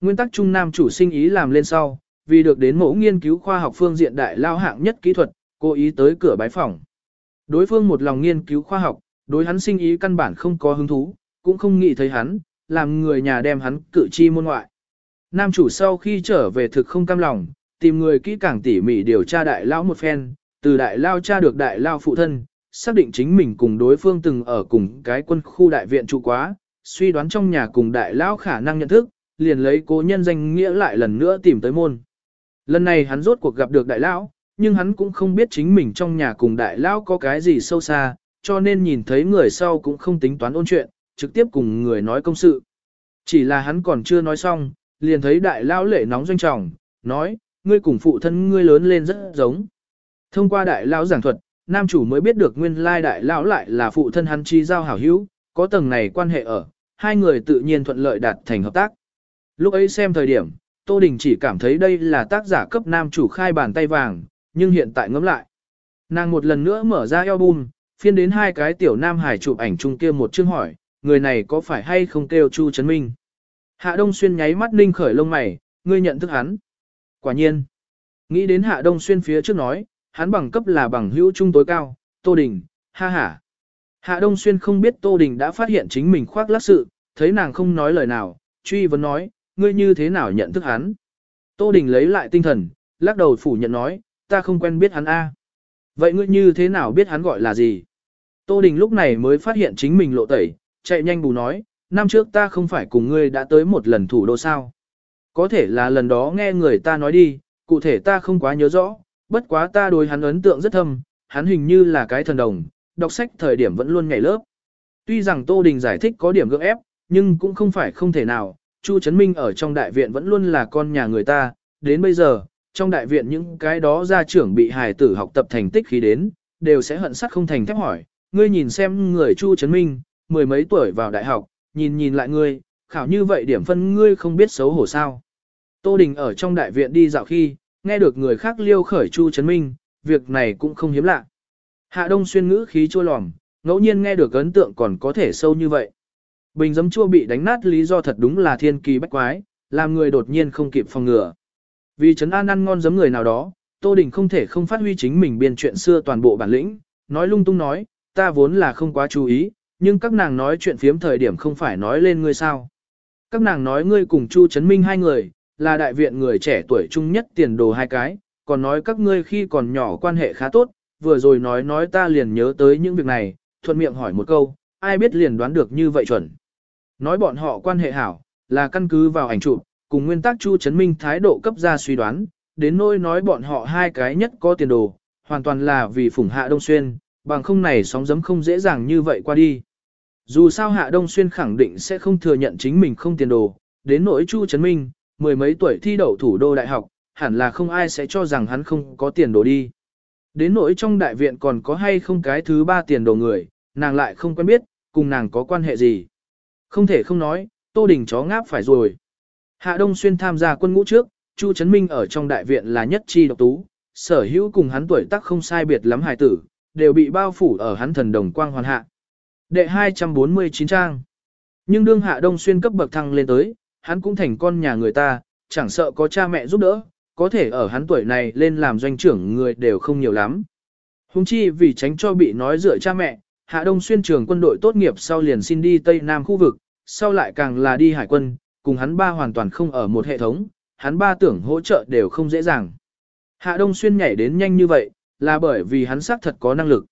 nguyên tắc trung nam chủ sinh ý làm lên sau, vì được đến mẫu nghiên cứu khoa học phương diện đại lao hạng nhất kỹ thuật, cố ý tới cửa bái phòng. Đối phương một lòng nghiên cứu khoa học, đối hắn sinh ý căn bản không có hứng thú, cũng không nghĩ thấy hắn, làm người nhà đem hắn cự chi môn ngoại. Nam chủ sau khi trở về thực không cam lòng, tìm người kỹ càng tỉ mỉ điều tra đại lao một phen, từ đại lao tra được đại lao phụ thân, xác định chính mình cùng đối phương từng ở cùng cái quân khu đại viện trụ quá, suy đoán trong nhà cùng đại lao khả năng nhận thức, liền lấy cố nhân danh nghĩa lại lần nữa tìm tới môn. Lần này hắn rốt cuộc gặp được đại lão, nhưng hắn cũng không biết chính mình trong nhà cùng đại lão có cái gì sâu xa, cho nên nhìn thấy người sau cũng không tính toán ôn chuyện, trực tiếp cùng người nói công sự. Chỉ là hắn còn chưa nói xong, liền thấy đại lão lệ nóng doanh trọng, nói, ngươi cùng phụ thân ngươi lớn lên rất giống. Thông qua đại lão giảng thuật, nam chủ mới biết được nguyên lai đại lão lại là phụ thân hắn chi giao hảo hữu, có tầng này quan hệ ở, hai người tự nhiên thuận lợi đạt thành hợp tác. Lúc ấy xem thời điểm, Tô Đình chỉ cảm thấy đây là tác giả cấp nam chủ khai bàn tay vàng, nhưng hiện tại ngẫm lại. Nàng một lần nữa mở ra album, phiên đến hai cái tiểu nam hải chụp ảnh chung kia một chương hỏi, người này có phải hay không kêu Chu Trấn Minh. Hạ Đông Xuyên nháy mắt ninh khởi lông mày, ngươi nhận thức hắn. Quả nhiên. Nghĩ đến Hạ Đông Xuyên phía trước nói, hắn bằng cấp là bằng hữu trung tối cao, Tô Đình, ha ha. Hạ Đông Xuyên không biết Tô Đình đã phát hiện chính mình khoác lác sự, thấy nàng không nói lời nào, truy vấn nói, ngươi như thế nào nhận thức hắn? Tô Đình lấy lại tinh thần, lắc đầu phủ nhận nói, ta không quen biết hắn a. Vậy ngươi như thế nào biết hắn gọi là gì? Tô Đình lúc này mới phát hiện chính mình lộ tẩy, chạy nhanh bù nói, năm trước ta không phải cùng ngươi đã tới một lần thủ đô sao. Có thể là lần đó nghe người ta nói đi, cụ thể ta không quá nhớ rõ, bất quá ta đối hắn ấn tượng rất thâm, hắn hình như là cái thần đồng, đọc sách thời điểm vẫn luôn nhảy lớp. Tuy rằng Tô Đình giải thích có điểm gượng ép, nhưng cũng không phải không thể nào, Chu Trấn Minh ở trong đại viện vẫn luôn là con nhà người ta, đến bây giờ, trong đại viện những cái đó gia trưởng bị hài tử học tập thành tích khi đến, đều sẽ hận sắt không thành thép hỏi, ngươi nhìn xem người Chu Trấn Minh, mười mấy tuổi vào đại học, nhìn nhìn lại ngươi, khảo như vậy điểm phân ngươi không biết xấu hổ sao. Tô Đình ở trong đại viện đi dạo khi, nghe được người khác liêu khởi Chu Trấn Minh, việc này cũng không hiếm lạ. Hạ Đông xuyên ngữ khí chua lòm, ngẫu nhiên nghe được ấn tượng còn có thể sâu như vậy. Bình giấm chua bị đánh nát lý do thật đúng là thiên kỳ bách quái, làm người đột nhiên không kịp phòng ngừa. Vì trấn an ăn ngon giấm người nào đó, Tô Đình không thể không phát huy chính mình biên chuyện xưa toàn bộ bản lĩnh, nói lung tung nói, ta vốn là không quá chú ý, nhưng các nàng nói chuyện phiếm thời điểm không phải nói lên ngươi sao. Các nàng nói ngươi cùng Chu Trấn Minh hai người, là đại viện người trẻ tuổi trung nhất tiền đồ hai cái, còn nói các ngươi khi còn nhỏ quan hệ khá tốt, vừa rồi nói nói ta liền nhớ tới những việc này, thuận miệng hỏi một câu, ai biết liền đoán được như vậy chuẩn. Nói bọn họ quan hệ hảo, là căn cứ vào ảnh chụp, cùng nguyên tắc Chu Chấn Minh thái độ cấp ra suy đoán, đến nỗi nói bọn họ hai cái nhất có tiền đồ, hoàn toàn là vì phủng hạ Đông Xuyên, bằng không này sóng giấm không dễ dàng như vậy qua đi. Dù sao Hạ Đông Xuyên khẳng định sẽ không thừa nhận chính mình không tiền đồ, đến nỗi Chu Chấn Minh, mười mấy tuổi thi đậu thủ đô đại học, hẳn là không ai sẽ cho rằng hắn không có tiền đồ đi. Đến nỗi trong đại viện còn có hay không cái thứ ba tiền đồ người, nàng lại không quen biết, cùng nàng có quan hệ gì. Không thể không nói, Tô Đình chó ngáp phải rồi. Hạ Đông Xuyên tham gia quân ngũ trước, Chu Trấn Minh ở trong đại viện là nhất chi độc tú, sở hữu cùng hắn tuổi tác không sai biệt lắm hài tử, đều bị bao phủ ở hắn thần đồng quang hoàn hạ. Đệ 249 trang. Nhưng đương Hạ Đông Xuyên cấp bậc thăng lên tới, hắn cũng thành con nhà người ta, chẳng sợ có cha mẹ giúp đỡ, có thể ở hắn tuổi này lên làm doanh trưởng người đều không nhiều lắm. Hùng chi vì tránh cho bị nói dựa cha mẹ, Hạ Đông xuyên trường quân đội tốt nghiệp sau liền xin đi Tây Nam khu vực, sau lại càng là đi hải quân, cùng hắn ba hoàn toàn không ở một hệ thống, hắn ba tưởng hỗ trợ đều không dễ dàng. Hạ Đông xuyên nhảy đến nhanh như vậy, là bởi vì hắn xác thật có năng lực.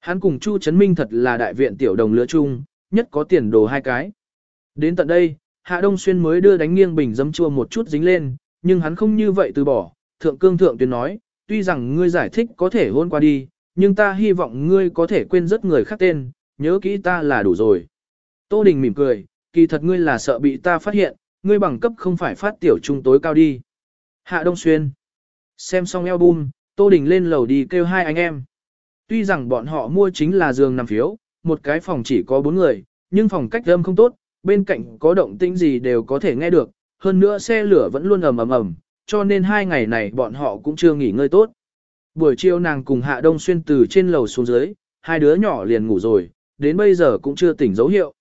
Hắn cùng Chu Trấn Minh thật là đại viện tiểu đồng lứa chung, nhất có tiền đồ hai cái. Đến tận đây, Hạ Đông Xuyên mới đưa đánh nghiêng bình dấm chua một chút dính lên, nhưng hắn không như vậy từ bỏ. Thượng cương thượng tuyên nói, tuy rằng ngươi giải thích có thể hôn qua đi, nhưng ta hy vọng ngươi có thể quên rất người khác tên, nhớ kỹ ta là đủ rồi. Tô Đình mỉm cười, kỳ thật ngươi là sợ bị ta phát hiện, ngươi bằng cấp không phải phát tiểu trung tối cao đi. Hạ Đông Xuyên. Xem xong album, Tô Đình lên lầu đi kêu hai anh em. Tuy rằng bọn họ mua chính là giường nằm phiếu, một cái phòng chỉ có bốn người, nhưng phòng cách âm không tốt, bên cạnh có động tĩnh gì đều có thể nghe được, hơn nữa xe lửa vẫn luôn ầm ầm ầm, cho nên hai ngày này bọn họ cũng chưa nghỉ ngơi tốt. Buổi chiều nàng cùng Hạ Đông Xuyên từ trên lầu xuống dưới, hai đứa nhỏ liền ngủ rồi, đến bây giờ cũng chưa tỉnh dấu hiệu.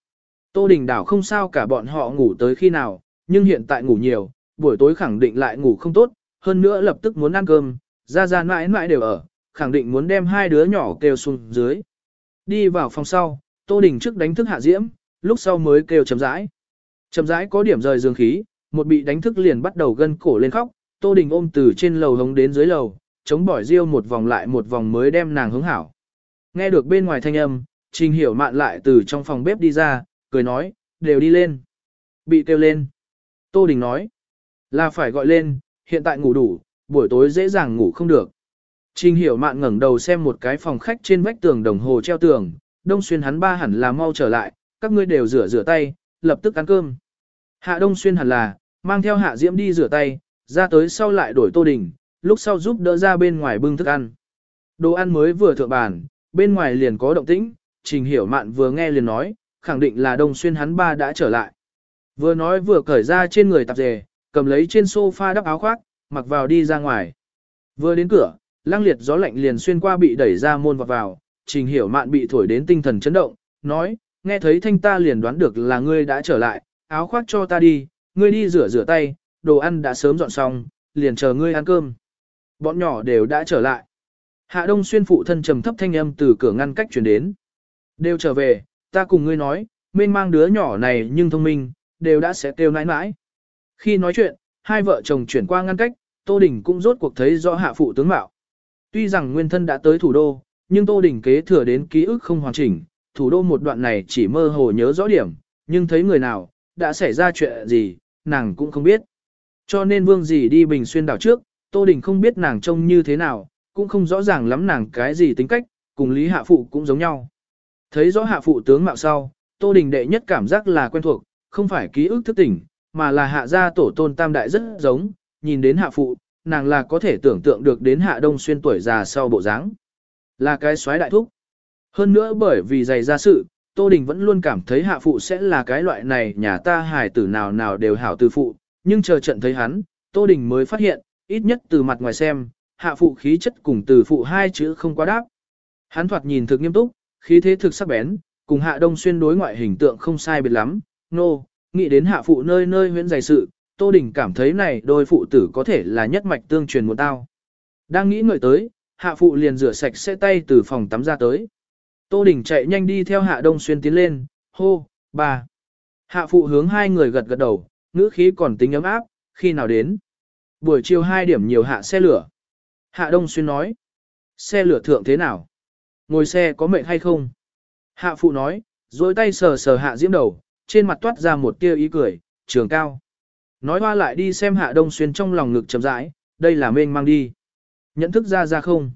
Tô Đình Đảo không sao cả bọn họ ngủ tới khi nào, nhưng hiện tại ngủ nhiều, buổi tối khẳng định lại ngủ không tốt, hơn nữa lập tức muốn ăn cơm, ra ra mãi mãi đều ở, khẳng định muốn đem hai đứa nhỏ kêu xuống dưới. Đi vào phòng sau, Tô Đình trước đánh thức Hạ Diễm, lúc sau mới kêu chậm rãi. Chậm rãi có điểm rời dương khí, một bị đánh thức liền bắt đầu gân cổ lên khóc, Tô Đình ôm từ trên lầu hống đến dưới lầu, chống bỏi riêu một vòng lại một vòng mới đem nàng hướng hảo. Nghe được bên ngoài thanh âm, Trình Hiểu Mạn lại từ trong phòng bếp đi ra, cười nói, đều đi lên. Bị kêu lên. Tô Đình nói, là phải gọi lên, hiện tại ngủ đủ, buổi tối dễ dàng ngủ không được. Trình Hiểu Mạn ngẩng đầu xem một cái phòng khách trên vách tường đồng hồ treo tường, Đông Xuyên hắn ba hẳn là mau trở lại, các ngươi đều rửa rửa tay, lập tức ăn cơm. Hạ Đông Xuyên hẳn là, mang theo Hạ Diễm đi rửa tay, ra tới sau lại đổi Tô Đình, lúc sau giúp đỡ ra bên ngoài bưng thức ăn. Đồ ăn mới vừa thượng bàn, bên ngoài liền có động tĩnh, Trình Hiểu Mạn vừa nghe liền nói, khẳng định là Đông Xuyên hắn ba đã trở lại. Vừa nói vừa cởi ra trên người tạp dề, cầm lấy trên sofa đắp áo khoác, mặc vào đi ra ngoài. Vừa đến cửa, lang liệt gió lạnh liền xuyên qua bị đẩy ra môn vọt vào, Trình Hiểu Mạn bị thổi đến tinh thần chấn động, nói, nghe thấy thanh ta liền đoán được là ngươi đã trở lại, áo khoác cho ta đi, ngươi đi rửa rửa tay, đồ ăn đã sớm dọn xong, liền chờ ngươi ăn cơm. Bọn nhỏ đều đã trở lại. Hạ Đông Xuyên phụ thân trầm thấp thanh âm từ cửa ngăn cách truyền đến. Đều trở về, ta cùng ngươi nói, mênh mang đứa nhỏ này nhưng thông minh, đều đã sẽ kêu nãi nãi. Khi nói chuyện, hai vợ chồng chuyển qua ngăn cách, Tô Đình cũng rốt cuộc thấy rõ hạ phụ tướng mạo. Tuy rằng nguyên thân đã tới thủ đô, nhưng Tô Đình kế thừa đến ký ức không hoàn chỉnh, thủ đô một đoạn này chỉ mơ hồ nhớ rõ điểm, nhưng thấy người nào, đã xảy ra chuyện gì, nàng cũng không biết. Cho nên vương gì đi bình xuyên đảo trước, Tô Đình không biết nàng trông như thế nào, cũng không rõ ràng lắm nàng cái gì tính cách, cùng Lý Hạ Phụ cũng giống nhau. Thấy rõ Hạ Phụ tướng mạo sau, Tô Đình đệ nhất cảm giác là quen thuộc, không phải ký ức thức tỉnh, mà là hạ gia tổ tôn tam đại rất giống, nhìn đến Hạ Phụ, nàng là có thể tưởng tượng được đến Hạ Đông Xuyên tuổi già sau bộ dáng. Là cái xoáy đại thúc. Hơn nữa bởi vì dày ra sự, Tô Đình vẫn luôn cảm thấy Hạ Phụ sẽ là cái loại này nhà ta hài tử nào nào đều hảo từ phụ, nhưng chờ trận thấy hắn, Tô Đình mới phát hiện, ít nhất từ mặt ngoài xem, hạ phụ khí chất cùng từ phụ hai chữ không quá đáp. Hắn thoạt nhìn thực nghiêm túc, khí thế thực sắc bén, cùng hạ đông xuyên đối ngoại hình tượng không sai biệt lắm, nô, no, nghĩ đến hạ phụ nơi nơi huyễn dày sự, Tô Đình cảm thấy này đôi phụ tử có thể là nhất mạch tương truyền một tao. Đang nghĩ ngợi tới, hạ phụ liền rửa sạch sẽ tay từ phòng tắm ra tới. Tô Đình chạy nhanh đi theo hạ đông xuyên tiến lên, hô, bà. Hạ phụ hướng hai người gật gật đầu, ngữ khí còn tính ấm áp, khi nào đến. Buổi chiều 2 điểm nhiều hạ xe lửa. Hạ Đông Xuyên nói. Xe lửa thượng thế nào? Ngồi xe có mệt hay không? Hạ Phụ nói, dối tay sờ sờ Hạ Diễm đầu, trên mặt toát ra một tia ý cười, trường cao. Nói hoa lại đi xem Hạ Đông Xuyên trong lòng ngực chậm rãi, đây là mênh mang đi. Nhận thức ra ra không?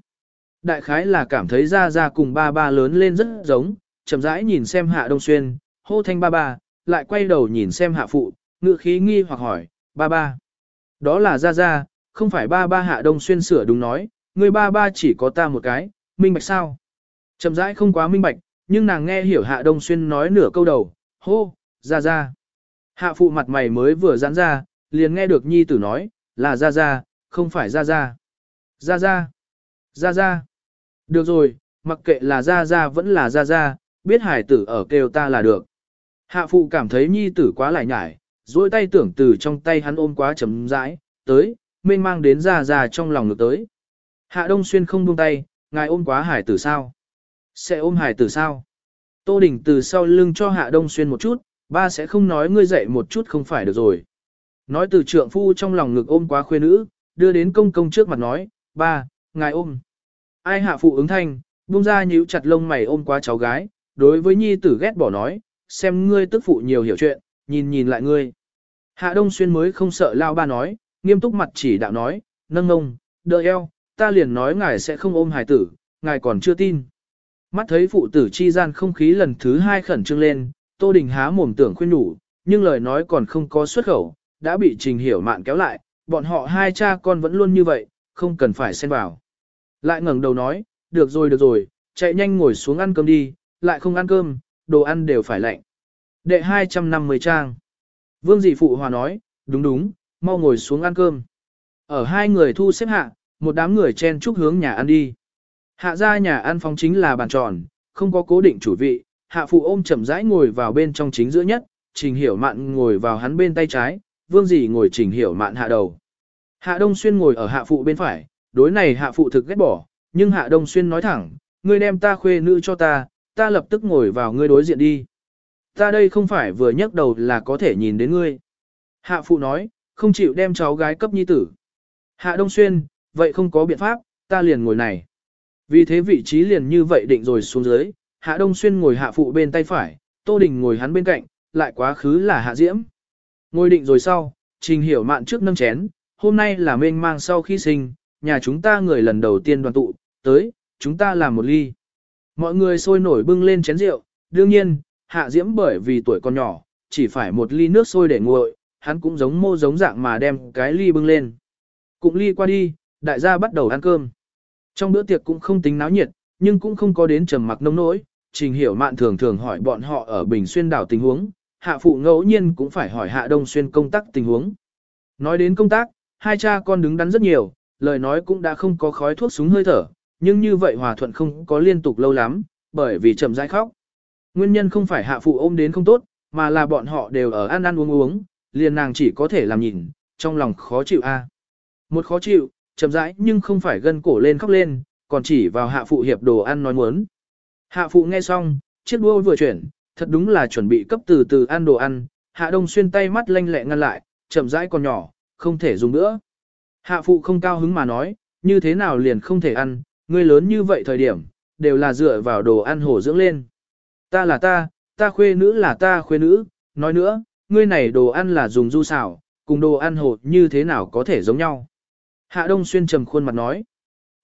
Đại khái là cảm thấy ra ra cùng ba ba lớn lên rất giống, chậm rãi nhìn xem Hạ Đông Xuyên, hô thanh ba ba, lại quay đầu nhìn xem Hạ Phụ, ngự khí nghi hoặc hỏi, ba ba. Đó là ra ra, không phải ba ba hạ đông xuyên sửa đúng nói, người ba ba chỉ có ta một cái, minh bạch sao? Chậm rãi không quá minh bạch, nhưng nàng nghe hiểu hạ đông xuyên nói nửa câu đầu, hô, ra ra. Hạ phụ mặt mày mới vừa giãn ra, liền nghe được nhi tử nói, là ra ra, không phải ra ra. Ra ra, ra ra. Được rồi, mặc kệ là ra ra vẫn là ra ra, biết hải tử ở kêu ta là được. Hạ phụ cảm thấy nhi tử quá lại nhải, duỗi tay tưởng từ trong tay hắn ôm quá chấm rãi, tới, mênh mang đến ra ra trong lòng ngược tới. Hạ Đông Xuyên không buông tay, ngài ôm quá hải tử sao? Sẽ ôm hải tử sao? Tô Đình từ sau lưng cho Hạ Đông Xuyên một chút, ba sẽ không nói ngươi dậy một chút không phải được rồi. Nói từ trượng phu trong lòng ngực ôm quá khuê nữ, đưa đến công công trước mặt nói, ba, ngài ôm. Ai hạ phụ ứng thanh, buông ra nhíu chặt lông mày ôm quá cháu gái, đối với nhi tử ghét bỏ nói, xem ngươi tức phụ nhiều hiểu chuyện, nhìn nhìn lại ngươi. Hạ Đông Xuyên mới không sợ lao ba nói, nghiêm túc mặt chỉ đạo nói, nâng ngông, đỡ eo, ta liền nói ngài sẽ không ôm hài tử, ngài còn chưa tin. Mắt thấy phụ tử chi gian không khí lần thứ hai khẩn trương lên, Tô Đình há mồm tưởng khuyên nhủ, nhưng lời nói còn không có xuất khẩu, đã bị Trình Hiểu Mạn kéo lại, bọn họ hai cha con vẫn luôn như vậy, không cần phải xen vào. Lại ngẩng đầu nói, được rồi được rồi, chạy nhanh ngồi xuống ăn cơm đi, lại không ăn cơm, đồ ăn đều phải lạnh. Đệ 250 trang. Vương dị phụ hòa nói, đúng đúng, mau ngồi xuống ăn cơm. Ở hai người thu xếp hạ, một đám người chen chúc hướng nhà ăn đi. Hạ ra nhà ăn phóng chính là bàn tròn, không có cố định chủ vị, hạ phụ ôm chậm rãi ngồi vào bên trong chính giữa nhất, trình hiểu mạn ngồi vào hắn bên tay trái, vương dì ngồi trình hiểu mạn hạ đầu. Hạ Đông Xuyên ngồi ở hạ phụ bên phải, đối này hạ phụ thực ghét bỏ, nhưng hạ Đông Xuyên nói thẳng, ngươi đem ta khuê nữ cho ta, ta lập tức ngồi vào ngươi đối diện đi. Ta đây không phải vừa nhấc đầu là có thể nhìn đến ngươi. Hạ phụ nói, không chịu đem cháu gái cấp nhi tử. Hạ Đông Xuyên, vậy không có biện pháp, ta liền ngồi này. Vì thế vị trí liền như vậy định rồi xuống dưới, Hạ Đông Xuyên ngồi hạ phụ bên tay phải, Tô Đình ngồi hắn bên cạnh, lại quá khứ là Hạ Diễm. Ngồi định rồi sau, Trình Hiểu Mạn trước nâng chén, hôm nay là mênh mang sau khi sinh, nhà chúng ta người lần đầu tiên đoàn tụ, tới, chúng ta làm một ly. Mọi người sôi nổi bưng lên chén rượu, đương nhiên, Hạ Diễm bởi vì tuổi còn nhỏ, chỉ phải một ly nước sôi để nguội, hắn cũng giống mô giống dạng mà đem cái ly bưng lên. Cũng ly qua đi, đại gia bắt đầu ăn cơm. Trong bữa tiệc cũng không tính náo nhiệt, nhưng cũng không có đến trầm mặc nông nỗi, Trình Hiểu Mạn thường thường hỏi bọn họ ở Bình Xuyên đảo tình huống, hạ phụ ngẫu nhiên cũng phải hỏi hạ Đông Xuyên công tác tình huống. Nói đến công tác, hai cha con đứng đắn rất nhiều, lời nói cũng đã không có khói thuốc súng hơi thở, nhưng như vậy hòa thuận không có liên tục lâu lắm, bởi vì chậm rãi khóc. Nguyên nhân không phải hạ phụ ôm đến không tốt, mà là bọn họ đều ở ăn ăn uống uống, liền nàng chỉ có thể làm nhìn, trong lòng khó chịu a. Một khó chịu, chậm rãi nhưng không phải gân cổ lên khóc lên, còn chỉ vào hạ phụ hiệp đồ ăn nói muốn. Hạ phụ nghe xong, chiếc đua vừa chuyển, thật đúng là chuẩn bị cấp từ từ ăn đồ ăn, hạ đông xuyên tay mắt lanh lẹ ngăn lại, chậm rãi còn nhỏ, không thể dùng nữa. Hạ phụ không cao hứng mà nói, như thế nào liền không thể ăn, ngươi lớn như vậy thời điểm, đều là dựa vào đồ ăn hổ dưỡng lên. Ta là ta, ta khuê nữ là ta khuê nữ, nói nữa, ngươi này đồ ăn là dùng du xảo, cùng đồ ăn hột như thế nào có thể giống nhau. Hạ Đông Xuyên trầm khuôn mặt nói.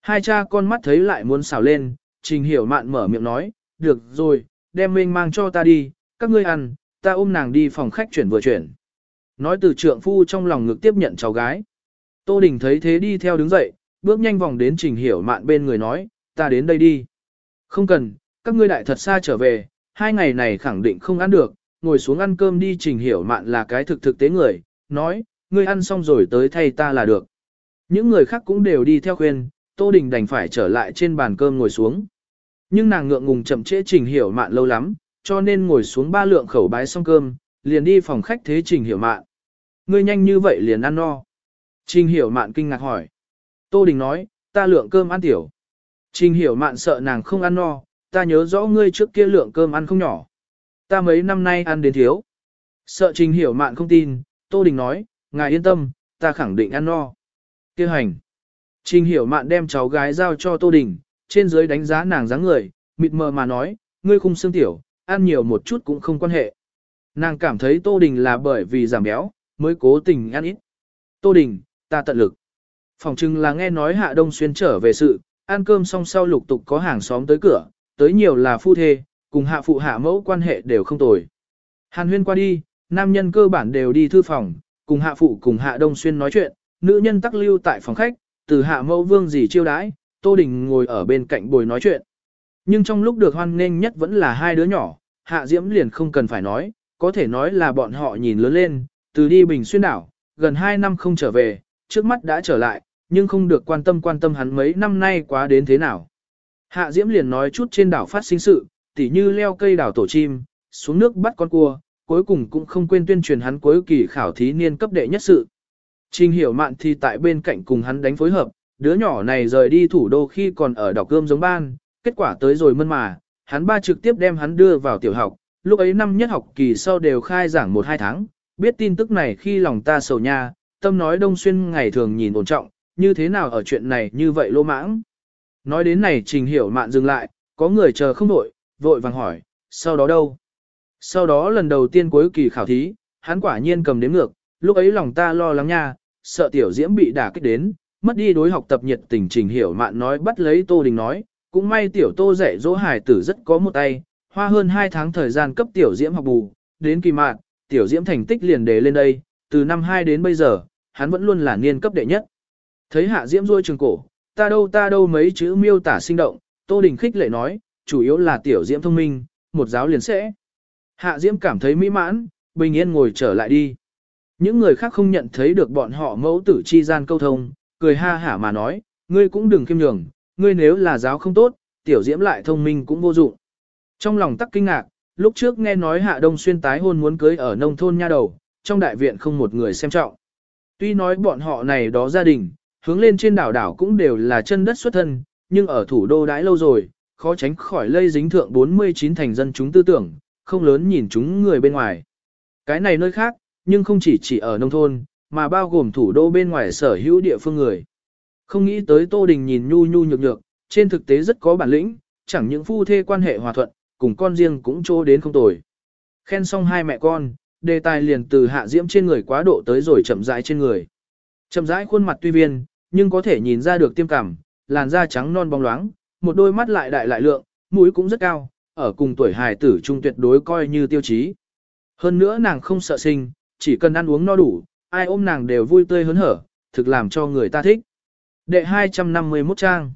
Hai cha con mắt thấy lại muốn xào lên, Trình Hiểu Mạn mở miệng nói, được rồi, đem mênh mang cho ta đi, các ngươi ăn, ta ôm nàng đi phòng khách chuyển vừa chuyển. Nói từ trượng phu trong lòng ngực tiếp nhận cháu gái. Tô Đình thấy thế đi theo đứng dậy, bước nhanh vòng đến Trình Hiểu Mạn bên người nói, ta đến đây đi. Không cần, các ngươi đại thật xa trở về, hai ngày này khẳng định không ăn được, ngồi xuống ăn cơm đi Trình Hiểu Mạn là cái thực thực tế người, nói, ngươi ăn xong rồi tới thay ta là được. Những người khác cũng đều đi theo khuyên, Tô Đình đành phải trở lại trên bàn cơm ngồi xuống. Nhưng nàng ngượng ngùng chậm trễ Trình Hiểu Mạn lâu lắm, cho nên ngồi xuống ba lượng khẩu bái xong cơm, liền đi phòng khách thế Trình Hiểu Mạn. Ngươi nhanh như vậy liền ăn no. Trình Hiểu Mạn kinh ngạc hỏi. Tô Đình nói, ta lượng cơm ăn tiểu. Trình Hiểu Mạn sợ nàng không ăn no, ta nhớ rõ ngươi trước kia lượng cơm ăn không nhỏ. Ta mấy năm nay ăn đến thiếu. Sợ Trình Hiểu Mạn không tin, Tô Đình nói, ngài yên tâm, ta khẳng định ăn no. Kêu hành. Trình Hiểu Mạn đem cháu gái giao cho Tô Đình, trên dưới đánh giá nàng dáng người, mịt mờ mà nói, ngươi khung xương tiểu, ăn nhiều một chút cũng không quan hệ. Nàng cảm thấy Tô Đình là bởi vì giảm béo, mới cố tình ăn ít. Tô Đình, ta tận lực. Phòng trưng là nghe nói Hạ Đông Xuyên trở về sự, ăn cơm xong sau lục tục có hàng xóm tới cửa, tới nhiều là phu thê, cùng hạ phụ hạ mẫu quan hệ đều không tồi. Hàn huyên qua đi, nam nhân cơ bản đều đi thư phòng, cùng hạ phụ cùng hạ Đông Xuyên nói chuyện, nữ nhân tắc lưu tại phòng khách, từ hạ mẫu vương gì chiêu đãi, Tô Đình ngồi ở bên cạnh bồi nói chuyện. Nhưng trong lúc được hoan nghênh nhất vẫn là hai đứa nhỏ, Hạ Diễm liền không cần phải nói, có thể nói là bọn họ nhìn lớn lên, từ đi Bình Xuyên đảo, gần hai năm không trở về, trước mắt đã trở lại, nhưng không được quan tâm quan tâm hắn mấy năm nay quá đến thế nào. Hạ Diễm liền nói chút trên đảo phát sinh sự, tỉ như leo cây đảo tổ chim, xuống nước bắt con cua, cuối cùng cũng không quên tuyên truyền hắn cuối kỳ khảo thí niên cấp đệ nhất sự. Trình hiểu mạn thì tại bên cạnh cùng hắn đánh phối hợp, đứa nhỏ này rời đi thủ đô khi còn ở đọc cơm giống ban, kết quả tới rồi mân mà, hắn ba trực tiếp đem hắn đưa vào tiểu học, lúc ấy năm nhất học kỳ sau đều khai giảng 1-2 tháng, biết tin tức này khi lòng ta sầu nha, tâm nói đông xuyên ngày thường nhìn ổn trọng, như thế nào ở chuyện này như vậy lô mãng. Nói đến này trình hiểu mạn dừng lại, có người chờ không vội, vội vàng hỏi, sau đó đâu? Sau đó lần đầu tiên cuối kỳ khảo thí, hắn quả nhiên cầm đếm ngược, lúc ấy lòng ta lo lắng nha, sợ tiểu diễm bị đả kích đến, mất đi đối học tập nhiệt tình trình hiểu mạn nói bắt lấy Tô Đình nói, cũng may tiểu Tô dạy dỗ hải tử rất có một tay, hoa hơn 2 tháng thời gian cấp tiểu diễm học bù, đến kỳ mạn, tiểu diễm thành tích liền đề lên đây, từ năm 2 đến bây giờ, hắn vẫn luôn là niên cấp đệ nhất. Thấy hạ diễm rôi trường cổ, ta đâu ta đâu mấy chữ miêu tả sinh động, Tô Đình khích lệ nói, chủ yếu là tiểu diễm thông minh, một giáo liền sẽ. Hạ diễm cảm thấy mỹ mãn, bình yên ngồi trở lại đi. Những người khác không nhận thấy được bọn họ mẫu tử chi gian câu thông, cười ha hả mà nói, ngươi cũng đừng khiêm nhường, ngươi nếu là giáo không tốt, tiểu diễm lại thông minh cũng vô dụng. Trong lòng tắc kinh ngạc, lúc trước nghe nói Hạ Đông Xuyên tái hôn muốn cưới ở nông thôn nha đầu, trong đại viện không một người xem trọng. Tuy nói bọn họ này đó gia đình, hướng lên trên đảo đảo cũng đều là chân đất xuất thân, nhưng ở thủ đô đãi lâu rồi, khó tránh khỏi lây dính thượng 49 thành dân chúng tư tưởng, không lớn nhìn chúng người bên ngoài. Cái này nơi khác, nhưng không chỉ chỉ ở nông thôn, mà bao gồm thủ đô bên ngoài sở hữu địa phương người. Không nghĩ tới Tô Đình nhìn nhu nhu nhược nhược, trên thực tế rất có bản lĩnh, chẳng những phu thê quan hệ hòa thuận, cùng con riêng cũng trô đến không tồi. Khen xong hai mẹ con, đề tài liền từ hạ diễm trên người quá độ tới rồi chậm rãi trên người. Chậm rãi khuôn mặt tuy viên, nhưng có thể nhìn ra được tiêm cảm, làn da trắng non bóng loáng, một đôi mắt lại đại lại lượng, mũi cũng rất cao, ở cùng tuổi hài tử trung tuyệt đối coi như tiêu chí. Hơn nữa nàng không sợ sinh, chỉ cần ăn uống no đủ, ai ôm nàng đều vui tươi hớn hở, thực làm cho người ta thích. Đệ 251 trang.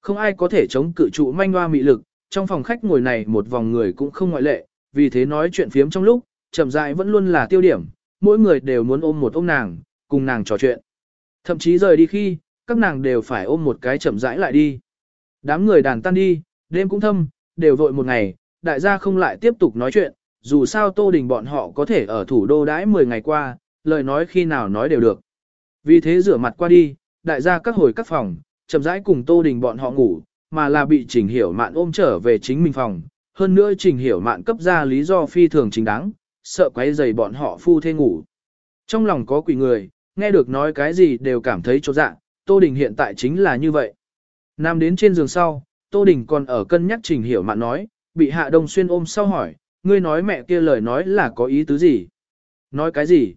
Không ai có thể chống cự trụ manh hoa mị lực, trong phòng khách ngồi này một vòng người cũng không ngoại lệ, vì thế nói chuyện phiếm trong lúc, chậm rãi vẫn luôn là tiêu điểm, mỗi người đều muốn ôm một ôm nàng, cùng nàng trò chuyện. Thậm chí rời đi khi, các nàng đều phải ôm một cái chậm rãi lại đi. Đám người đàn tan đi, đêm cũng thâm, đều vội một ngày, đại gia không lại tiếp tục nói chuyện, dù sao Tô Đình bọn họ có thể ở thủ đô đãi 10 ngày qua, lời nói khi nào nói đều được. Vì thế rửa mặt qua đi, đại gia các hồi các phòng, chậm rãi cùng Tô Đình bọn họ ngủ, mà là bị Trình Hiểu Mạn ôm trở về chính mình phòng. Hơn nữa Trình Hiểu Mạn cấp ra lý do phi thường chính đáng, sợ quấy rầy bọn họ phu thê ngủ. Trong lòng có quỷ người, nghe được nói cái gì đều cảm thấy chột dạ, Tô Đình hiện tại chính là như vậy. Nam đến trên giường sau, Tô Đình còn ở cân nhắc Trình Hiểu Mạn nói, bị Hạ Đông Xuyên ôm sau hỏi, ngươi nói mẹ kia lời nói là có ý tứ gì? Nói cái gì?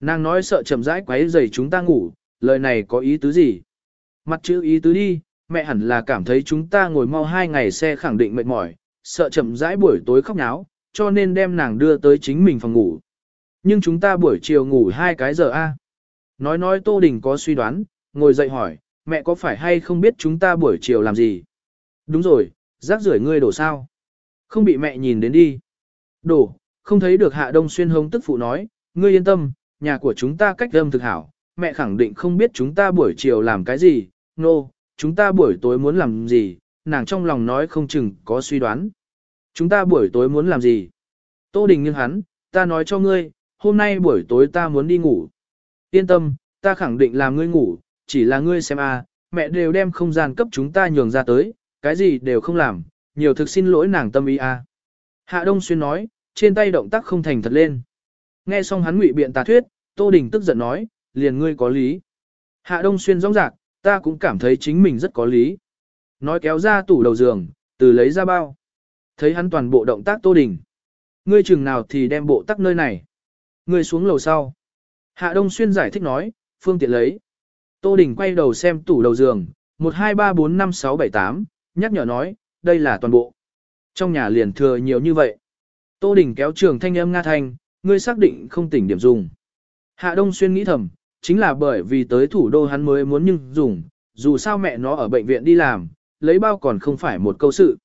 Nàng nói sợ chậm rãi quấy rầy chúng ta ngủ, lời này có ý tứ gì? Mặt chữ ý tứ đi, mẹ hẳn là cảm thấy chúng ta ngồi mau hai ngày xe khẳng định mệt mỏi, sợ chậm rãi buổi tối khóc náo, cho nên đem nàng đưa tới chính mình phòng ngủ. Nhưng chúng ta buổi chiều ngủ hai cái giờ a. Nói nói Tô Đình có suy đoán, ngồi dậy hỏi, mẹ có phải hay không biết chúng ta buổi chiều làm gì? Đúng rồi, rác rưởi ngươi đổ sao? Không bị mẹ nhìn đến đi. Đổ, không thấy được Hạ Đông Xuyên hống tức phụ nói, ngươi yên tâm, nhà của chúng ta cách âm thực hảo, mẹ khẳng định không biết chúng ta buổi chiều làm cái gì, nô, no, chúng ta buổi tối muốn làm gì, nàng trong lòng nói không chừng có suy đoán. Chúng ta buổi tối muốn làm gì? Tô Đình nghiêng hắn, ta nói cho ngươi, hôm nay buổi tối ta muốn đi ngủ. Yên tâm, ta khẳng định là ngươi ngủ, chỉ là ngươi xem a, mẹ đều đem không gian cấp chúng ta nhường ra tới, cái gì đều không làm, nhiều thực xin lỗi nàng tâm ý a. Hạ Đông Xuyên nói, trên tay động tác không thành thật lên. Nghe xong hắn ngụy biện tà thuyết, Tô Đình tức giận nói, liền ngươi có lý. Hạ Đông Xuyên rong rạc, ta cũng cảm thấy chính mình rất có lý. Nói kéo ra tủ đầu giường, từ lấy ra bao. Thấy hắn toàn bộ động tác Tô Đình. Ngươi chừng nào thì đem bộ tắc nơi này. Ngươi xuống lầu sau. Hạ Đông Xuyên giải thích nói, phương tiện lấy. Tô Đình quay đầu xem tủ đầu giường, 1, 2, 3, 4, 5, 6, 7, 8, nhắc nhở nói, đây là toàn bộ. Trong nhà liền thừa nhiều như vậy. Tô Đình kéo trường thanh âm Nga Thanh, ngươi xác định không tỉnh điểm dùng. Hạ Đông Xuyên nghĩ thầm, chính là bởi vì tới thủ đô hắn mới muốn nhưng dùng, dù sao mẹ nó ở bệnh viện đi làm, lấy bao còn không phải một câu sự.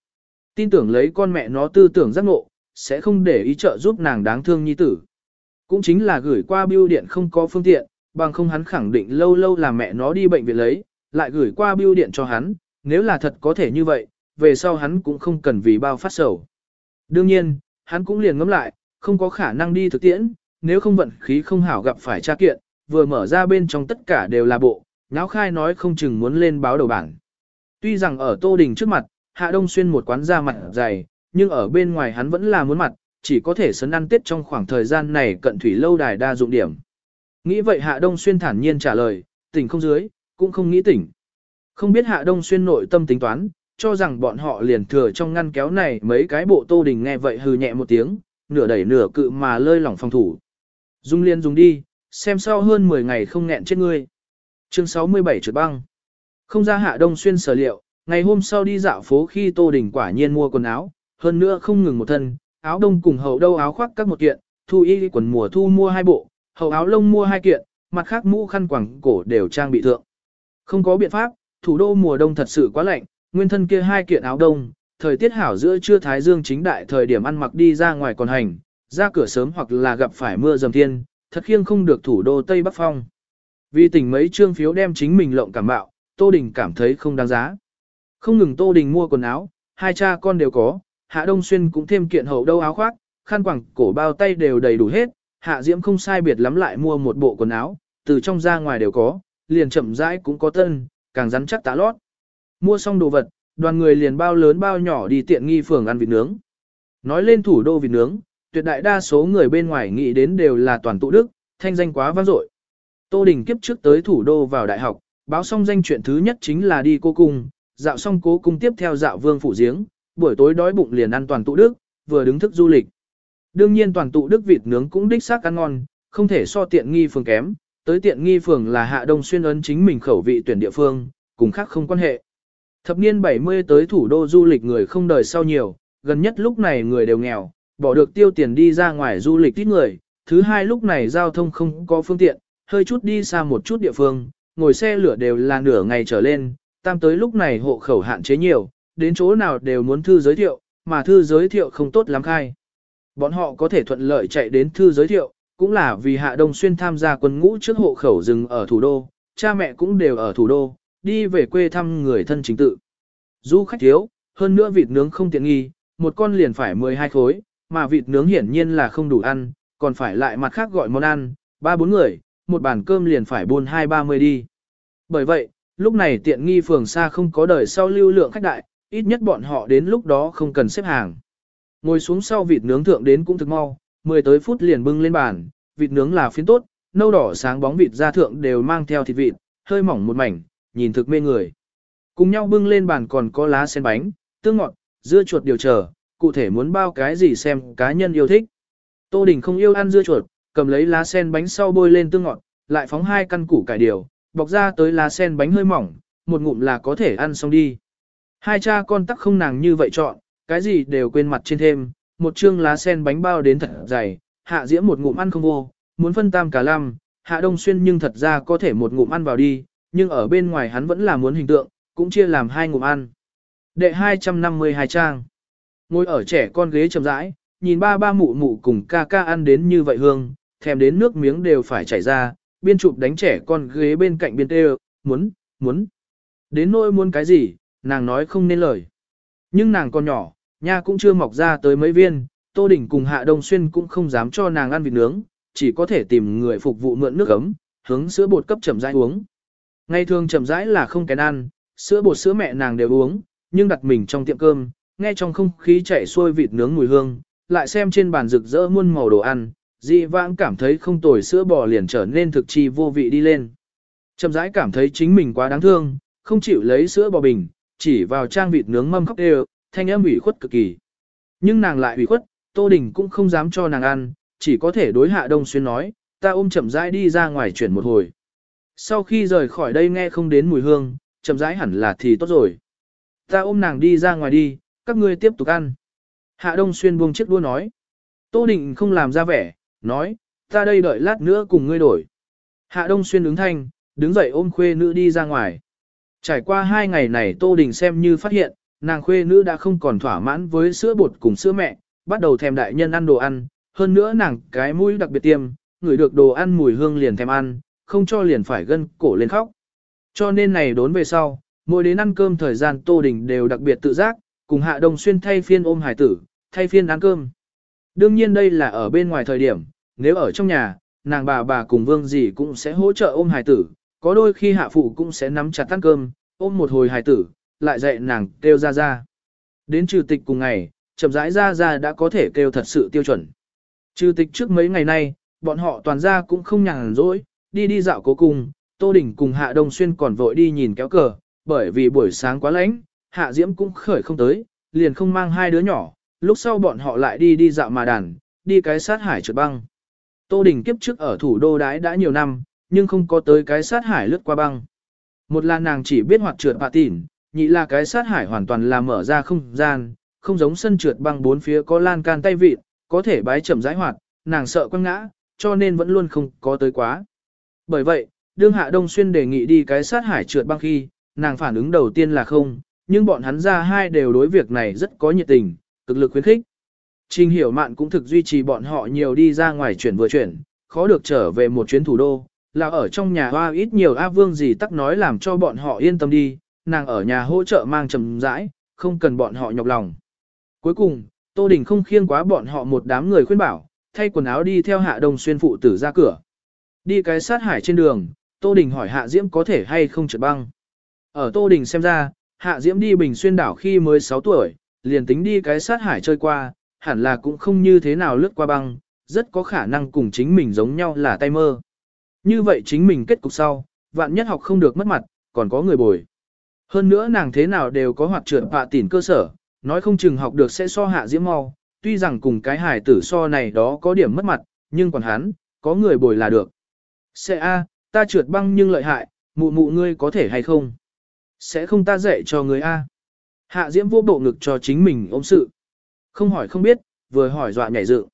Tin tưởng lấy con mẹ nó tư tưởng giác ngộ, sẽ không để ý trợ giúp nàng đáng thương nhi tử. Cũng chính là gửi qua bưu điện không có phương tiện, bằng không hắn khẳng định lâu lâu là mẹ nó đi bệnh viện lấy, lại gửi qua bưu điện cho hắn, nếu là thật có thể như vậy, về sau hắn cũng không cần vì bao phát sầu. Đương nhiên, hắn cũng liền ngẫm lại, không có khả năng đi thực tiễn, nếu không vận khí không hảo gặp phải tra kiện, vừa mở ra bên trong tất cả đều là bộ, nháo khai nói không chừng muốn lên báo đầu bảng. Tuy rằng ở Tô Đình trước mặt, Hạ Đông Xuyên một quán ra mặt dày, nhưng ở bên ngoài hắn vẫn là muốn mặt, chỉ có thể sấn ăn tết trong khoảng thời gian này cận thủy lâu đài đa dụng điểm. Nghĩ vậy Hạ Đông Xuyên thản nhiên trả lời, tỉnh không dưới, cũng không nghĩ tỉnh. Không biết Hạ Đông Xuyên nội tâm tính toán, cho rằng bọn họ liền thừa trong ngăn kéo này mấy cái bộ Tô Đình nghe vậy hừ nhẹ một tiếng, nửa đẩy nửa cự mà lơi lỏng phòng thủ. Dung liên dùng đi, xem sau hơn 10 ngày không nghẹn chết ngươi. Chương 67 trượt băng. Không ra Hạ Đông Xuyên sở liệu, ngày hôm sau đi dạo phố khi Tô Đình quả nhiên mua quần áo, hơn nữa không ngừng một thân, áo đông cùng hậu đâu áo khoác các một kiện, thu y quần mùa thu mua hai bộ, hậu áo lông mua hai kiện, mặt khác mũ khăn quẳng cổ đều trang bị thượng. Không có biện pháp, thủ đô mùa đông thật sự quá lạnh, nguyên thân kia hai kiện áo đông, thời tiết hảo giữa trưa thái dương chính đại thời điểm ăn mặc đi ra ngoài còn hành, ra cửa sớm hoặc là gặp phải mưa dầm thiên, thật khiêng không được thủ đô Tây Bắc Phong. Vì tỉnh mấy trương phiếu đem chính mình lộng cảm bạo, Tô Đình cảm thấy không đáng giá. Không ngừng Tô Đình mua quần áo, hai cha con đều có, Hạ Đông Xuyên cũng thêm kiện hậu đâu áo khoác, khăn quàng cổ bao tay đều đầy đủ hết, Hạ Diễm không sai biệt lắm lại mua một bộ quần áo, từ trong ra ngoài đều có, liền chậm rãi cũng có tân, càng rắn chắc tá lót. Mua xong đồ vật, đoàn người liền bao lớn bao nhỏ đi tiện nghi phường ăn vịt nướng. Nói lên thủ đô vịt nướng, tuyệt đại đa số người bên ngoài nghĩ đến đều là toàn tụ đức, thanh danh quá vang dội. Tô Đình kiếp trước tới thủ đô vào đại học, báo xong danh chuyện thứ nhất chính là đi cô cung, dạo xong cố cung tiếp theo dạo vương phủ giếng, buổi tối đói bụng liền ăn toàn tụ đức, vừa đứng thức du lịch. Đương nhiên toàn tụ đức vịt nướng cũng đích xác ăn ngon, không thể so tiện nghi phường kém, tới tiện nghi phường là hạ đông xuyên ấn chính mình khẩu vị tuyển địa phương, cùng khác không quan hệ. Thập niên 70 tới thủ đô du lịch người không đời sau nhiều, gần nhất lúc này người đều nghèo, bỏ được tiêu tiền đi ra ngoài du lịch ít người, thứ hai lúc này giao thông không có phương tiện, hơi chút đi xa một chút địa phương, ngồi xe lửa đều là nửa ngày trở lên, tam tới lúc này hộ khẩu hạn chế nhiều, đến chỗ nào đều muốn thư giới thiệu, mà thư giới thiệu không tốt lắm khai. Bọn họ có thể thuận lợi chạy đến thư giới thiệu, cũng là vì Hạ Đông Xuyên tham gia quân ngũ trước hộ khẩu rừng ở thủ đô, cha mẹ cũng đều ở thủ đô, đi về quê thăm người thân chính tự. Du khách thiếu, hơn nữa vịt nướng không tiện nghi, một con liền phải 12 khối, mà vịt nướng hiển nhiên là không đủ ăn, còn phải lại mặt khác gọi món ăn, ba bốn người, một bàn cơm liền phải buôn hai ba mươi đi. Bởi vậy, lúc này tiện nghi phường xa không có đời sau lưu lượng khách đại, ít nhất bọn họ đến lúc đó không cần xếp hàng. Ngồi xuống sau vịt nướng thượng đến cũng thực mau, 10 tới phút liền bưng lên bàn, vịt nướng là phiến tốt, nâu đỏ sáng bóng vịt ra thượng đều mang theo thịt vịt, hơi mỏng một mảnh, nhìn thực mê người. Cùng nhau bưng lên bàn còn có lá sen bánh, tương ngọt, dưa chuột điều chờ, cụ thể muốn bao cái gì xem cá nhân yêu thích. Tô Đình không yêu ăn dưa chuột, cầm lấy lá sen bánh sau bôi lên tương ngọt, lại phóng hai căn củ cải điều, bọc ra tới lá sen bánh hơi mỏng, một ngụm là có thể ăn xong đi. Hai cha con tắc không nàng như vậy chọn, cái gì đều quên mặt trên thêm, một chương lá sen bánh bao đến thật dày, hạ diễm một ngụm ăn không vô, muốn phân tam cả lăm, hạ đông xuyên nhưng thật ra có thể một ngụm ăn vào đi, nhưng ở bên ngoài hắn vẫn là muốn hình tượng, cũng chia làm hai ngụm ăn. Đệ 252 trang. Ngồi ở trẻ con ghế chậm rãi, nhìn ba ba mụ mụ cùng ca ca ăn đến như vậy hương, thèm đến nước miếng đều phải chảy ra, biên chụp đánh trẻ con ghế bên cạnh biên tê muốn, muốn. Đến nỗi muốn cái gì, nàng nói không nên lời. Nhưng nàng còn nhỏ, nha cũng chưa mọc ra tới mấy viên, Tô Đình cùng Hạ Đông Xuyên cũng không dám cho nàng ăn vịt nướng, chỉ có thể tìm người phục vụ mượn nước ấm, hướng sữa bột cấp chậm rãi uống. Ngày thường chậm rãi là không kén ăn, sữa bột sữa mẹ nàng đều uống, nhưng đặt mình trong tiệm cơm, nghe trong không khí chảy xuôi vịt nướng mùi hương, lại xem trên bàn rực rỡ muôn màu đồ ăn, dị vãng cảm thấy không tồi sữa bò liền trở nên thực chi vô vị đi lên. Chậm rãi cảm thấy chính mình quá đáng thương, không chịu lấy sữa bò bình, chỉ vào trang vịt nướng mâm khóc đều, thanh âm ủy khuất cực kỳ. Nhưng nàng lại ủy khuất, Tô Đình cũng không dám cho nàng ăn, chỉ có thể đối hạ đông xuyên nói, ta ôm chậm rãi đi ra ngoài chuyển một hồi. Sau khi rời khỏi đây nghe không đến mùi hương, chậm rãi hẳn là thì tốt rồi. Ta ôm nàng đi ra ngoài đi, các ngươi tiếp tục ăn. Hạ Đông Xuyên buông chiếc đua nói. Tô Định không làm ra vẻ, nói, ta đây đợi lát nữa cùng ngươi đổi. Hạ Đông Xuyên ứng thanh, đứng dậy ôm khuê nữ đi ra ngoài. Trải qua hai ngày này Tô Đình xem như phát hiện, nàng khuê nữ đã không còn thỏa mãn với sữa bột cùng sữa mẹ, bắt đầu thèm đại nhân ăn đồ ăn, hơn nữa nàng cái mũi đặc biệt tiêm, ngửi được đồ ăn mùi hương liền thèm ăn, không cho liền phải gân cổ lên khóc. Cho nên này đốn về sau, mỗi đến ăn cơm thời gian Tô Đình đều đặc biệt tự giác, cùng Hạ Đông Xuyên thay phiên ôm hải tử, thay phiên ăn cơm. Đương nhiên đây là ở bên ngoài thời điểm, nếu ở trong nhà, nàng bà bà cùng vương gì cũng sẽ hỗ trợ ôm hải tử, có đôi khi hạ phụ cũng sẽ nắm chặt ăn cơm, ôm một hồi hải tử, lại dạy nàng kêu ra ra. Đến trừ tịch cùng ngày, chậm rãi ra ra đã có thể kêu thật sự tiêu chuẩn. Trừ tịch trước mấy ngày nay, bọn họ toàn ra cũng không nhàn rỗi, đi đi dạo cố cùng, Tô Đình cùng Hạ Đông Xuyên còn vội đi nhìn kéo cờ, bởi vì buổi sáng quá lạnh, Hạ Diễm cũng khởi không tới, liền không mang hai đứa nhỏ, lúc sau bọn họ lại đi đi dạo mà đàn, đi cái sát hải trượt băng. Tô Đình kiếp trước ở thủ đô đái đã nhiều năm, nhưng không có tới cái sát hải lướt qua băng. Một là nàng chỉ biết hoạt trượt bạ tỉn, nhị là cái sát hải hoàn toàn là mở ra không gian, không giống sân trượt băng bốn phía có lan can tay vịt, có thể bái chậm rãi hoạt, nàng sợ quăng ngã, cho nên vẫn luôn không có tới quá. Bởi vậy, đương hạ đông xuyên đề nghị đi cái sát hải trượt băng khi, nàng phản ứng đầu tiên là không, nhưng bọn hắn ra hai đều đối việc này rất có nhiệt tình, cực lực khuyến khích. Trình hiểu mạn cũng thực duy trì bọn họ nhiều đi ra ngoài chuyển vừa chuyển, khó được trở về một chuyến thủ đô, là ở trong nhà hoa ít nhiều A Vương gì tắc nói làm cho bọn họ yên tâm đi, nàng ở nhà hỗ trợ mang trầm rãi, không cần bọn họ nhọc lòng. Cuối cùng, Tô Đình không khiêng quá bọn họ một đám người khuyên bảo, thay quần áo đi theo Hạ Đông Xuyên phụ tử ra cửa. Đi cái sát hải trên đường, Tô Đình hỏi Hạ Diễm có thể hay không trượt băng. Ở Tô Đình xem ra, Hạ Diễm đi Bình Xuyên đảo khi mới 6 tuổi, liền tính đi cái sát hải chơi qua, hẳn là cũng không như thế nào lướt qua băng, rất có khả năng cùng chính mình giống nhau là tay mơ. Như vậy chính mình kết cục sau, vạn nhất học không được mất mặt, còn có người bồi. Hơn nữa nàng thế nào đều có hoạt trượt bạ tỉn cơ sở, nói không chừng học được sẽ so hạ diễm mau, tuy rằng cùng cái hải tử so này đó có điểm mất mặt, nhưng còn hắn, có người bồi là được. Sẽ a, ta trượt băng nhưng lợi hại, mụ mụ ngươi có thể hay không? Sẽ không ta dạy cho ngươi a. Hạ diễm vô bộ ngực cho chính mình ôm sự. Không hỏi không biết, vừa hỏi dọa nhảy dựng.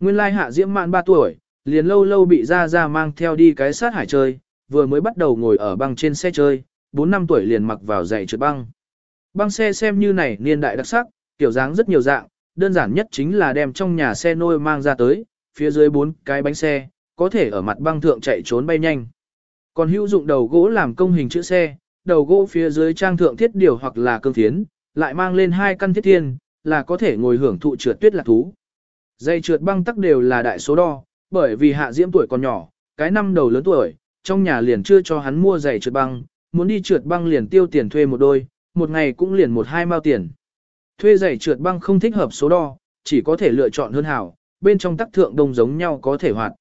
Nguyên lai hạ diễm mạn 3 tuổi, liền lâu lâu bị ra ra mang theo đi cái sát hải chơi, vừa mới bắt đầu ngồi ở băng trên xe chơi, 4 năm tuổi liền mặc vào giày trượt băng. Băng xe xem như này niên đại đặc sắc, kiểu dáng rất nhiều dạng, đơn giản nhất chính là đem trong nhà xe nôi mang ra tới, phía dưới bốn cái bánh xe, có thể ở mặt băng thượng chạy trốn bay nhanh. Còn hữu dụng đầu gỗ làm công hình chữ xe, đầu gỗ phía dưới trang thượng thiết điều hoặc là cương thiến, lại mang lên hai căn thiết thiên, là có thể ngồi hưởng thụ trượt tuyết lạc thú. Dây trượt băng tắc đều là đại số đo, bởi vì hạ diễm tuổi còn nhỏ, cái năm đầu lớn tuổi, trong nhà liền chưa cho hắn mua giày trượt băng, muốn đi trượt băng liền tiêu tiền thuê một đôi, một ngày cũng liền một hai mao tiền. Thuê giày trượt băng không thích hợp số đo, chỉ có thể lựa chọn hơn hảo, bên trong tắc thượng đông giống nhau có thể hoạt.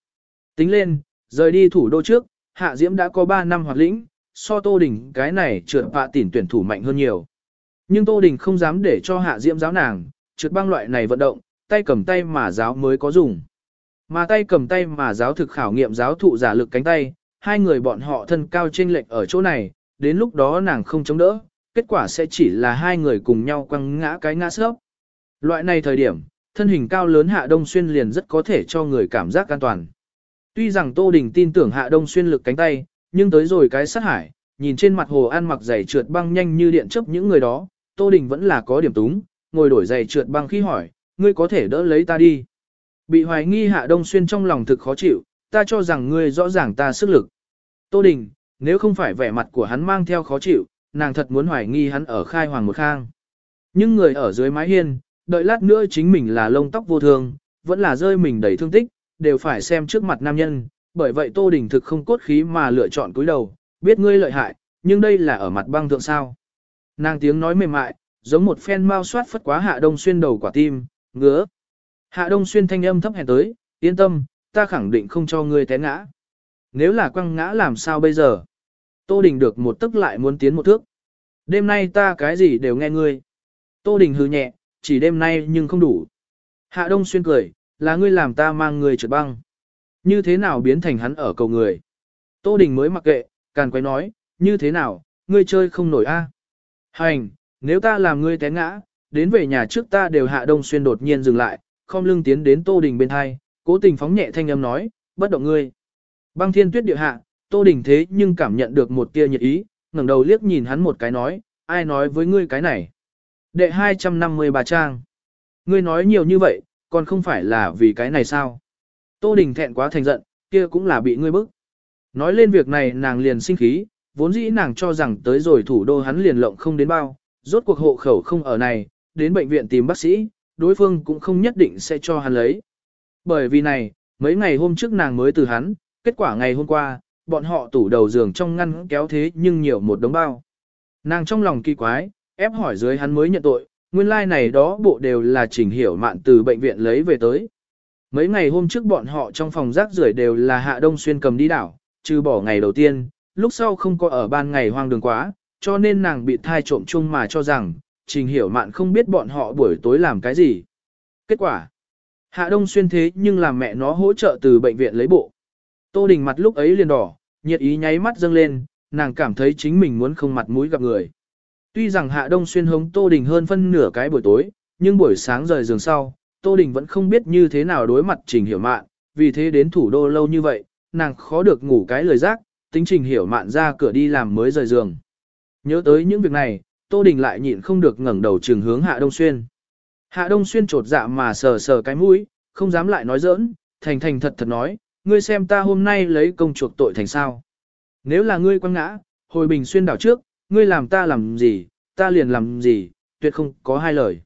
Tính lên, rời đi thủ đô trước, Hạ Diễm đã có 3 năm hoạt lĩnh, so Tô Đình cái này trượt vạ tỉn tuyển thủ mạnh hơn nhiều. Nhưng Tô Đình không dám để cho Hạ Diễm giáo nàng, trượt băng loại này vận động, tay cầm tay mà giáo mới có dùng. Mà tay cầm tay mà giáo thực khảo nghiệm giáo thụ giả lực cánh tay, hai người bọn họ thân cao chênh lệch ở chỗ này, đến lúc đó nàng không chống đỡ, kết quả sẽ chỉ là hai người cùng nhau quăng ngã cái ngã sớp. Loại này thời điểm, thân hình cao lớn Hạ Đông Xuyên liền rất có thể cho người cảm giác an toàn. Tuy rằng Tô Đình tin tưởng Hạ Đông Xuyên lực cánh tay, nhưng tới rồi cái sát hải, nhìn trên mặt hồ an mặc giày trượt băng nhanh như điện chớp những người đó, Tô Đình vẫn là có điểm túng, ngồi đổi giày trượt băng khi hỏi, ngươi có thể đỡ lấy ta đi. Bị hoài nghi Hạ Đông Xuyên trong lòng thực khó chịu, ta cho rằng ngươi rõ ràng ta sức lực. Tô Đình, nếu không phải vẻ mặt của hắn mang theo khó chịu, nàng thật muốn hoài nghi hắn ở khai hoàng một khang. Nhưng người ở dưới mái hiên, đợi lát nữa chính mình là lông tóc vô thương, vẫn là rơi mình đầy thương tích, đều phải xem trước mặt nam nhân, bởi vậy Tô Đình thực không cốt khí mà lựa chọn cúi đầu, biết ngươi lợi hại, nhưng đây là ở mặt băng thượng sao. Nàng tiếng nói mềm mại, giống một phen mau soát phất quá hạ đông xuyên đầu quả tim, ngứa. Hạ đông xuyên thanh âm thấp hèn tới, yên tâm, ta khẳng định không cho ngươi té ngã. Nếu là quăng ngã làm sao bây giờ? Tô Đình được một tức lại muốn tiến một thước. Đêm nay ta cái gì đều nghe ngươi. Tô Đình hừ nhẹ, chỉ đêm nay nhưng không đủ. Hạ Đông Xuyên cười, là ngươi làm ta mang người trượt băng. Như thế nào biến thành hắn ở cầu người? Tô Đình mới mặc kệ, càn quay nói, như thế nào, ngươi chơi không nổi a? Hành, nếu ta làm ngươi té ngã, đến về nhà trước ta đều Hạ Đông Xuyên đột nhiên dừng lại, khom lưng tiến đến Tô Đình bên hai, cố tình phóng nhẹ thanh âm nói, bất động ngươi. Băng thiên tuyết địa hạ, Tô Đình thế nhưng cảm nhận được một tia nhiệt ý, ngẩng đầu liếc nhìn hắn một cái nói, ai nói với ngươi cái này. Đệ 253 trang. Ngươi nói nhiều như vậy, còn không phải là vì cái này sao? Tô Đình thẹn quá thành giận, kia cũng là bị ngươi bức. Nói lên việc này nàng liền sinh khí, vốn dĩ nàng cho rằng tới rồi thủ đô hắn liền lộng không đến bao, rốt cuộc hộ khẩu không ở này, đến bệnh viện tìm bác sĩ, đối phương cũng không nhất định sẽ cho hắn lấy. Bởi vì này, mấy ngày hôm trước nàng mới từ hắn, kết quả ngày hôm qua, bọn họ tủ đầu giường trong ngăn kéo thế nhưng nhiều một đống bao. Nàng trong lòng kỳ quái, ép hỏi dưới hắn mới nhận tội, nguyên lai like này đó bộ đều là trình hiểu mạn từ bệnh viện lấy về tới. Mấy ngày hôm trước bọn họ trong phòng rác rưởi đều là hạ đông xuyên cầm đi đảo, trừ bỏ ngày đầu tiên, lúc sau không có ở ban ngày hoang đường quá, cho nên nàng bị thai trộm chung mà cho rằng, trình hiểu mạn không biết bọn họ buổi tối làm cái gì. Kết quả, hạ đông xuyên thế nhưng làm mẹ nó hỗ trợ từ bệnh viện lấy bộ. Tô Đình mặt lúc ấy liền đỏ, nhiệt ý nháy mắt dâng lên, nàng cảm thấy chính mình muốn không mặt mũi gặp người. Tuy rằng Hạ Đông Xuyên hống Tô Đình hơn phân nửa cái buổi tối, nhưng buổi sáng rời giường sau, Tô Đình vẫn không biết như thế nào đối mặt Trình Hiểu Mạn, vì thế đến thủ đô lâu như vậy, nàng khó được ngủ cái lời giác, tính Trình Hiểu Mạn ra cửa đi làm mới rời giường. Nhớ tới những việc này, Tô Đình lại nhịn không được ngẩng đầu trường hướng Hạ Đông Xuyên. Hạ Đông Xuyên trột dạ mà sờ sờ cái mũi, không dám lại nói giỡn, thành thành thật thật nói, ngươi xem ta hôm nay lấy công chuộc tội thành sao. Nếu là ngươi quăng ngã, hồi bình xuyên đảo trước, ngươi làm ta làm gì, ta liền làm gì, tuyệt không có hai lời.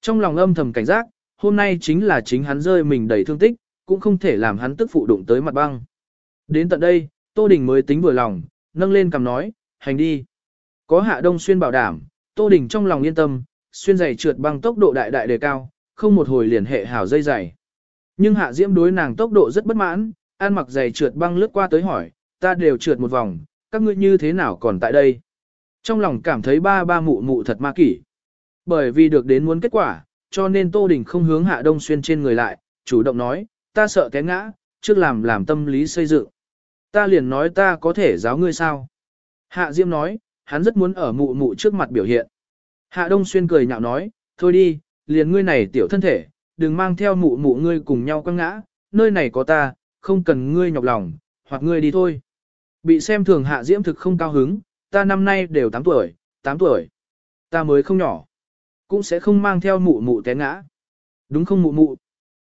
Trong lòng âm thầm cảnh giác, hôm nay chính là chính hắn rơi mình đầy thương tích, cũng không thể làm hắn tức phụ đụng tới mặt băng. Đến tận đây, Tô Đình mới tính vừa lòng, nâng lên cầm nói, hành đi. Có Hạ Đông Xuyên bảo đảm, Tô Đình trong lòng yên tâm, xuyên giày trượt băng tốc độ đại đại đề cao, không một hồi liền hệ hảo dây giày. Nhưng Hạ Diễm đối nàng tốc độ rất bất mãn, an mặc giày trượt băng lướt qua tới hỏi, ta đều trượt một vòng, các ngươi như thế nào còn tại đây? Trong lòng cảm thấy ba ba mụ mụ thật ma kỷ. Bởi vì được đến muốn kết quả, cho nên Tô Đình không hướng Hạ Đông Xuyên trên người lại, chủ động nói, ta sợ té ngã, trước làm làm tâm lý xây dựng. Ta liền nói ta có thể giáo ngươi sao? Hạ Diễm nói, hắn rất muốn ở mụ mụ trước mặt biểu hiện. Hạ Đông Xuyên cười nhạo nói, thôi đi, liền ngươi này tiểu thân thể, đừng mang theo mụ mụ ngươi cùng nhau quăng ngã, nơi này có ta, không cần ngươi nhọc lòng, hoặc ngươi đi thôi. Bị xem thường Hạ Diễm thực không cao hứng, ta năm nay đều 8 tuổi, 8 tuổi. Ta mới không nhỏ. Cũng sẽ không mang theo mụ mụ té ngã. Đúng không mụ mụ?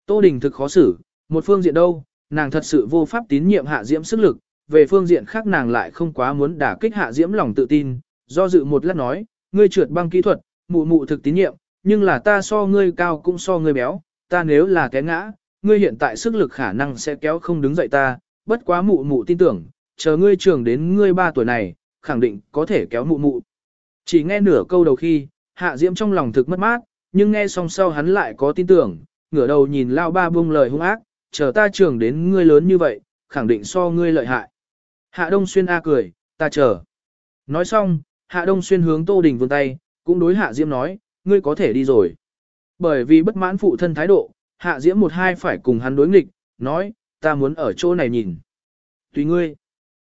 Tô Đình thực khó xử, một phương diện đâu, nàng thật sự vô pháp tín nhiệm Hạ Diễm sức lực, về phương diện khác nàng lại không quá muốn đả kích Hạ Diễm lòng tự tin, do dự một lát nói, ngươi trượt băng kỹ thuật, mụ mụ thực tín nhiệm, nhưng là ta so ngươi cao cũng so ngươi béo, ta nếu là té ngã, ngươi hiện tại sức lực khả năng sẽ kéo không đứng dậy ta, bất quá mụ mụ tin tưởng, chờ ngươi trưởng đến ngươi 3 tuổi này, khẳng định có thể kéo mụ mụ. Chỉ nghe nửa câu đầu khi, Hạ Diễm trong lòng thực mất mát, nhưng nghe xong sau hắn lại có tin tưởng, ngửa đầu nhìn lao ba buông lời hung ác, chờ ta trưởng đến ngươi lớn như vậy, khẳng định so ngươi lợi hại. Hạ Đông Xuyên A cười, ta chờ. Nói xong, Hạ Đông Xuyên hướng Tô Đình vươn tay, cũng đối Hạ Diễm nói, ngươi có thể đi rồi. Bởi vì bất mãn phụ thân thái độ, Hạ Diễm một hai phải cùng hắn đối nghịch, nói, ta muốn ở chỗ này nhìn. Tùy ngươi.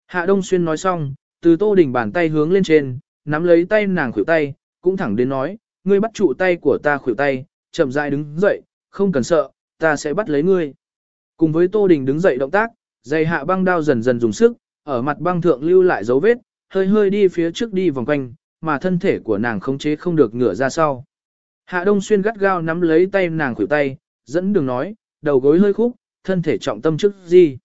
Hạ Đông Xuyên nói xong, từ Tô Đình bàn tay hướng lên trên, nắm lấy tay nàng khuỷu tay, cũng thẳng đến nói, ngươi bắt trụ tay của ta khuỷu tay, chậm rãi đứng dậy, không cần sợ, ta sẽ bắt lấy ngươi. Cùng với Tô Đình đứng dậy động tác, dây hạ băng đao dần dần dùng sức, ở mặt băng thượng lưu lại dấu vết, hơi hơi đi phía trước đi vòng quanh, mà thân thể của nàng khống chế không được ngửa ra sau. Hạ Đông Xuyên gắt gao nắm lấy tay nàng khuỷu tay, dẫn đường nói, đầu gối hơi khúc, thân thể trọng tâm trước gì.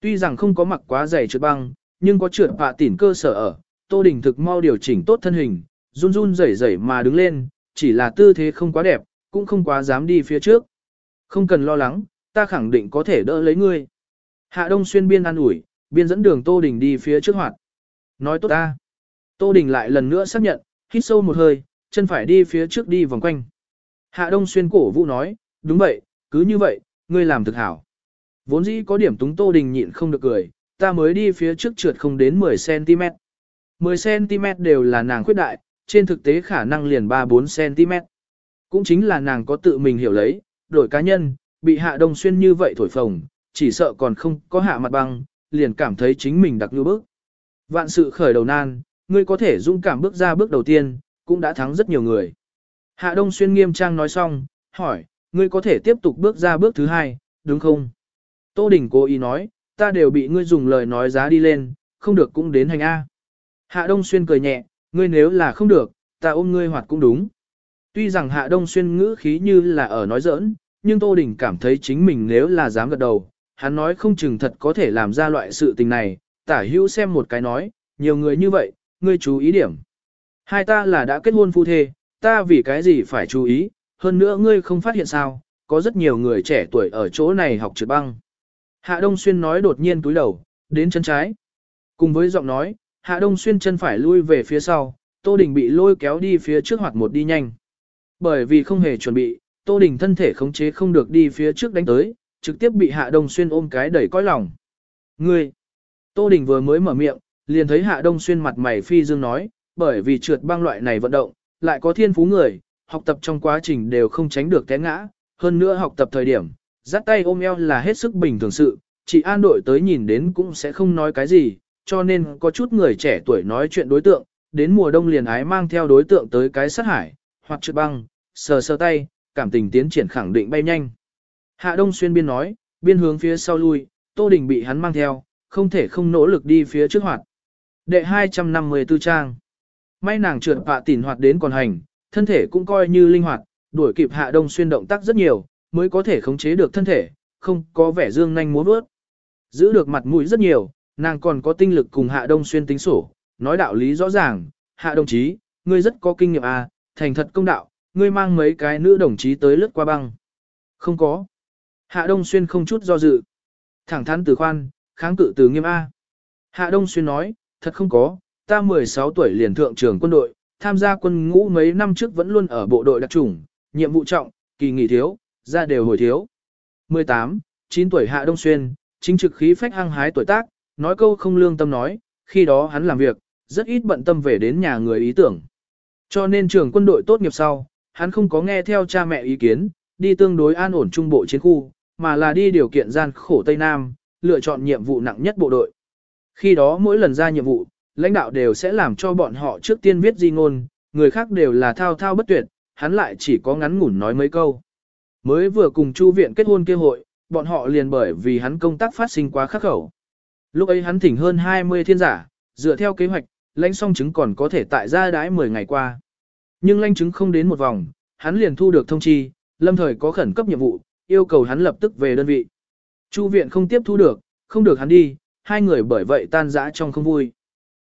Tuy rằng không có mặc quá dày trượt băng, nhưng có trượt bạ tỉn cơ sở ở, Tô Đình thực mau điều chỉnh tốt thân hình, run run rẩy rẩy mà đứng lên, chỉ là tư thế không quá đẹp, cũng không quá dám đi phía trước. Không cần lo lắng, ta khẳng định có thể đỡ lấy ngươi. Hạ Đông Xuyên biên an ủi, biên dẫn đường Tô Đình đi phía trước hoạt. Nói tốt ta. Tô Đình lại lần nữa xác nhận, hít sâu một hơi, chân phải đi phía trước đi vòng quanh. Hạ Đông Xuyên cổ vũ nói, đúng vậy, cứ như vậy, ngươi làm thực hảo. Vốn dĩ có điểm túng Tô Đình nhịn không được cười, ta mới đi phía trước trượt không đến 10cm. 10cm đều là nàng khuyết đại, trên thực tế khả năng liền 3-4cm. Cũng chính là nàng có tự mình hiểu lấy, đổi cá nhân, bị hạ đông xuyên như vậy thổi phồng, chỉ sợ còn không có hạ mặt băng, liền cảm thấy chính mình đặc như bước. Vạn sự khởi đầu nan, ngươi có thể dũng cảm bước ra bước đầu tiên, cũng đã thắng rất nhiều người. Hạ Đông Xuyên nghiêm trang nói xong, hỏi, ngươi có thể tiếp tục bước ra bước thứ hai, đúng không? Tô Đình cố ý nói, ta đều bị ngươi dùng lời nói giá đi lên, không được cũng đến hành A. Hạ Đông Xuyên cười nhẹ, ngươi nếu là không được, ta ôm ngươi hoạt cũng đúng. Tuy rằng Hạ Đông Xuyên ngữ khí như là ở nói giỡn, nhưng Tô Đình cảm thấy chính mình nếu là dám gật đầu, hắn nói không chừng thật có thể làm ra loại sự tình này, tả hữu xem một cái nói, nhiều người như vậy, ngươi chú ý điểm. Hai ta là đã kết hôn phu thê, ta vì cái gì phải chú ý, hơn nữa ngươi không phát hiện sao, có rất nhiều người trẻ tuổi ở chỗ này học trượt băng. Hạ Đông Xuyên nói đột nhiên túi đầu, đến chân trái. Cùng với giọng nói, Hạ Đông Xuyên chân phải lui về phía sau, Tô Đình bị lôi kéo đi phía trước hoặc một đi nhanh. Bởi vì không hề chuẩn bị, Tô Đình thân thể khống chế không được đi phía trước đánh tới, trực tiếp bị Hạ Đông Xuyên ôm cái đẩy coi lòng. Ngươi! Tô Đình vừa mới mở miệng, liền thấy Hạ Đông Xuyên mặt mày phi dương nói, bởi vì trượt băng loại này vận động, lại có thiên phú người, học tập trong quá trình đều không tránh được té ngã, hơn nữa học tập thời điểm, dắt tay ôm eo là hết sức bình thường sự, chị an đội tới nhìn đến cũng sẽ không nói cái gì, cho nên có chút người trẻ tuổi nói chuyện đối tượng, đến mùa đông liền ái mang theo đối tượng tới cái sát hải, hoặc trượt băng, sờ sờ tay, cảm tình tiến triển khẳng định bay nhanh. Hạ Đông Xuyên biên nói, biên hướng phía sau lui, Tô Đình bị hắn mang theo, không thể không nỗ lực đi phía trước hoạt. Đệ 254 trang. May nàng trượt vạ tỉn hoạt đến còn hành, thân thể cũng coi như linh hoạt, đuổi kịp Hạ Đông Xuyên động tác rất nhiều, mới có thể khống chế được thân thể, không có vẻ dương nhanh múa bước. Giữ được mặt mũi rất nhiều, nàng còn có tinh lực cùng Hạ Đông Xuyên tính sổ, nói đạo lý rõ ràng, Hạ đồng chí, ngươi rất có kinh nghiệm à, thành thật công đạo, ngươi mang mấy cái nữ đồng chí tới lướt qua băng. Không có. Hạ Đông Xuyên không chút do dự. Thẳng thắn từ khoan, kháng cự từ nghiêm A. Hạ Đông Xuyên nói, thật không có, ta 16 tuổi liền thượng trưởng quân đội, tham gia quân ngũ mấy năm trước vẫn luôn ở bộ đội đặc chủng, nhiệm vụ trọng, kỳ nghỉ thiếu, ra đều hồi thiếu. 18, 9 tuổi Hạ Đông Xuyên, chính trực khí phách hăng hái tuổi tác, nói câu không lương tâm nói, khi đó hắn làm việc, rất ít bận tâm về đến nhà người ý tưởng. Cho nên trường quân đội tốt nghiệp sau, hắn không có nghe theo cha mẹ ý kiến, đi tương đối an ổn trung bộ chiến khu, mà là đi điều kiện gian khổ Tây Nam, lựa chọn nhiệm vụ nặng nhất bộ đội. Khi đó mỗi lần ra nhiệm vụ, lãnh đạo đều sẽ làm cho bọn họ trước tiên viết di ngôn, người khác đều là thao thao bất tuyệt, hắn lại chỉ có ngắn ngủn nói mấy câu. Mới vừa cùng chu viện kết hôn kêu hội, bọn họ liền bởi vì hắn công tác phát sinh quá khắc khẩu. Lúc ấy hắn thỉnh hơn 20 thiên giả, dựa theo kế hoạch, lãnh song chứng còn có thể tại gia đãi 10 ngày qua. Nhưng lãnh chứng không đến một vòng, hắn liền thu được thông chi, lâm thời có khẩn cấp nhiệm vụ, yêu cầu hắn lập tức về đơn vị. Chu viện không tiếp thu được, không được hắn đi, hai người bởi vậy tan rã trong không vui.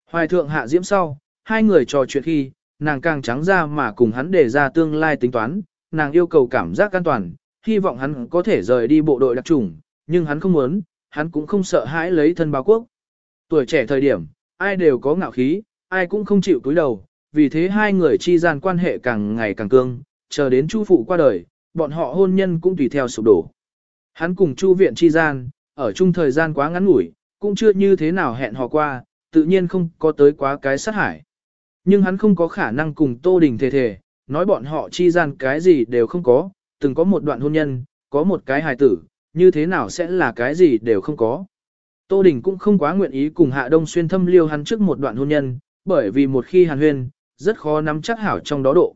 Hoài thượng hạ diễm sau, hai người trò chuyện khi, nàng càng trắng ra mà cùng hắn đề ra tương lai tính toán, nàng yêu cầu cảm giác an toàn, hy vọng hắn có thể rời đi bộ đội đặc trùng, nhưng hắn không muốn, hắn cũng không sợ hãi lấy thân báo quốc. Tuổi trẻ thời điểm, ai đều có ngạo khí, ai cũng không chịu túi đầu, vì thế hai người chi gian quan hệ càng ngày càng cương, chờ đến Chu phụ qua đời, bọn họ hôn nhân cũng tùy theo sụp đổ. Hắn cùng Chu viện chi gian, ở chung thời gian quá ngắn ngủi, cũng chưa như thế nào hẹn hò qua, tự nhiên không có tới quá cái sát hải. Nhưng hắn không có khả năng cùng Tô Đình thề thề, nói bọn họ chi gian cái gì đều không có, từng có một đoạn hôn nhân, có một cái hài tử, như thế nào sẽ là cái gì đều không có. Tô Đình cũng không quá nguyện ý cùng Hạ Đông Xuyên thâm liêu hắn trước một đoạn hôn nhân, bởi vì một khi hàn huyên, rất khó nắm chắc hảo trong đó độ.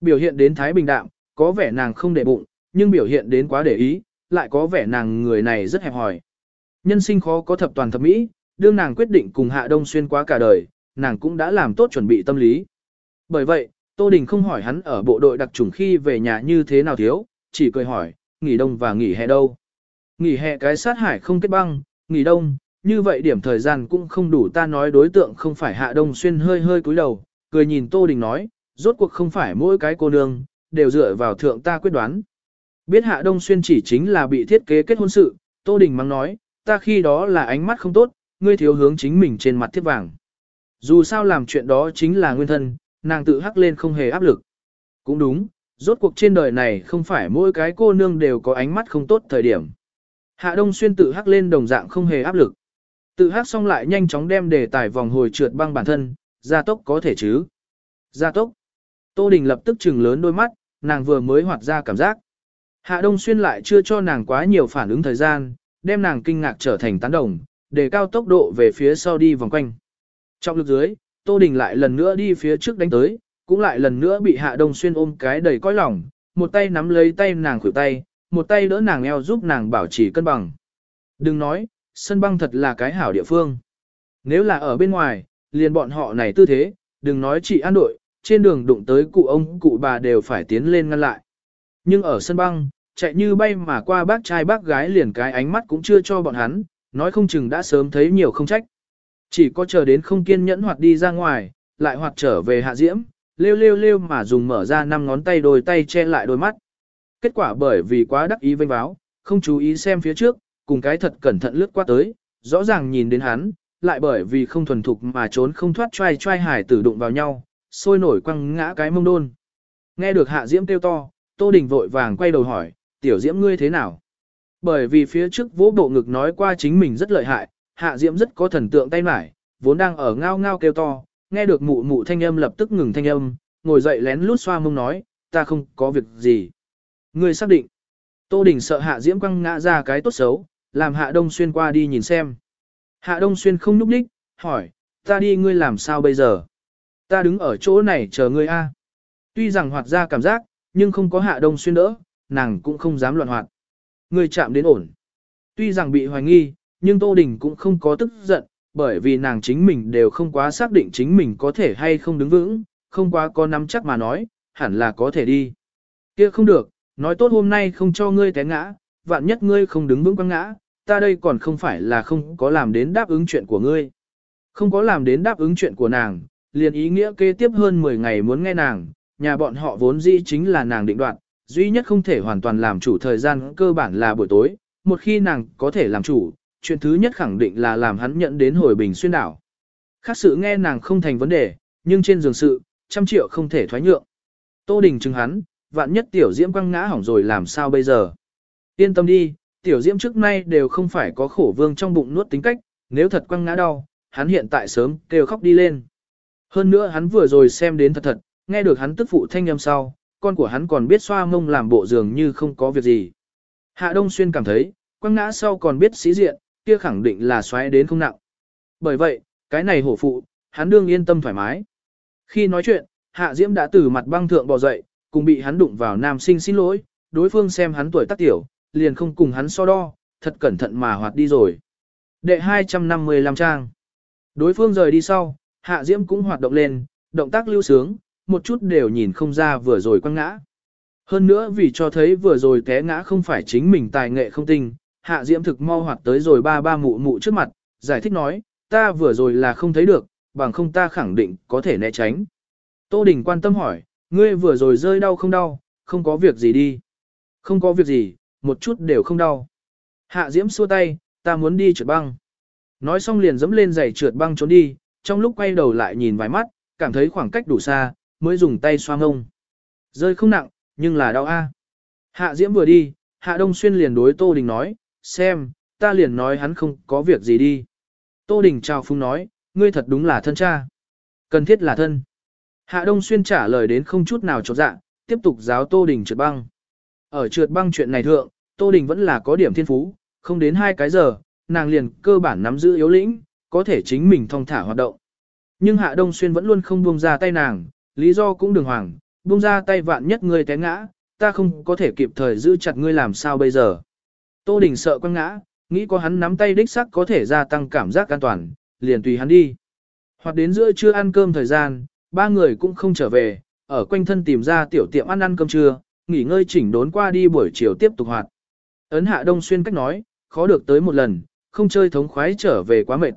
Biểu hiện đến Thái Bình Đạm, có vẻ nàng không để bụng, nhưng biểu hiện đến quá để ý, lại có vẻ nàng người này rất hẹp hòi. Nhân sinh khó có thập toàn thập mỹ, đương nàng quyết định cùng Hạ Đông Xuyên qua cả đời, nàng cũng đã làm tốt chuẩn bị tâm lý. Bởi vậy, Tô Đình không hỏi hắn ở bộ đội đặc trùng khi về nhà như thế nào thiếu, chỉ cười hỏi, nghỉ đông và nghỉ hè đâu. Nghỉ hè cái sát hải không kết băng, nghỉ đông, như vậy điểm thời gian cũng không đủ ta nói đối tượng không phải Hạ Đông Xuyên hơi hơi cúi đầu, cười nhìn Tô Đình nói, rốt cuộc không phải mỗi cái cô nương, đều dựa vào thượng ta quyết đoán. Biết Hạ Đông Xuyên chỉ chính là bị thiết kế kết hôn sự, Tô Đình mắng nói, ta khi đó là ánh mắt không tốt, ngươi thiếu hướng chính mình trên mặt thiết vàng. Dù sao làm chuyện đó chính là nguyên thân, nàng tự hắc lên không hề áp lực. Cũng đúng, rốt cuộc trên đời này không phải mỗi cái cô nương đều có ánh mắt không tốt thời điểm. Hạ Đông Xuyên tự hắc lên đồng dạng không hề áp lực. Tự hắc xong lại nhanh chóng đem đề tài vòng hồi trượt băng bản thân, gia tốc có thể chứ. Gia tốc. Tô Đình lập tức chừng lớn đôi mắt, nàng vừa mới hoạt ra cảm giác. Hạ Đông Xuyên lại chưa cho nàng quá nhiều phản ứng thời gian, đem nàng kinh ngạc trở thành tán đồng, để cao tốc độ về phía sau đi vòng quanh. Trong lực dưới, Tô Đình lại lần nữa đi phía trước đánh tới, cũng lại lần nữa bị Hạ Đông Xuyên ôm cái đầy cõi lòng, một tay nắm lấy tay nàng khuỷu tay, một tay đỡ nàng eo giúp nàng bảo trì cân bằng. Đừng nói, sân băng thật là cái hảo địa phương. Nếu là ở bên ngoài, liền bọn họ này tư thế, đừng nói chỉ an đội, trên đường đụng tới cụ ông cụ bà đều phải tiến lên ngăn lại. Nhưng ở sân băng, chạy như bay mà qua bác trai bác gái liền cái ánh mắt cũng chưa cho bọn hắn, nói không chừng đã sớm thấy nhiều không trách. Chỉ có chờ đến không kiên nhẫn hoặc đi ra ngoài, lại hoặc trở về hạ diễm, lêu lêu lêu mà dùng mở ra năm ngón tay đôi tay che lại đôi mắt. Kết quả bởi vì quá đắc ý vênh báo, không chú ý xem phía trước, cùng cái thật cẩn thận lướt qua tới, rõ ràng nhìn đến hắn, lại bởi vì không thuần thục mà trốn không thoát trai trai hải tử đụng vào nhau, sôi nổi quăng ngã cái mông đôn. Nghe được hạ diễm kêu to, Tô Đình vội vàng quay đầu hỏi, tiểu diễm ngươi thế nào? Bởi vì phía trước vỗ bộ ngực nói qua chính mình rất lợi hại, hạ diễm rất có thần tượng tay mải, vốn đang ở ngao ngao kêu to, nghe được mụ mụ thanh âm lập tức ngừng thanh âm, ngồi dậy lén lút xoa mông nói, ta không có việc gì. Ngươi xác định. Tô Đình sợ hạ diễm quăng ngã ra cái tốt xấu, làm hạ đông xuyên qua đi nhìn xem. Hạ đông xuyên không núp đích, hỏi, ta đi ngươi làm sao bây giờ? Ta đứng ở chỗ này chờ ngươi a. Tuy rằng hoạt ra cảm giác, nhưng không có hạ đông xuyên đỡ, nàng cũng không dám loạn hoạt. Ngươi chạm đến ổn. Tuy rằng bị hoài nghi, nhưng Tô Đình cũng không có tức giận, bởi vì nàng chính mình đều không quá xác định chính mình có thể hay không đứng vững, không quá có nắm chắc mà nói, hẳn là có thể đi. kia không được, nói tốt hôm nay không cho ngươi té ngã, vạn nhất ngươi không đứng vững quăng ngã, ta đây còn không phải là không có làm đến đáp ứng chuyện của ngươi. Không có làm đến đáp ứng chuyện của nàng, liền ý nghĩa kế tiếp hơn 10 ngày muốn nghe nàng, nhà bọn họ vốn dĩ chính là nàng định đoạt, duy nhất không thể hoàn toàn làm chủ thời gian cơ bản là buổi tối, một khi nàng có thể làm chủ, chuyện thứ nhất khẳng định là làm hắn nhận đến hồi bình xuyên đảo. Khác sự nghe nàng không thành vấn đề, nhưng trên giường sự, trăm triệu không thể thoái nhượng. Tô Đình chứng hắn, vạn nhất tiểu diễm quăng ngã hỏng rồi làm sao bây giờ. Yên tâm đi, tiểu diễm trước nay đều không phải có khổ vương trong bụng nuốt tính cách, nếu thật quăng ngã đau, hắn hiện tại sớm kêu khóc đi lên. Hơn nữa hắn vừa rồi xem đến thật thật, nghe được hắn tức phụ thanh âm sau, con của hắn còn biết xoa mông làm bộ dường như không có việc gì. Hạ Đông Xuyên cảm thấy, quăng ngã sau còn biết sĩ diện, kia khẳng định là xoáy đến không nặng. Bởi vậy, cái này hổ phụ, hắn đương yên tâm thoải mái. Khi nói chuyện, Hạ Diễm đã từ mặt băng thượng bò dậy, cùng bị hắn đụng vào nam sinh xin lỗi, đối phương xem hắn tuổi tác tiểu, liền không cùng hắn so đo, thật cẩn thận mà hoạt đi rồi. Đệ 255 trang. Đối phương rời đi sau, Hạ Diễm cũng hoạt động lên, động tác lưu sướng, một chút đều nhìn không ra vừa rồi quăng ngã. Hơn nữa vì cho thấy vừa rồi té ngã không phải chính mình tài nghệ không tinh, Hạ Diễm thực mau hoạt tới rồi ba ba mụ mụ trước mặt, giải thích nói, ta vừa rồi là không thấy được, bằng không ta khẳng định có thể né tránh. Tô Đình quan tâm hỏi, ngươi vừa rồi rơi đau không đau, không có việc gì đi. Không có việc gì, một chút đều không đau. Hạ Diễm xua tay, ta muốn đi trượt băng. Nói xong liền dẫm lên giày trượt băng trốn đi, trong lúc quay đầu lại nhìn vài mắt, cảm thấy khoảng cách đủ xa, mới dùng tay xoa ngông. Rơi không nặng, nhưng là đau a. Hạ Diễm vừa đi, Hạ Đông Xuyên liền đối Tô Đình nói, xem, ta liền nói hắn không có việc gì đi. Tô Đình chào phung nói, ngươi thật đúng là thân cha. Cần thiết là thân. Hạ Đông Xuyên trả lời đến không chút nào chột dạ, tiếp tục giáo Tô Đình trượt băng. Ở trượt băng chuyện này thượng, Tô Đình vẫn là có điểm thiên phú, không đến hai cái giờ, nàng liền cơ bản nắm giữ yếu lĩnh, có thể chính mình thong thả hoạt động. Nhưng Hạ Đông Xuyên vẫn luôn không buông ra tay nàng, lý do cũng đường hoàng, buông ra tay vạn nhất ngươi té ngã, ta không có thể kịp thời giữ chặt ngươi làm sao bây giờ. Tô Đình sợ quăng ngã, nghĩ có hắn nắm tay đích sắc có thể gia tăng cảm giác an toàn, liền tùy hắn đi. Hoặc đến giữa trưa ăn cơm thời gian, ba người cũng không trở về, ở quanh thân tìm ra tiểu tiệm ăn ăn cơm trưa, nghỉ ngơi chỉnh đốn qua đi buổi chiều tiếp tục hoạt. Ấn hạ đông xuyên cách nói, khó được tới một lần, không chơi thống khoái trở về quá mệt.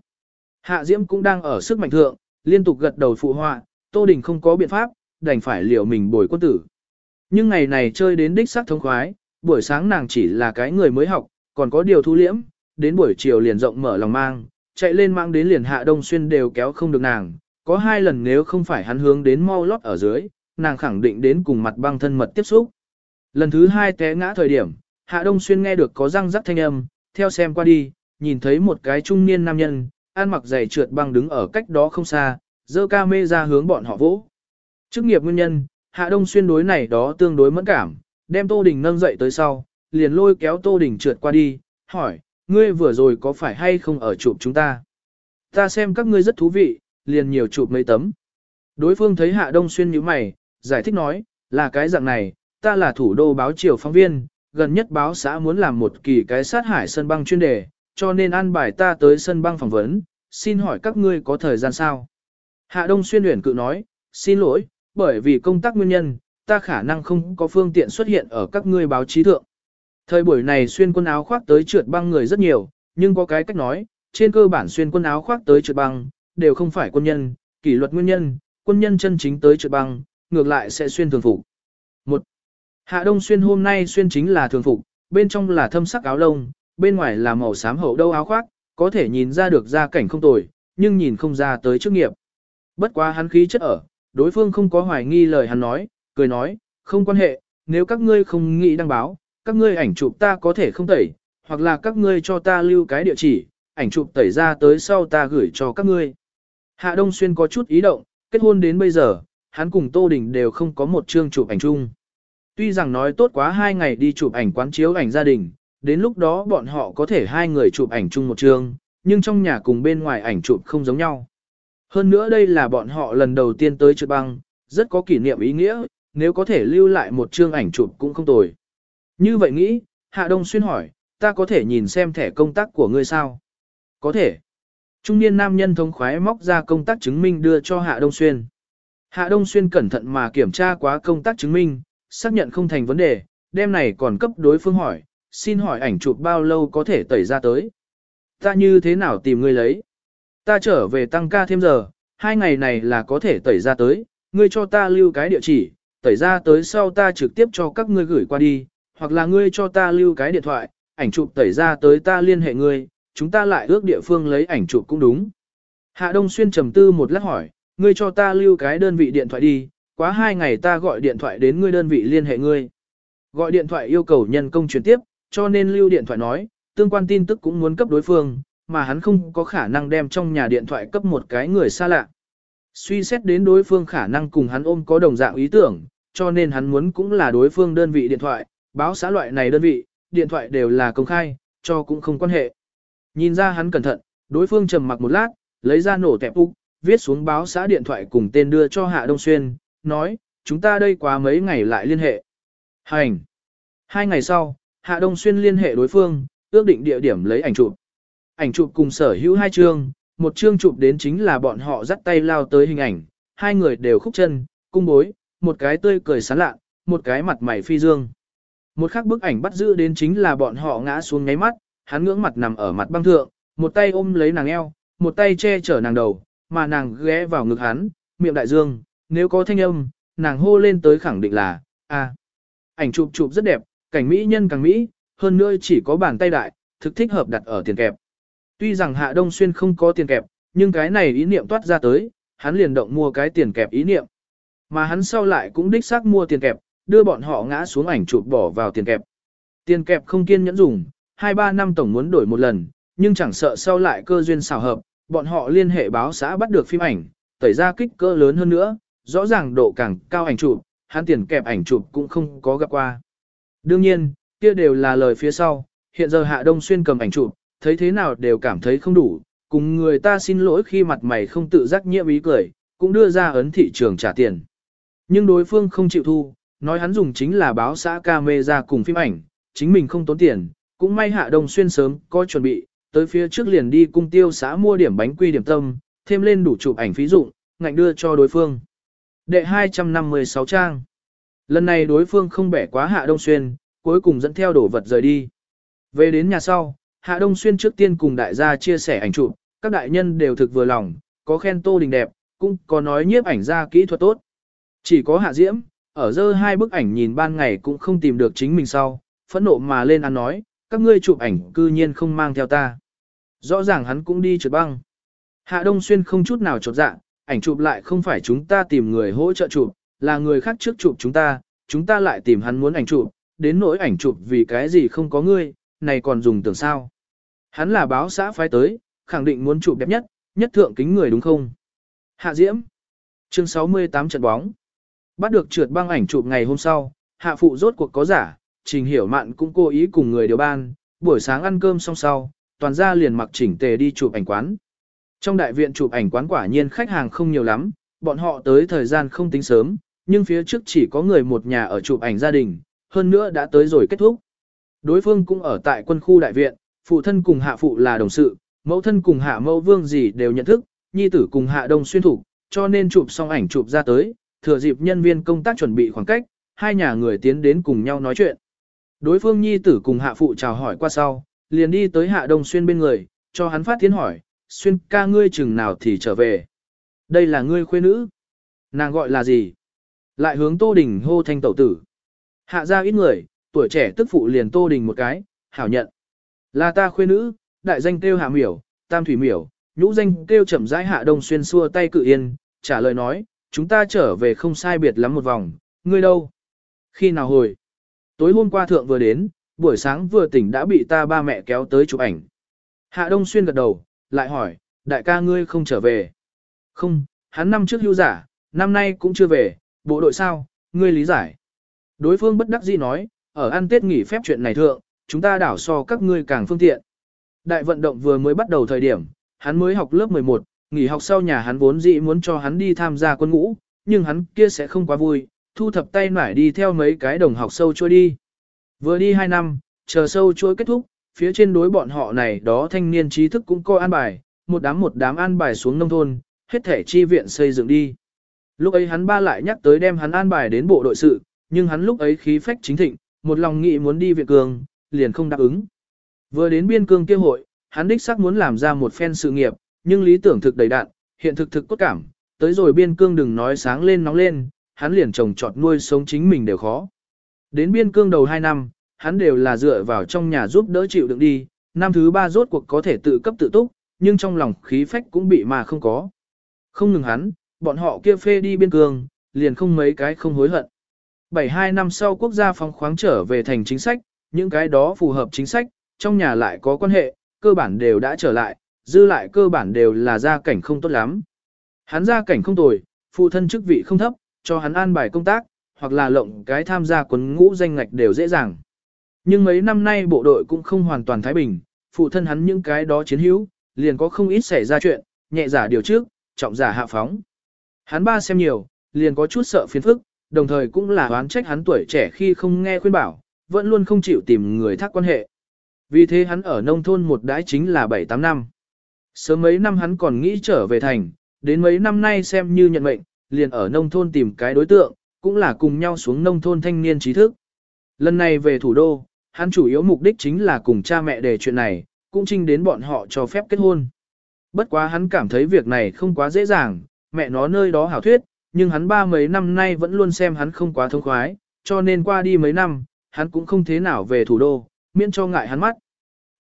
Hạ Diễm cũng đang ở sức mạnh thượng, liên tục gật đầu phụ họa, Tô Đình không có biện pháp, đành phải liệu mình bồi quân tử. Nhưng ngày này chơi đến đích sắc thống khoái, buổi sáng nàng chỉ là cái người mới học, còn có điều thu liễm, đến buổi chiều liền rộng mở lòng mang, chạy lên mang đến liền hạ đông xuyên đều kéo không được nàng, có hai lần nếu không phải hắn hướng đến mau lót ở dưới, nàng khẳng định đến cùng mặt băng thân mật tiếp xúc. Lần thứ hai té ngã thời điểm, hạ đông xuyên nghe được có răng rắc thanh âm, theo xem qua đi, nhìn thấy một cái trung niên nam nhân, ăn mặc giày trượt băng đứng ở cách đó không xa, dơ ca mê ra hướng bọn họ vỗ. Chức nghiệp nguyên nhân, hạ đông xuyên đối này đó tương đối mẫn cảm, đem Tô Đình nâng dậy tới sau, liền lôi kéo Tô Đình trượt qua đi, hỏi, ngươi vừa rồi có phải hay không ở chụp chúng ta? Ta xem các ngươi rất thú vị, liền nhiều chụp mấy tấm. Đối phương thấy Hạ Đông Xuyên như mày, giải thích nói, là cái dạng này, ta là thủ đô báo triều phóng viên, gần nhất báo xã muốn làm một kỳ cái sát hải sân băng chuyên đề, cho nên an bài ta tới sân băng phỏng vấn, xin hỏi các ngươi có thời gian sao? Hạ Đông Xuyên luyện cự nói, xin lỗi, bởi vì công tác nguyên nhân, ta khả năng không có phương tiện xuất hiện ở các ngươi báo chí thượng. Thời buổi này xuyên quân áo khoác tới trượt băng người rất nhiều, nhưng có cái cách nói, trên cơ bản xuyên quân áo khoác tới trượt băng, đều không phải quân nhân, kỷ luật nguyên nhân, quân nhân chân chính tới trượt băng, ngược lại sẽ xuyên thường phục. Một, Hạ Đông xuyên hôm nay xuyên chính là thường phục, bên trong là thâm sắc áo lông, bên ngoài là màu xám hậu đâu áo khoác, có thể nhìn ra được gia cảnh không tồi, nhưng nhìn không ra tới chức nghiệp. Bất quá hắn khí chất ở, đối phương không có hoài nghi lời hắn nói, cười nói, không quan hệ, nếu các ngươi không nghĩ đăng báo, các ngươi ảnh chụp ta có thể không tẩy, hoặc là các ngươi cho ta lưu cái địa chỉ, ảnh chụp tẩy ra tới sau ta gửi cho các ngươi. Hạ Đông Xuyên có chút ý động, kết hôn đến bây giờ, hắn cùng Tô Đình đều không có một chương chụp ảnh chung. Tuy rằng nói tốt quá hai ngày đi chụp ảnh quán chiếu ảnh gia đình, đến lúc đó bọn họ có thể hai người chụp ảnh chung một trường, nhưng trong nhà cùng bên ngoài ảnh chụp không giống nhau. Hơn nữa đây là bọn họ lần đầu tiên tới trượt băng, rất có kỷ niệm ý nghĩa, nếu có thể lưu lại một chương ảnh chụp cũng không tồi. Như vậy nghĩ, Hạ Đông Xuyên hỏi, ta có thể nhìn xem thẻ công tác của ngươi sao? Có thể. Trung niên nam nhân thống khoái móc ra công tác chứng minh đưa cho Hạ Đông Xuyên. Hạ Đông Xuyên cẩn thận mà kiểm tra quá công tác chứng minh, xác nhận không thành vấn đề, đêm này còn cấp đối phương hỏi, xin hỏi ảnh chụp bao lâu có thể tẩy ra tới. Ta như thế nào tìm ngươi lấy? Ta trở về tăng ca thêm giờ, hai ngày này là có thể tẩy ra tới, ngươi cho ta lưu cái địa chỉ, tẩy ra tới sau ta trực tiếp cho các ngươi gửi qua đi, hoặc là ngươi cho ta lưu cái điện thoại, ảnh chụp tẩy ra tới ta liên hệ ngươi, chúng ta lại ước địa phương lấy ảnh chụp cũng đúng. Hạ Đông Xuyên trầm tư một lát hỏi, ngươi cho ta lưu cái đơn vị điện thoại đi, quá hai ngày ta gọi điện thoại đến ngươi đơn vị liên hệ ngươi. Gọi điện thoại yêu cầu nhân công truyền tiếp, cho nên lưu điện thoại nói, tương quan tin tức cũng muốn cấp đối phương, mà hắn không có khả năng đem trong nhà điện thoại cấp một cái người xa lạ. Suy xét đến đối phương khả năng cùng hắn ôm có đồng dạng ý tưởng, cho nên hắn muốn cũng là đối phương đơn vị điện thoại, báo xã loại này đơn vị, điện thoại đều là công khai, cho cũng không quan hệ. Nhìn ra hắn cẩn thận, đối phương trầm mặc một lát, lấy ra nổ tẹp úc, viết xuống báo xã điện thoại cùng tên đưa cho Hạ Đông Xuyên, nói, chúng ta đây quá mấy ngày lại liên hệ. Hành! Hai ngày sau, Hạ Đông Xuyên liên hệ đối phương, ước định địa điểm lấy ảnh chụp. Ảnh chụp cùng sở hữu hai chương, một chương chụp đến chính là bọn họ dắt tay lao tới hình ảnh, hai người đều khúc chân, cung bối, một cái tươi cười sán lạ, một cái mặt mày phi dương. Một khắc bức ảnh bắt giữ đến chính là bọn họ ngã xuống ngáy mắt, hắn ngưỡng mặt nằm ở mặt băng thượng, một tay ôm lấy nàng eo, một tay che chở nàng đầu, mà nàng ghé vào ngực hắn, miệng đại dương, nếu có thanh âm, nàng hô lên tới khẳng định là, a. Ảnh chụp chụp rất đẹp, cảnh mỹ nhân càng mỹ, hơn nữa chỉ có bàn tay đại, thực thích hợp đặt ở tiền kẹp. Tuy rằng Hạ Đông Xuyên không có tiền kẹp, nhưng cái này ý niệm toát ra tới, hắn liền động mua cái tiền kẹp ý niệm. Mà hắn sau lại cũng đích xác mua tiền kẹp, đưa bọn họ ngã xuống ảnh chụp bỏ vào tiền kẹp. Tiền kẹp không kiên nhẫn dùng, 2-3 năm tổng muốn đổi một lần, nhưng chẳng sợ sau lại cơ duyên xào hợp, bọn họ liên hệ báo xã bắt được phim ảnh, tẩy ra kích cỡ lớn hơn nữa, rõ ràng độ càng cao ảnh chụp, hắn tiền kẹp ảnh chụp cũng không có gặp qua. Đương nhiên, kia đều là lời phía sau, hiện giờ Hạ Đông Xuyên cầm ảnh chụp, thấy thế nào đều cảm thấy không đủ, cùng người ta xin lỗi khi mặt mày không tự giác nhiễm ý cười, cũng đưa ra ấn thị trường trả tiền. Nhưng đối phương không chịu thu, nói hắn dùng chính là báo xã camera cùng phim ảnh, chính mình không tốn tiền, cũng may Hạ Đông Xuyên sớm có chuẩn bị, tới phía trước liền đi cung tiêu xã mua điểm bánh quy điểm tâm, thêm lên đủ chụp ảnh phí dụng, ngạnh đưa cho đối phương. Đệ 256 trang. Lần này đối phương không bẻ quá Hạ Đông Xuyên, cuối cùng dẫn theo đồ vật rời đi. Về đến nhà sau, Hạ Đông Xuyên trước tiên cùng đại gia chia sẻ ảnh chụp, các đại nhân đều thực vừa lòng, có khen Tô Đình đẹp, cũng có nói nhiếp ảnh ra kỹ thuật tốt. Chỉ có Hạ Diễm, ở dơ hai bức ảnh nhìn ban ngày cũng không tìm được chính mình sau, phẫn nộ mà lên ăn nói, các ngươi chụp ảnh cư nhiên không mang theo ta. Rõ ràng hắn cũng đi trượt băng. Hạ Đông Xuyên không chút nào chột dạ, ảnh chụp lại không phải chúng ta tìm người hỗ trợ chụp, là người khác trước chụp chúng ta, chúng ta lại tìm hắn muốn ảnh chụp, đến nỗi ảnh chụp vì cái gì không có ngươi, này còn dùng tưởng sao. Hắn là báo xã phái tới, khẳng định muốn chụp đẹp nhất, nhất thượng kính người đúng không? Hạ Diễm Chương 68 trận bóng Bắt được trượt băng ảnh chụp ngày hôm sau, hạ phụ rốt cuộc có giả, trình hiểu mạn cũng cố ý cùng người điều ban, buổi sáng ăn cơm xong sau, toàn ra liền mặc chỉnh tề đi chụp ảnh quán. Trong đại viện chụp ảnh quán quả nhiên khách hàng không nhiều lắm, bọn họ tới thời gian không tính sớm, nhưng phía trước chỉ có người một nhà ở chụp ảnh gia đình, hơn nữa đã tới rồi kết thúc. Đối phương cũng ở tại quân khu đại viện, phụ thân cùng hạ phụ là đồng sự, mẫu thân cùng hạ mẫu vương gì đều nhận thức, nhi tử cùng hạ đông xuyên thủ, cho nên chụp xong ảnh chụp ra tới, thừa dịp nhân viên công tác chuẩn bị khoảng cách, hai nhà người tiến đến cùng nhau nói chuyện. Đối phương nhi tử cùng hạ phụ chào hỏi qua sau, liền đi tới hạ đông xuyên bên người, cho hắn phát tiến hỏi, xuyên ca ngươi chừng nào thì trở về. Đây là ngươi khuê nữ. Nàng gọi là gì? Lại hướng Tô Đình hô thanh tẩu tử. Hạ ra ít người, tuổi trẻ tức phụ liền Tô Đình một cái, hảo nhận. Là ta khuê nữ, đại danh kêu hạ miểu, tam thủy miểu, nhũ danh kêu chậm rãi hạ đông xuyên xua tay cự yên, trả lời nói, chúng ta trở về không sai biệt lắm một vòng, ngươi đâu? Khi nào hồi? Tối hôm qua thượng vừa đến, buổi sáng vừa tỉnh đã bị ta ba mẹ kéo tới chụp ảnh. Hạ Đông Xuyên gật đầu, lại hỏi, đại ca ngươi không trở về. Không, hắn năm trước hưu giả, năm nay cũng chưa về, bộ đội sao, ngươi lý giải. Đối phương bất đắc dĩ nói, ở ăn tết nghỉ phép chuyện này thượng, chúng ta đảo so các ngươi càng phương tiện. Đại vận động vừa mới bắt đầu thời điểm, hắn mới học lớp 11, nghỉ học sau nhà hắn vốn dĩ muốn cho hắn đi tham gia quân ngũ, nhưng hắn kia sẽ không quá vui, thu thập tay nải đi theo mấy cái đồng học sâu trôi đi. Vừa đi 2 năm, chờ sâu trôi kết thúc, phía trên đối bọn họ này đó thanh niên trí thức cũng coi an bài, một đám một đám an bài xuống nông thôn, hết thể chi viện xây dựng đi. Lúc ấy hắn ba lại nhắc tới đem hắn an bài đến bộ đội sự, nhưng hắn lúc ấy khí phách chính thịnh, một lòng nghĩ muốn đi viện cường, liền không đáp ứng. Vừa đến biên cương kia hội, hắn đích xác muốn làm ra một phen sự nghiệp, nhưng lý tưởng thực đầy đạn, hiện thực thực cốt cảm, tới rồi biên cương đừng nói sáng lên nóng lên, hắn liền trồng trọt nuôi sống chính mình đều khó. Đến biên cương đầu 2 năm, hắn đều là dựa vào trong nhà giúp đỡ chịu đựng đi, năm thứ ba rốt cuộc có thể tự cấp tự túc, nhưng trong lòng khí phách cũng bị mà không có. Không ngừng hắn, bọn họ kia phê đi biên cương, liền không mấy cái không hối hận. 72 năm sau quốc gia phóng khoáng trở về thành chính sách, những cái đó phù hợp chính sách, trong nhà lại có quan hệ, cơ bản đều đã trở lại, dư lại cơ bản đều là gia cảnh không tốt lắm. Hắn gia cảnh không tồi, phụ thân chức vị không thấp, cho hắn an bài công tác, hoặc là lộng cái tham gia quân ngũ danh ngạch đều dễ dàng. Nhưng mấy năm nay bộ đội cũng không hoàn toàn thái bình, phụ thân hắn những cái đó chiến hữu, liền có không ít xảy ra chuyện, nhẹ giả điều trước, trọng giả hạ phóng. Hắn ba xem nhiều, liền có chút sợ phiền phức, đồng thời cũng là oán trách hắn tuổi trẻ khi không nghe khuyên bảo, vẫn luôn không chịu tìm người thác quan hệ. Vì thế hắn ở nông thôn một đãi chính là 7-8 năm. Sớm mấy năm hắn còn nghĩ trở về thành, đến mấy năm nay xem như nhận mệnh, liền ở nông thôn tìm cái đối tượng, cũng là cùng nhau xuống nông thôn thanh niên trí thức. Lần này về thủ đô, hắn chủ yếu mục đích chính là cùng cha mẹ đề chuyện này, cũng trinh đến bọn họ cho phép kết hôn. Bất quá hắn cảm thấy việc này không quá dễ dàng, mẹ nó nơi đó hảo thuyết, nhưng hắn ba mấy năm nay vẫn luôn xem hắn không quá thông khoái, cho nên qua đi mấy năm, hắn cũng không thế nào về thủ đô, miễn cho ngại hắn mắt.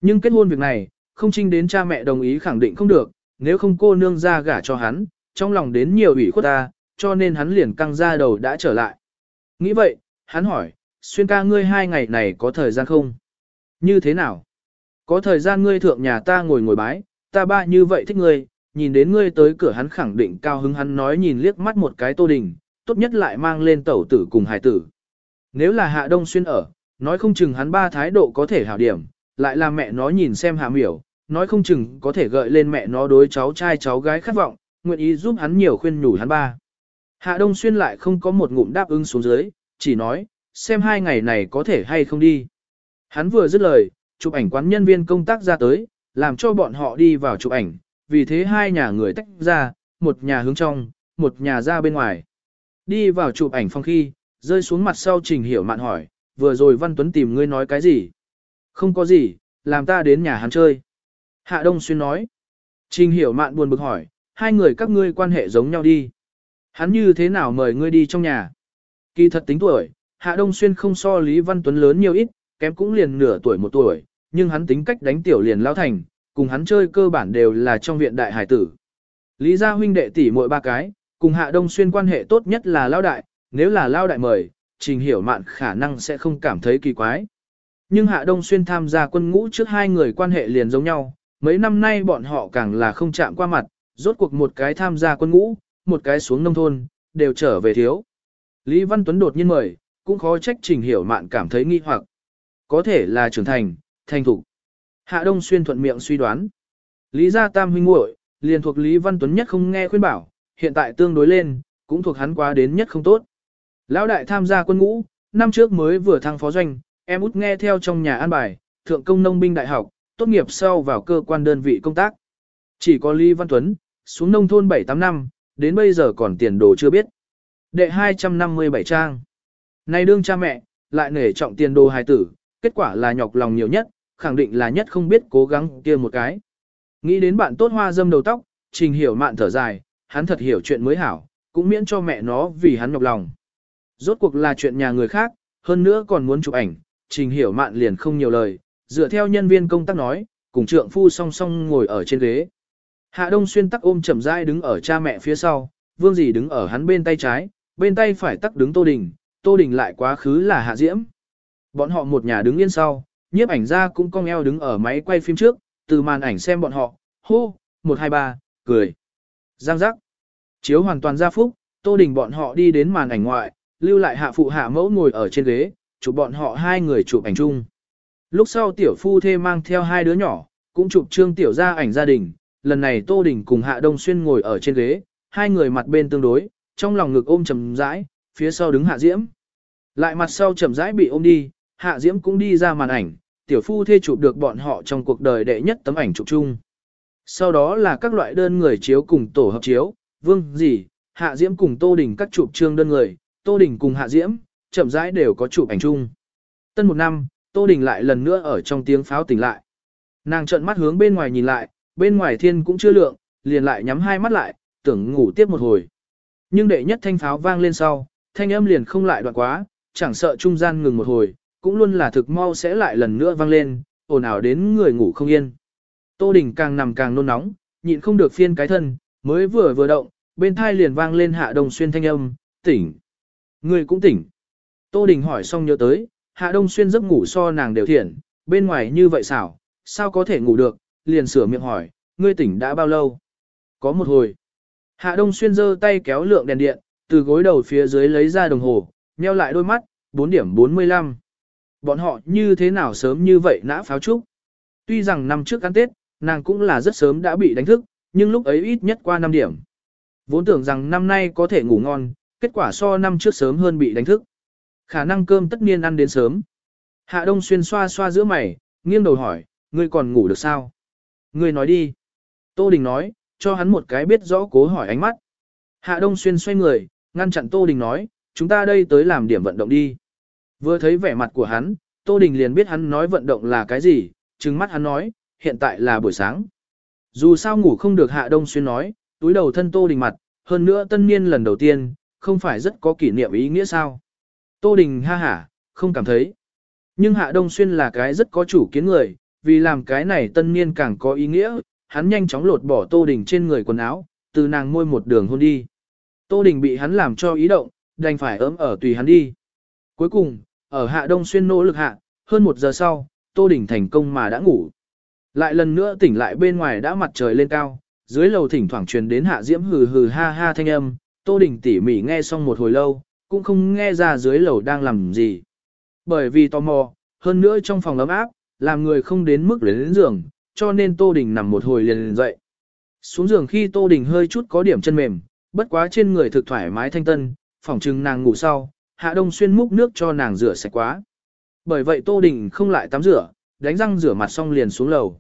Nhưng kết hôn việc này, không trinh đến cha mẹ đồng ý khẳng định không được, nếu không cô nương ra gả cho hắn, trong lòng đến nhiều ủy khuất ta, cho nên hắn liền căng ra đầu đã trở lại. Nghĩ vậy, hắn hỏi, xuyên ca ngươi hai ngày này có thời gian không? Như thế nào? Có thời gian ngươi thượng nhà ta ngồi ngồi bái, ta ba như vậy thích ngươi, nhìn đến ngươi tới cửa hắn khẳng định cao hứng hắn nói nhìn liếc mắt một cái tô đình, tốt nhất lại mang lên tẩu tử cùng hải tử. Nếu là hạ đông xuyên ở, nói không chừng hắn ba thái độ có thể hảo điểm, lại là mẹ nó nhìn xem hạ miểu, nói không chừng có thể gợi lên mẹ nó đối cháu trai cháu gái khát vọng, nguyện ý giúp hắn nhiều khuyên nhủ hắn ba. Hạ Đông Xuyên lại không có một ngụm đáp ứng xuống dưới, chỉ nói, xem hai ngày này có thể hay không đi. Hắn vừa dứt lời, chụp ảnh quán nhân viên công tác ra tới, làm cho bọn họ đi vào chụp ảnh, vì thế hai nhà người tách ra, một nhà hướng trong, một nhà ra bên ngoài. Đi vào chụp ảnh phong khi, rơi xuống mặt sau Trình Hiểu Mạn hỏi, vừa rồi Văn Tuấn tìm ngươi nói cái gì? Không có gì, làm ta đến nhà hắn chơi. Hạ Đông Xuyên nói. Trình Hiểu Mạn buồn bực hỏi, hai người các ngươi quan hệ giống nhau đi. Hắn như thế nào mời ngươi đi trong nhà? Kỳ thật tính tuổi, Hạ Đông Xuyên không so Lý Văn Tuấn lớn nhiều ít, kém cũng liền nửa tuổi một tuổi, nhưng hắn tính cách đánh tiểu liền lao thành, cùng hắn chơi cơ bản đều là trong viện đại hải tử. Lý gia huynh đệ tỷ muội ba cái, cùng Hạ Đông Xuyên quan hệ tốt nhất là lao đại, nếu là lao đại mời, Trình Hiểu Mạn khả năng sẽ không cảm thấy kỳ quái. Nhưng Hạ Đông Xuyên tham gia quân ngũ trước hai người quan hệ liền giống nhau, mấy năm nay bọn họ càng là không chạm qua mặt, rốt cuộc một cái tham gia quân ngũ, một cái xuống nông thôn, đều trở về thiếu. Lý Văn Tuấn đột nhiên mời, cũng khó trách Trình Hiểu Mạn cảm thấy nghi hoặc. Có thể là trưởng thành, thành thục Hạ Đông Xuyên thuận miệng suy đoán. Lý gia tam huynh muội liền thuộc Lý Văn Tuấn nhất không nghe khuyên bảo, hiện tại tương đối lên, cũng thuộc hắn quá đến nhất không tốt. Lão đại tham gia quân ngũ, năm trước mới vừa thăng phó doanh, em út nghe theo trong nhà an bài, thượng công nông binh đại học, tốt nghiệp sau vào cơ quan đơn vị công tác. Chỉ có Lý Văn Tuấn, xuống nông thôn 7-8 năm, đến bây giờ còn tiền đồ chưa biết. Đệ 257 trang. Này đương cha mẹ, lại nể trọng tiền đồ hài tử, kết quả là nhọc lòng nhiều nhất, khẳng định là nhất không biết cố gắng kia một cái. Nghĩ đến bạn tốt hoa dâm đầu tóc, trình hiểu mạn thở dài, hắn thật hiểu chuyện mới hảo, cũng miễn cho mẹ nó vì hắn nhọc lòng. Rốt cuộc là chuyện nhà người khác, hơn nữa còn muốn chụp ảnh, trình hiểu mạn liền không nhiều lời, dựa theo nhân viên công tác nói, cùng trượng phu song song ngồi ở trên ghế. Hạ Đông Xuyên tắc ôm chậm rãi đứng ở cha mẹ phía sau, Vương Dì đứng ở hắn bên tay trái, bên tay phải tắc đứng Tô Đình, Tô Đình lại quá khứ là Hạ Diễm. Bọn họ một nhà đứng yên sau, nhiếp ảnh ra cũng cong eo đứng ở máy quay phim trước, từ màn ảnh xem bọn họ, hô, một hai ba, cười. Giang giác. Chiếu hoàn toàn ra phúc, Tô Đình bọn họ đi đến màn ảnh ngoại, lưu lại hạ phụ hạ mẫu ngồi ở trên ghế, chụp bọn họ hai người chụp ảnh chung. Lúc sau tiểu phu thê mang theo hai đứa nhỏ, cũng chụp trương tiểu ra ảnh gia đình, lần này Tô Đình cùng Hạ Đông Xuyên ngồi ở trên ghế, hai người mặt bên tương đối, trong lòng ngực ôm chầm rãi, phía sau đứng Hạ Diễm. Lại mặt sau chậm rãi bị ôm đi, Hạ Diễm cũng đi ra màn ảnh, tiểu phu thê chụp được bọn họ trong cuộc đời đệ nhất tấm ảnh chụp chung. Sau đó là các loại đơn người chiếu cùng tổ hợp chiếu, vương gì, Hạ Diễm cùng Tô Đình các chụp trương đơn người, Tô Đình cùng Hạ Diễm, chậm rãi đều có chụp ảnh chung. Tân một năm, Tô Đình lại lần nữa ở trong tiếng pháo tỉnh lại. Nàng trợn mắt hướng bên ngoài nhìn lại, bên ngoài thiên cũng chưa lượng, liền lại nhắm hai mắt lại, tưởng ngủ tiếp một hồi. Nhưng đệ nhất thanh pháo vang lên sau, thanh âm liền không lại đoạn quá, chẳng sợ trung gian ngừng một hồi, cũng luôn là thực mau sẽ lại lần nữa vang lên, ồn ào đến người ngủ không yên. Tô Đình càng nằm càng nôn nóng, nhịn không được phiên cái thân, mới vừa vừa động, bên thai liền vang lên hạ đông xuyên thanh âm, tỉnh. Người cũng tỉnh. Tô Đình hỏi xong nhớ tới, hạ đông xuyên giấc ngủ so nàng đều thiện, bên ngoài như vậy xảo, sao có thể ngủ được, liền sửa miệng hỏi, ngươi tỉnh đã bao lâu? Có một hồi. Hạ đông xuyên giơ tay kéo lượng đèn điện, từ gối đầu phía dưới lấy ra đồng hồ, nheo lại đôi mắt, 4 điểm 45. Bọn họ như thế nào sớm như vậy nã pháo trúc? Tuy rằng năm trước ăn Tết, nàng cũng là rất sớm đã bị đánh thức, nhưng lúc ấy ít nhất qua 5 điểm. Vốn tưởng rằng năm nay có thể ngủ ngon, kết quả so năm trước sớm hơn bị đánh thức. Khả năng cơm tất nhiên ăn đến sớm. Hạ Đông Xuyên xoa xoa giữa mày, nghiêng đầu hỏi, ngươi còn ngủ được sao? Ngươi nói đi. Tô Đình nói, cho hắn một cái biết rõ cố hỏi ánh mắt. Hạ Đông Xuyên xoay người, ngăn chặn Tô Đình nói, chúng ta đây tới làm điểm vận động đi. Vừa thấy vẻ mặt của hắn, Tô Đình liền biết hắn nói vận động là cái gì, trừng mắt hắn nói, hiện tại là buổi sáng. Dù sao ngủ không được Hạ Đông Xuyên nói, túi đầu thân Tô Đình mặt, hơn nữa tân niên lần đầu tiên, không phải rất có kỷ niệm ý nghĩa sao. Tô Đình ha hả, không cảm thấy. Nhưng Hạ Đông Xuyên là cái rất có chủ kiến người, vì làm cái này tân niên càng có ý nghĩa, hắn nhanh chóng lột bỏ Tô Đình trên người quần áo, từ nàng môi một đường hôn đi. Tô Đình bị hắn làm cho ý động, đành phải ấm ở tùy hắn đi. Cuối cùng, ở Hạ Đông Xuyên nỗ lực hạ, hơn một giờ sau, Tô Đình thành công mà đã ngủ. Lại lần nữa tỉnh lại bên ngoài đã mặt trời lên cao, dưới lầu thỉnh thoảng truyền đến Hạ Diễm hừ hừ ha ha thanh âm, Tô Đình tỉ mỉ nghe xong một hồi lâu, cũng không nghe ra dưới lầu đang làm gì. Bởi vì tò mò, hơn nữa trong phòng ấm áp, làm người không đến mức lên đến giường, cho nên Tô Đình nằm một hồi liền dậy. Xuống giường khi Tô Đình hơi chút có điểm chân mềm, bất quá trên người thực thoải mái thanh tân, phòng chừng nàng ngủ sau, Hạ Đông Xuyên múc nước cho nàng rửa sạch quá. Bởi vậy Tô Đình không lại tắm rửa, đánh răng rửa mặt xong liền xuống lầu.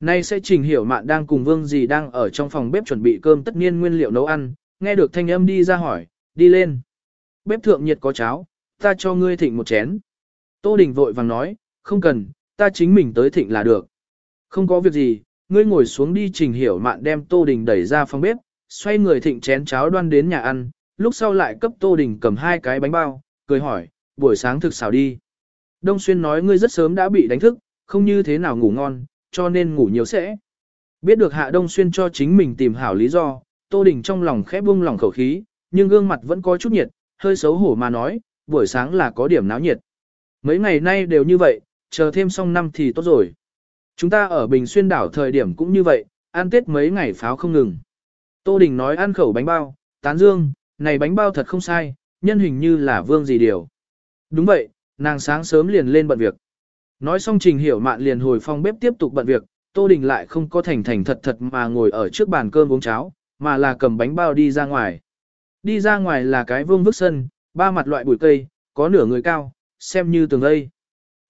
Nay sẽ trình hiểu mạn đang cùng vương gì đang ở trong phòng bếp chuẩn bị cơm tất nhiên nguyên liệu nấu ăn, nghe được thanh âm đi ra hỏi, đi lên. Bếp thượng nhiệt có cháo, ta cho ngươi thịnh một chén. Tô Đình vội vàng nói, không cần, ta chính mình tới thịnh là được. Không có việc gì, ngươi ngồi xuống đi trình hiểu mạn đem Tô Đình đẩy ra phòng bếp, xoay người thịnh chén cháo đoan đến nhà ăn, lúc sau lại cấp Tô Đình cầm hai cái bánh bao, cười hỏi, buổi sáng thực xảo đi. Đông Xuyên nói ngươi rất sớm đã bị đánh thức, không như thế nào ngủ ngon, cho nên ngủ nhiều sẽ. Biết được Hạ Đông Xuyên cho chính mình tìm hảo lý do, Tô Đình trong lòng khẽ buông lòng khẩu khí, nhưng gương mặt vẫn có chút nhiệt, hơi xấu hổ mà nói, buổi sáng là có điểm náo nhiệt. Mấy ngày nay đều như vậy, chờ thêm xong năm thì tốt rồi. Chúng ta ở Bình Xuyên đảo thời điểm cũng như vậy, ăn Tết mấy ngày pháo không ngừng. Tô Đình nói ăn khẩu bánh bao, tán dương, này bánh bao thật không sai, nhân hình như là vương gì điều. Đúng vậy, nàng sáng sớm liền lên bận việc. Nói xong trình hiểu mạn liền hồi phòng bếp tiếp tục bận việc, Tô Đình lại không có thành thành thật thật mà ngồi ở trước bàn cơm uống cháo, mà là cầm bánh bao đi ra ngoài. Đi ra ngoài là cái vương vức sân, ba mặt loại bụi cây, có nửa người cao, xem như tường lây.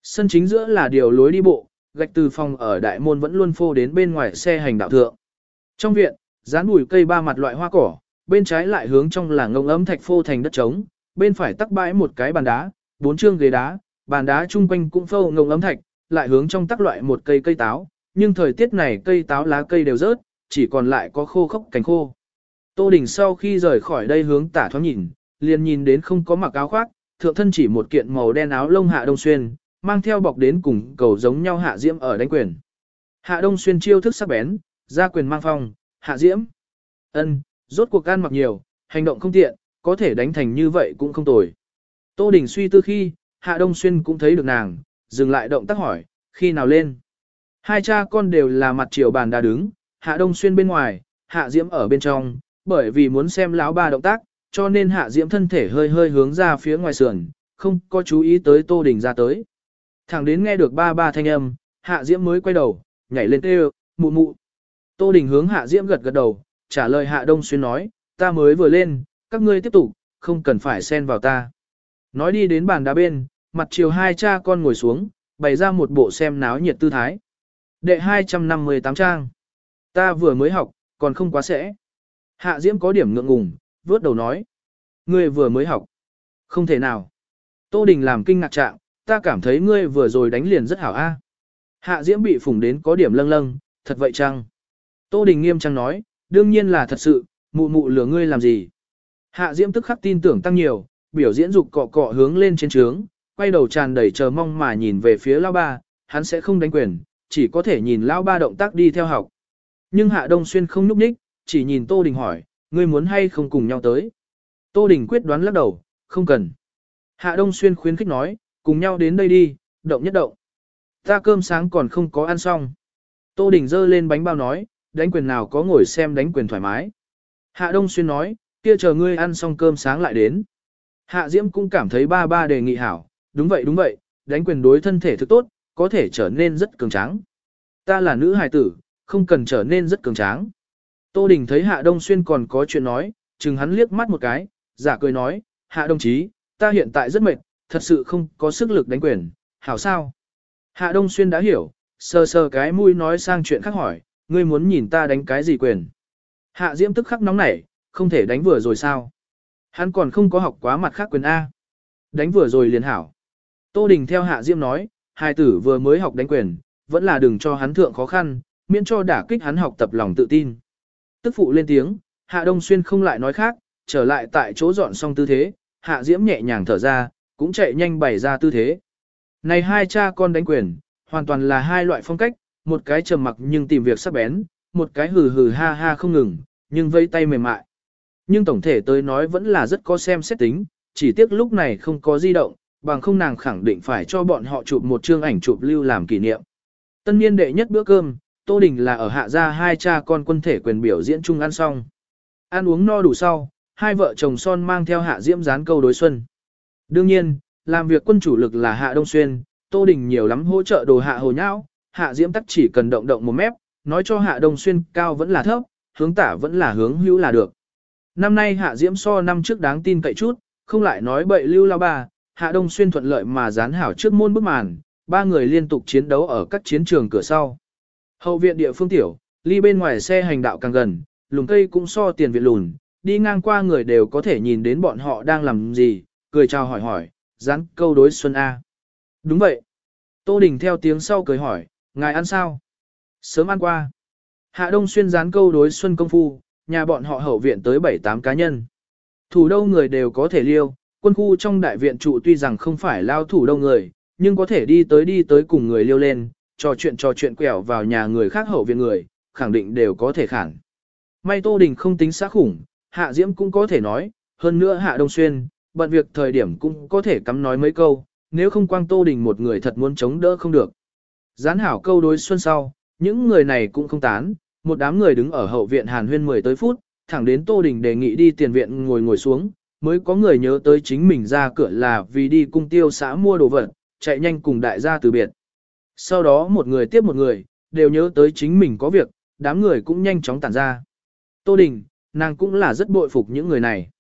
Sân chính giữa là điều lối đi bộ, gạch từ phòng ở đại môn vẫn luôn phô đến bên ngoài xe hành đạo thượng. Trong viện, dán bụi cây ba mặt loại hoa cỏ, bên trái lại hướng trong là ngông ấm thạch phô thành đất trống, bên phải tắc bãi một cái bàn đá, bốn chương ghế đá, bàn đá chung quanh cũng phô ngông ấm thạch, lại hướng trong tắc loại một cây cây táo, nhưng thời tiết này cây táo lá cây đều rớt, chỉ còn lại có khô khốc cành khô. Tô Đình sau khi rời khỏi đây hướng tả thoáng nhìn, liền nhìn đến không có mặc áo khoác, thượng thân chỉ một kiện màu đen áo lông hạ đông xuyên, mang theo bọc đến cùng cầu giống nhau hạ diễm ở đánh quyền. Hạ đông xuyên chiêu thức sắc bén, ra quyền mang phong, hạ diễm. ân, rốt cuộc gan mặc nhiều, hành động không tiện, có thể đánh thành như vậy cũng không tồi. Tô Đình suy tư khi, hạ đông xuyên cũng thấy được nàng, dừng lại động tác hỏi, khi nào lên. Hai cha con đều là mặt chiều bàn đá đứng, hạ đông xuyên bên ngoài, hạ diễm ở bên trong, bởi vì muốn xem lão ba động tác, cho nên hạ diễm thân thể hơi hơi hướng ra phía ngoài sườn, không có chú ý tới Tô Đình ra tới. Thẳng đến nghe được ba ba thanh âm, hạ diễm mới quay đầu, nhảy lên kêu, mụ mụ. Tô Đình hướng hạ diễm gật gật đầu, trả lời hạ đông xuyên nói, ta mới vừa lên, các ngươi tiếp tục, không cần phải xen vào ta. Nói đi đến bàn đá bên, mặt chiều hai cha con ngồi xuống, bày ra một bộ xem náo nhiệt tư thái. Đệ 258 trang. Ta vừa mới học, còn không quá sẽ. Hạ Diễm có điểm ngượng ngùng, vớt đầu nói. Ngươi vừa mới học. Không thể nào. Tô Đình làm kinh ngạc trạng, ta cảm thấy ngươi vừa rồi đánh liền rất hảo a. Hạ Diễm bị phủng đến có điểm lâng lâng, thật vậy chăng? Tô Đình nghiêm trang nói, đương nhiên là thật sự, mụ mụ lừa ngươi làm gì? Hạ Diễm tức khắc tin tưởng tăng nhiều, biểu diễn dục cọ cọ hướng lên trên trướng, quay đầu tràn đầy chờ mong mà nhìn về phía lao ba, hắn sẽ không đánh quyền, chỉ có thể nhìn lao ba động tác đi theo học. Nhưng Hạ Đông Xuyên không nhúc nhích, chỉ nhìn Tô Đình hỏi, ngươi muốn hay không cùng nhau tới. Tô Đình quyết đoán lắc đầu, không cần. Hạ Đông Xuyên khuyến khích nói, cùng nhau đến đây đi, động nhất động. Ta cơm sáng còn không có ăn xong. Tô Đình giơ lên bánh bao nói, đánh quyền nào có ngồi xem đánh quyền thoải mái. Hạ Đông Xuyên nói, kia chờ ngươi ăn xong cơm sáng lại đến. Hạ Diễm cũng cảm thấy ba ba đề nghị hảo, đúng vậy đúng vậy, đánh quyền đối thân thể thực tốt, có thể trở nên rất cường tráng. Ta là nữ hài tử, không cần trở nên rất cường tráng. Tô Đình thấy Hạ Đông Xuyên còn có chuyện nói, chừng hắn liếc mắt một cái, giả cười nói, Hạ đồng chí, ta hiện tại rất mệt, thật sự không có sức lực đánh quyền, hảo sao? Hạ Đông Xuyên đã hiểu, sờ sờ cái mũi nói sang chuyện khác hỏi, ngươi muốn nhìn ta đánh cái gì quyền? Hạ Diễm tức khắc nóng nảy, không thể đánh vừa rồi sao? Hắn còn không có học quá mặt khác quyền A. Đánh vừa rồi liền hảo. Tô Đình theo Hạ Diễm nói, hai tử vừa mới học đánh quyền, vẫn là đừng cho hắn thượng khó khăn, miễn cho đả kích hắn học tập lòng tự tin. Tức phụ lên tiếng, Hạ Đông Xuyên không lại nói khác, trở lại tại chỗ dọn xong tư thế, Hạ Diễm nhẹ nhàng thở ra, cũng chạy nhanh bày ra tư thế. Này hai cha con đánh quyền, hoàn toàn là hai loại phong cách, một cái trầm mặc nhưng tìm việc sắp bén, một cái hừ hừ ha ha không ngừng, nhưng vây tay mềm mại. Nhưng tổng thể tới nói vẫn là rất có xem xét tính, chỉ tiếc lúc này không có di động, bằng không nàng khẳng định phải cho bọn họ chụp một chương ảnh chụp lưu làm kỷ niệm. Tân niên đệ nhất bữa cơm, Tô Đình là ở hạ gia hai cha con quân thể quyền biểu diễn chung ăn xong. Ăn uống no đủ sau, hai vợ chồng son mang theo hạ diễm dán câu đối xuân. Đương nhiên, làm việc quân chủ lực là hạ đông xuyên, Tô Đình nhiều lắm hỗ trợ đồ hạ hồ nhão, hạ diễm tắc chỉ cần động động một mép, nói cho hạ đông xuyên cao vẫn là thấp, hướng tả vẫn là hướng hữu là được. Năm nay hạ diễm so năm trước đáng tin cậy chút, không lại nói bậy lưu lao ba, hạ đông xuyên thuận lợi mà dán hảo trước môn bức màn, ba người liên tục chiến đấu ở các chiến trường cửa sau. Hậu viện địa phương tiểu, ly bên ngoài xe hành đạo càng gần, lùm cây cũng so tiền viện lùn, đi ngang qua người đều có thể nhìn đến bọn họ đang làm gì, cười chào hỏi hỏi, dán câu đối Xuân A. Đúng vậy. Tô Đình theo tiếng sau cười hỏi, ngài ăn sao? Sớm ăn qua. Hạ Đông Xuyên dán câu đối Xuân công phu, nhà bọn họ hậu viện tới 7-8 cá nhân. Thủ đâu người đều có thể liêu, quân khu trong đại viện trụ tuy rằng không phải lao thủ đâu người, nhưng có thể đi tới đi tới cùng người liêu lên, trò chuyện trò chuyện quẹo vào nhà người khác hậu viện người, khẳng định đều có thể khẳng. May Tô Đình không tính xác khủng, Hạ Diễm cũng có thể nói, hơn nữa Hạ Đông Xuyên, bận việc thời điểm cũng có thể cắm nói mấy câu, nếu không quang Tô Đình một người thật muốn chống đỡ không được. Gián hảo câu đối xuân sau, những người này cũng không tán, một đám người đứng ở hậu viện Hàn Huyên 10 tới phút, thẳng đến Tô Đình đề nghị đi tiền viện ngồi ngồi xuống, mới có người nhớ tới chính mình ra cửa là vì đi cung tiêu xã mua đồ vật, chạy nhanh cùng đại gia từ biệt. Sau đó một người tiếp một người, đều nhớ tới chính mình có việc, đám người cũng nhanh chóng tản ra. Tô Đình, nàng cũng là rất bội phục những người này.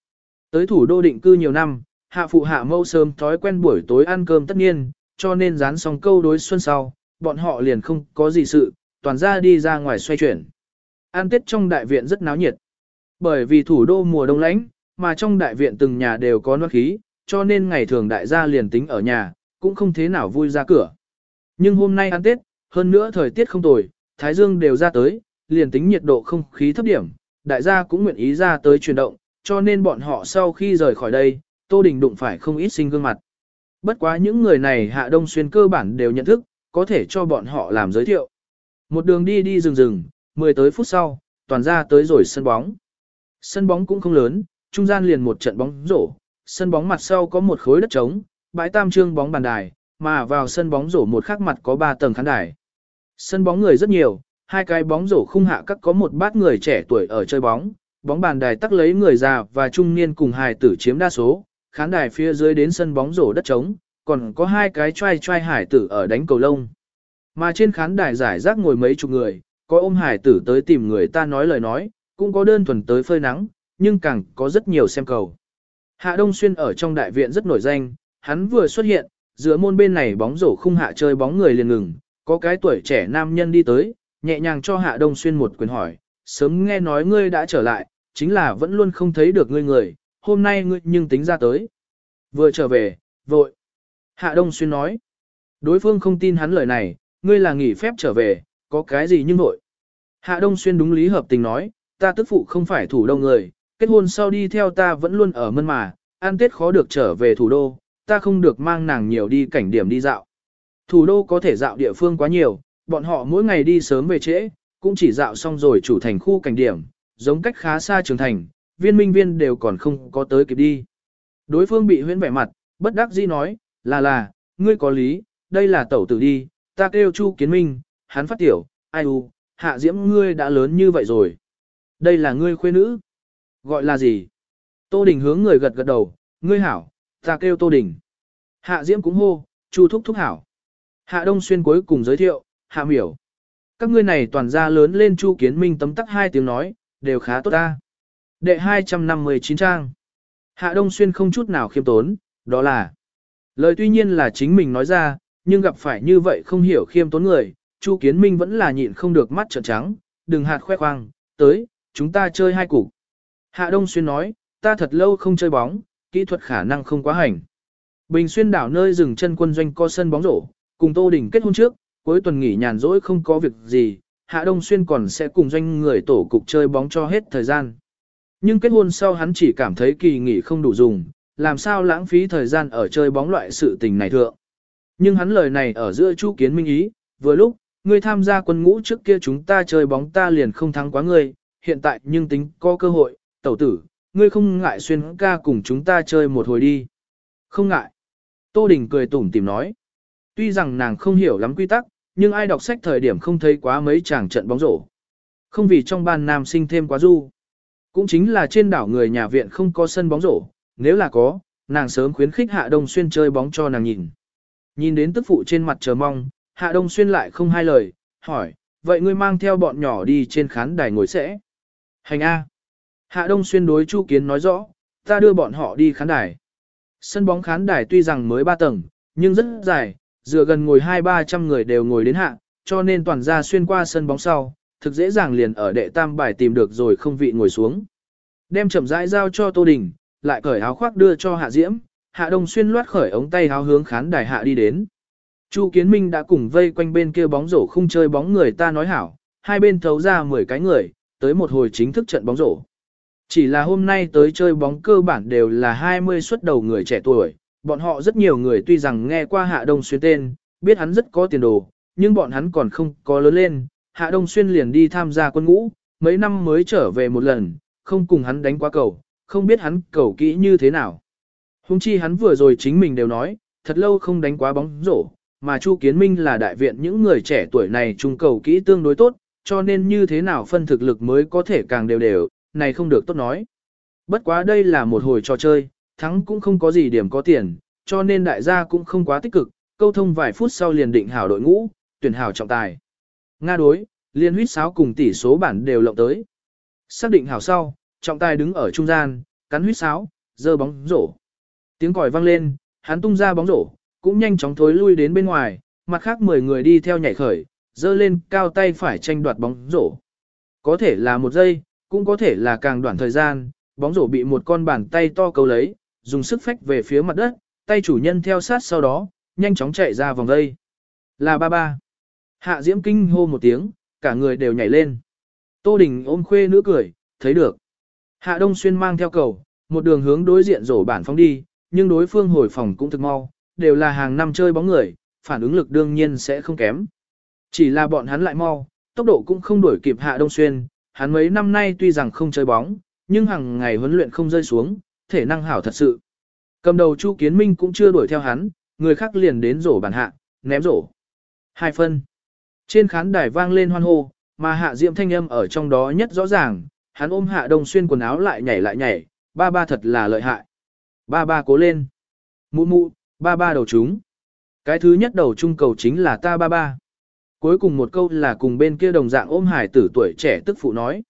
Tới thủ đô định cư nhiều năm, hạ phụ hạ mâu sớm thói quen buổi tối ăn cơm tất nhiên, cho nên dán xong câu đối xuân sau, bọn họ liền không có gì sự, toàn ra đi ra ngoài xoay chuyển. Ăn tết trong đại viện rất náo nhiệt. Bởi vì thủ đô mùa đông lạnh, mà trong đại viện từng nhà đều có nốt khí, cho nên ngày thường đại gia liền tính ở nhà, cũng không thế nào vui ra cửa. Nhưng hôm nay ăn Tết, hơn nữa thời tiết không tồi, Thái Dương đều ra tới, liền tính nhiệt độ không khí thấp điểm, đại gia cũng nguyện ý ra tới chuyển động, cho nên bọn họ sau khi rời khỏi đây, Tô Đình đụng phải không ít sinh gương mặt. Bất quá những người này Hạ Đông Xuyên cơ bản đều nhận thức, có thể cho bọn họ làm giới thiệu. Một đường đi đi rừng rừng, 10 tới phút sau, toàn ra tới rồi sân bóng. Sân bóng cũng không lớn, trung gian liền một trận bóng rổ, sân bóng mặt sau có một khối đất trống, bãi tam trương bóng bàn đài, mà vào sân bóng rổ một khắc mặt có 3 tầng khán đài. Sân bóng người rất nhiều, hai cái bóng rổ khung hạ các có một bát người trẻ tuổi ở chơi bóng, bóng bàn đài tắc lấy người già và trung niên cùng hài tử chiếm đa số, khán đài phía dưới đến sân bóng rổ đất trống, còn có hai cái trai trai hải tử ở đánh cầu lông. Mà trên khán đài giải rác ngồi mấy chục người, có ôm hải tử tới tìm người ta nói lời nói, cũng có đơn thuần tới phơi nắng, nhưng càng có rất nhiều xem cầu. Hạ Đông Xuyên ở trong đại viện rất nổi danh, hắn vừa xuất hiện, giữa môn bên này bóng rổ khung hạ chơi bóng người liền ngừng, có cái tuổi trẻ nam nhân đi tới, nhẹ nhàng cho Hạ Đông Xuyên một quyền hỏi, sớm nghe nói ngươi đã trở lại, chính là vẫn luôn không thấy được ngươi người, hôm nay ngươi nhưng tính ra tới. Vừa trở về, vội. Hạ Đông Xuyên nói, đối phương không tin hắn lời này, ngươi là nghỉ phép trở về, có cái gì nhưng nội. Hạ Đông Xuyên đúng lý hợp tình nói, ta tức phụ không phải thủ đông người, kết hôn sau đi theo ta vẫn luôn ở mân mà, an tết khó được trở về thủ đô, ta không được mang nàng nhiều đi cảnh điểm đi dạo. Thủ đô có thể dạo địa phương quá nhiều, bọn họ mỗi ngày đi sớm về trễ, cũng chỉ dạo xong rồi chủ thành khu cảnh điểm, giống cách khá xa trường thành, viên minh viên đều còn không có tới kịp đi. Đối phương bị huyễn vẻ mặt, bất đắc dĩ nói, là là, ngươi có lý, đây là tẩu tử đi, ta kêu Chu Kiến Minh, hắn phát tiểu, ai u, hạ diễm ngươi đã lớn như vậy rồi. Đây là ngươi khuê nữ. Gọi là gì? Tô Đình hướng người gật gật đầu, ngươi hảo, ta kêu Tô Đình. Hạ diễm cũng hô, Chu thúc thúc hảo. Hạ Đông Xuyên cuối cùng giới thiệu, Hạ Miểu. Các ngươi này toàn ra lớn lên Chu Kiến Minh tấm tắc hai tiếng nói, đều khá tốt ta. Đệ 259 trang. Hạ Đông Xuyên không chút nào khiêm tốn, đó là. Lời tuy nhiên là chính mình nói ra, nhưng gặp phải như vậy không hiểu khiêm tốn người, Chu Kiến Minh vẫn là nhịn không được mắt trợn trắng, đừng hạt khoe khoang, tới, chúng ta chơi hai cục. Hạ Đông Xuyên nói, ta thật lâu không chơi bóng, kỹ thuật khả năng không quá hành. Bình Xuyên đảo nơi dừng chân quân doanh co sân bóng rổ, cùng Tô Đình kết hôn trước, cuối tuần nghỉ nhàn rỗi không có việc gì, Hạ Đông Xuyên còn sẽ cùng doanh người tổ cục chơi bóng cho hết thời gian. Nhưng kết hôn sau hắn chỉ cảm thấy kỳ nghỉ không đủ dùng, làm sao lãng phí thời gian ở chơi bóng loại sự tình này thượng. Nhưng hắn lời này ở giữa Chu Kiến Minh ý, vừa lúc, ngươi tham gia quân ngũ trước kia chúng ta chơi bóng ta liền không thắng quá ngươi, hiện tại nhưng tính có cơ hội, tẩu tử, ngươi không ngại xuyên ca cùng chúng ta chơi một hồi đi. Không ngại. Tô Đình cười tủm tìm nói. Tuy rằng nàng không hiểu lắm quy tắc, nhưng ai đọc sách thời điểm không thấy quá mấy chàng trận bóng rổ. Không vì trong ban nam sinh thêm quá du. Cũng chính là trên đảo người nhà viện không có sân bóng rổ, nếu là có, nàng sớm khuyến khích Hạ Đông Xuyên chơi bóng cho nàng nhìn. Nhìn đến tức phụ trên mặt chờ mong, Hạ Đông Xuyên lại không hai lời, hỏi, vậy ngươi mang theo bọn nhỏ đi trên khán đài ngồi sẽ. Hành A. Hạ Đông Xuyên đối Chu Kiến nói rõ, ta đưa bọn họ đi khán đài. Sân bóng khán đài tuy rằng mới 3 tầng, nhưng rất dài, dựa gần ngồi hai ba trăm người đều ngồi đến hạ, cho nên toàn ra xuyên qua sân bóng sau, thực dễ dàng liền ở đệ tam bài tìm được rồi không vị ngồi xuống. Đem chậm rãi giao cho Tô Đình, lại cởi áo khoác đưa cho Hạ Diễm, Hạ Đông Xuyên loát khởi ống tay áo hướng khán đài hạ đi đến. Chu Kiến Minh đã cùng vây quanh bên kia bóng rổ không chơi bóng người ta nói hảo, hai bên thấu ra 10 cái người, tới một hồi chính thức trận bóng rổ. Chỉ là hôm nay tới chơi bóng cơ bản đều là 20 xuất đầu người trẻ tuổi, bọn họ rất nhiều người tuy rằng nghe qua Hạ Đông Xuyên tên, biết hắn rất có tiền đồ, nhưng bọn hắn còn không có lớn lên, Hạ Đông Xuyên liền đi tham gia quân ngũ, mấy năm mới trở về một lần, không cùng hắn đánh qua cầu, không biết hắn cầu kỹ như thế nào. Hùng chi hắn vừa rồi chính mình đều nói, thật lâu không đánh quá bóng rổ, mà Chu Kiến Minh là đại viện những người trẻ tuổi này trung cầu kỹ tương đối tốt, cho nên như thế nào phân thực lực mới có thể càng đều đều, này không được tốt nói. Bất quá đây là một hồi trò chơi, thắng cũng không có gì điểm có tiền, cho nên đại gia cũng không quá tích cực, câu thông vài phút sau liền định hảo đội ngũ, tuyển hảo trọng tài. Nga đối, liên huyết sáo cùng tỷ số bản đều lộng tới. Xác định hảo sau, trọng tài đứng ở trung gian, cắn huyết sáo, giơ bóng rổ. Tiếng còi vang lên, hắn tung ra bóng rổ, cũng nhanh chóng thối lui đến bên ngoài, mặt khác 10 người đi theo nhảy khởi, giơ lên cao tay phải tranh đoạt bóng rổ. Có thể là một giây, cũng có thể là càng đoạn thời gian, bóng rổ bị một con bàn tay to cầu lấy, dùng sức phách về phía mặt đất, tay chủ nhân theo sát sau đó, nhanh chóng chạy ra vòng đây. Là ba ba. Hạ Diễm kinh hô một tiếng, cả người đều nhảy lên. Tô Đình ôm khuê nữ cười, thấy được. Hạ Đông Xuyên mang theo cầu, một đường hướng đối diện rổ bản phóng đi, nhưng đối phương hồi phòng cũng thực mau, đều là hàng năm chơi bóng người, phản ứng lực đương nhiên sẽ không kém. Chỉ là bọn hắn lại mau, tốc độ cũng không đuổi kịp Hạ Đông Xuyên, hắn mấy năm nay tuy rằng không chơi bóng, nhưng hàng ngày huấn luyện không rơi xuống, thể năng hảo thật sự. Cầm đầu Chu Kiến Minh cũng chưa đuổi theo hắn, người khác liền đến rổ bản hạ, ném rổ. Hai phân. Trên khán đài vang lên hoan hô, mà hạ diệm thanh âm ở trong đó nhất rõ ràng, hắn ôm hạ đông xuyên quần áo lại nhảy lại nhảy, ba ba thật là lợi hại. Ba ba cố lên. Mụ mụ, ba ba đầu chúng. Cái thứ nhất đầu trung cầu chính là ta ba ba. Cuối cùng một câu là cùng bên kia đồng dạng ôm hải tử tuổi trẻ tức phụ nói.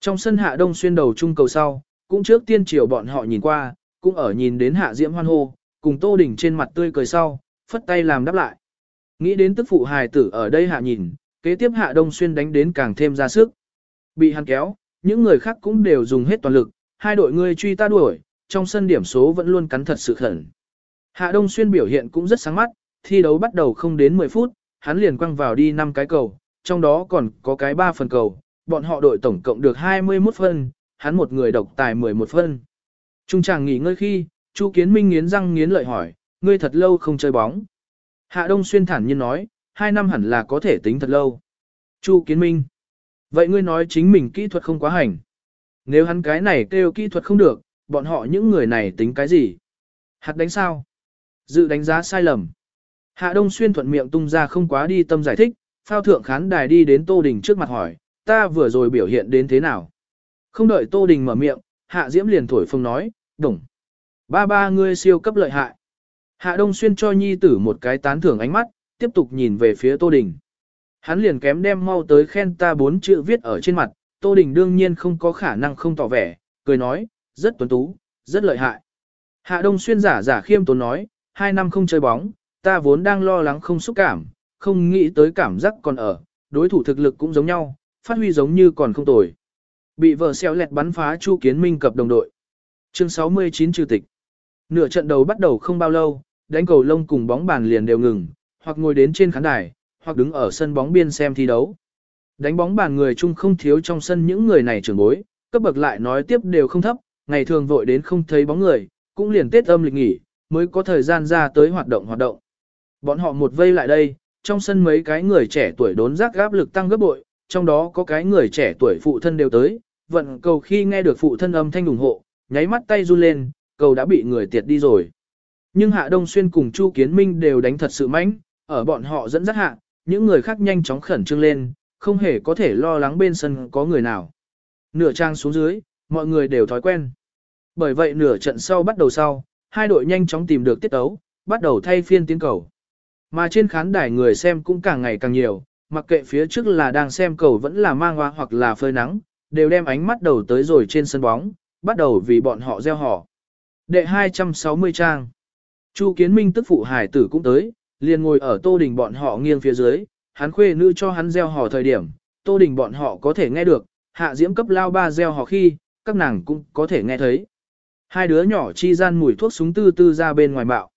Trong sân hạ đông xuyên đầu trung cầu sau, cũng trước tiên triều bọn họ nhìn qua, cũng ở nhìn đến hạ diễm hoan hô, cùng tô đỉnh trên mặt tươi cười sau, phất tay làm đáp lại. Nghĩ đến tức phụ hài tử ở đây hạ nhìn, kế tiếp hạ đông xuyên đánh đến càng thêm ra sức. Bị hắn kéo, những người khác cũng đều dùng hết toàn lực, hai đội người truy ta đuổi, trong sân điểm số vẫn luôn cắn thật sự khẩn. Hạ đông xuyên biểu hiện cũng rất sáng mắt, thi đấu bắt đầu không đến 10 phút, hắn liền quăng vào đi 5 cái cầu, trong đó còn có cái 3 phần cầu, bọn họ đội tổng cộng được 21 phân, hắn một người độc tài 11 phân. Trung chàng nghỉ ngơi khi, Chu Kiến Minh nghiến răng nghiến lợi hỏi, ngươi thật lâu không chơi bóng. Hạ Đông Xuyên thản nhiên nói, hai năm hẳn là có thể tính thật lâu. Chu Kiến Minh. Vậy ngươi nói chính mình kỹ thuật không quá hành. Nếu hắn cái này kêu kỹ thuật không được, bọn họ những người này tính cái gì? Hạt đánh sao? Dự đánh giá sai lầm. Hạ Đông Xuyên thuận miệng tung ra không quá đi tâm giải thích, phao thượng khán đài đi đến Tô Đình trước mặt hỏi, ta vừa rồi biểu hiện đến thế nào? Không đợi Tô Đình mở miệng, Hạ Diễm liền thổi phồng nói, đồng. Ba ba ngươi siêu cấp lợi hại. Hạ Đông Xuyên cho nhi tử một cái tán thưởng ánh mắt, tiếp tục nhìn về phía Tô Đình. Hắn liền kém đem mau tới khen ta bốn chữ viết ở trên mặt, Tô Đình đương nhiên không có khả năng không tỏ vẻ, cười nói, rất tuấn tú, rất lợi hại. Hạ Đông Xuyên giả giả khiêm tốn nói, hai năm không chơi bóng, ta vốn đang lo lắng không xúc cảm, không nghĩ tới cảm giác còn ở, đối thủ thực lực cũng giống nhau, phát huy giống như còn không tồi. Bị vợ xeo lẹt bắn phá Chu Kiến Minh cập đồng đội. Chương 69 trừ tịch. Nửa trận đầu bắt đầu không bao lâu, đánh cầu lông cùng bóng bàn liền đều ngừng, hoặc ngồi đến trên khán đài, hoặc đứng ở sân bóng biên xem thi đấu. Đánh bóng bàn người chung không thiếu trong sân những người này trưởng bối, cấp bậc lại nói tiếp đều không thấp, ngày thường vội đến không thấy bóng người, cũng liền tết âm lịch nghỉ, mới có thời gian ra tới hoạt động hoạt động. Bọn họ một vây lại đây, trong sân mấy cái người trẻ tuổi đốn giác gáp lực tăng gấp bội, trong đó có cái người trẻ tuổi phụ thân đều tới, vận cầu khi nghe được phụ thân âm thanh ủng hộ, nháy mắt tay run lên, cầu đã bị người tiệt đi rồi. Nhưng Hạ Đông Xuyên cùng Chu Kiến Minh đều đánh thật sự mãnh, ở bọn họ dẫn dắt hạ, những người khác nhanh chóng khẩn trương lên, không hề có thể lo lắng bên sân có người nào. Nửa trang xuống dưới, mọi người đều thói quen. Bởi vậy nửa trận sau bắt đầu sau, hai đội nhanh chóng tìm được tiết tấu, bắt đầu thay phiên tiến cầu. Mà trên khán đài người xem cũng càng ngày càng nhiều, mặc kệ phía trước là đang xem cầu vẫn là mang hoa hoặc là phơi nắng, đều đem ánh mắt đầu tới rồi trên sân bóng, bắt đầu vì bọn họ gieo họ. Đệ 260 trang. Chu Kiến Minh tức phụ hải tử cũng tới, liền ngồi ở tô đình bọn họ nghiêng phía dưới, hắn khuê nữ cho hắn gieo hò thời điểm, tô đình bọn họ có thể nghe được, hạ diễm cấp lao ba gieo hò khi, các nàng cũng có thể nghe thấy. Hai đứa nhỏ chi gian mùi thuốc súng tư tư ra bên ngoài bạo.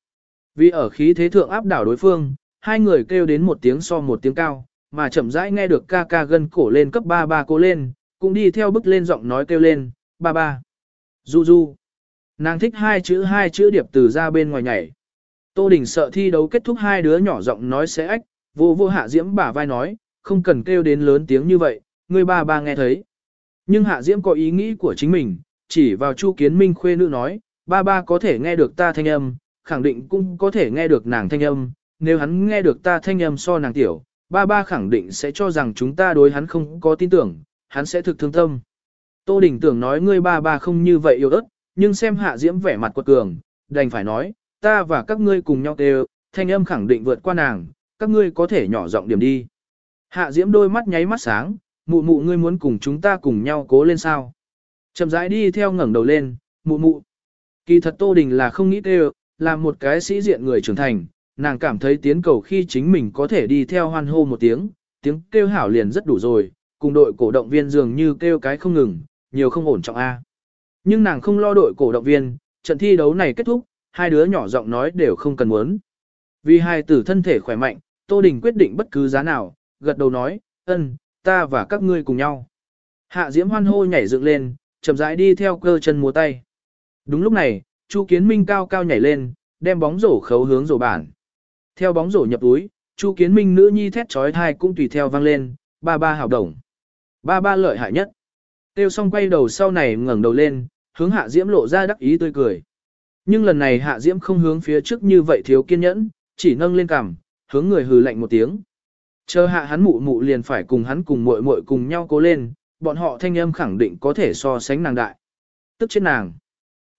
Vì ở khí thế thượng áp đảo đối phương, hai người kêu đến một tiếng so một tiếng cao, mà chậm rãi nghe được ca ca gân cổ lên cấp ba ba cô lên, cũng đi theo bức lên giọng nói kêu lên, ba ba. Du du. Nàng thích hai chữ hai chữ điệp từ ra bên ngoài nhảy. Tô Đình sợ thi đấu kết thúc hai đứa nhỏ giọng nói sẽ ách, vô vô hạ diễm bả vai nói, không cần kêu đến lớn tiếng như vậy, người ba ba nghe thấy. Nhưng hạ diễm có ý nghĩ của chính mình, chỉ vào chu kiến minh khuê nữ nói, ba ba có thể nghe được ta thanh âm, khẳng định cũng có thể nghe được nàng thanh âm, nếu hắn nghe được ta thanh âm so nàng tiểu, ba ba khẳng định sẽ cho rằng chúng ta đối hắn không có tin tưởng, hắn sẽ thực thương tâm. Tô Đình tưởng nói ngươi ba ba không như vậy yêu ớt, nhưng xem hạ diễm vẻ mặt quật cường, đành phải nói, ta và các ngươi cùng nhau đều, thanh âm khẳng định vượt qua nàng, các ngươi có thể nhỏ giọng điểm đi. Hạ diễm đôi mắt nháy mắt sáng, mụ mụ ngươi muốn cùng chúng ta cùng nhau cố lên sao. Chậm rãi đi theo ngẩng đầu lên, mụ mụ. Kỳ thật Tô Đình là không nghĩ đều, là một cái sĩ diện người trưởng thành, nàng cảm thấy tiến cầu khi chính mình có thể đi theo hoan hô một tiếng, tiếng kêu hảo liền rất đủ rồi, cùng đội cổ động viên dường như kêu cái không ngừng, nhiều không ổn trọng A. Nhưng nàng không lo đội cổ động viên, trận thi đấu này kết thúc, hai đứa nhỏ giọng nói đều không cần muốn. Vì hai tử thân thể khỏe mạnh, Tô Đình quyết định bất cứ giá nào, gật đầu nói, ân, ta và các ngươi cùng nhau. Hạ Diễm hoan hô nhảy dựng lên, chậm rãi đi theo cơ chân múa tay. Đúng lúc này, Chu Kiến Minh cao cao nhảy lên, đem bóng rổ khấu hướng rổ bản. Theo bóng rổ nhập túi, Chu Kiến Minh nữ nhi thét chói tai cũng tùy theo vang lên, ba ba hào đồng. Ba ba lợi hại nhất. Tiêu xong quay đầu sau này ngẩng đầu lên, hướng Hạ Diễm lộ ra đắc ý tươi cười. Nhưng lần này Hạ Diễm không hướng phía trước như vậy thiếu kiên nhẫn, chỉ nâng lên cằm, hướng người hừ lạnh một tiếng. Chờ hạ hắn mụ mụ liền phải cùng hắn cùng muội muội cùng nhau cố lên, bọn họ thanh âm khẳng định có thể so sánh nàng đại. Tức chết nàng.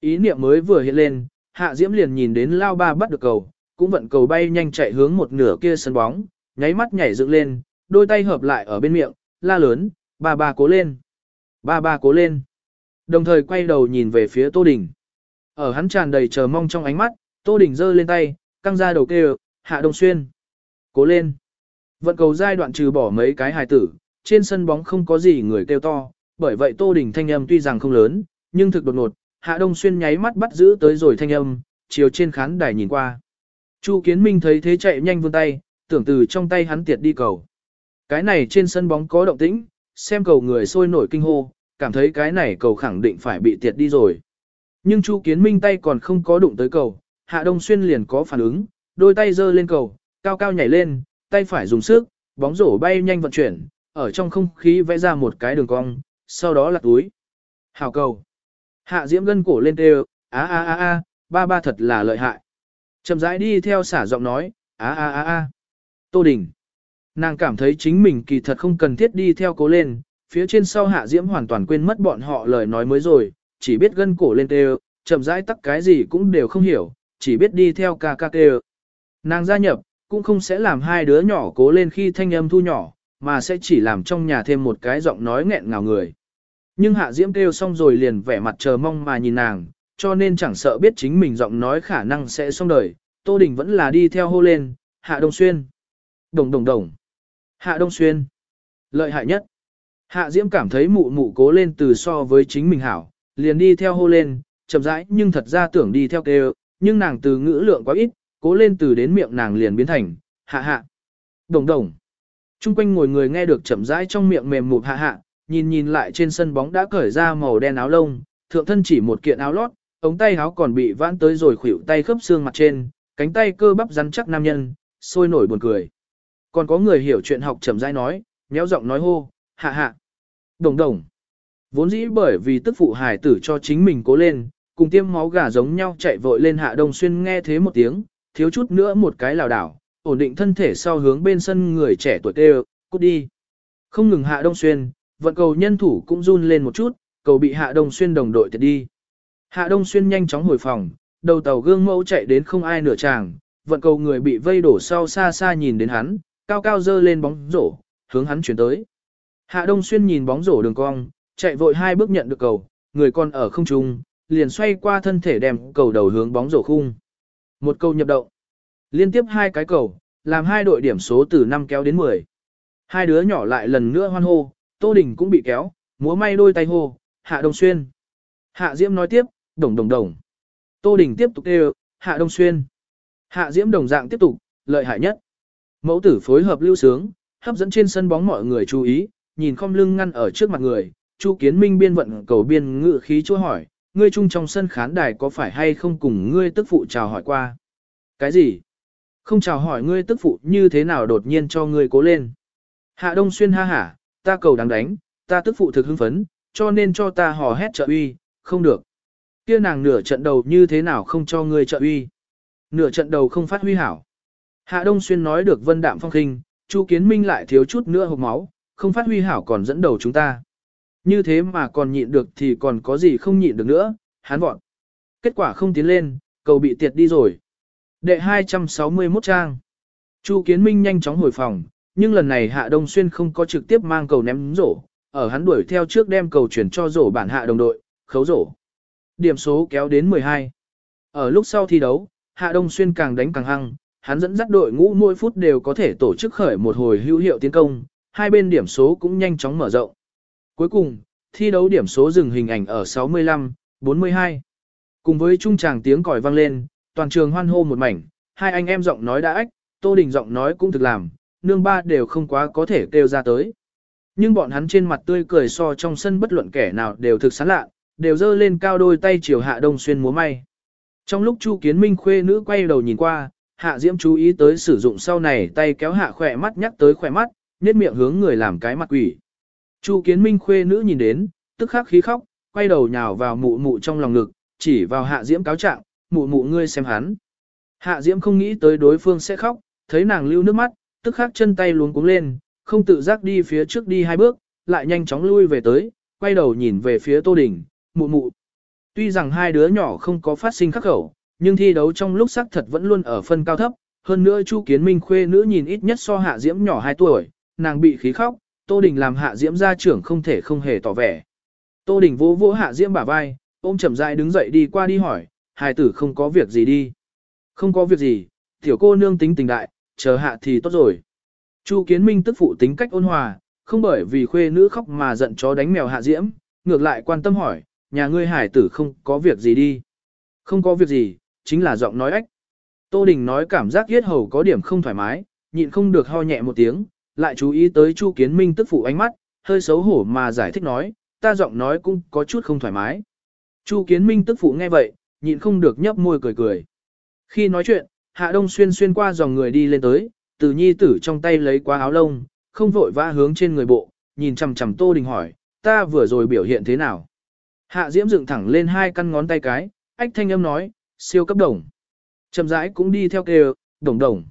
Ý niệm mới vừa hiện lên, Hạ Diễm liền nhìn đến Lao Ba bắt được cầu, cũng vận cầu bay nhanh chạy hướng một nửa kia sân bóng, nháy mắt nhảy dựng lên, đôi tay hợp lại ở bên miệng, la lớn, ba ba cố lên, ba ba cố lên. Đồng thời quay đầu nhìn về phía Tô Đình. Ở hắn tràn đầy chờ mong trong ánh mắt, Tô Đình giơ lên tay, căng ra đầu kêu, hạ đông xuyên. Cố lên. Vận cầu giai đoạn trừ bỏ mấy cái hài tử, trên sân bóng không có gì người kêu to, bởi vậy Tô Đình thanh âm tuy rằng không lớn, nhưng thực đột ngột, Hạ Đông Xuyên nháy mắt bắt giữ tới rồi thanh âm, chiều trên khán đài nhìn qua. Chu Kiến Minh thấy thế chạy nhanh vươn tay, tưởng từ trong tay hắn tiệt đi cầu. Cái này trên sân bóng có động tĩnh, xem cầu người sôi nổi kinh hô, cảm thấy cái này cầu khẳng định phải bị tiệt đi rồi. Nhưng Chu Kiến Minh tay còn không có đụng tới cầu, Hạ Đông Xuyên liền có phản ứng, đôi tay giơ lên cầu, cao cao nhảy lên, tay phải dùng sức, bóng rổ bay nhanh vận chuyển, ở trong không khí vẽ ra một cái đường cong, sau đó là túi. Hào cầu. Hạ Diễm gân cổ lên đều, á á á á, ba ba thật là lợi hại. Chậm rãi đi theo xả giọng nói, á á á á. Tô Đình. Nàng cảm thấy chính mình kỳ thật không cần thiết đi theo cố lên, phía trên sau Hạ Diễm hoàn toàn quên mất bọn họ lời nói mới rồi, chỉ biết gân cổ lên tê chậm rãi tắc cái gì cũng đều không hiểu, chỉ biết đi theo ca ca tê Nàng gia nhập, cũng không sẽ làm hai đứa nhỏ cố lên khi thanh âm thu nhỏ, mà sẽ chỉ làm trong nhà thêm một cái giọng nói nghẹn ngào người. Nhưng Hạ Diễm kêu xong rồi liền vẻ mặt chờ mong mà nhìn nàng, cho nên chẳng sợ biết chính mình giọng nói khả năng sẽ xong đời, Tô Đình vẫn là đi theo hô lên, Hạ Đông Xuyên. Đồng đồng đồng. Hạ Đông Xuyên. Lợi hại nhất. Hạ Diễm cảm thấy mụ mụ cố lên từ so với chính mình hảo, liền đi theo hô lên, chậm rãi nhưng thật ra tưởng đi theo kêu, nhưng nàng từ ngữ lượng quá ít, cố lên từ đến miệng nàng liền biến thành, hạ hạ. Đồng đồng. Trung quanh ngồi người nghe được chậm rãi trong miệng mềm mụt hạ hạ, nhìn nhìn lại trên sân bóng đã cởi ra màu đen áo lông, thượng thân chỉ một kiện áo lót, ống tay áo còn bị vãn tới rồi khuỷu tay khớp xương mặt trên, cánh tay cơ bắp rắn chắc nam nhân, sôi nổi buồn cười. Còn có người hiểu chuyện học chậm rãi nói, méo giọng nói hô, hạ hạ. Đồng đồng. Vốn dĩ bởi vì tức phụ hài tử cho chính mình cố lên, cùng tiêm máu gà giống nhau chạy vội lên hạ đông xuyên nghe thế một tiếng, thiếu chút nữa một cái lào đảo, ổn định thân thể sau hướng bên sân người trẻ tuổi kêu, cút đi. Không ngừng hạ đông xuyên, vận cầu nhân thủ cũng run lên một chút, cầu bị hạ đông xuyên đồng đội tiệt đi. Hạ đông xuyên nhanh chóng hồi phòng, đầu tàu gương mẫu chạy đến không ai nửa chàng, vận cầu người bị vây đổ sau xa xa nhìn đến hắn, cao cao dơ lên bóng rổ, hướng hắn chuyển tới. Hạ đông xuyên nhìn bóng rổ đường cong, chạy vội hai bước nhận được cầu, người còn ở không trung, liền xoay qua thân thể đem cầu đầu hướng bóng rổ khung. Một câu nhập động. Liên tiếp hai cái cầu, làm hai đội điểm số từ 5 kéo đến 10. Hai đứa nhỏ lại lần nữa hoan hô, Tô Đình cũng bị kéo, múa may đôi tay hô, Hạ Đông Xuyên. Hạ Diễm nói tiếp, đồng đồng đồng. Tô Đình tiếp tục kêu, Hạ Đông Xuyên. Hạ Diễm đồng dạng tiếp tục, lợi hại nhất. Mẫu tử phối hợp lưu sướng, hấp dẫn trên sân bóng mọi người chú ý, nhìn không lưng ngăn ở trước mặt người, Chu Kiến Minh biên vận cầu biên ngự khí chua hỏi, ngươi chung trong sân khán đài có phải hay không cùng ngươi tức phụ chào hỏi qua? Cái gì? Không chào hỏi ngươi tức phụ như thế nào đột nhiên cho ngươi cố lên? Hạ Đông Xuyên ha hả, ta cầu đáng đánh, ta tức phụ thực hưng phấn, cho nên cho ta hò hét trợ uy, không được. Kia nàng nửa trận đầu như thế nào không cho ngươi trợ uy? Nửa trận đầu không phát huy hảo. Hạ Đông Xuyên nói được vân đạm phong khinh, Chu Kiến Minh lại thiếu chút nữa hộp máu, không phát huy hảo còn dẫn đầu chúng ta. Như thế mà còn nhịn được thì còn có gì không nhịn được nữa, hắn vọn. Kết quả không tiến lên, cầu bị tiệt đi rồi. Đệ 261 trang. Chu Kiến Minh nhanh chóng hồi phòng, nhưng lần này Hạ Đông Xuyên không có trực tiếp mang cầu ném rổ, ở hắn đuổi theo trước đem cầu chuyển cho rổ bản hạ đồng đội, khấu rổ. Điểm số kéo đến 12. Ở lúc sau thi đấu, Hạ Đông Xuyên càng đánh càng hăng, hắn dẫn dắt đội ngũ mỗi phút đều có thể tổ chức khởi một hồi hữu hiệu tiến công, hai bên điểm số cũng nhanh chóng mở rộng. Cuối cùng, thi đấu điểm số dừng hình ảnh ở 65, 42. Cùng với trung tràng tiếng còi vang lên, toàn trường hoan hô một mảnh, hai anh em giọng nói đã ách, Tô Đình giọng nói cũng thực làm, nương ba đều không quá có thể kêu ra tới. Nhưng bọn hắn trên mặt tươi cười so trong sân bất luận kẻ nào đều thực sán lạ, đều dơ lên cao đôi tay chiều hạ đông xuyên múa may. Trong lúc Chu Kiến Minh khuê nữ quay đầu nhìn qua, hạ diễm chú ý tới sử dụng sau này tay kéo hạ khỏe mắt nhắc tới khỏe mắt, nhét miệng hướng người làm cái mặt quỷ. Chu Kiến Minh khuê nữ nhìn đến, tức khắc khí khóc, quay đầu nhào vào mụ mụ trong lòng ngực, chỉ vào hạ diễm cáo trạng, mụ mụ ngươi xem hắn. Hạ diễm không nghĩ tới đối phương sẽ khóc, thấy nàng lưu nước mắt, tức khắc chân tay luống cuống lên, không tự giác đi phía trước đi hai bước, lại nhanh chóng lui về tới, quay đầu nhìn về phía Tô Đình, mụ mụ. Tuy rằng hai đứa nhỏ không có phát sinh khắc khẩu, nhưng thi đấu trong lúc sắc thật vẫn luôn ở phân cao thấp, hơn nữa Chu Kiến Minh khuê nữ nhìn ít nhất so hạ diễm nhỏ 2 tuổi, nàng bị khí khóc, Tô Đình làm hạ diễm gia trưởng không thể không hề tỏ vẻ. Tô Đình vỗ vỗ hạ diễm bả vai, ôm chậm rãi đứng dậy đi qua đi hỏi, hài tử không có việc gì đi. Không có việc gì, tiểu cô nương tính tình đại, chờ hạ thì tốt rồi. Chu Kiến Minh tức phụ tính cách ôn hòa, không bởi vì khuê nữ khóc mà giận chó đánh mèo hạ diễm, ngược lại quan tâm hỏi, nhà ngươi hải tử không có việc gì đi. Không có việc gì, chính là giọng nói ách. Tô Đình nói cảm giác yết hầu có điểm không thoải mái, nhịn không được ho nhẹ một tiếng, lại chú ý tới Chu Kiến Minh tức phụ ánh mắt, hơi xấu hổ mà giải thích nói, ta giọng nói cũng có chút không thoải mái. Chu Kiến Minh tức phụ nghe vậy, nhịn không được nhấp môi cười cười. Khi nói chuyện, Hạ Đông Xuyên xuyên qua dòng người đi lên tới, từ nhi tử trong tay lấy qua áo lông, không vội vã hướng trên người bộ, nhìn chằm chằm Tô Đình hỏi, ta vừa rồi biểu hiện thế nào? Hạ Diễm dựng thẳng lên hai căn ngón tay cái, ách thanh âm nói, siêu cấp đồng. Trầm rãi cũng đi theo kêu, đồng đồng.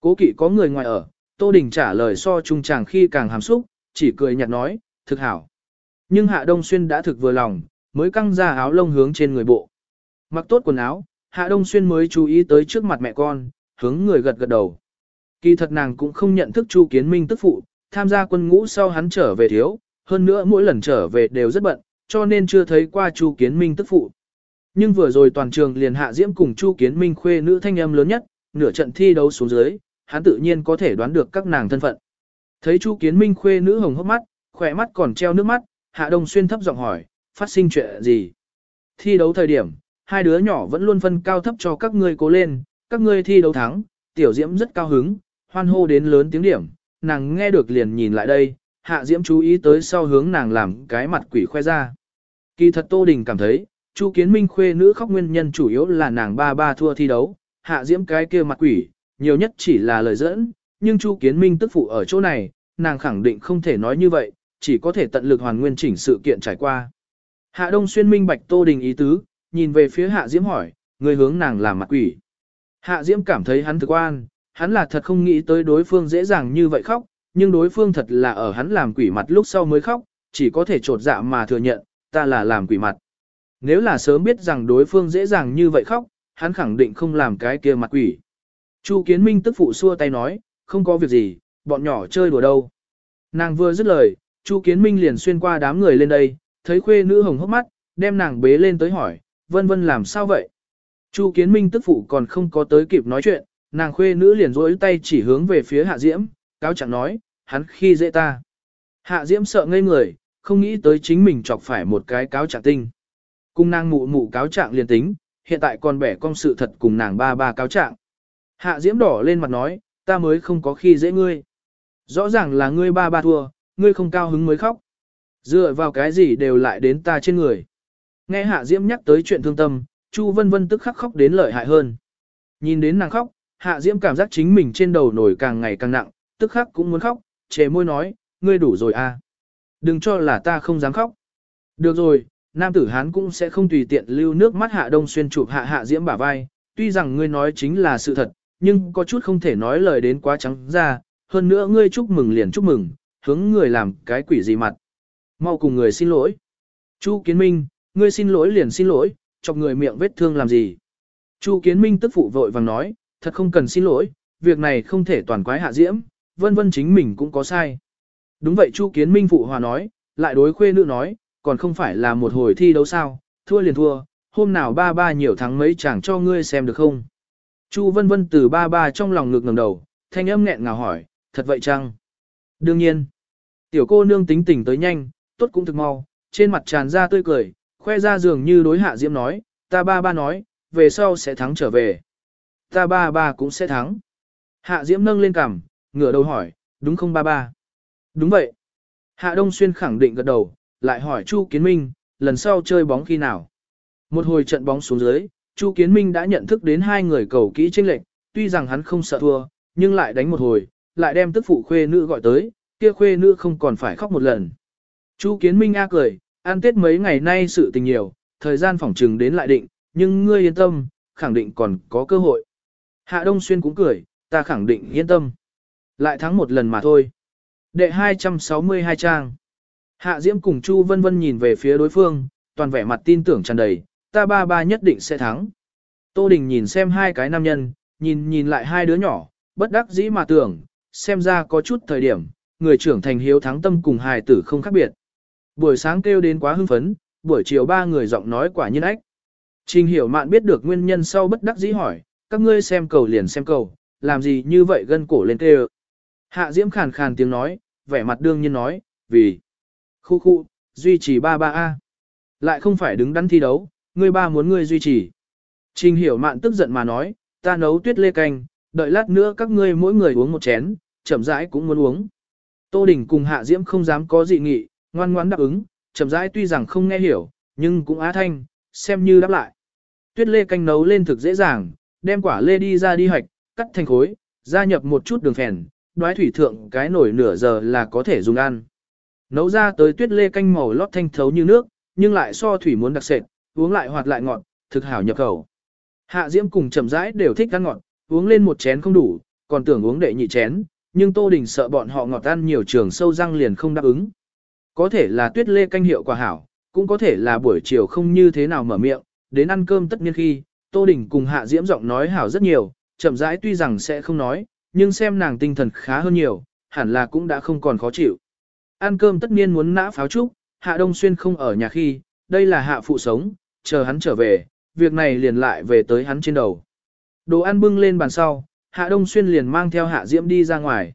Cố kỵ có người ngoài ở, Tô Đình trả lời so trung chàng khi càng hàm xúc, chỉ cười nhạt nói, thực hảo. Nhưng Hạ Đông Xuyên đã thực vừa lòng, mới căng ra áo lông hướng trên người bộ. Mặc tốt quần áo, Hạ Đông Xuyên mới chú ý tới trước mặt mẹ con, hướng người gật gật đầu. Kỳ thật nàng cũng không nhận thức Chu Kiến Minh tức phụ, tham gia quân ngũ sau hắn trở về thiếu, hơn nữa mỗi lần trở về đều rất bận, cho nên chưa thấy qua Chu Kiến Minh tức phụ. Nhưng vừa rồi toàn trường liền hạ diễm cùng Chu Kiến Minh khuê nữ thanh âm lớn nhất, nửa trận thi đấu xuống dưới, hắn tự nhiên có thể đoán được các nàng thân phận. Thấy Chu Kiến Minh khuê nữ hồng hốc mắt, khỏe mắt còn treo nước mắt, Hạ Đông Xuyên thấp giọng hỏi, phát sinh chuyện gì? Thi đấu thời điểm, hai đứa nhỏ vẫn luôn phân cao thấp cho các ngươi cố lên, các ngươi thi đấu thắng, tiểu diễm rất cao hứng, hoan hô đến lớn tiếng điểm, nàng nghe được liền nhìn lại đây, Hạ Diễm chú ý tới sau hướng nàng làm cái mặt quỷ khoe ra. Kỳ thật Tô Đình cảm thấy, Chu Kiến Minh khuê nữ khóc nguyên nhân chủ yếu là nàng ba ba thua thi đấu, Hạ Diễm cái kia mặt quỷ, nhiều nhất chỉ là lời dẫn, nhưng Chu Kiến Minh tức phụ ở chỗ này, nàng khẳng định không thể nói như vậy, chỉ có thể tận lực hoàn nguyên chỉnh sự kiện trải qua. Hạ Đông Xuyên minh bạch Tô Đình ý tứ, nhìn về phía Hạ Diễm hỏi, người hướng nàng làm mặt quỷ. Hạ Diễm cảm thấy hắn thực quan, hắn là thật không nghĩ tới đối phương dễ dàng như vậy khóc, nhưng đối phương thật là ở hắn làm quỷ mặt lúc sau mới khóc, chỉ có thể trột dạ mà thừa nhận, ta là làm quỷ mặt. Nếu là sớm biết rằng đối phương dễ dàng như vậy khóc, hắn khẳng định không làm cái kia mặt quỷ. Chu Kiến Minh tức phụ xua tay nói, không có việc gì, bọn nhỏ chơi đùa đâu. Nàng vừa dứt lời, Chu Kiến Minh liền xuyên qua đám người lên đây, thấy khuê nữ hồng hốc mắt, đem nàng bế lên tới hỏi, vân vân làm sao vậy? Chu Kiến Minh tức phụ còn không có tới kịp nói chuyện, nàng khuê nữ liền rối tay chỉ hướng về phía Hạ Diễm, cáo chẳng nói, hắn khi dễ ta. Hạ Diễm sợ ngây người, không nghĩ tới chính mình chọc phải một cái cáo trạng tinh. Cùng nàng mụ mụ cáo trạng liền tính, hiện tại còn bẻ công sự thật cùng nàng ba ba cáo trạng. Hạ Diễm đỏ lên mặt nói, ta mới không có khi dễ ngươi. Rõ ràng là ngươi ba ba thua, ngươi không cao hứng mới khóc. Dựa vào cái gì đều lại đến ta trên người. Nghe Hạ Diễm nhắc tới chuyện thương tâm, Chu Vân Vân tức khắc khóc đến lợi hại hơn. Nhìn đến nàng khóc, Hạ Diễm cảm giác chính mình trên đầu nổi càng ngày càng nặng, tức khắc cũng muốn khóc, chề môi nói, ngươi đủ rồi à. Đừng cho là ta không dám khóc. Được rồi, nam tử hán cũng sẽ không tùy tiện lưu nước mắt Hạ Đông Xuyên chụp Hạ Hạ Diễm bả vai, tuy rằng ngươi nói chính là sự thật, nhưng có chút không thể nói lời đến quá trắng ra, hơn nữa ngươi chúc mừng liền chúc mừng, hướng người làm cái quỷ gì mặt. Mau cùng người xin lỗi. Chu Kiến Minh, ngươi xin lỗi liền xin lỗi, chọc người miệng vết thương làm gì. Chu Kiến Minh tức phụ vội vàng nói, thật không cần xin lỗi, việc này không thể toàn quái hạ diễm, vân vân chính mình cũng có sai. Đúng vậy Chu Kiến Minh phụ hòa nói, lại đối khuê nữ nói, còn không phải là một hồi thi đấu sao, thua liền thua, hôm nào ba ba nhiều thắng mấy chẳng cho ngươi xem được không. Chu vân vân từ ba ba trong lòng ngực ngẩng đầu, thanh âm nghẹn ngào hỏi, thật vậy chăng? Đương nhiên, tiểu cô nương tính tình tới nhanh, tốt cũng thực mau, trên mặt tràn ra tươi cười, khoe ra dường như đối hạ diễm nói, ta ba ba nói, về sau sẽ thắng trở về. Ta ba ba cũng sẽ thắng. Hạ diễm nâng lên cằm, ngửa đầu hỏi, đúng không ba ba? Đúng vậy. Hạ Đông Xuyên khẳng định gật đầu, lại hỏi Chu Kiến Minh, lần sau chơi bóng khi nào? Một hồi trận bóng xuống dưới, Chu Kiến Minh đã nhận thức đến hai người cầu kỹ trinh lệnh, tuy rằng hắn không sợ thua, nhưng lại đánh một hồi, lại đem tức phụ khuê nữ gọi tới, kia khuê nữ không còn phải khóc một lần. Chu Kiến Minh a cười, ăn tết mấy ngày nay sự tình nhiều, thời gian phỏng trừng đến lại định, nhưng ngươi yên tâm, khẳng định còn có cơ hội. Hạ Đông Xuyên cũng cười, ta khẳng định yên tâm. Lại thắng một lần mà thôi. Đệ 262 trang. Hạ Diễm cùng Chu Vân Vân nhìn về phía đối phương, toàn vẻ mặt tin tưởng tràn đầy, ta ba ba nhất định sẽ thắng. Tô Đình nhìn xem hai cái nam nhân, nhìn nhìn lại hai đứa nhỏ, bất đắc dĩ mà tưởng, xem ra có chút thời điểm, người trưởng thành hiếu thắng tâm cùng hài tử không khác biệt. Buổi sáng kêu đến quá hưng phấn, buổi chiều ba người giọng nói quả nhiên ách. Trình hiểu mạn biết được nguyên nhân sau bất đắc dĩ hỏi, các ngươi xem cầu liền xem cầu, làm gì như vậy gân cổ lên kêu. Hạ Diễm khàn khàn tiếng nói, vẻ mặt đương nhiên nói, vì khu khu, duy trì ba ba a Lại không phải đứng đắn thi đấu, ngươi ba muốn ngươi duy trì. Trình hiểu mạn tức giận mà nói, ta nấu tuyết lê canh, đợi lát nữa các ngươi mỗi người uống một chén, chậm rãi cũng muốn uống. Tô Đình cùng Hạ Diễm không dám có dị nghị, ngoan ngoãn đáp ứng, chậm rãi tuy rằng không nghe hiểu, nhưng cũng á thanh, xem như đáp lại. Tuyết lê canh nấu lên thực dễ dàng, đem quả lê đi ra đi hoạch, cắt thành khối, gia nhập một chút đường phèn, đoái thủy thượng cái nổi nửa giờ là có thể dùng ăn. Nấu ra tới tuyết lê canh màu lót thanh thấu như nước, nhưng lại so thủy muốn đặc sệt, uống lại hoạt lại ngọt, thực hảo nhập khẩu. Hạ Diễm cùng chậm rãi đều thích ăn ngọt, uống lên một chén không đủ, còn tưởng uống đệ nhị chén, nhưng Tô Đình sợ bọn họ ngọt ăn nhiều trường sâu răng liền không đáp ứng. Có thể là tuyết lê canh hiệu quả hảo, cũng có thể là buổi chiều không như thế nào mở miệng, đến ăn cơm tất nhiên khi, Tô Đình cùng Hạ Diễm giọng nói hảo rất nhiều, chậm rãi tuy rằng sẽ không nói, nhưng xem nàng tinh thần khá hơn nhiều, hẳn là cũng đã không còn khó chịu. Ăn cơm tất nhiên muốn nã pháo trúc, Hạ Đông Xuyên không ở nhà khi, đây là Hạ phụ sống, chờ hắn trở về, việc này liền lại về tới hắn trên đầu. Đồ ăn bưng lên bàn sau, Hạ Đông Xuyên liền mang theo Hạ Diễm đi ra ngoài.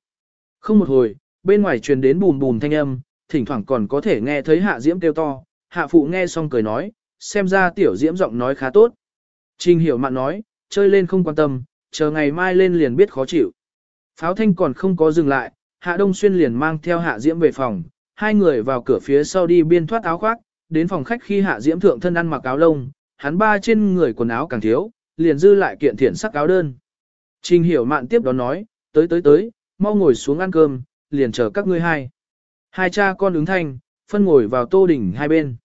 Không một hồi, bên ngoài truyền đến bùm bùm thanh âm, thỉnh thoảng còn có thể nghe thấy Hạ Diễm kêu to, Hạ Phụ nghe xong cười nói, xem ra tiểu Diễm giọng nói khá tốt. Trình hiểu mạn nói, chơi lên không quan tâm, chờ ngày mai lên liền biết khó chịu. Pháo thanh còn không có dừng lại, Hạ Đông Xuyên liền mang theo Hạ Diễm về phòng, hai người vào cửa phía sau đi biên thoát áo khoác, đến phòng khách khi Hạ Diễm thượng thân ăn mặc áo lông, hắn ba trên người quần áo càng thiếu, liền dư lại kiện thiển sắc áo đơn. Trình hiểu mạn tiếp đó nói, tới tới tới, mau ngồi xuống ăn cơm, liền chờ các ngươi hai. Hai cha con ứng thanh, phân ngồi vào tô đỉnh hai bên.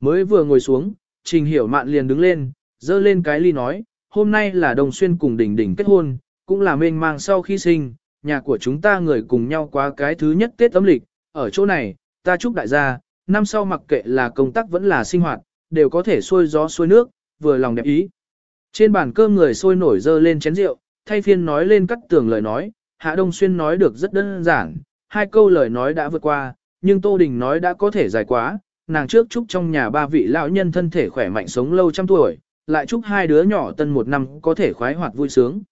Mới vừa ngồi xuống, trình hiểu mạn liền đứng lên, dơ lên cái ly nói, hôm nay là đồng xuyên cùng đỉnh đỉnh kết hôn, cũng là mênh mang sau khi sinh, nhà của chúng ta người cùng nhau qua cái thứ nhất Tết âm lịch, ở chỗ này, ta chúc đại gia, năm sau mặc kệ là công tác vẫn là sinh hoạt, đều có thể xuôi gió xuôi nước, vừa lòng đẹp ý. Trên bàn cơm người sôi nổi dơ lên chén rượu, thay phiên nói lên cắt tường lời nói, Hạ Đông Xuyên nói được rất đơn giản, hai câu lời nói đã vượt qua, nhưng Tô Đình nói đã có thể dài quá, nàng trước chúc trong nhà ba vị lão nhân thân thể khỏe mạnh sống lâu trăm tuổi, lại chúc hai đứa nhỏ tân một năm có thể khoái hoạt vui sướng.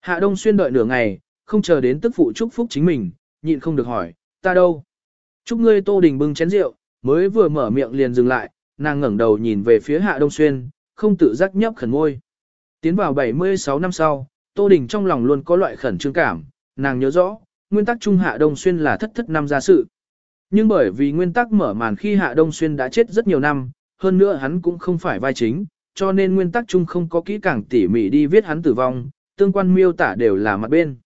Hạ Đông Xuyên đợi nửa ngày, không chờ đến tức phụ chúc phúc chính mình, nhịn không được hỏi, ta đâu? Chúc ngươi Tô Đình bưng chén rượu, mới vừa mở miệng liền dừng lại, nàng ngẩng đầu nhìn về phía Hạ Đông Xuyên, không tự giác nhấp khẩn môi. Tiến vào 76 năm sau, Tô Đình trong lòng luôn có loại khẩn trương cảm, nàng nhớ rõ, nguyên tắc trung Hạ Đông Xuyên là thất thất năm gia sự. Nhưng bởi vì nguyên tắc mở màn khi Hạ Đông Xuyên đã chết rất nhiều năm, hơn nữa hắn cũng không phải vai chính, cho nên nguyên tắc chung không có kỹ càng tỉ mỉ đi viết hắn tử vong, tương quan miêu tả đều là mặt bên.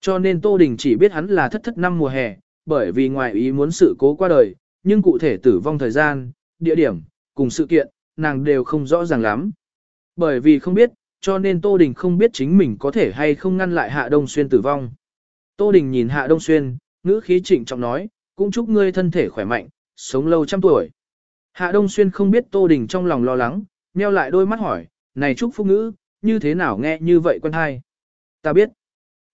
Cho nên Tô Đình chỉ biết hắn là thất thất năm mùa hè, bởi vì ngoài ý muốn sự cố qua đời, nhưng cụ thể tử vong thời gian, địa điểm, cùng sự kiện, nàng đều không rõ ràng lắm. Bởi vì không biết, cho nên Tô Đình không biết chính mình có thể hay không ngăn lại Hạ Đông Xuyên tử vong. Tô Đình nhìn Hạ Đông Xuyên, ngữ khí trịnh trọng nói, cũng chúc ngươi thân thể khỏe mạnh, sống lâu trăm tuổi. Hạ Đông Xuyên không biết Tô Đình trong lòng lo lắng, nheo lại đôi mắt hỏi, này chúc phúc ngữ, như thế nào nghe như vậy quen hay? Ta biết.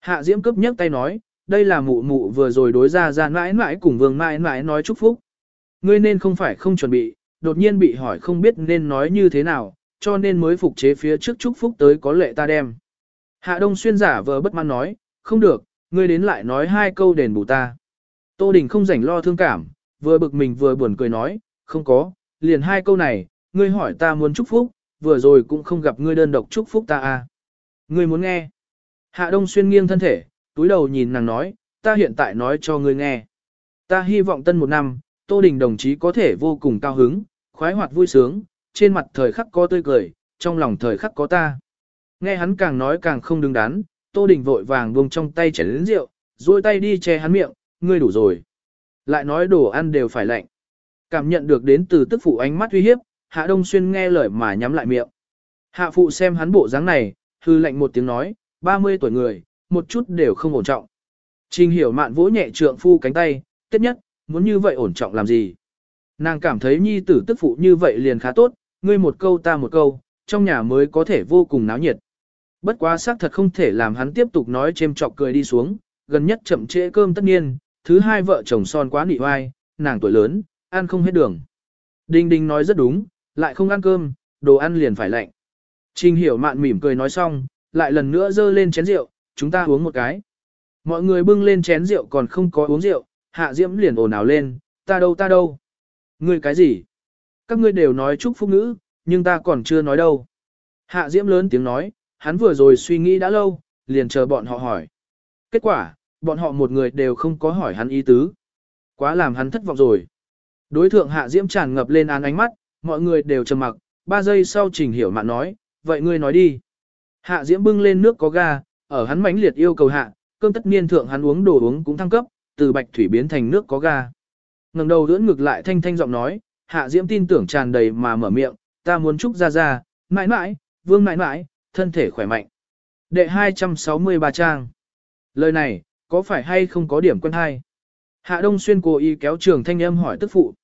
Hạ Diễm cấp nhấc tay nói, đây là mụ mụ vừa rồi đối ra ra mãi mãi cùng vương mãi mãi nói chúc phúc. Ngươi nên không phải không chuẩn bị, đột nhiên bị hỏi không biết nên nói như thế nào, cho nên mới phục chế phía trước chúc phúc tới có lệ ta đem. Hạ Đông Xuyên giả vờ bất mãn nói, không được, ngươi đến lại nói hai câu đền bù ta. Tô Đình không rảnh lo thương cảm, vừa bực mình vừa buồn cười nói, không có, liền hai câu này, ngươi hỏi ta muốn chúc phúc, vừa rồi cũng không gặp ngươi đơn độc chúc phúc ta à. Ngươi muốn nghe. Hạ Đông Xuyên nghiêng thân thể, túi đầu nhìn nàng nói, ta hiện tại nói cho ngươi nghe. Ta hy vọng tân một năm, Tô Đình đồng chí có thể vô cùng cao hứng, khoái hoạt vui sướng, trên mặt thời khắc có tươi cười, trong lòng thời khắc có ta. Nghe hắn càng nói càng không đứng đắn, Tô Đình vội vàng buông trong tay chén lớn rượu, duỗi tay đi che hắn miệng, ngươi đủ rồi. Lại nói đồ ăn đều phải lạnh. Cảm nhận được đến từ tức phụ ánh mắt uy hiếp, Hạ Đông Xuyên nghe lời mà nhắm lại miệng. Hạ phụ xem hắn bộ dáng này, hư lạnh một tiếng nói, 30 tuổi người, một chút đều không ổn trọng. Trình hiểu mạn vỗ nhẹ trượng phu cánh tay, tất nhất, muốn như vậy ổn trọng làm gì. Nàng cảm thấy nhi tử tức phụ như vậy liền khá tốt, ngươi một câu ta một câu, trong nhà mới có thể vô cùng náo nhiệt. Bất quá xác thật không thể làm hắn tiếp tục nói chêm chọc cười đi xuống, gần nhất chậm trễ cơm tất nhiên, thứ hai vợ chồng son quá nị oai, nàng tuổi lớn, ăn không hết đường. Đinh Đinh nói rất đúng, lại không ăn cơm, đồ ăn liền phải lạnh. Trình hiểu mạn mỉm cười nói xong, lại lần nữa dơ lên chén rượu, chúng ta uống một cái. Mọi người bưng lên chén rượu còn không có uống rượu, hạ diễm liền ồn ào lên, ta đâu ta đâu. Ngươi cái gì? Các ngươi đều nói chúc phúc ngữ, nhưng ta còn chưa nói đâu. Hạ diễm lớn tiếng nói, hắn vừa rồi suy nghĩ đã lâu, liền chờ bọn họ hỏi. Kết quả, bọn họ một người đều không có hỏi hắn ý tứ. Quá làm hắn thất vọng rồi. Đối thượng hạ diễm tràn ngập lên án ánh mắt, mọi người đều trầm mặc, Ba giây sau Trình Hiểu Mạn nói, vậy ngươi nói đi. Hạ Diễm bưng lên nước có ga, ở hắn mãnh liệt yêu cầu hạ, cơm tất niên thượng hắn uống đồ uống cũng thăng cấp, từ bạch thủy biến thành nước có ga. Ngẩng đầu ưỡn ngược lại thanh thanh giọng nói, Hạ Diễm tin tưởng tràn đầy mà mở miệng, ta muốn chúc ra ra, mãi mãi, vương mãi mãi, thân thể khỏe mạnh. Đệ 263 trang. Lời này, có phải hay không có điểm quân hay? Hạ Đông Xuyên cố ý kéo trường thanh âm hỏi tức phụ.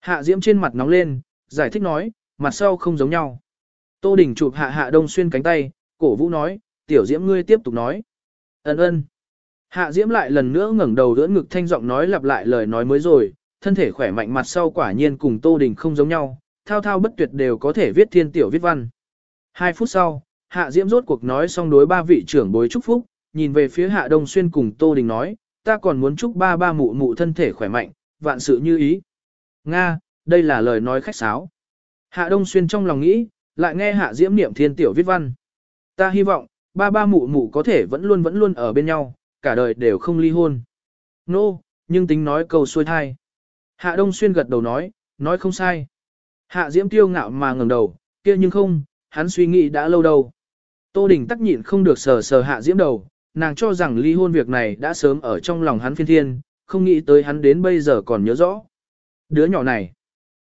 Hạ Diễm trên mặt nóng lên, giải thích nói, mặt sau không giống nhau. Tô Đình chụp hạ Hạ Đông Xuyên cánh tay, cổ vũ nói, tiểu Diễm ngươi tiếp tục nói. Ấn ơn. Hạ Diễm lại lần nữa ngẩng đầu đỡ ngực thanh giọng nói lặp lại lời nói mới rồi, thân thể khỏe mạnh mặt sau quả nhiên cùng Tô Đình không giống nhau, thao thao bất tuyệt đều có thể viết thiên tiểu viết văn. Hai phút sau, Hạ Diễm rốt cuộc nói xong đối ba vị trưởng bối chúc phúc, nhìn về phía Hạ Đông Xuyên cùng Tô Đình nói, ta còn muốn chúc ba ba mụ mụ thân thể khỏe mạnh, vạn sự như ý. Nga, đây là lời nói khách sáo. Hạ Đông Xuyên trong lòng nghĩ, lại nghe Hạ Diễm niệm thiên tiểu viết văn. Ta hy vọng, ba ba mụ mụ có thể vẫn luôn vẫn luôn ở bên nhau, cả đời đều không ly hôn. Nô, no, nhưng tính nói câu xuôi thai. Hạ Đông Xuyên gật đầu nói, nói không sai. Hạ Diễm tiêu ngạo mà ngẩng đầu, kia nhưng không, hắn suy nghĩ đã lâu đâu. Tô Đình tắc nhịn không được sờ sờ Hạ Diễm đầu, nàng cho rằng ly hôn việc này đã sớm ở trong lòng hắn phiên thiên, không nghĩ tới hắn đến bây giờ còn nhớ rõ. Đứa nhỏ này.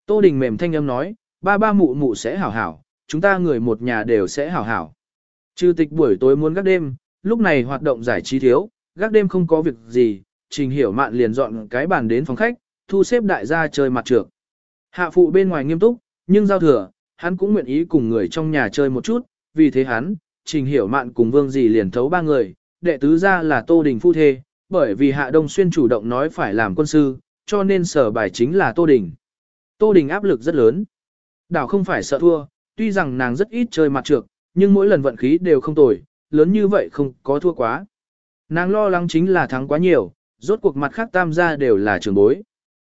Tô Đình mềm thanh âm nói, ba ba mụ mụ sẽ hảo hảo, chúng ta người một nhà đều sẽ hảo hảo. Trừ tịch buổi tối muốn gác đêm, lúc này hoạt động giải trí thiếu, gác đêm không có việc gì, trình hiểu mạn liền dọn cái bàn đến phòng khách, thu xếp đại gia chơi mặt trược. Hạ phụ bên ngoài nghiêm túc, nhưng giao thừa, hắn cũng nguyện ý cùng người trong nhà chơi một chút, vì thế hắn, trình hiểu mạn cùng vương dì liền thấu ba người, đệ tứ ra là Tô Đình phu thê, bởi vì Hạ Đông Xuyên chủ động nói phải làm quân sư, cho nên sở bài chính là Tô Đình. Tô Đình áp lực rất lớn. Đảo không phải sợ thua, tuy rằng nàng rất ít chơi mặt trược, nhưng mỗi lần vận khí đều không tồi, lớn như vậy không có thua quá. Nàng lo lắng chính là thắng quá nhiều, rốt cuộc mặt khác tam gia đều là trường bối.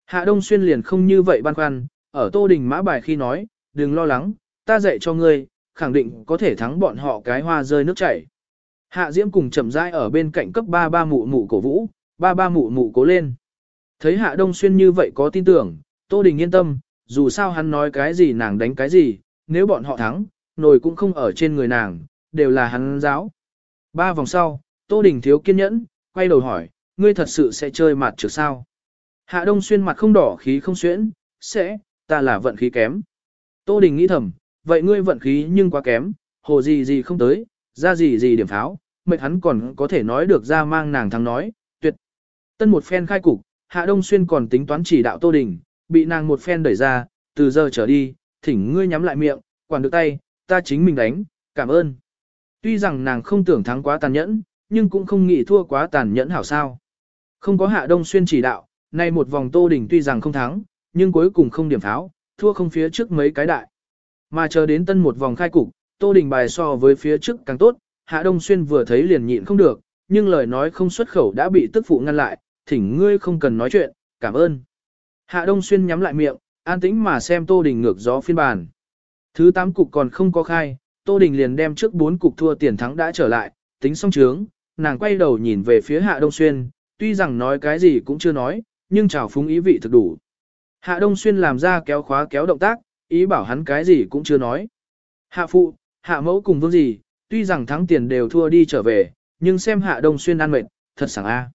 Hạ Đông Xuyên liền không như vậy băn khoăn, ở Tô Đình mã bài khi nói, đừng lo lắng, ta dạy cho ngươi, khẳng định có thể thắng bọn họ cái hoa rơi nước chảy. Hạ Diễm cùng chậm rãi ở bên cạnh cấp ba ba mụ mụ cổ vũ, ba ba mụ mụ cố lên. Thấy Hạ Đông Xuyên như vậy có tin tưởng, Tô Đình yên tâm, dù sao hắn nói cái gì nàng đánh cái gì, nếu bọn họ thắng, nồi cũng không ở trên người nàng, đều là hắn giáo. Ba vòng sau, Tô Đình thiếu kiên nhẫn, quay đầu hỏi, ngươi thật sự sẽ chơi mặt trược sao? Hạ Đông Xuyên mặt không đỏ khí không xuyễn, sẽ, ta là vận khí kém. Tô Đình nghĩ thầm, vậy ngươi vận khí nhưng quá kém, hồ gì gì không tới, ra gì gì điểm pháo, mệt hắn còn có thể nói được ra mang nàng thắng nói, tuyệt. Tân một phen khai cục, Hạ Đông Xuyên còn tính toán chỉ đạo Tô Đình, bị nàng một phen đẩy ra, từ giờ trở đi, thỉnh ngươi nhắm lại miệng, quản được tay, ta chính mình đánh, cảm ơn. Tuy rằng nàng không tưởng thắng quá tàn nhẫn, nhưng cũng không nghĩ thua quá tàn nhẫn hảo sao. Không có Hạ Đông Xuyên chỉ đạo, nay một vòng Tô Đình tuy rằng không thắng, nhưng cuối cùng không điểm tháo, thua không phía trước mấy cái đại. Mà chờ đến tân một vòng khai cục, Tô Đình bài so với phía trước càng tốt, Hạ Đông Xuyên vừa thấy liền nhịn không được, nhưng lời nói không xuất khẩu đã bị tức phụ ngăn lại, thỉnh ngươi không cần nói chuyện, cảm ơn. Hạ Đông Xuyên nhắm lại miệng, an tĩnh mà xem Tô Đình ngược gió phiên bản. Thứ 8 cục còn không có khai, Tô Đình liền đem trước 4 cục thua tiền thắng đã trở lại, tính xong trướng, nàng quay đầu nhìn về phía Hạ Đông Xuyên, tuy rằng nói cái gì cũng chưa nói, nhưng chào phúng ý vị thực đủ. Hạ Đông Xuyên làm ra kéo khóa kéo động tác, ý bảo hắn cái gì cũng chưa nói. Hạ phụ, hạ mẫu cùng vương gì, tuy rằng thắng tiền đều thua đi trở về, nhưng xem hạ Đông Xuyên ăn mệt, thật sảng a.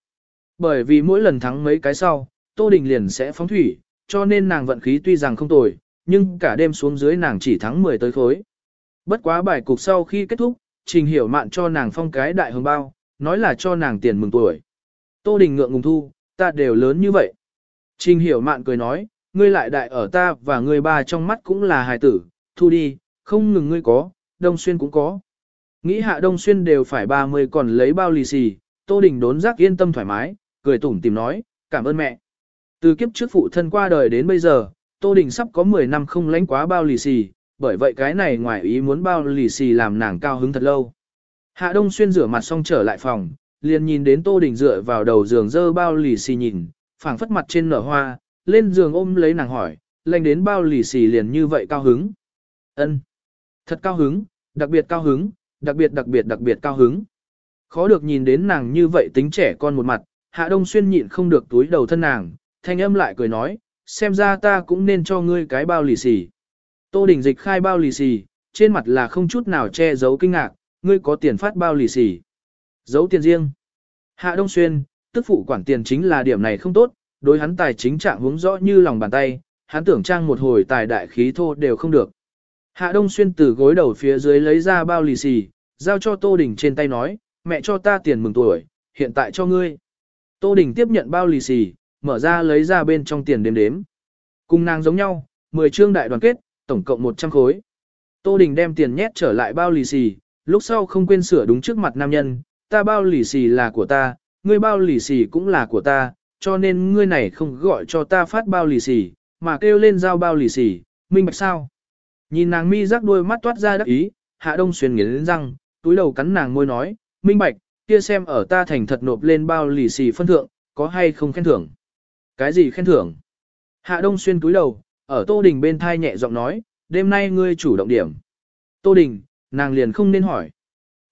Bởi vì mỗi lần thắng mấy cái sau, Tô Đình liền sẽ phóng thủy, cho nên nàng vận khí tuy rằng không tồi, nhưng cả đêm xuống dưới nàng chỉ thắng 10 tới khối. Bất quá bài cục sau khi kết thúc, Trình Hiểu Mạn cho nàng phong cái đại hồng bao, nói là cho nàng tiền mừng tuổi. Tô Đình ngượng ngùng thu, ta đều lớn như vậy. Trình Hiểu Mạn cười nói, ngươi lại đại ở ta và ngươi ba trong mắt cũng là hài tử, thu đi, không ngừng ngươi có, Đông Xuyên cũng có. Nghĩ hạ Đông Xuyên đều phải 30 còn lấy bao lì xì, Tô Đình đốn giác yên tâm thoải mái, cười tủm tìm nói, cảm ơn mẹ. Từ kiếp trước phụ thân qua đời đến bây giờ, Tô Đình sắp có 10 năm không lánh quá bao lì xì, bởi vậy cái này ngoài ý muốn bao lì xì làm nàng cao hứng thật lâu. Hạ Đông Xuyên rửa mặt xong trở lại phòng, liền nhìn đến Tô Đình dựa vào đầu giường dơ bao lì xì nhìn, phảng phất mặt trên nở hoa, lên giường ôm lấy nàng hỏi, lành đến bao lì xì liền như vậy cao hứng. Ân, Thật cao hứng, đặc biệt cao hứng, đặc biệt đặc biệt đặc biệt cao hứng. Khó được nhìn đến nàng như vậy tính trẻ con một mặt, Hạ Đông Xuyên nhịn không được túi đầu thân nàng, thanh âm lại cười nói, xem ra ta cũng nên cho ngươi cái bao lì xì. Tô Đình Dịch khai bao lì xì, trên mặt là không chút nào che giấu kinh ngạc, ngươi có tiền phát bao lì xì. Giấu tiền riêng. Hạ Đông Xuyên, tức phụ quản tiền chính là điểm này không tốt, đối hắn tài chính trạng hướng rõ như lòng bàn tay, hắn tưởng trang một hồi tài đại khí thô đều không được. Hạ Đông Xuyên từ gối đầu phía dưới lấy ra bao lì xì, giao cho Tô Đình trên tay nói, mẹ cho ta tiền mừng tuổi, hiện tại cho ngươi. Tô Đình tiếp nhận bao lì xì, mở ra lấy ra bên trong tiền đếm đếm. Cùng nàng giống nhau, 10 chương đại đoàn kết, tổng cộng 100 khối. Tô Đình đem tiền nhét trở lại bao lì xì, lúc sau không quên sửa đúng trước mặt nam nhân, ta bao lì xì là của ta, ngươi bao lì xì cũng là của ta, cho nên ngươi này không gọi cho ta phát bao lì xì, mà kêu lên giao bao lì xì, minh bạch sao? Nhìn nàng mi rắc đuôi mắt toát ra đắc ý, hạ đông xuyên nghiến răng, túi đầu cắn nàng môi nói, minh bạch, kia xem ở ta thành thật nộp lên bao lì xì phân thượng, có hay không khen thưởng. Cái gì khen thưởng? Hạ đông xuyên túi đầu, ở tô đình bên thai nhẹ giọng nói, đêm nay ngươi chủ động điểm. Tô đình, nàng liền không nên hỏi.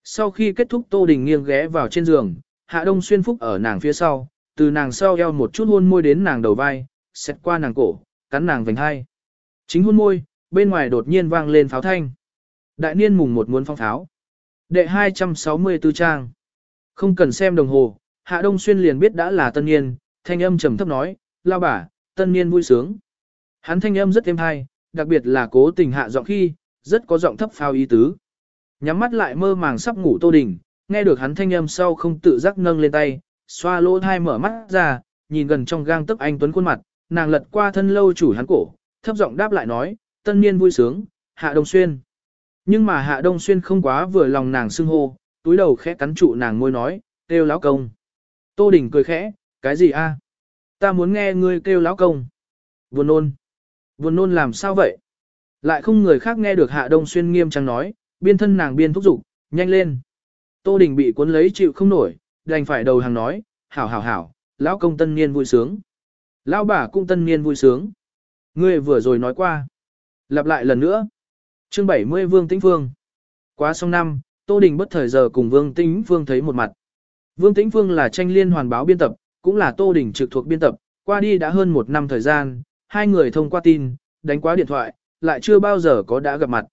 Sau khi kết thúc tô đình nghiêng ghé vào trên giường, hạ đông xuyên phúc ở nàng phía sau, từ nàng sau eo một chút hôn môi đến nàng đầu vai, xét qua nàng cổ, cắn nàng vành hai. Chính hôn môi, bên ngoài đột nhiên vang lên pháo thanh. Đại niên mùng một muốn phong pháo. Đệ 264 trang. Không cần xem đồng hồ, Hạ Đông Xuyên liền biết đã là tân niên, thanh âm trầm thấp nói, lao bả, tân niên vui sướng. Hắn thanh âm rất êm hay, đặc biệt là cố tình hạ giọng khi, rất có giọng thấp phao ý tứ. Nhắm mắt lại mơ màng sắp ngủ Tô Đình, nghe được hắn thanh âm sau không tự giác nâng lên tay, xoa lỗ thai mở mắt ra, nhìn gần trong gang tức anh tuấn khuôn mặt, nàng lật qua thân lâu chủ hắn cổ, thấp giọng đáp lại nói, tân niên vui sướng, Hạ Đông Xuyên. Nhưng mà Hạ Đông Xuyên không quá vừa lòng nàng xưng hô, túi đầu khẽ cắn trụ nàng môi nói, kêu lão công. Tô Đình cười khẽ, cái gì a? Ta muốn nghe ngươi kêu lão công. Buồn nôn. Buồn nôn làm sao vậy? Lại không người khác nghe được Hạ Đông Xuyên nghiêm trang nói, biên thân nàng biên thúc giục, nhanh lên. Tô Đình bị cuốn lấy chịu không nổi, đành phải đầu hàng nói, hảo hảo hảo, lão công tân niên vui sướng. Lão bà cũng tân niên vui sướng. Ngươi vừa rồi nói qua. Lặp lại lần nữa. Chương 70 Vương Tĩnh Phương. Quá xong năm, Tô Đình bất thời giờ cùng Vương Tĩnh Phương thấy một mặt. Vương Tĩnh Phương là tranh liên hoàn báo biên tập, cũng là Tô Đình trực thuộc biên tập, qua đi đã hơn một năm thời gian, hai người thông qua tin, đánh qua điện thoại, lại chưa bao giờ có đã gặp mặt.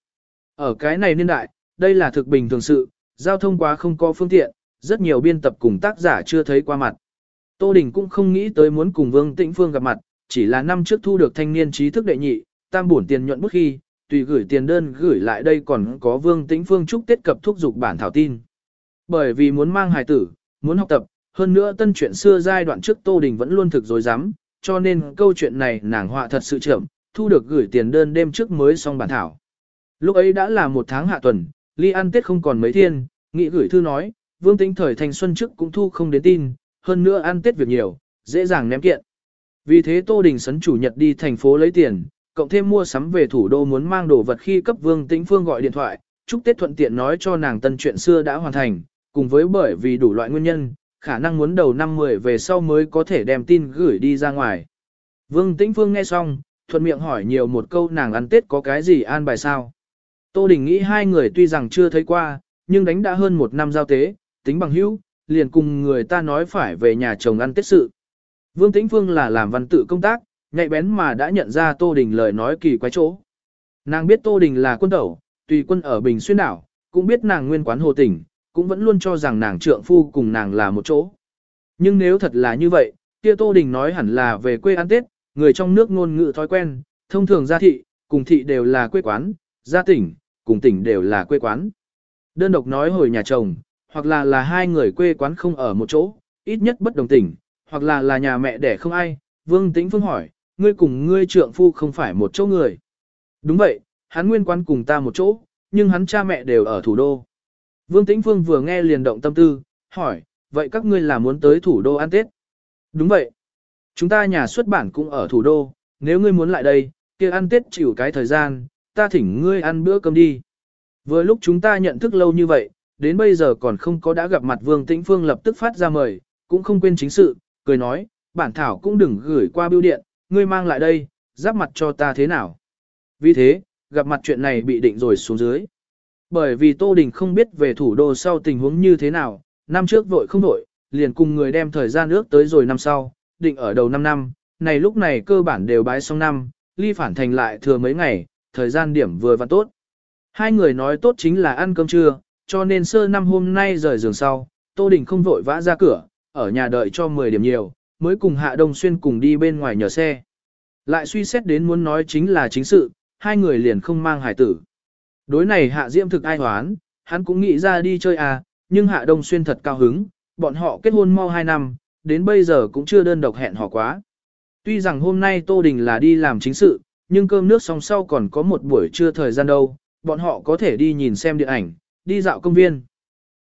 Ở cái này niên đại, đây là thực bình thường sự, giao thông quá không có phương tiện, rất nhiều biên tập cùng tác giả chưa thấy qua mặt. Tô Đình cũng không nghĩ tới muốn cùng Vương Tĩnh Phương gặp mặt, chỉ là năm trước thu được thanh niên trí thức đệ nhị, tam bổn tiền nhuận bút khi, tùy gửi tiền đơn gửi lại đây còn có Vương Tĩnh Phương chúc Tết cập thúc dục bản thảo tin. Bởi vì muốn mang hài tử, muốn học tập, hơn nữa tân chuyện xưa giai đoạn trước Tô Đình vẫn luôn thực dối rắm cho nên câu chuyện này nàng họa thật sự chậm, thu được gửi tiền đơn đêm trước mới xong bản thảo. Lúc ấy đã là một tháng hạ tuần, ly ăn Tết không còn mấy thiên, nghị gửi thư nói, Vương Tĩnh thời thành xuân trước cũng thu không đến tin, hơn nữa ăn Tết việc nhiều, dễ dàng ném kiện. Vì thế Tô Đình sấn chủ nhật đi thành phố lấy tiền, cộng thêm mua sắm về thủ đô muốn mang đồ vật khi cấp Vương Tĩnh Phương gọi điện thoại, chúc Tết thuận tiện nói cho nàng tân chuyện xưa đã hoàn thành, cùng với bởi vì đủ loại nguyên nhân, khả năng muốn đầu năm 10 về sau mới có thể đem tin gửi đi ra ngoài. Vương Tĩnh Phương nghe xong, thuận miệng hỏi nhiều một câu nàng ăn Tết có cái gì an bài sao. Tô Đình nghĩ hai người tuy rằng chưa thấy qua, nhưng đánh đã hơn một năm giao tế, tính bằng hữu, liền cùng người ta nói phải về nhà chồng ăn Tết sự. Vương Tĩnh Phương là làm văn tự công tác, nhạy bén mà đã nhận ra Tô Đình lời nói kỳ quái chỗ. Nàng biết Tô Đình là quân tẩu, tùy quân ở Bình Xuyên đảo, cũng biết nàng nguyên quán hồ tỉnh, cũng vẫn luôn cho rằng nàng trượng phu cùng nàng là một chỗ. Nhưng nếu thật là như vậy, kia Tô Đình nói hẳn là về quê ăn Tết, người trong nước ngôn ngữ thói quen, thông thường gia thị, cùng thị đều là quê quán, gia tỉnh, cùng tỉnh đều là quê quán. Đơn độc nói hồi nhà chồng, hoặc là là hai người quê quán không ở một chỗ, ít nhất bất đồng tỉnh, hoặc là là nhà mẹ đẻ không ai. Vương Tĩnh Phương hỏi, ngươi cùng ngươi trượng phu không phải một chỗ người. Đúng vậy, hắn nguyên quán cùng ta một chỗ, nhưng hắn cha mẹ đều ở thủ đô. Vương Tĩnh Phương vừa nghe liền động tâm tư, hỏi, vậy các ngươi là muốn tới thủ đô ăn Tết? Đúng vậy. Chúng ta nhà xuất bản cũng ở thủ đô, nếu ngươi muốn lại đây, kia ăn Tết chịu cái thời gian, ta thỉnh ngươi ăn bữa cơm đi. Vừa lúc chúng ta nhận thức lâu như vậy, đến bây giờ còn không có đã gặp mặt Vương Tĩnh Phương lập tức phát ra mời, cũng không quên chính sự, cười nói, bản thảo cũng đừng gửi qua bưu điện, ngươi mang lại đây, giáp mặt cho ta thế nào. Vì thế, gặp mặt chuyện này bị định rồi xuống dưới. Bởi vì Tô Đình không biết về thủ đô sau tình huống như thế nào, năm trước vội không vội, liền cùng người đem thời gian ước tới rồi năm sau, định ở đầu năm năm, này lúc này cơ bản đều bái xong năm, ly phản thành lại thừa mấy ngày, thời gian điểm vừa và tốt. Hai người nói tốt chính là ăn cơm trưa, cho nên sơ năm hôm nay rời giường sau, Tô Đình không vội vã ra cửa, ở nhà đợi cho 10 điểm nhiều, mới cùng Hạ Đông Xuyên cùng đi bên ngoài nhờ xe. Lại suy xét đến muốn nói chính là chính sự, hai người liền không mang hải tử. Đối này Hạ Diễm thực ai hoán, hắn cũng nghĩ ra đi chơi à, nhưng Hạ Đông Xuyên thật cao hứng, bọn họ kết hôn mau 2 năm, đến bây giờ cũng chưa đơn độc hẹn hò quá. Tuy rằng hôm nay Tô Đình là đi làm chính sự, nhưng cơm nước xong sau còn có một buổi trưa thời gian đâu, bọn họ có thể đi nhìn xem điện ảnh, đi dạo công viên.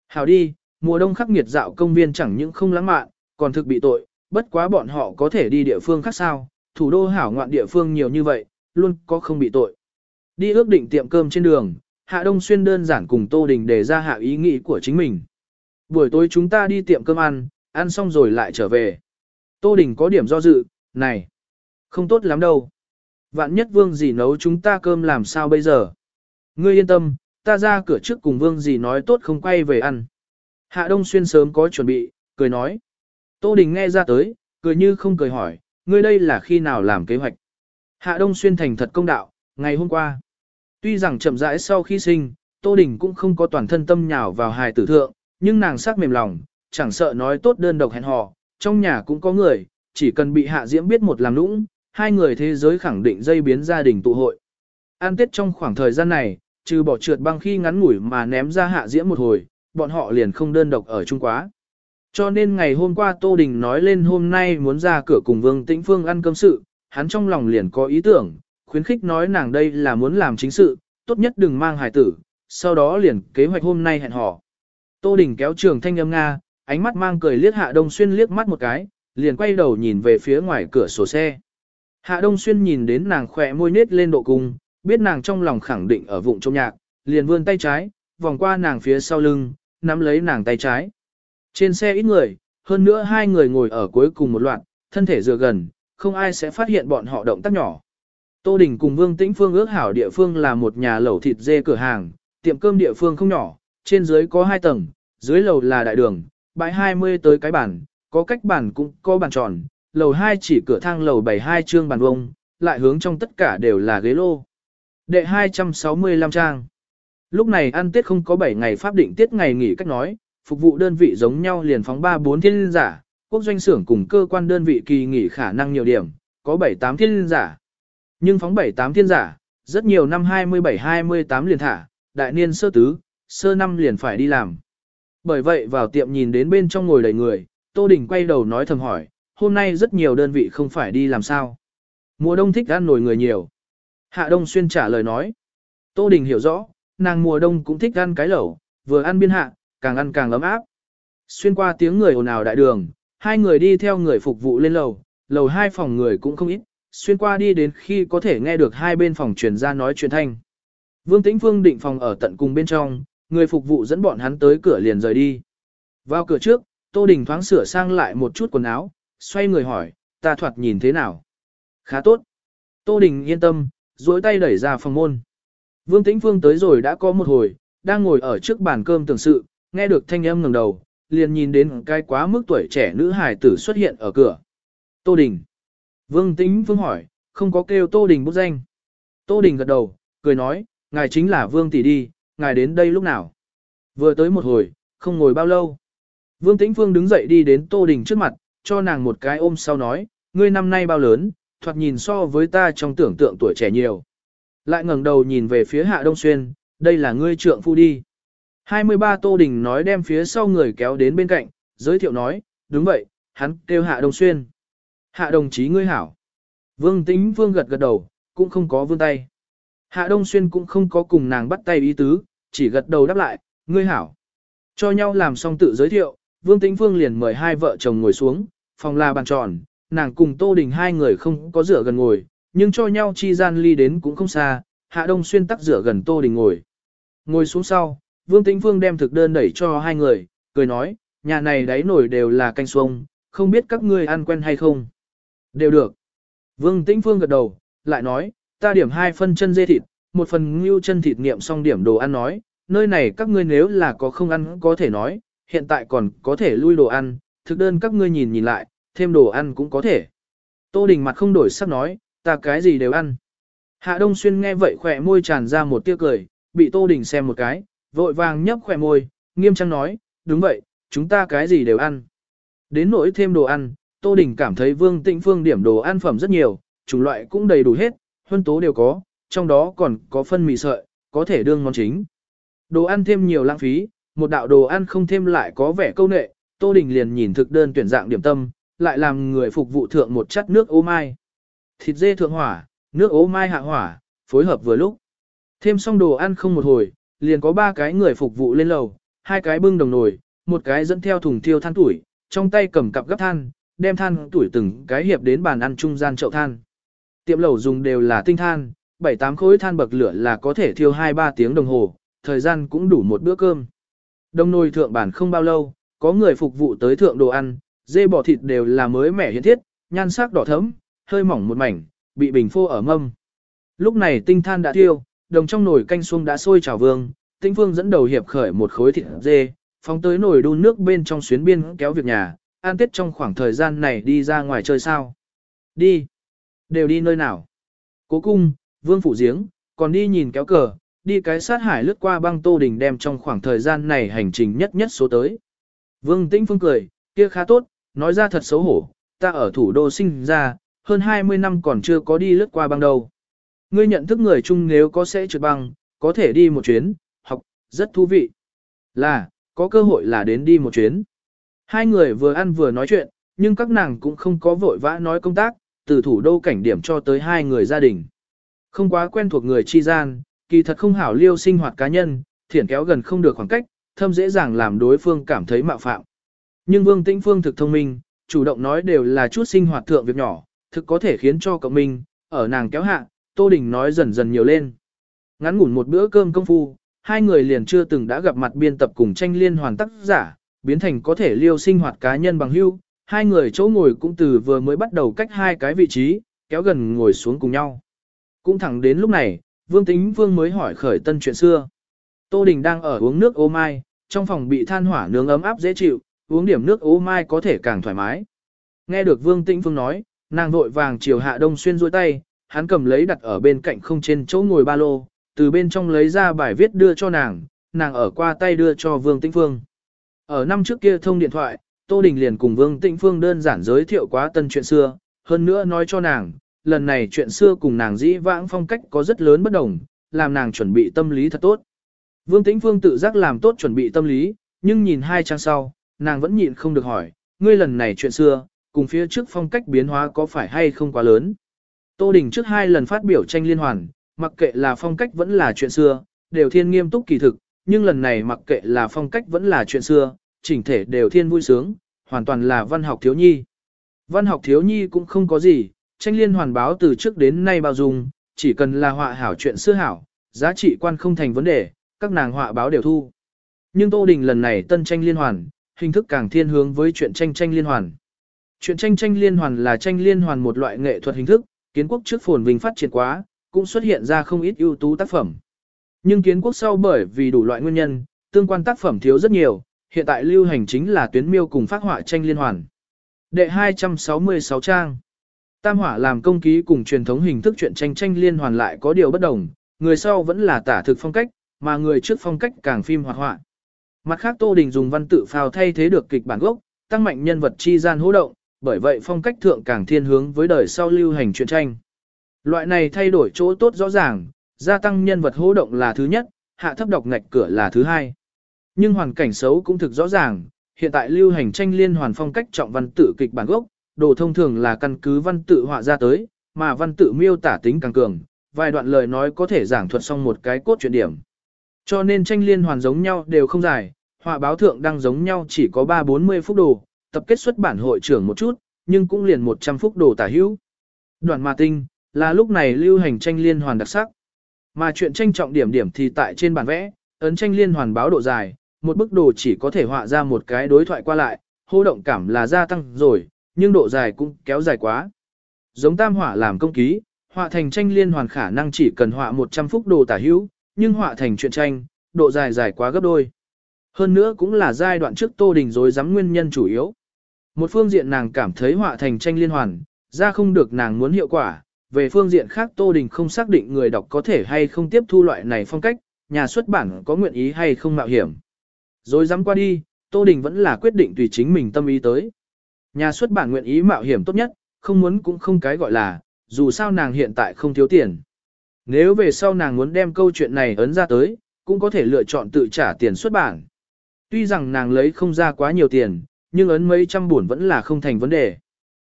Hào đi, mùa đông khắc nghiệt dạo công viên chẳng những không lãng mạn, còn thực bị tội, bất quá bọn họ có thể đi địa phương khác sao, thủ đô hảo ngoạn địa phương nhiều như vậy, luôn có không bị tội. Đi ước định tiệm cơm trên đường, Hạ Đông Xuyên đơn giản cùng Tô Đình đề ra hạ ý nghĩ của chính mình. Buổi tối chúng ta đi tiệm cơm ăn, ăn xong rồi lại trở về. Tô Đình có điểm do dự, này, không tốt lắm đâu. Vạn nhất vương gì nấu chúng ta cơm làm sao bây giờ? Ngươi yên tâm, ta ra cửa trước cùng vương gì nói tốt không quay về ăn. Hạ Đông Xuyên sớm có chuẩn bị, cười nói. Tô Đình nghe ra tới, cười như không cười hỏi, ngươi đây là khi nào làm kế hoạch. Hạ Đông Xuyên thành thật công đạo, ngày hôm qua. Tuy rằng chậm rãi sau khi sinh, Tô Đình cũng không có toàn thân tâm nhào vào hài tử thượng, nhưng nàng sắc mềm lòng, chẳng sợ nói tốt đơn độc hẹn hò, trong nhà cũng có người, chỉ cần bị Hạ Diễm biết một làm nũng, hai người thế giới khẳng định dây biến gia đình tụ hội. An tết trong khoảng thời gian này, trừ bỏ trượt băng khi ngắn ngủi mà ném ra Hạ Diễm một hồi, bọn họ liền không đơn độc ở chung quá. Cho nên ngày hôm qua Tô Đình nói lên hôm nay muốn ra cửa cùng Vương Tĩnh Phương ăn cơm sự, hắn trong lòng liền có ý tưởng, khuyến khích nói nàng đây là muốn làm chính sự, tốt nhất đừng mang hài tử, sau đó liền kế hoạch hôm nay hẹn hò. Tô Đình kéo trường thanh âm Nga, ánh mắt mang cười liếc Hạ Đông Xuyên liếc mắt một cái, liền quay đầu nhìn về phía ngoài cửa sổ xe. Hạ Đông Xuyên nhìn đến nàng khỏe môi nết lên độ cung, biết nàng trong lòng khẳng định ở vụng trong nhạc, liền vươn tay trái, vòng qua nàng phía sau lưng, nắm lấy nàng tay trái. Trên xe ít người, hơn nữa hai người ngồi ở cuối cùng một loạt, thân thể dựa gần, không ai sẽ phát hiện bọn họ động tác nhỏ. Tô Đình cùng Vương Tĩnh Phương ước hảo địa phương là một nhà lẩu thịt dê cửa hàng, tiệm cơm địa phương không nhỏ, trên dưới có hai tầng, dưới lầu là đại đường, bãi 20 tới cái bàn, có cách bàn cũng có bàn tròn, lầu 2 chỉ cửa thang lầu 72 trương bàn vông, lại hướng trong tất cả đều là ghế lô. Đệ 265 trang. Lúc này ăn tiết không có 7 ngày pháp định tiết ngày nghỉ cách nói, phục vụ đơn vị giống nhau liền phóng 3-4 thiên giả, quốc doanh xưởng cùng cơ quan đơn vị kỳ nghỉ khả năng nhiều điểm, có 7-8 thiên giả. Nhưng phóng 7-8 thiên giả, rất nhiều năm 27-28 liền thả, đại niên sơ tứ, sơ năm liền phải đi làm. Bởi vậy vào tiệm nhìn đến bên trong ngồi đầy người, Tô Đình quay đầu nói thầm hỏi, hôm nay rất nhiều đơn vị không phải đi làm sao. Mùa đông thích ăn nổi người nhiều. Hạ Đông Xuyên trả lời nói. Tô Đình hiểu rõ, nàng mùa đông cũng thích ăn cái lẩu, vừa ăn biên hạ, càng ăn càng ấm áp. Xuyên qua tiếng người ồn ào đại đường, hai người đi theo người phục vụ lên lầu, lầu hai phòng người cũng không ít, xuyên qua đi đến khi có thể nghe được hai bên phòng truyền ra nói chuyện thanh. Vương Tĩnh Phương định phòng ở tận cùng bên trong, người phục vụ dẫn bọn hắn tới cửa liền rời đi. Vào cửa trước, Tô Đình thoáng sửa sang lại một chút quần áo, xoay người hỏi, ta thoạt nhìn thế nào? Khá tốt. Tô Đình yên tâm, duỗi tay đẩy ra phòng môn. Vương Tĩnh Phương tới rồi đã có một hồi, đang ngồi ở trước bàn cơm tưởng sự, nghe được thanh âm ngẩng đầu, liền nhìn đến cái quá mức tuổi trẻ nữ hài tử xuất hiện ở cửa. Tô Đình. Vương Tĩnh Phương hỏi, không có kêu Tô Đình bút danh. Tô Đình gật đầu, cười nói, ngài chính là Vương Tỷ đi, ngài đến đây lúc nào? Vừa tới một hồi, không ngồi bao lâu. Vương Tĩnh Phương đứng dậy đi đến Tô Đình trước mặt, cho nàng một cái ôm sau nói, ngươi năm nay bao lớn, thoạt nhìn so với ta trong tưởng tượng tuổi trẻ nhiều. Lại ngẩng đầu nhìn về phía Hạ Đông Xuyên, đây là ngươi trượng phu đi. 23 Tô Đình nói đem phía sau người kéo đến bên cạnh, giới thiệu nói, đúng vậy, hắn kêu Hạ Đông Xuyên. Hạ đồng chí ngươi hảo. Vương Tĩnh Vương gật gật đầu, cũng không có vương tay. Hạ Đông Xuyên cũng không có cùng nàng bắt tay ý tứ, chỉ gật đầu đáp lại, ngươi hảo. Cho nhau làm xong tự giới thiệu, Vương Tĩnh Phương liền mời hai vợ chồng ngồi xuống, phòng là bàn tròn, nàng cùng Tô Đình hai người không có rửa gần ngồi, nhưng cho nhau chi gian ly đến cũng không xa, Hạ Đông Xuyên tắc rửa gần Tô Đình ngồi. Ngồi xuống sau, Vương Tĩnh Phương đem thực đơn đẩy cho hai người, cười nói, nhà này đáy nổi đều là canh xuông, không biết các ngươi ăn quen hay không. Đều được. Vương Tĩnh Phương gật đầu, lại nói, ta điểm hai phân chân dê thịt, một phần ngưu chân thịt nghiệm xong điểm đồ ăn nói, nơi này các ngươi nếu là có không ăn có thể nói, hiện tại còn có thể lui đồ ăn, thực đơn các ngươi nhìn nhìn lại, thêm đồ ăn cũng có thể. Tô Đình mặt không đổi sắc nói, ta cái gì đều ăn. Hạ Đông Xuyên nghe vậy khỏe môi tràn ra một tia cười, bị Tô Đình xem một cái, vội vàng nhấp khỏe môi, nghiêm trang nói, đúng vậy, chúng ta cái gì đều ăn. Đến nỗi thêm đồ ăn, Tô Đình cảm thấy Vương Tĩnh Phương điểm đồ ăn phẩm rất nhiều, chủng loại cũng đầy đủ hết, huân tố đều có, trong đó còn có phân mì sợi, có thể đương món chính. Đồ ăn thêm nhiều lãng phí, một đạo đồ ăn không thêm lại có vẻ câu nệ, Tô Đình liền nhìn thực đơn tuyển dạng điểm tâm, lại làm người phục vụ thượng một chát nước ô mai. Thịt dê thượng hỏa, nước ô mai hạ hỏa, phối hợp vừa lúc. Thêm xong đồ ăn không một hồi, liền có ba cái người phục vụ lên lầu, hai cái bưng đồng nồi, một cái dẫn theo thùng thiêu than tuổi, trong tay cầm cặp gấp than, đem than tuổi từng cái hiệp đến bàn ăn trung gian chậu than. Tiệm lẩu dùng đều là tinh than, 7-8 khối than bậc lửa là có thể thiêu 2-3 tiếng đồng hồ, thời gian cũng đủ một bữa cơm. Đông nồi thượng bản không bao lâu, có người phục vụ tới thượng đồ ăn, dê bò thịt đều là mới mẻ hiện thiết, nhan sắc đỏ thẫm, hơi mỏng một mảnh, bị bình phô ở mâm. Lúc này tinh than đã thiêu, đồng trong nồi canh xuông đã sôi trào vương, tinh phương dẫn đầu hiệp khởi một khối thịt dê, phóng tới nồi đun nước bên trong xuyến biên kéo việc nhà, an tết trong khoảng thời gian này đi ra ngoài chơi sao. Đi. Đều đi nơi nào. Cố cung, vương phủ giếng, còn đi nhìn kéo cờ, đi cái sát hải lướt qua băng tô đình đem trong khoảng thời gian này hành trình nhất nhất số tới. Vương Tĩnh Phương cười, kia khá tốt, nói ra thật xấu hổ, ta ở thủ đô sinh ra, hơn 20 năm còn chưa có đi lướt qua băng đâu. Ngươi nhận thức người chung nếu có sẽ trượt băng, có thể đi một chuyến, học, rất thú vị. Là, có cơ hội là đến đi một chuyến. Hai người vừa ăn vừa nói chuyện, nhưng các nàng cũng không có vội vã nói công tác, từ thủ đô cảnh điểm cho tới hai người gia đình. Không quá quen thuộc người chi gian, kỳ thật không hảo liêu sinh hoạt cá nhân, thiển kéo gần không được khoảng cách, thâm dễ dàng làm đối phương cảm thấy mạo phạm. Nhưng Vương Tĩnh Phương thực thông minh, chủ động nói đều là chút sinh hoạt thượng việc nhỏ, thực có thể khiến cho cộng minh, ở nàng kéo hạ, Tô Đình nói dần dần nhiều lên. Ngắn ngủn một bữa cơm công phu, hai người liền chưa từng đã gặp mặt biên tập cùng tranh liên hoàn tác giả, biến thành có thể liêu sinh hoạt cá nhân bằng hưu, hai người chỗ ngồi cũng từ vừa mới bắt đầu cách hai cái vị trí, kéo gần ngồi xuống cùng nhau. Cũng thẳng đến lúc này, Vương Tính Vương mới hỏi khởi tân chuyện xưa. Tô Đình đang ở uống nước ô mai, trong phòng bị than hỏa nướng ấm áp dễ chịu, uống điểm nước ô mai có thể càng thoải mái. Nghe được Vương Tĩnh Phương nói, nàng vội vàng chiều hạ đông xuyên duỗi tay, hắn cầm lấy đặt ở bên cạnh không trên chỗ ngồi ba lô, từ bên trong lấy ra bài viết đưa cho nàng, nàng ở qua tay đưa cho Vương Tĩnh Phương. Ở năm trước kia thông điện thoại, Tô Đình liền cùng Vương Tĩnh Phương đơn giản giới thiệu quá tân chuyện xưa, hơn nữa nói cho nàng, lần này chuyện xưa cùng nàng dĩ vãng phong cách có rất lớn bất đồng, làm nàng chuẩn bị tâm lý thật tốt. Vương Tĩnh Phương tự giác làm tốt chuẩn bị tâm lý, nhưng nhìn hai trang sau, nàng vẫn nhịn không được hỏi, ngươi lần này chuyện xưa, cùng phía trước phong cách biến hóa có phải hay không quá lớn. Tô Đình trước hai lần phát biểu tranh liên hoàn, mặc kệ là phong cách vẫn là chuyện xưa, đều thiên nghiêm túc kỳ thực, nhưng lần này mặc kệ là phong cách vẫn là chuyện xưa, chỉnh thể đều thiên vui sướng, hoàn toàn là văn học thiếu nhi. Văn học thiếu nhi cũng không có gì, tranh liên hoàn báo từ trước đến nay bao dung, chỉ cần là họa hảo chuyện xưa hảo, giá trị quan không thành vấn đề, các nàng họa báo đều thu. Nhưng Tô Đình lần này tân tranh liên hoàn, hình thức càng thiên hướng với chuyện tranh tranh liên hoàn. Chuyện tranh tranh liên hoàn là tranh liên hoàn một loại nghệ thuật hình thức, kiến quốc trước phồn vinh phát triển quá, cũng xuất hiện ra không ít ưu tú tác phẩm. Nhưng kiến quốc sau bởi vì đủ loại nguyên nhân, tương quan tác phẩm thiếu rất nhiều, hiện tại lưu hành chính là tuyến miêu cùng phát họa tranh liên hoàn. Đệ 266 trang Tam hỏa làm công ký cùng truyền thống hình thức truyện tranh tranh liên hoàn lại có điều bất đồng, người sau vẫn là tả thực phong cách, mà người trước phong cách càng phim hoạt họa. Mặt khác Tô Đình dùng văn tự phào thay thế được kịch bản gốc, tăng mạnh nhân vật chi gian hỗ động, bởi vậy phong cách thượng càng thiên hướng với đời sau lưu hành truyện tranh. Loại này thay đổi chỗ tốt rõ ràng, gia tăng nhân vật hỗ động là thứ nhất, hạ thấp đọc ngạch cửa là thứ hai. Nhưng hoàn cảnh xấu cũng thực rõ ràng, hiện tại lưu hành tranh liên hoàn phong cách trọng văn tự kịch bản gốc, đồ thông thường là căn cứ văn tự họa ra tới, mà văn tự miêu tả tính càng cường, vài đoạn lời nói có thể giảng thuật xong một cái cốt truyện điểm. Cho nên tranh liên hoàn giống nhau đều không dài, họa báo thượng đang giống nhau chỉ có 3-40 phút đồ, tập kết xuất bản hội trưởng một chút, nhưng cũng liền 100 phút đồ tả hữu. Đoạn mà tinh, là lúc này lưu hành tranh liên hoàn đặc sắc. Mà chuyện tranh trọng điểm điểm thì tại trên bản vẽ, ấn tranh liên hoàn báo độ dài, một bức đồ chỉ có thể họa ra một cái đối thoại qua lại, hô động cảm là gia tăng rồi, nhưng độ dài cũng kéo dài quá. Giống tam họa làm công ký, họa thành tranh liên hoàn khả năng chỉ cần họa 100 phút đồ tả hữu, nhưng họa thành chuyện tranh, độ dài dài quá gấp đôi. Hơn nữa cũng là giai đoạn trước Tô Đình dối dám nguyên nhân chủ yếu. Một phương diện nàng cảm thấy họa thành tranh liên hoàn, ra không được nàng muốn hiệu quả, về phương diện khác Tô Đình không xác định người đọc có thể hay không tiếp thu loại này phong cách, nhà xuất bản có nguyện ý hay không mạo hiểm. Rồi dám qua đi, Tô Đình vẫn là quyết định tùy chính mình tâm ý tới. Nhà xuất bản nguyện ý mạo hiểm tốt nhất, không muốn cũng không cái gọi là, dù sao nàng hiện tại không thiếu tiền. Nếu về sau nàng muốn đem câu chuyện này ấn ra tới, cũng có thể lựa chọn tự trả tiền xuất bản. Tuy rằng nàng lấy không ra quá nhiều tiền, nhưng ấn mấy trăm buồn vẫn là không thành vấn đề.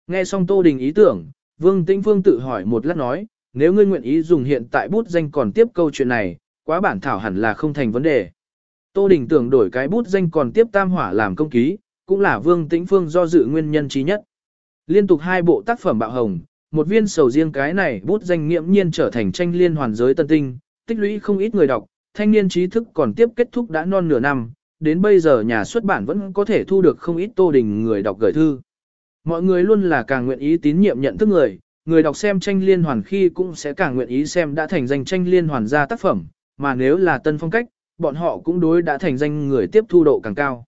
Nghe xong Tô Đình ý tưởng, Vương Tĩnh Phương tự hỏi một lát nói, nếu ngươi nguyện ý dùng hiện tại bút danh còn tiếp câu chuyện này, quá bản thảo hẳn là không thành vấn đề. Tô Đình tưởng đổi cái bút danh còn tiếp tam hỏa làm công ký, cũng là Vương Tĩnh Phương do dự nguyên nhân trí nhất. Liên tục hai bộ tác phẩm bạo hồng, một viên sầu riêng cái này bút danh nghiễm nhiên trở thành tranh liên hoàn giới tân tinh, tích lũy không ít người đọc, thanh niên trí thức còn tiếp kết thúc đã non nửa năm, đến bây giờ nhà xuất bản vẫn có thể thu được không ít Tô Đình người đọc gửi thư. Mọi người luôn là càng nguyện ý tín nhiệm nhận thức người, người đọc xem tranh liên hoàn khi cũng sẽ càng nguyện ý xem đã thành danh tranh liên hoàn ra tác phẩm, mà nếu là tân phong cách, bọn họ cũng đối đã thành danh người tiếp thu độ càng cao.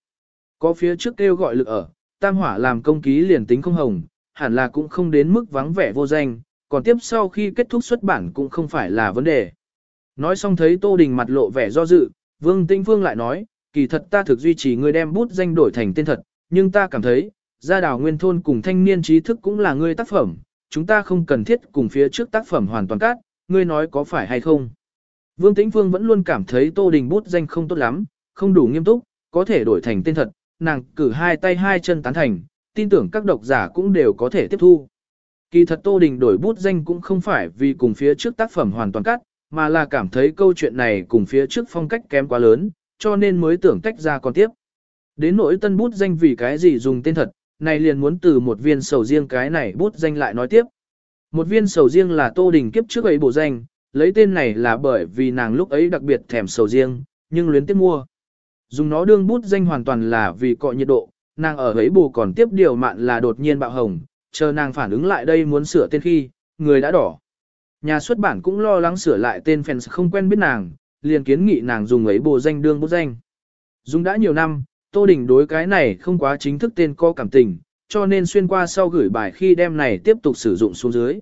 Có phía trước kêu gọi lực ở, tam hỏa làm công ký liền tính không hồng, hẳn là cũng không đến mức vắng vẻ vô danh, còn tiếp sau khi kết thúc xuất bản cũng không phải là vấn đề. Nói xong thấy Tô Đình mặt lộ vẻ do dự, Vương Tĩnh Phương lại nói, kỳ thật ta thực duy trì ngươi đem bút danh đổi thành tên thật, nhưng ta cảm thấy, gia đào nguyên thôn cùng thanh niên trí thức cũng là ngươi tác phẩm, chúng ta không cần thiết cùng phía trước tác phẩm hoàn toàn cát, ngươi nói có phải hay không. Vương Tĩnh Phương vẫn luôn cảm thấy Tô Đình bút danh không tốt lắm, không đủ nghiêm túc, có thể đổi thành tên thật, nàng cử hai tay hai chân tán thành, tin tưởng các độc giả cũng đều có thể tiếp thu. Kỳ thật Tô Đình đổi bút danh cũng không phải vì cùng phía trước tác phẩm hoàn toàn cắt, mà là cảm thấy câu chuyện này cùng phía trước phong cách kém quá lớn, cho nên mới tưởng tách ra còn tiếp. Đến nỗi tân bút danh vì cái gì dùng tên thật, này liền muốn từ một viên sầu riêng cái này bút danh lại nói tiếp. Một viên sầu riêng là Tô Đình kiếp trước ấy bộ danh, lấy tên này là bởi vì nàng lúc ấy đặc biệt thèm sầu riêng, nhưng luyến tiếp mua. Dùng nó đương bút danh hoàn toàn là vì cọ nhiệt độ, nàng ở ấy bù còn tiếp điều mạn là đột nhiên bạo hồng, chờ nàng phản ứng lại đây muốn sửa tên khi, người đã đỏ. Nhà xuất bản cũng lo lắng sửa lại tên fans không quen biết nàng, liền kiến nghị nàng dùng ấy bù danh đương bút danh. Dùng đã nhiều năm, Tô Đình đối cái này không quá chính thức tên có cảm tình, cho nên xuyên qua sau gửi bài khi đem này tiếp tục sử dụng xuống dưới.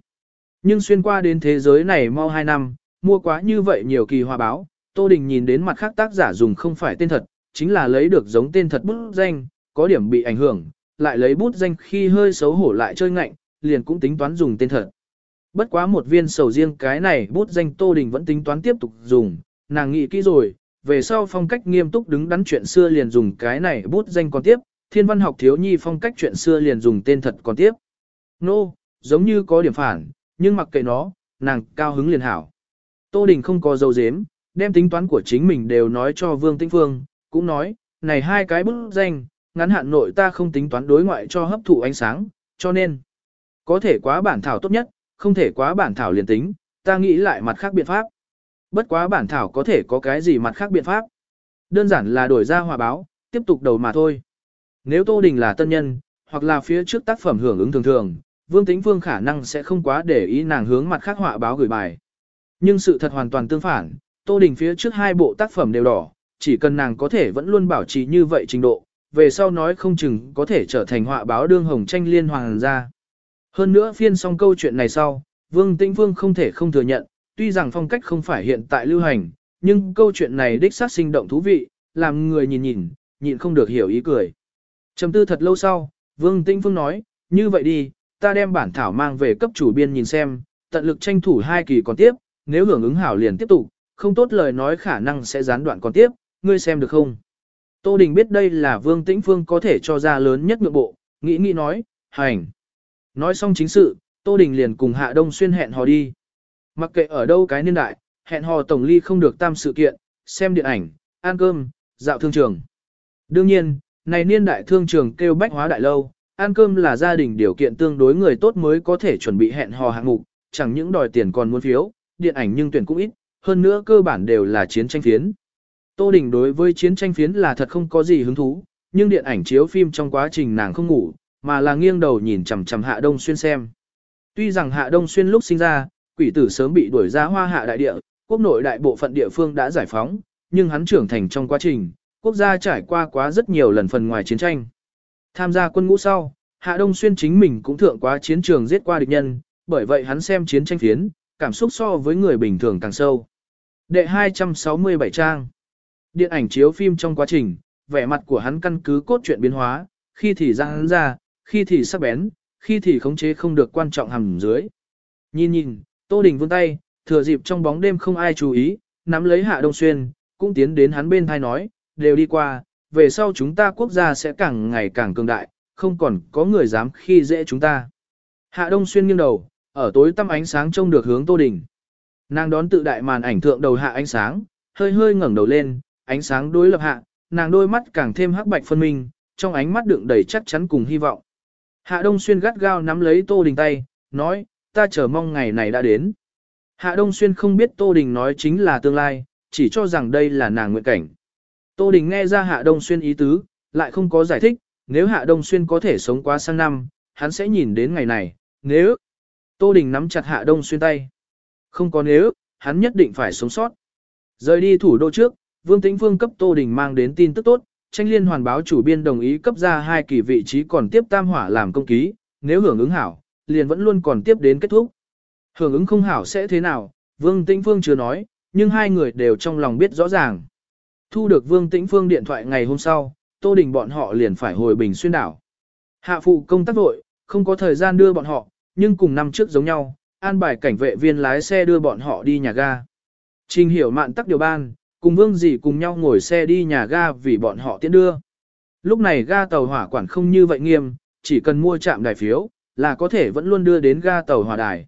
Nhưng xuyên qua đến thế giới này mau 2 năm, mua quá như vậy nhiều kỳ hòa báo, Tô Đình nhìn đến mặt khác tác giả dùng không phải tên thật, chính là lấy được giống tên thật bút danh, có điểm bị ảnh hưởng, lại lấy bút danh khi hơi xấu hổ lại chơi ngạnh, liền cũng tính toán dùng tên thật. Bất quá một viên sầu riêng cái này bút danh Tô Đình vẫn tính toán tiếp tục dùng, nàng nghĩ kỹ rồi, về sau phong cách nghiêm túc đứng đắn chuyện xưa liền dùng cái này bút danh còn tiếp, thiên văn học thiếu nhi phong cách chuyện xưa liền dùng tên thật còn tiếp. Nô, no, giống như có điểm phản, nhưng mặc kệ nó, nàng cao hứng liền hảo. Tô Đình không có dấu dếm, đem tính toán của chính mình đều nói cho Vương Tĩnh Phương, cũng nói, này hai cái bút danh, ngắn hạn nội ta không tính toán đối ngoại cho hấp thụ ánh sáng, cho nên, có thể quá bản thảo tốt nhất, không thể quá bản thảo liền tính, ta nghĩ lại mặt khác biện pháp. Bất quá bản thảo có thể có cái gì mặt khác biện pháp. Đơn giản là đổi ra hòa báo, tiếp tục đầu mà thôi. Nếu Tô Đình là tân nhân, hoặc là phía trước tác phẩm hưởng ứng thường thường, Vương Tĩnh Phương khả năng sẽ không quá để ý nàng hướng mặt khác họa báo gửi bài. Nhưng sự thật hoàn toàn tương phản, Tô Đình phía trước hai bộ tác phẩm đều đỏ, chỉ cần nàng có thể vẫn luôn bảo trì như vậy trình độ, về sau nói không chừng có thể trở thành họa báo đương hồng tranh liên hoàng ra. Hơn nữa phiên xong câu chuyện này sau, Vương Tĩnh Vương không thể không thừa nhận, tuy rằng phong cách không phải hiện tại lưu hành, nhưng câu chuyện này đích xác sinh động thú vị, làm người nhìn nhìn, nhìn không được hiểu ý cười. Trầm tư thật lâu sau, Vương Tĩnh Vương nói, như vậy đi, ta đem bản thảo mang về cấp chủ biên nhìn xem, tận lực tranh thủ hai kỳ còn tiếp, nếu hưởng ứng hảo liền tiếp tục, không tốt lời nói khả năng sẽ gián đoạn còn tiếp, ngươi xem được không? Tô Đình biết đây là Vương Tĩnh Phương có thể cho ra lớn nhất ngược bộ, nghĩ nghĩ nói, hành. Nói xong chính sự, Tô Đình liền cùng Hạ Đông Xuyên hẹn hò đi. Mặc kệ ở đâu cái niên đại, hẹn hò tổng ly không được tam sự kiện, xem điện ảnh, ăn cơm, dạo thương trường. Đương nhiên, này niên đại thương trường kêu bách hóa đại lâu, ăn cơm là gia đình điều kiện tương đối người tốt mới có thể chuẩn bị hẹn hò hạng mục, chẳng những đòi tiền còn muốn phiếu, điện ảnh nhưng tuyển cũng ít, hơn nữa cơ bản đều là chiến tranh phiến. Tô Đình đối với chiến tranh phiến là thật không có gì hứng thú, nhưng điện ảnh chiếu phim trong quá trình nàng không ngủ, mà là nghiêng đầu nhìn chằm chằm Hạ Đông Xuyên xem. Tuy rằng Hạ Đông Xuyên lúc sinh ra, quỷ tử sớm bị đuổi ra hoa hạ đại địa, quốc nội đại bộ phận địa phương đã giải phóng, nhưng hắn trưởng thành trong quá trình, quốc gia trải qua quá rất nhiều lần phần ngoài chiến tranh. Tham gia quân ngũ sau, Hạ Đông Xuyên chính mình cũng thượng quá chiến trường giết qua địch nhân, bởi vậy hắn xem chiến tranh phiến, cảm xúc so với người bình thường càng sâu. Đệ 267 trang Điện ảnh chiếu phim trong quá trình, vẻ mặt của hắn căn cứ cốt truyện biến hóa, khi thì ra hắn ra, khi thì sắc bén, khi thì khống chế không được quan trọng hầm dưới. Nhìn nhìn, Tô Đình vươn tay, thừa dịp trong bóng đêm không ai chú ý, nắm lấy Hạ Đông Xuyên, cũng tiến đến hắn bên thai nói, đều đi qua, về sau chúng ta quốc gia sẽ càng ngày càng cường đại, không còn có người dám khi dễ chúng ta. Hạ Đông Xuyên nghiêng đầu, ở tối tăm ánh sáng trông được hướng Tô Đình. Nàng đón tự đại màn ảnh thượng đầu hạ ánh sáng, hơi hơi ngẩng đầu lên, ánh sáng đối lập hạ, nàng đôi mắt càng thêm hắc bạch phân minh, trong ánh mắt đựng đầy chắc chắn cùng hy vọng. Hạ Đông Xuyên gắt gao nắm lấy Tô Đình tay, nói, ta chờ mong ngày này đã đến. Hạ Đông Xuyên không biết Tô Đình nói chính là tương lai, chỉ cho rằng đây là nàng nguyện cảnh. Tô Đình nghe ra Hạ Đông Xuyên ý tứ, lại không có giải thích, nếu Hạ Đông Xuyên có thể sống qua sang năm, hắn sẽ nhìn đến ngày này, nếu... Tô Đình nắm chặt Hạ Đông Xuyên tay. Không có nếu, hắn nhất định phải sống sót. Rời đi thủ đô trước, Vương Tĩnh Vương cấp Tô Đình mang đến tin tức tốt, tranh liên hoàn báo chủ biên đồng ý cấp ra hai kỳ vị trí còn tiếp tam hỏa làm công ký, nếu hưởng ứng hảo, liền vẫn luôn còn tiếp đến kết thúc. Hưởng ứng không hảo sẽ thế nào, Vương Tĩnh Phương chưa nói, nhưng hai người đều trong lòng biết rõ ràng. Thu được Vương Tĩnh Phương điện thoại ngày hôm sau, Tô Đình bọn họ liền phải hồi Bình Xuyên đảo. Hạ phụ công tác vội, không có thời gian đưa bọn họ, nhưng cùng năm trước giống nhau, an bài cảnh vệ viên lái xe đưa bọn họ đi nhà ga. Trình hiểu mạn tắc điều ban, cùng Vương dì cùng nhau ngồi xe đi nhà ga vì bọn họ tiễn đưa. Lúc này ga tàu hỏa quản không như vậy nghiêm, chỉ cần mua trạm đài phiếu, là có thể vẫn luôn đưa đến ga tàu hòa đài.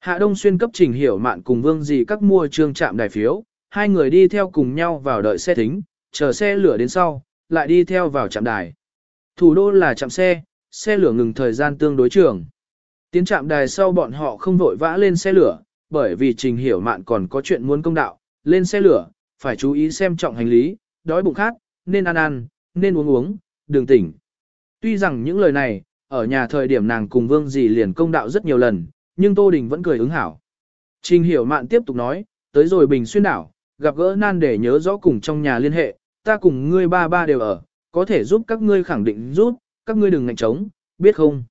Hạ Đông Xuyên cấp trình hiểu mạn cùng Vương dì các mua trương trạm đài phiếu, hai người đi theo cùng nhau vào đợi xe thính, chờ xe lửa đến sau, lại đi theo vào trạm đài. Thủ đô là trạm xe, xe lửa ngừng thời gian tương đối trường. Tiến trạm đài sau bọn họ không vội vã lên xe lửa, bởi vì trình hiểu mạn còn có chuyện muốn công đạo, lên xe lửa, phải chú ý xem trọng hành lý, đói bụng khát, nên ăn ăn, nên uống uống, đừng tỉnh. Tuy rằng những lời này, ở nhà thời điểm nàng cùng vương dì liền công đạo rất nhiều lần, nhưng Tô Đình vẫn cười ứng hảo. Trình hiểu mạn tiếp tục nói, tới rồi Bình Xuyên đảo, gặp gỡ nan để nhớ rõ cùng trong nhà liên hệ, ta cùng ngươi ba ba đều ở, có thể giúp các ngươi khẳng định giúp, các ngươi đừng ngạnh trống, biết không?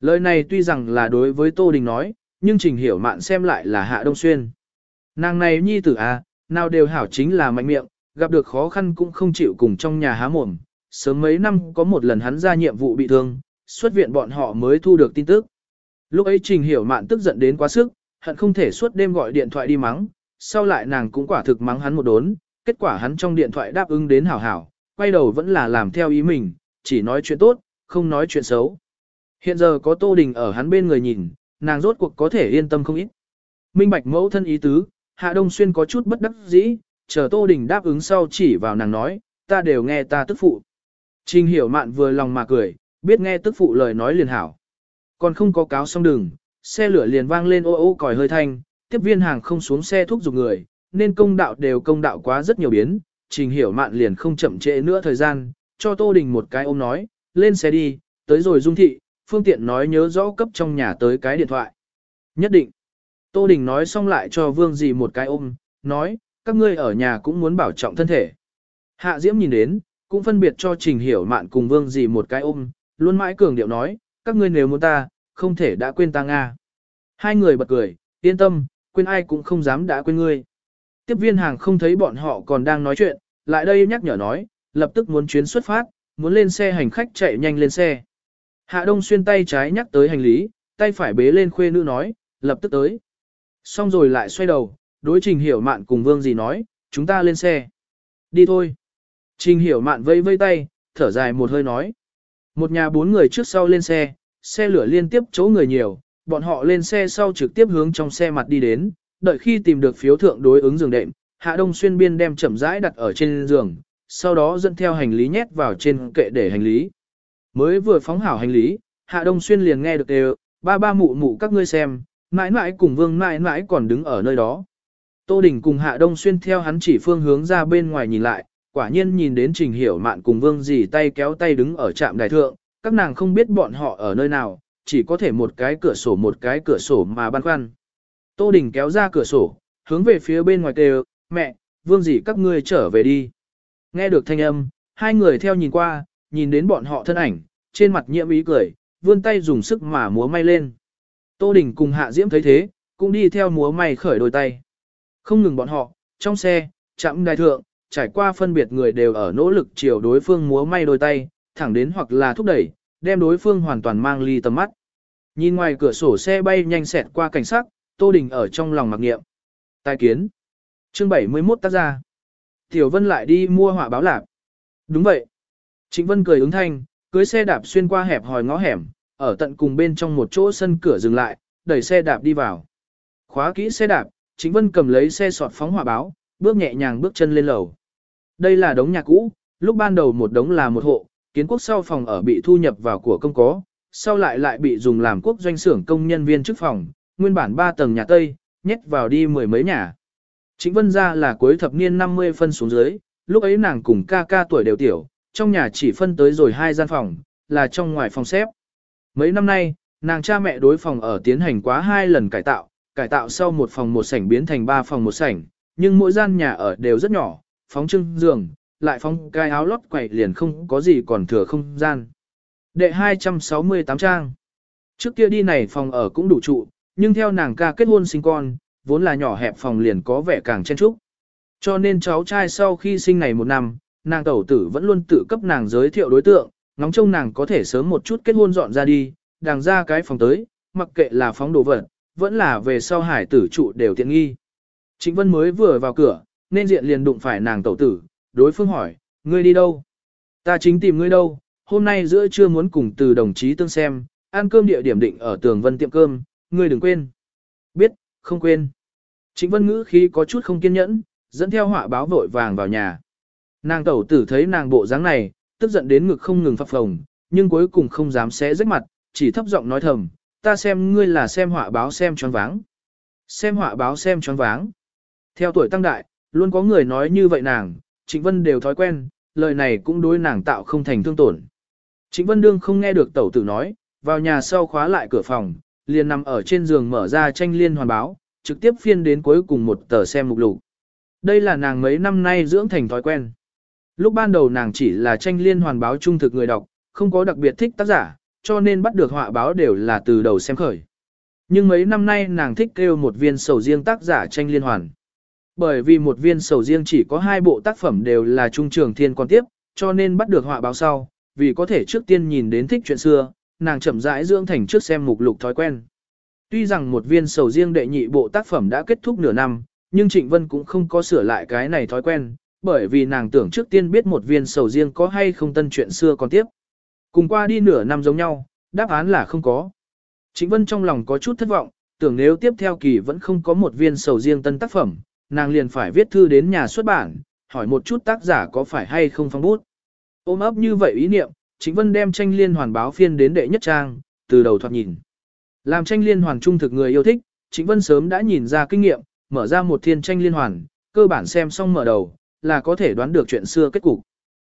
Lời này tuy rằng là đối với Tô Đình nói, nhưng Trình Hiểu Mạn xem lại là Hạ Đông Xuyên. Nàng này nhi tử à, nào đều hảo chính là mạnh miệng, gặp được khó khăn cũng không chịu cùng trong nhà há mồm. Sớm mấy năm có một lần hắn ra nhiệm vụ bị thương, xuất viện bọn họ mới thu được tin tức. Lúc ấy Trình Hiểu Mạn tức giận đến quá sức, hận không thể suốt đêm gọi điện thoại đi mắng, sau lại nàng cũng quả thực mắng hắn một đốn, kết quả hắn trong điện thoại đáp ứng đến hảo hảo, quay đầu vẫn là làm theo ý mình, chỉ nói chuyện tốt, không nói chuyện xấu. Hiện giờ có Tô Đình ở hắn bên người nhìn, nàng rốt cuộc có thể yên tâm không ít. Minh bạch mẫu thân ý tứ, Hạ Đông Xuyên có chút bất đắc dĩ, chờ Tô Đình đáp ứng sau chỉ vào nàng nói, ta đều nghe ta tức phụ. Trình hiểu mạn vừa lòng mà cười, biết nghe tức phụ lời nói liền hảo. Còn không có cáo xong đường, xe lửa liền vang lên ô ô còi hơi thanh, tiếp viên hàng không xuống xe thúc giục người, nên công đạo đều công đạo quá rất nhiều biến, trình hiểu mạn liền không chậm trễ nữa thời gian, cho Tô Đình một cái ôm nói, lên xe đi, tới rồi dung thị, phương tiện nói nhớ rõ cấp trong nhà tới cái điện thoại. Nhất định. Tô Đình nói xong lại cho Vương dì một cái ôm, nói, các ngươi ở nhà cũng muốn bảo trọng thân thể. Hạ Diễm nhìn đến, cũng phân biệt cho Trình Hiểu Mạn cùng Vương dì một cái ôm, luôn mãi cường điệu nói, các ngươi nếu muốn ta, không thể đã quên ta Nga. Hai người bật cười, yên tâm, quên ai cũng không dám đã quên ngươi. Tiếp viên hàng không thấy bọn họ còn đang nói chuyện, lại đây nhắc nhở nói, lập tức muốn chuyến xuất phát, muốn lên xe hành khách chạy nhanh lên xe. Hạ Đông xuyên tay trái nhắc tới hành lý, tay phải bế lên khuê nữ nói, lập tức tới. Xong rồi lại xoay đầu, đối trình hiểu mạn cùng vương gì nói, chúng ta lên xe. Đi thôi. Trình hiểu mạn vây vây tay, thở dài một hơi nói. Một nhà bốn người trước sau lên xe, xe lửa liên tiếp chỗ người nhiều, bọn họ lên xe sau trực tiếp hướng trong xe mặt đi đến, đợi khi tìm được phiếu thượng đối ứng giường đệm, Hạ Đông Xuyên biên đem chậm rãi đặt ở trên giường, sau đó dẫn theo hành lý nhét vào trên kệ để hành lý. Mới vừa phóng hảo hành lý, Hạ Đông Xuyên liền nghe được đều, ba ba mụ mụ các ngươi xem, mãi mãi cùng vương mãi mãi còn đứng ở nơi đó. Tô Đình cùng Hạ Đông Xuyên theo hắn chỉ phương hướng ra bên ngoài nhìn lại, quả nhiên nhìn đến Trình Hiểu Mạn cùng Vương dì tay kéo tay đứng ở trạm đài thượng, các nàng không biết bọn họ ở nơi nào, chỉ có thể một cái cửa sổ một cái cửa sổ mà băn khoăn. Tô Đình kéo ra cửa sổ, hướng về phía bên ngoài kêu, mẹ, Vương dì các ngươi trở về đi. Nghe được thanh âm, hai người theo nhìn qua, nhìn đến bọn họ thân ảnh, trên mặt nhiễm ý cười, vươn tay dùng sức mà múa may lên. Tô Đình cùng Hạ Diễm thấy thế, cũng đi theo múa may khởi đôi tay. Không ngừng bọn họ, trong xe, chạm đài thượng, trải qua phân biệt người đều ở nỗ lực chiều đối phương múa may đôi tay, thẳng đến hoặc là thúc đẩy, đem đối phương hoàn toàn mang ly tầm mắt. Nhìn ngoài cửa sổ xe bay nhanh xẹt qua cảnh sắc, Tô Đình ở trong lòng mặc niệm. Tài kiến. Chương 71 tác ra. Tiểu Vân lại đi mua họa báo lạc. Đúng vậy. Trịnh Vân cười ứng thanh, cưới xe đạp xuyên qua hẹp hòi ngõ hẻm, ở tận cùng bên trong một chỗ sân cửa dừng lại, đẩy xe đạp đi vào. Khóa kỹ xe đạp, Trịnh Vân cầm lấy xe sọt phóng họa báo, bước nhẹ nhàng bước chân lên lầu. Đây là đống nhà cũ, lúc ban đầu một đống là một hộ, kiến quốc sau phòng ở bị thu nhập vào của công có, sau lại lại bị dùng làm quốc doanh xưởng công nhân viên chức phòng, nguyên bản 3 tầng nhà Tây, nhét vào đi mười mấy nhà. Chính Vân ra là cuối thập niên 50 phân xuống dưới, lúc ấy nàng cùng ca ca tuổi đều tiểu, trong nhà chỉ phân tới rồi hai gian phòng, là trong ngoài phòng xếp. Mấy năm nay, nàng cha mẹ đối phòng ở tiến hành quá hai lần cải tạo, cải tạo sau một phòng một sảnh biến thành ba phòng một sảnh, nhưng mỗi gian nhà ở đều rất nhỏ, phóng trưng giường, lại phóng cái áo lót quậy liền không có gì còn thừa không gian. Đệ 268 trang. Trước kia đi này phòng ở cũng đủ trụ, nhưng theo nàng ca kết hôn sinh con, vốn là nhỏ hẹp phòng liền có vẻ càng chen trúc. Cho nên cháu trai sau khi sinh này một năm, nàng tẩu tử vẫn luôn tự cấp nàng giới thiệu đối tượng, ngóng trông nàng có thể sớm một chút kết hôn dọn ra đi, đàng ra cái phòng tới, mặc kệ là phóng đồ vật, vẫn là về sau hải tử trụ đều tiện nghi. Trịnh Vân mới vừa vào cửa, nên diện liền đụng phải nàng tẩu tử, đối phương hỏi, ngươi đi đâu? Ta chính tìm ngươi đâu, hôm nay giữa trưa muốn cùng từ đồng chí tương xem, ăn cơm địa điểm định ở tường vân tiệm cơm, ngươi đừng quên. Biết, không quên. Trịnh Vân ngữ khí có chút không kiên nhẫn, dẫn theo họa báo vội vàng vào nhà. Nàng tẩu tử thấy nàng bộ dáng này, tức giận đến ngực không ngừng phập phồng, nhưng cuối cùng không dám xé rách mặt, chỉ thấp giọng nói thầm, ta xem ngươi là xem họa báo xem choáng váng. Xem họa báo xem choáng váng. Theo tuổi tăng đại, luôn có người nói như vậy nàng, Trịnh Vân đều thói quen, lời này cũng đối nàng tạo không thành thương tổn. Trịnh Vân Đương không nghe được tẩu tử nói, vào nhà sau khóa lại cửa phòng, liền nằm ở trên giường mở ra tranh liên hoàn báo, trực tiếp phiên đến cuối cùng một tờ xem mục lục. Đây là nàng mấy năm nay dưỡng thành thói quen. Lúc ban đầu nàng chỉ là tranh liên hoàn báo trung thực người đọc, không có đặc biệt thích tác giả, cho nên bắt được họa báo đều là từ đầu xem khởi. Nhưng mấy năm nay nàng thích kêu một viên sầu riêng tác giả tranh liên hoàn. Bởi vì một viên sầu riêng chỉ có hai bộ tác phẩm đều là trung trường thiên còn tiếp, cho nên bắt được họa báo sau, vì có thể trước tiên nhìn đến thích chuyện xưa, nàng chậm rãi dưỡng thành trước xem mục lục thói quen. Tuy rằng một viên sầu riêng đệ nhị bộ tác phẩm đã kết thúc nửa năm, nhưng Trịnh Vân cũng không có sửa lại cái này thói quen, bởi vì nàng tưởng trước tiên biết một viên sầu riêng có hay không tân chuyện xưa còn tiếp. Cùng qua đi nửa năm giống nhau, đáp án là không có. Trịnh Vân trong lòng có chút thất vọng, tưởng nếu tiếp theo kỳ vẫn không có một viên sầu riêng tân tác phẩm, nàng liền phải viết thư đến nhà xuất bản, hỏi một chút tác giả có phải hay không phong bút. Ôm ấp như vậy ý niệm, Trịnh Vân đem tranh liên hoàn báo phiên đến đệ nhất trang, từ đầu thoạt nhìn. Làm tranh liên hoàn trung thực người yêu thích, Trịnh Vân sớm đã nhìn ra kinh nghiệm, mở ra một thiên tranh liên hoàn, cơ bản xem xong mở đầu, là có thể đoán được chuyện xưa kết cục.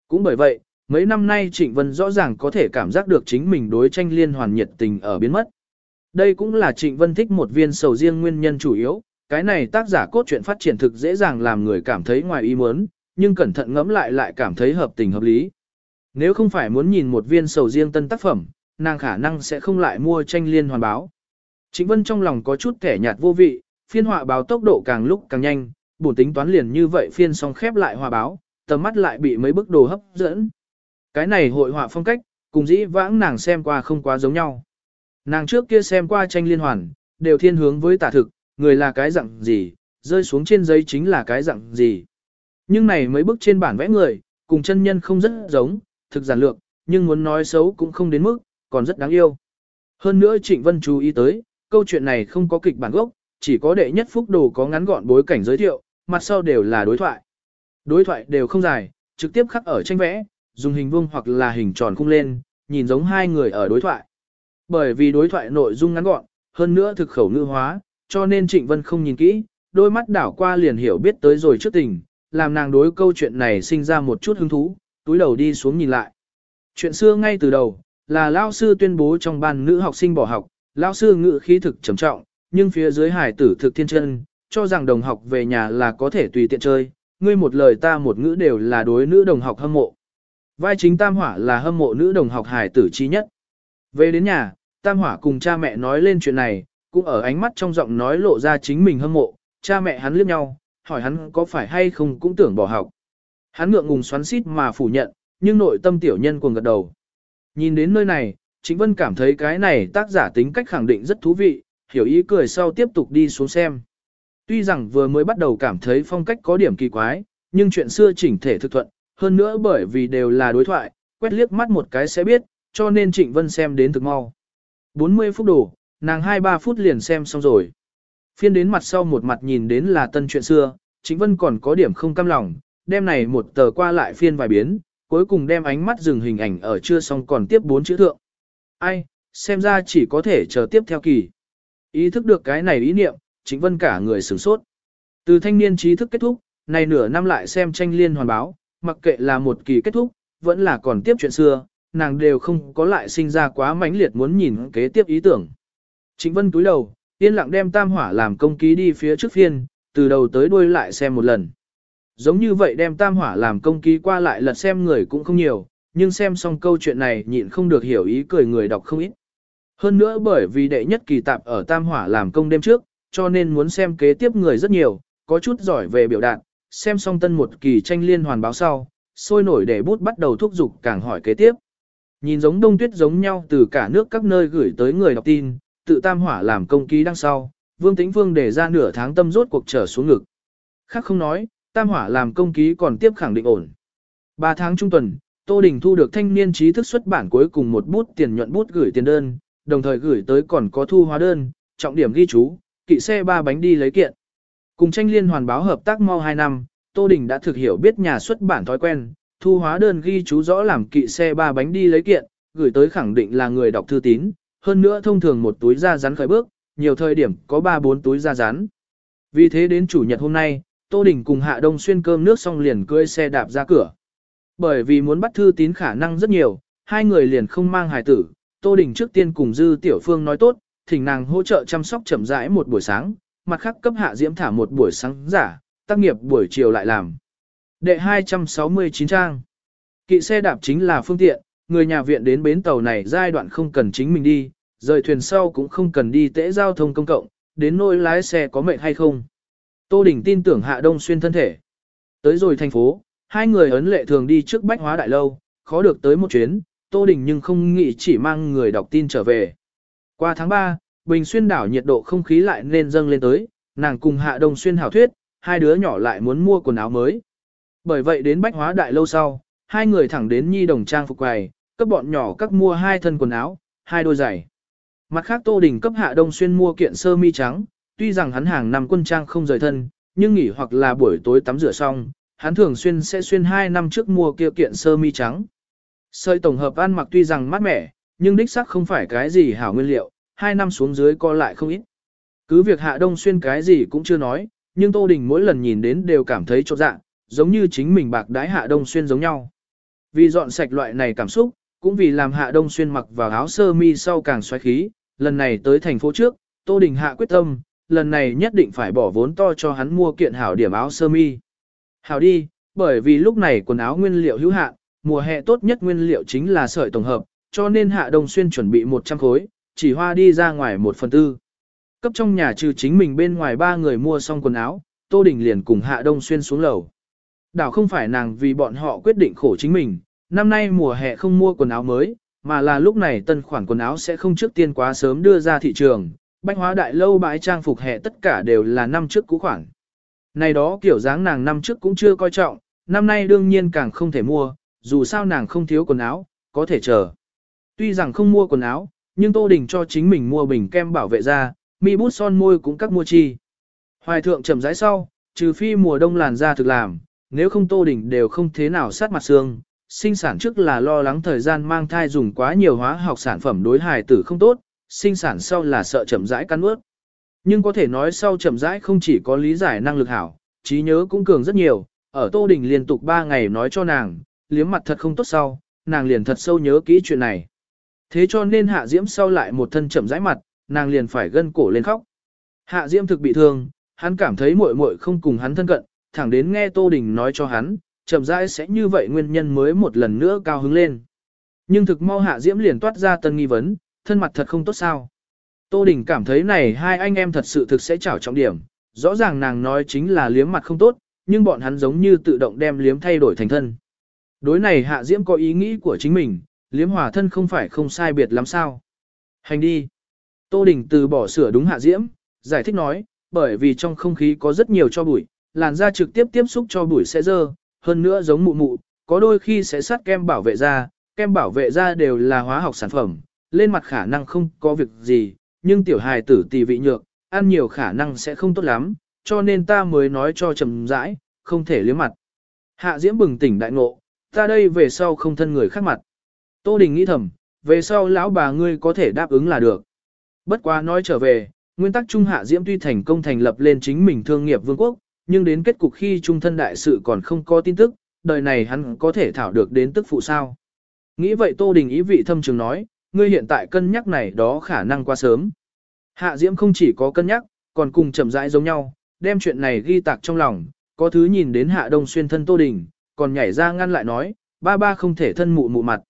Cũng bởi vậy, mấy năm nay Trịnh Vân rõ ràng có thể cảm giác được chính mình đối tranh liên hoàn nhiệt tình ở biến mất. Đây cũng là Trịnh Vân thích một viên sầu riêng nguyên nhân chủ yếu, cái này tác giả cốt truyện phát triển thực dễ dàng làm người cảm thấy ngoài ý muốn, nhưng cẩn thận ngẫm lại lại cảm thấy hợp tình hợp lý. Nếu không phải muốn nhìn một viên sầu riêng tân tác phẩm, nàng khả năng sẽ không lại mua tranh liên hoàn báo. Trịnh Vân trong lòng có chút kẻ nhạt vô vị, phiên họa báo tốc độ càng lúc càng nhanh, bổn tính toán liền như vậy phiên xong khép lại hòa báo, tầm mắt lại bị mấy bức đồ hấp dẫn. Cái này hội họa phong cách, cùng dĩ vãng nàng xem qua không quá giống nhau. Nàng trước kia xem qua tranh liên hoàn, đều thiên hướng với tả thực, người là cái dạng gì, rơi xuống trên giấy chính là cái dạng gì. Nhưng này mấy bức trên bản vẽ người, cùng chân nhân không rất giống, thực giản lược, nhưng muốn nói xấu cũng không đến mức, còn rất đáng yêu. Hơn nữa Trịnh Vân chú ý tới, câu chuyện này không có kịch bản gốc, chỉ có đệ nhất phúc đồ có ngắn gọn bối cảnh giới thiệu, mặt sau đều là đối thoại. Đối thoại đều không dài, trực tiếp khắc ở tranh vẽ, dùng hình vuông hoặc là hình tròn khung lên, nhìn giống hai người ở đối thoại. Bởi vì đối thoại nội dung ngắn gọn, hơn nữa thực khẩu ngữ hóa, cho nên Trịnh Vân không nhìn kỹ, đôi mắt đảo qua liền hiểu biết tới rồi trước tình, làm nàng đối câu chuyện này sinh ra một chút hứng thú, túi đầu đi xuống nhìn lại. Chuyện xưa ngay từ đầu, là lao sư tuyên bố trong ban nữ học sinh bỏ học, lao sư ngữ khí thực trầm trọng, nhưng phía dưới hải tử thực thiên chân, cho rằng đồng học về nhà là có thể tùy tiện chơi, ngươi một lời ta một ngữ đều là đối nữ đồng học hâm mộ. Vai chính Tam Hỏa là hâm mộ nữ đồng học hải tử chi nhất. Về đến nhà, Tam Hỏa cùng cha mẹ nói lên chuyện này, cũng ở ánh mắt trong giọng nói lộ ra chính mình hâm mộ, cha mẹ hắn liếc nhau, hỏi hắn có phải hay không cũng tưởng bỏ học. Hắn ngượng ngùng xoắn xít mà phủ nhận, nhưng nội tâm tiểu nhân cuồng gật đầu. Nhìn đến nơi này, Trịnh Vân cảm thấy cái này tác giả tính cách khẳng định rất thú vị, hiểu ý cười sau tiếp tục đi xuống xem. Tuy rằng vừa mới bắt đầu cảm thấy phong cách có điểm kỳ quái, nhưng chuyện xưa chỉnh thể thực thuận, hơn nữa bởi vì đều là đối thoại, quét liếc mắt một cái sẽ biết, cho nên Trịnh Vân xem đến thực mau. 40 phút đủ, nàng 2-3 phút liền xem xong rồi. Phiên đến mặt sau một mặt nhìn đến là tân chuyện xưa, chính Vân còn có điểm không cam lòng, đem này một tờ qua lại phiên vài biến, cuối cùng đem ánh mắt dừng hình ảnh ở chưa xong còn tiếp bốn chữ thượng. Ai, xem ra chỉ có thể chờ tiếp theo kỳ. Ý thức được cái này ý niệm, chính Vân cả người sửng sốt. Từ thanh niên trí thức kết thúc, này nửa năm lại xem tranh liên hoàn báo, mặc kệ là một kỳ kết thúc, vẫn là còn tiếp chuyện xưa, nàng đều không có lại sinh ra quá mãnh liệt muốn nhìn kế tiếp ý tưởng. Trịnh Vân túi đầu, yên lặng đem tam hỏa làm công ký đi phía trước phiên, từ đầu tới đuôi lại xem một lần. Giống như vậy đem tam hỏa làm công ký qua lại lật xem người cũng không nhiều, nhưng xem xong câu chuyện này nhịn không được hiểu ý cười người đọc không ít. Hơn nữa bởi vì đệ nhất kỳ tạp ở tam hỏa làm công đêm trước, cho nên muốn xem kế tiếp người rất nhiều, có chút giỏi về biểu đạt, xem xong tân một kỳ tranh liên hoàn báo sau, sôi nổi để bút bắt đầu thúc giục càng hỏi kế tiếp. Nhìn giống đông tuyết giống nhau từ cả nước các nơi gửi tới người đọc tin, tự tam hỏa làm công ký đăng sau, Vương Tĩnh Vương để ra nửa tháng tâm rốt cuộc trở xuống ngực. Khác không nói, tam hỏa làm công ký còn tiếp khẳng định ổn. Ba tháng trung tuần, Tô Đình thu được thanh niên trí thức xuất bản cuối cùng một bút tiền nhuận bút gửi tiền đơn, đồng thời gửi tới còn có thu hóa đơn, trọng điểm ghi chú, kỵ xe ba bánh đi lấy kiện. Cùng tranh liên hoàn báo hợp tác mau 2 năm, Tô Đình đã thực hiểu biết nhà xuất bản thói quen, thu hóa đơn ghi chú rõ làm kỵ xe ba bánh đi lấy kiện, gửi tới khẳng định là người đọc thư tín, hơn nữa thông thường một túi da rắn khởi bước, nhiều thời điểm có 3-4 túi da rắn. Vì thế đến chủ nhật hôm nay, Tô Đình cùng Hạ Đông xuyên cơm nước xong liền cưỡi xe đạp ra cửa. Bởi vì muốn bắt thư tín khả năng rất nhiều, hai người liền không mang hài tử, Tô Đình trước tiên cùng Dư Tiểu Phương nói tốt, thỉnh nàng hỗ trợ chăm sóc chậm rãi một buổi sáng, mặt khác cấp Hạ Diễm thả một buổi sáng giả, tác nghiệp buổi chiều lại làm. Đệ 269 trang. Kỵ xe đạp chính là phương tiện, người nhà viện đến bến tàu này giai đoạn không cần chính mình đi, rời thuyền sau cũng không cần đi tễ giao thông công cộng, đến nỗi lái xe có mệt hay không. Tô Đình tin tưởng Hạ Đông Xuyên thân thể. Tới rồi thành phố, hai người ấn lệ thường đi trước bách hóa đại lâu, khó được tới một chuyến, Tô Đình nhưng không nghĩ chỉ mang người đọc tin trở về. Qua tháng 3, Bình Xuyên đảo nhiệt độ không khí lại nên dâng lên tới, nàng cùng Hạ Đông Xuyên hảo thuyết, hai đứa nhỏ lại muốn mua quần áo mới. Bởi vậy đến bách hóa đại lâu sau, hai người thẳng đến nhi đồng trang phục quầy, cấp bọn nhỏ các mua hai thân quần áo, hai đôi giày. Mặt khác Tô Đình cấp Hạ Đông Xuyên mua kiện sơ mi trắng, tuy rằng hắn hàng năm quân trang không rời thân, nhưng nghỉ hoặc là buổi tối tắm rửa xong, hắn thường xuyên sẽ xuyên hai năm trước mua kia kiện sơ mi trắng. Sợi tổng hợp ăn mặc tuy rằng mát mẻ, nhưng đích xác không phải cái gì hảo nguyên liệu, hai năm xuống dưới co lại không ít. Cứ việc Hạ Đông Xuyên cái gì cũng chưa nói, nhưng Tô Đình mỗi lần nhìn đến đều cảm thấy chột dạ, giống như chính mình bạc đái Hạ Đông Xuyên giống nhau. Vì dọn sạch loại này cảm xúc, cũng vì làm Hạ Đông Xuyên mặc vào áo sơ mi sau càng xoáy khí, lần này tới thành phố trước, Tô Đình Hạ quyết tâm, lần này nhất định phải bỏ vốn to cho hắn mua kiện hảo điểm áo sơ mi. Hảo đi, bởi vì lúc này quần áo nguyên liệu hữu hạn, mùa hè tốt nhất nguyên liệu chính là sợi tổng hợp, cho nên Hạ Đông Xuyên chuẩn bị 100 khối, chỉ hoa đi ra ngoài 1 phần tư. Cấp trong nhà trừ chính mình bên ngoài ba người mua xong quần áo, Tô Đình liền cùng Hạ Đông Xuyên xuống lầu. Đảo không phải nàng vì bọn họ quyết định khổ chính mình, năm nay mùa hè không mua quần áo mới, mà là lúc này tân khoản quần áo sẽ không trước tiên quá sớm đưa ra thị trường, bách hóa đại lâu bãi trang phục hè tất cả đều là năm trước cũ khoản. Này đó kiểu dáng nàng năm trước cũng chưa coi trọng, năm nay đương nhiên càng không thể mua, dù sao nàng không thiếu quần áo, có thể chờ. Tuy rằng không mua quần áo, nhưng Tô Đình cho chính mình mua bình kem bảo vệ da, mi bút son môi cũng các mua chi. Hoài thượng chậm rãi sau, trừ phi mùa đông làn da thực làm, nếu không Tô Đình đều không thế nào sát mặt xương. Sinh sản trước là lo lắng thời gian mang thai dùng quá nhiều hóa học sản phẩm đối hài tử không tốt, sinh sản sau là sợ chậm rãi cắn ướt. Nhưng có thể nói sau chậm rãi không chỉ có lý giải năng lực hảo, trí nhớ cũng cường rất nhiều, ở Tô Đình liên tục 3 ngày nói cho nàng, liếm mặt thật không tốt sau, nàng liền thật sâu nhớ kỹ chuyện này. Thế cho nên Hạ Diễm sau lại một thân chậm rãi mặt, nàng liền phải gân cổ lên khóc. Hạ Diễm thực bị thương, hắn cảm thấy muội muội không cùng hắn thân cận, thẳng đến nghe Tô Đình nói cho hắn, chậm rãi sẽ như vậy nguyên nhân mới một lần nữa cao hứng lên. Nhưng thực mau Hạ Diễm liền toát ra tân nghi vấn, thân mặt thật không tốt sao. Tô Đình cảm thấy này hai anh em thật sự thực sẽ chảo trọng điểm, rõ ràng nàng nói chính là liếm mặt không tốt, nhưng bọn hắn giống như tự động đem liếm thay đổi thành thân. Đối này Hạ Diễm có ý nghĩ của chính mình, liếm hòa thân không phải không sai biệt lắm sao. Hành đi. Tô Đình từ bỏ sửa đúng Hạ Diễm, giải thích nói, bởi vì trong không khí có rất nhiều cho bụi, làn da trực tiếp tiếp xúc cho bụi sẽ dơ, hơn nữa giống mụ mụ, có đôi khi sẽ sát kem bảo vệ da, kem bảo vệ da đều là hóa học sản phẩm, lên mặt khả năng không có việc gì, nhưng tiểu hài tử tỳ vị nhược, ăn nhiều khả năng sẽ không tốt lắm, cho nên ta mới nói cho trầm rãi, không thể liếm mặt. Hạ Diễm bừng tỉnh đại ngộ, ta đây về sau không thân người khác mặt. Tô Đình nghĩ thầm, về sau lão bà ngươi có thể đáp ứng là được. Bất quá nói trở về, nguyên tắc Trung Hạ Diễm tuy thành công thành lập lên chính mình thương nghiệp vương quốc, nhưng đến kết cục khi trung thân đại sự còn không có tin tức, đời này hắn có thể thảo được đến tức phụ sao. Nghĩ vậy Tô Đình ý vị thâm trường nói, ngươi hiện tại cân nhắc này đó khả năng quá sớm. Hạ Diễm không chỉ có cân nhắc, còn cùng chậm rãi giống nhau, đem chuyện này ghi tạc trong lòng, có thứ nhìn đến Hạ Đông Xuyên thân Tô Đình, còn nhảy ra ngăn lại nói, ba ba không thể thân mụ mụ mặt.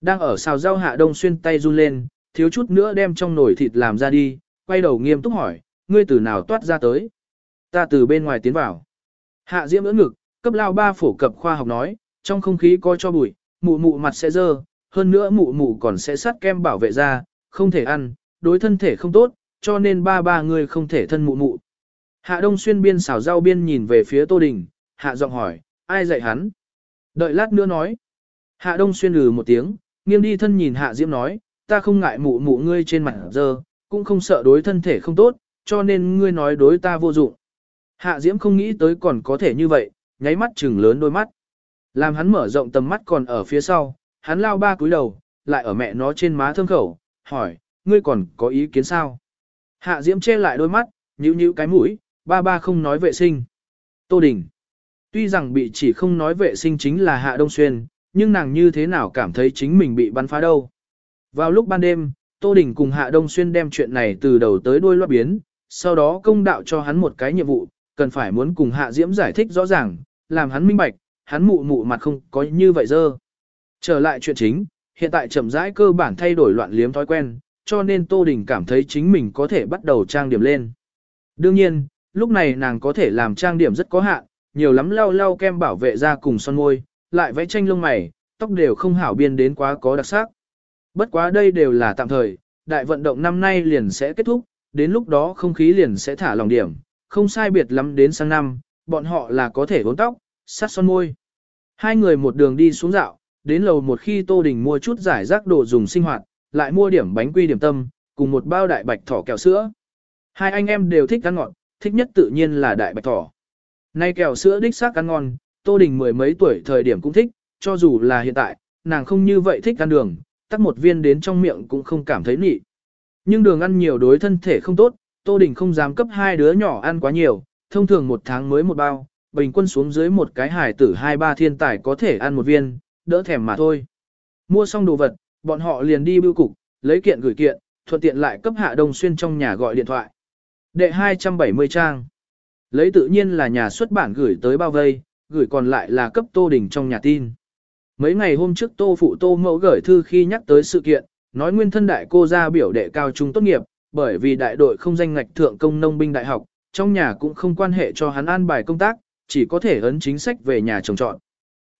Đang ở xào rau Hạ Đông Xuyên tay run lên, thiếu chút nữa đem trong nồi thịt làm ra đi, quay đầu nghiêm túc hỏi, ngươi từ nào toát ra tới. Ta từ bên ngoài tiến vào. Hạ Diễm ưỡn ngực, cấp lao ba phổ cập khoa học nói, trong không khí có cho bụi, mụ mụ mặt sẽ dơ, hơn nữa mụ mụ còn sẽ sát kem bảo vệ da, không thể ăn, đối thân thể không tốt, cho nên ba ba người không thể thân mụ mụ. Hạ Đông Xuyên biên xào rau biên nhìn về phía Tô Đình, hạ giọng hỏi, ai dạy hắn? Đợi lát nữa nói. Hạ Đông Xuyên lừ một tiếng, nghiêng đi thân nhìn Hạ Diễm nói, ta không ngại mụ mụ ngươi trên mặt dơ, cũng không sợ đối thân thể không tốt, cho nên ngươi nói đối ta vô dụng. Hạ Diễm không nghĩ tới còn có thể như vậy, nháy mắt trừng lớn đôi mắt. Làm hắn mở rộng tầm mắt còn ở phía sau, hắn lao ba cúi đầu, lại ở mẹ nó trên má thơm khẩu, hỏi, ngươi còn có ý kiến sao? Hạ Diễm che lại đôi mắt, nhíu nhíu cái mũi, ba ba không nói vệ sinh. Tô Đình. Tuy rằng bị chỉ không nói vệ sinh chính là Hạ Đông Xuyên, nhưng nàng như thế nào cảm thấy chính mình bị bắn phá đâu. Vào lúc ban đêm, Tô Đình cùng Hạ Đông Xuyên đem chuyện này từ đầu tới đuôi loa biến, sau đó công đạo cho hắn một cái nhiệm vụ, cần phải muốn cùng Hạ Diễm giải thích rõ ràng, làm hắn minh bạch, hắn mụ mụ mặt không có như vậy dơ. Trở lại chuyện chính, hiện tại chậm rãi cơ bản thay đổi loạn liếm thói quen, cho nên Tô Đình cảm thấy chính mình có thể bắt đầu trang điểm lên. Đương nhiên, lúc này nàng có thể làm trang điểm rất có hạn, nhiều lắm lau lau kem bảo vệ da cùng son môi, lại vẽ tranh lông mày, tóc đều không hảo biên đến quá có đặc sắc. Bất quá đây đều là tạm thời, đại vận động năm nay liền sẽ kết thúc, đến lúc đó không khí liền sẽ thả lòng điểm, không sai biệt lắm đến sang năm, bọn họ là có thể vốn tóc, sát son môi. Hai người một đường đi xuống dạo, đến lầu một khi Tô Đình mua chút giải rác đồ dùng sinh hoạt, lại mua điểm bánh quy điểm tâm, cùng một bao đại bạch thỏ kẹo sữa. Hai anh em đều thích ăn ngọt, thích nhất tự nhiên là đại bạch thỏ. Nay kẹo sữa đích xác ăn ngon, Tô Đình mười mấy tuổi thời điểm cũng thích, cho dù là hiện tại, nàng không như vậy thích ăn đường, tắt một viên đến trong miệng cũng không cảm thấy nị. Nhưng đường ăn nhiều đối thân thể không tốt, Tô Đình không dám cấp hai đứa nhỏ ăn quá nhiều, thông thường một tháng mới một bao, bình quân xuống dưới một cái hải tử hai ba thiên tài có thể ăn một viên, đỡ thèm mà thôi. Mua xong đồ vật, bọn họ liền đi bưu cục, lấy kiện gửi kiện, thuận tiện lại cấp hạ đông xuyên trong nhà gọi điện thoại. Đệ 270 trang. Lấy tự nhiên là nhà xuất bản gửi tới bao vây, gửi còn lại là cấp Tô Đình trong nhà tin. Mấy ngày hôm trước Tô Phụ Tô Mẫu gửi thư khi nhắc tới sự kiện, nói nguyên thân đại cô ra biểu đệ cao trung tốt nghiệp, bởi vì đại đội không danh ngạch thượng công nông binh đại học, trong nhà cũng không quan hệ cho hắn an bài công tác, chỉ có thể ấn chính sách về nhà trồng trọt.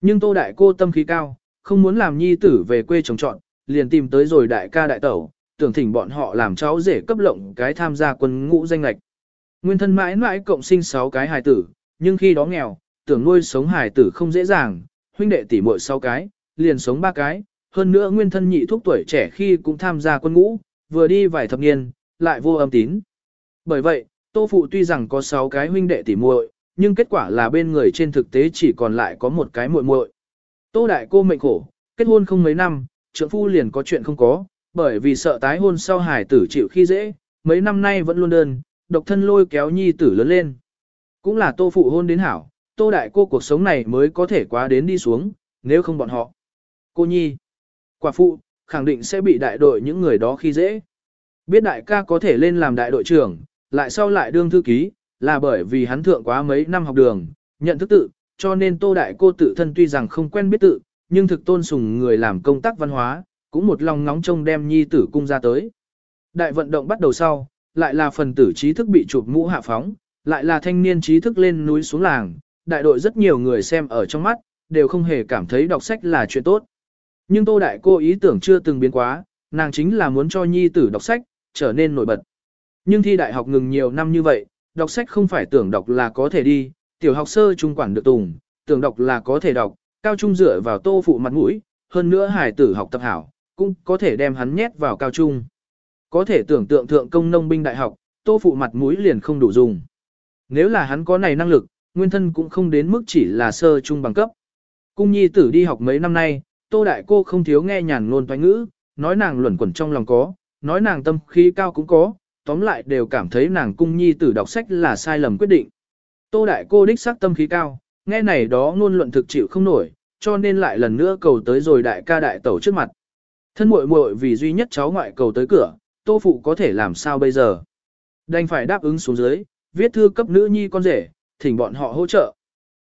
Nhưng Tô đại cô tâm khí cao, không muốn làm nhi tử về quê trồng trọt, liền tìm tới rồi đại ca đại tẩu, tưởng thỉnh bọn họ làm cháu rể cấp lộng cái tham gia quân ngũ danh lạch. Nguyên thân mãi mãi cộng sinh 6 cái hài tử, nhưng khi đó nghèo, tưởng nuôi sống hài tử không dễ dàng, huynh đệ tỷ muội 6 cái, liền sống 3 cái, hơn nữa nguyên thân nhị thúc tuổi trẻ khi cũng tham gia quân ngũ, vừa đi vài thập niên, lại vô âm tín. Bởi vậy, Tô phụ tuy rằng có 6 cái huynh đệ tỷ muội, nhưng kết quả là bên người trên thực tế chỉ còn lại có một cái muội muội. Tô đại cô mệnh khổ, kết hôn không mấy năm, trưởng phu liền có chuyện không có, bởi vì sợ tái hôn sau hải tử chịu khi dễ, mấy năm nay vẫn luôn đơn, độc thân lôi kéo nhi tử lớn lên. Cũng là tô phụ hôn đến hảo, tô đại cô cuộc sống này mới có thể quá đến đi xuống, nếu không bọn họ. Cô nhi, quả phụ, khẳng định sẽ bị đại đội những người đó khi dễ. Biết đại ca có thể lên làm đại đội trưởng, lại sau lại đương thư ký, là bởi vì hắn thượng quá mấy năm học đường, nhận thức tự, cho nên tô đại cô tự thân tuy rằng không quen biết tự, nhưng thực tôn sùng người làm công tác văn hóa, cũng một lòng ngóng trông đem nhi tử cung ra tới. Đại vận động bắt đầu sau, lại là phần tử trí thức bị chụp mũ hạ phóng, lại là thanh niên trí thức lên núi xuống làng, đại đội rất nhiều người xem ở trong mắt, đều không hề cảm thấy đọc sách là chuyện tốt. Nhưng Tô Đại cô ý tưởng chưa từng biến quá, nàng chính là muốn cho nhi tử đọc sách, trở nên nổi bật. Nhưng thi đại học ngừng nhiều năm như vậy, đọc sách không phải tưởng đọc là có thể đi, tiểu học sơ trung quản được tùng, tưởng đọc là có thể đọc, cao trung dựa vào tô phụ mặt mũi, hơn nữa hải tử học tập hảo, cũng có thể đem hắn nhét vào cao trung. Có thể tưởng tượng thượng công nông binh đại học, tô phụ mặt mũi liền không đủ dùng. Nếu là hắn có này năng lực, nguyên thân cũng không đến mức chỉ là sơ trung bằng cấp. Cung nhi tử đi học mấy năm nay, tô đại cô không thiếu nghe nhàn ngôn toán ngữ, nói nàng luẩn quẩn trong lòng có, nói nàng tâm khí cao cũng có, tóm lại đều cảm thấy nàng cung nhi tử đọc sách là sai lầm quyết định. Tô đại cô đích xác tâm khí cao, nghe này đó ngôn luận thực chịu không nổi, cho nên lại lần nữa cầu tới rồi đại ca đại tẩu trước mặt. Thân muội muội vì duy nhất cháu ngoại cầu tới cửa, tô phụ có thể làm sao bây giờ? Đành phải đáp ứng xuống dưới, viết thư cấp nữ nhi con rể, thỉnh bọn họ hỗ trợ.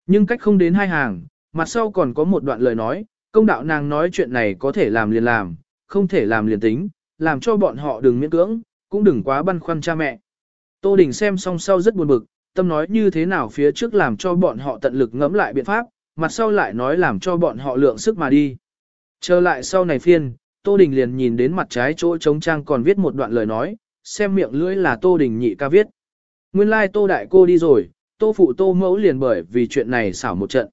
Nhưng cách không đến hai hàng, mặt sau còn có một đoạn lời nói, công đạo nàng nói chuyện này có thể làm liền làm, không thể làm liền tính, làm cho bọn họ đừng miễn cưỡng, cũng đừng quá băn khoăn cha mẹ. Tô Đình xem xong sau rất buồn bực, tâm nói như thế nào phía trước làm cho bọn họ tận lực ngẫm lại biện pháp, mặt sau lại nói làm cho bọn họ lượng sức mà đi. Trở lại sau này phiên, Tô Đình liền nhìn đến mặt trái chỗ trống trang còn viết một đoạn lời nói, xem miệng lưỡi là Tô Đình nhị ca viết. Nguyên lai like Tô Đại Cô đi rồi, Tô Phụ Tô Mẫu liền bởi vì chuyện này xảo một trận.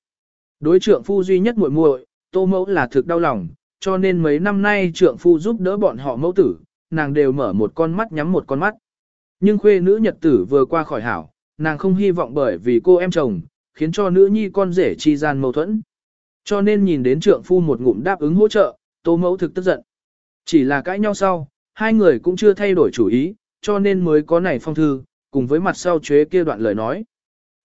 Đối trưởng phu duy nhất muội muội, Tô Mẫu là thực đau lòng, cho nên mấy năm nay trượng phu giúp đỡ bọn họ mẫu tử, nàng đều mở một con mắt nhắm một con mắt. Nhưng khuê nữ nhật tử vừa qua khỏi hảo, nàng không hy vọng bởi vì cô em chồng, khiến cho nữ nhi con rể chi gian mâu thuẫn. Cho nên nhìn đến trượng phu một ngụm đáp ứng hỗ trợ, tô mẫu thực tức giận. Chỉ là cãi nhau sau, hai người cũng chưa thay đổi chủ ý, cho nên mới có này phong thư, cùng với mặt sau chế kia đoạn lời nói.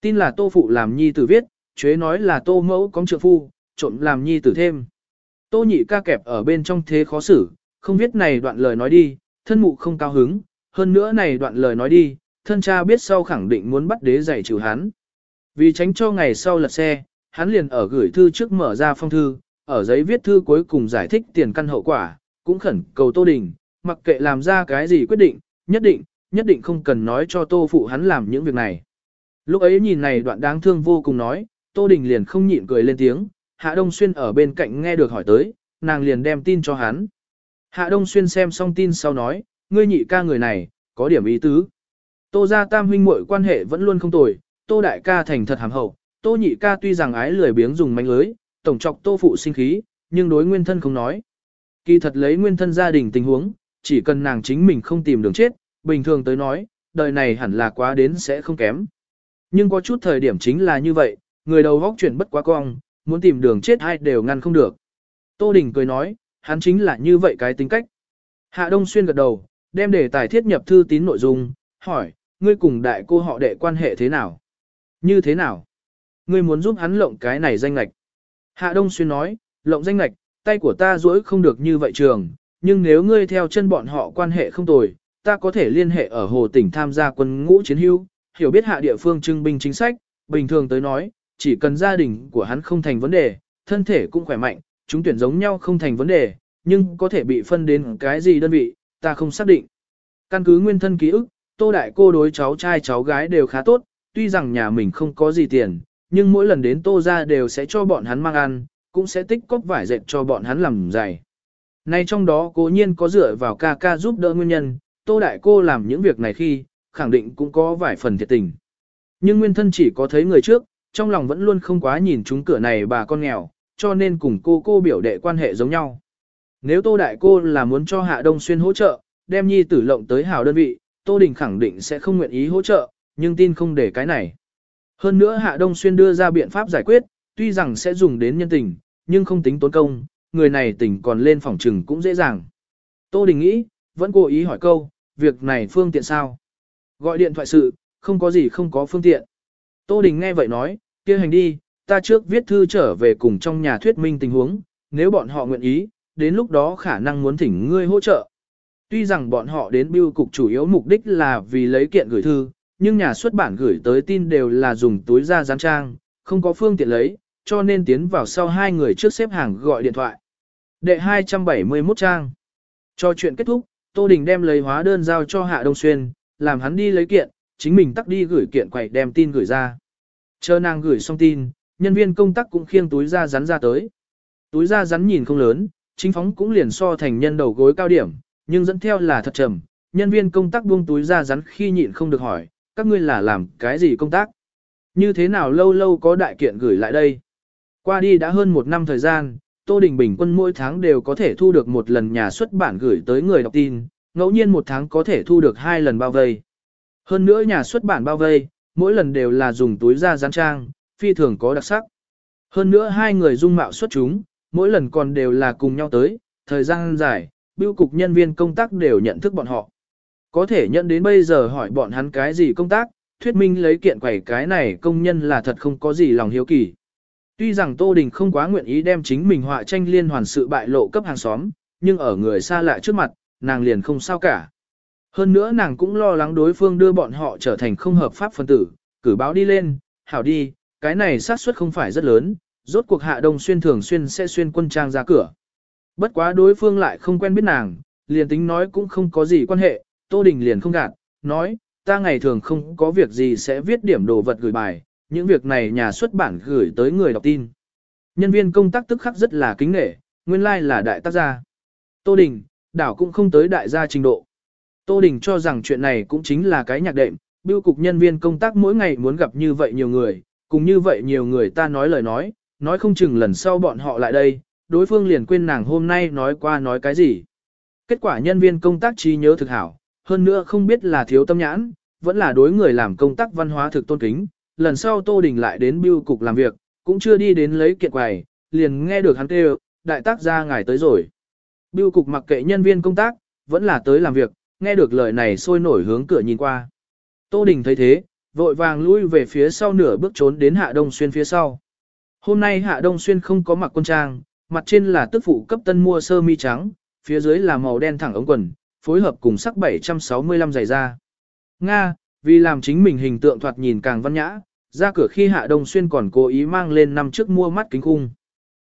Tin là tô phụ làm nhi tử viết, chế nói là tô mẫu có trượng phu, trộn làm nhi tử thêm. Tô nhị ca kẹp ở bên trong thế khó xử, không biết này đoạn lời nói đi, thân mụ không cao hứng, hơn nữa này đoạn lời nói đi, thân cha biết sau khẳng định muốn bắt đế giày trừ hắn. Vì tránh cho ngày sau lật xe, hắn liền ở gửi thư trước mở ra phong thư, ở giấy viết thư cuối cùng giải thích tiền căn hậu quả, cũng khẩn cầu Tô Đình, mặc kệ làm ra cái gì quyết định, nhất định, nhất định không cần nói cho Tô Phụ hắn làm những việc này. Lúc ấy nhìn này đoạn đáng thương vô cùng nói, Tô Đình liền không nhịn cười lên tiếng, Hạ Đông Xuyên ở bên cạnh nghe được hỏi tới, nàng liền đem tin cho hắn. Hạ Đông Xuyên xem xong tin sau nói, ngươi nhị ca người này, có điểm ý tứ. Tô gia tam huynh muội quan hệ vẫn luôn không tồi, Tô đại ca thành thật hàm hậu, Tô nhị ca tuy rằng ái lười biếng dùng manh lưới, tổng trọc Tô phụ sinh khí, nhưng đối nguyên thân không nói. Kỳ thật lấy nguyên thân gia đình tình huống, chỉ cần nàng chính mình không tìm đường chết, bình thường tới nói, đời này hẳn là quá đến sẽ không kém. Nhưng có chút thời điểm chính là như vậy, người đầu góc chuyển bất quá cong, muốn tìm đường chết ai đều ngăn không được. Tô Đình cười nói, hắn chính là như vậy cái tính cách. Hạ Đông Xuyên gật đầu, đem đề tài thiết nhập thư tín nội dung, hỏi, ngươi cùng đại cô họ đệ quan hệ thế nào? Như thế nào? Ngươi muốn giúp hắn lộng cái này danh lạch. Hạ Đông Xuyên nói, lộng danh lạch, tay của ta duỗi không được như vậy trường, nhưng nếu ngươi theo chân bọn họ quan hệ không tồi, ta có thể liên hệ ở hồ tỉnh tham gia quân ngũ chiến hưu, hiểu biết hạ địa phương trưng binh chính sách, bình thường tới nói, chỉ cần gia đình của hắn không thành vấn đề, thân thể cũng khỏe mạnh, chúng tuyển giống nhau không thành vấn đề, nhưng có thể bị phân đến cái gì đơn vị, ta không xác định. Căn cứ nguyên thân ký ức, tô đại cô đối cháu trai cháu gái đều khá tốt, tuy rằng nhà mình không có gì tiền, nhưng mỗi lần đến tô ra đều sẽ cho bọn hắn mang ăn, cũng sẽ tích cóp vải dệt cho bọn hắn làm giày. Nay trong đó cố nhiên có dựa vào ca ca giúp đỡ nguyên nhân, tô đại cô làm những việc này khi, khẳng định cũng có vài phần thiệt tình. Nhưng nguyên thân chỉ có thấy người trước, trong lòng vẫn luôn không quá nhìn chúng cửa này bà con nghèo, cho nên cùng cô cô biểu đệ quan hệ giống nhau. Nếu Tô Đại Cô là muốn cho Hạ Đông Xuyên hỗ trợ, đem nhi tử lộng tới hào đơn vị, Tô Đình khẳng định sẽ không nguyện ý hỗ trợ, nhưng tin không để cái này. Hơn nữa Hạ Đông Xuyên đưa ra biện pháp giải quyết, tuy rằng sẽ dùng đến nhân tình, nhưng không tính tốn công, người này tỉnh còn lên phòng trừng cũng dễ dàng. Tô Đình nghĩ, vẫn cố ý hỏi câu, việc này phương tiện sao? Gọi điện thoại sự, không có gì không có phương tiện. Tô Đình nghe vậy nói, kia hành đi, ta trước viết thư trở về cùng trong nhà thuyết minh tình huống, nếu bọn họ nguyện ý, đến lúc đó khả năng muốn thỉnh ngươi hỗ trợ. Tuy rằng bọn họ đến biêu cục chủ yếu mục đích là vì lấy kiện gửi thư, nhưng nhà xuất bản gửi tới tin đều là dùng túi ra gián trang, không có phương tiện lấy, cho nên tiến vào sau hai người trước xếp hàng gọi điện thoại. Đệ 271 trang. Cho chuyện kết thúc, Tô Đình đem lấy hóa đơn giao cho Hạ Đông Xuyên, làm hắn đi lấy kiện, chính mình tắt đi gửi kiện quậy đem tin gửi ra. Chờ nàng gửi xong tin, nhân viên công tác cũng khiêng túi ra rắn ra tới. Túi ra rắn nhìn không lớn, chính phóng cũng liền so thành nhân đầu gối cao điểm, nhưng dẫn theo là thật trầm. Nhân viên công tác buông túi ra rắn khi nhịn không được hỏi, các ngươi là làm cái gì công tác? Như thế nào lâu lâu có đại kiện gửi lại đây? Qua đi đã hơn một năm thời gian, Tô Đình bình quân mỗi tháng đều có thể thu được một lần nhà xuất bản gửi tới người đọc tin, ngẫu nhiên một tháng có thể thu được hai lần bao vây. Hơn nữa nhà xuất bản bao vây, mỗi lần đều là dùng túi da dán trang, phi thường có đặc sắc. Hơn nữa hai người dung mạo xuất chúng, mỗi lần còn đều là cùng nhau tới, thời gian dài, bưu cục nhân viên công tác đều nhận thức bọn họ. Có thể nhận đến bây giờ hỏi bọn hắn cái gì công tác, thuyết minh lấy kiện quẩy cái này công nhân là thật không có gì lòng hiếu kỳ. Tuy rằng Tô Đình không quá nguyện ý đem chính mình họa tranh liên hoàn sự bại lộ cấp hàng xóm, nhưng ở người xa lạ trước mặt, nàng liền không sao cả. Hơn nữa nàng cũng lo lắng đối phương đưa bọn họ trở thành không hợp pháp phân tử, cử báo đi lên, hảo đi, cái này xác suất không phải rất lớn, rốt cuộc hạ đông xuyên thường xuyên sẽ xuyên quân trang ra cửa. Bất quá đối phương lại không quen biết nàng, liền tính nói cũng không có gì quan hệ, Tô Đình liền không gạt, nói, ta ngày thường không có việc gì sẽ viết điểm đồ vật gửi bài, những việc này nhà xuất bản gửi tới người đọc tin. Nhân viên công tác tức khắc rất là kính nghệ, nguyên lai like là đại tác gia. Tô Đình, đảo cũng không tới đại gia trình độ. Tô Đình cho rằng chuyện này cũng chính là cái nhạc đệm, bưu cục nhân viên công tác mỗi ngày muốn gặp như vậy nhiều người, cùng như vậy nhiều người ta nói lời nói, nói không chừng lần sau bọn họ lại đây, đối phương liền quên nàng hôm nay nói qua nói cái gì. Kết quả nhân viên công tác trí nhớ thực hảo, hơn nữa không biết là thiếu tâm nhãn, vẫn là đối người làm công tác văn hóa thực tôn kính. Lần sau Tô Đình lại đến bưu cục làm việc, cũng chưa đi đến lấy kiện quầy, liền nghe được hắn kêu, đại tác gia ngài tới rồi. Bưu cục mặc kệ nhân viên công tác, vẫn là tới làm việc, nghe được lời này sôi nổi hướng cửa nhìn qua. Tô Đình thấy thế, vội vàng lui về phía sau nửa bước trốn đến Hạ Đông Xuyên phía sau. Hôm nay Hạ Đông Xuyên không có mặc quân trang, mặt trên là tức phụ cấp tân mua sơ mi trắng, phía dưới là màu đen thẳng ống quần, phối hợp cùng sắc 765 giày da. Nga, vì làm chính mình hình tượng thoạt nhìn càng văn nhã, ra cửa khi Hạ Đông Xuyên còn cố ý mang lên năm trước mua mắt kính khung.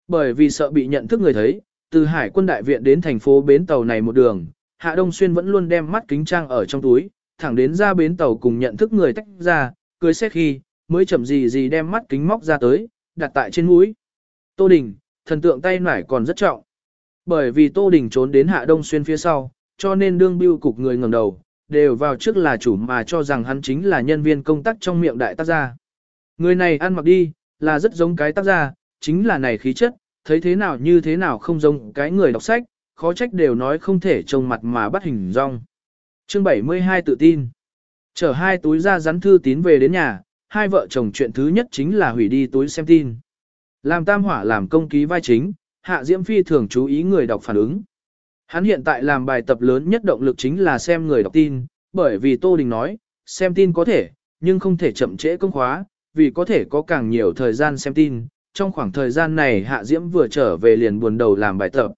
Bởi vì sợ bị nhận thức người thấy, từ hải quân đại viện đến thành phố bến tàu này một đường, Hạ Đông Xuyên vẫn luôn đem mắt kính trang ở trong túi, thẳng đến ra bến tàu cùng nhận thức người tách ra, cưới xe khi, mới chậm gì gì đem mắt kính móc ra tới, đặt tại trên mũi. Tô Đình, thần tượng tay nải còn rất trọng. Bởi vì Tô Đình trốn đến Hạ Đông Xuyên phía sau, cho nên đương biêu cục người ngẩng đầu, đều vào trước là chủ mà cho rằng hắn chính là nhân viên công tác trong miệng đại tác gia. Người này ăn mặc đi, là rất giống cái tác gia, chính là này khí chất, thấy thế nào như thế nào không giống cái người đọc sách, khó trách đều nói không thể trông mặt mà bắt hình rong. Chương 72 tự tin. Chở hai túi ra rắn thư tín về đến nhà, hai vợ chồng chuyện thứ nhất chính là hủy đi túi xem tin. Làm tam hỏa làm công ký vai chính, Hạ Diễm Phi thường chú ý người đọc phản ứng. Hắn hiện tại làm bài tập lớn nhất động lực chính là xem người đọc tin, bởi vì Tô Đình nói, xem tin có thể, nhưng không thể chậm trễ công khóa, vì có thể có càng nhiều thời gian xem tin. Trong khoảng thời gian này Hạ Diễm vừa trở về liền buồn đầu làm bài tập.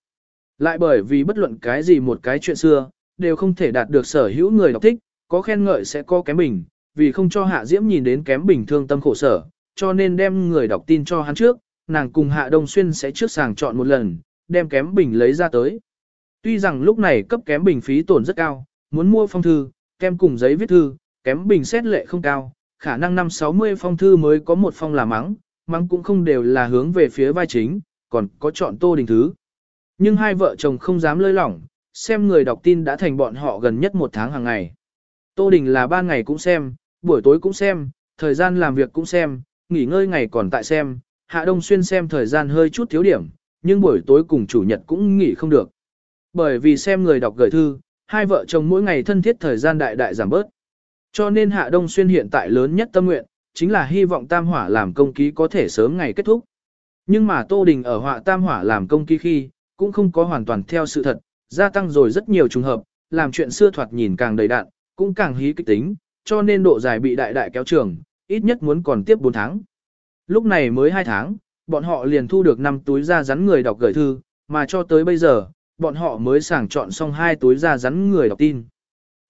Lại bởi vì bất luận cái gì một cái chuyện xưa, đều không thể đạt được sở hữu người đọc thích, có khen ngợi sẽ có kém bình, vì không cho Hạ Diễm nhìn đến kém bình thương tâm khổ sở, cho nên đem người đọc tin cho hắn trước, nàng cùng Hạ Đông Xuyên sẽ trước sàng chọn một lần, đem kém bình lấy ra tới. Tuy rằng lúc này cấp kém bình phí tổn rất cao, muốn mua phong thư, kem cùng giấy viết thư, kém bình xét lệ không cao, khả năng năm 60 phong thư mới có một phong là mắng, mắng cũng không đều là hướng về phía vai chính, còn có chọn tô đình thứ. Nhưng hai vợ chồng không dám lơi lỏng, xem người đọc tin đã thành bọn họ gần nhất một tháng hàng ngày. Tô Đình là ban ngày cũng xem, buổi tối cũng xem, thời gian làm việc cũng xem, nghỉ ngơi ngày còn tại xem, Hạ Đông Xuyên xem thời gian hơi chút thiếu điểm, nhưng buổi tối cùng chủ nhật cũng nghỉ không được. Bởi vì xem người đọc gửi thư, hai vợ chồng mỗi ngày thân thiết thời gian đại đại giảm bớt. Cho nên Hạ Đông Xuyên hiện tại lớn nhất tâm nguyện, chính là hy vọng Tam Hỏa làm công ký có thể sớm ngày kết thúc. Nhưng mà Tô Đình ở họa Tam Hỏa làm công ký khi, cũng không có hoàn toàn theo sự thật, gia tăng rồi rất nhiều trùng hợp, làm chuyện xưa thoạt nhìn càng đầy đạn, cũng càng hí kịch tính, cho nên độ dài bị đại đại kéo trường, ít nhất muốn còn tiếp 4 tháng. Lúc này mới 2 tháng, bọn họ liền thu được 5 túi da rắn người đọc gửi thư, mà cho tới bây giờ, bọn họ mới sàng chọn xong hai túi da rắn người đọc tin.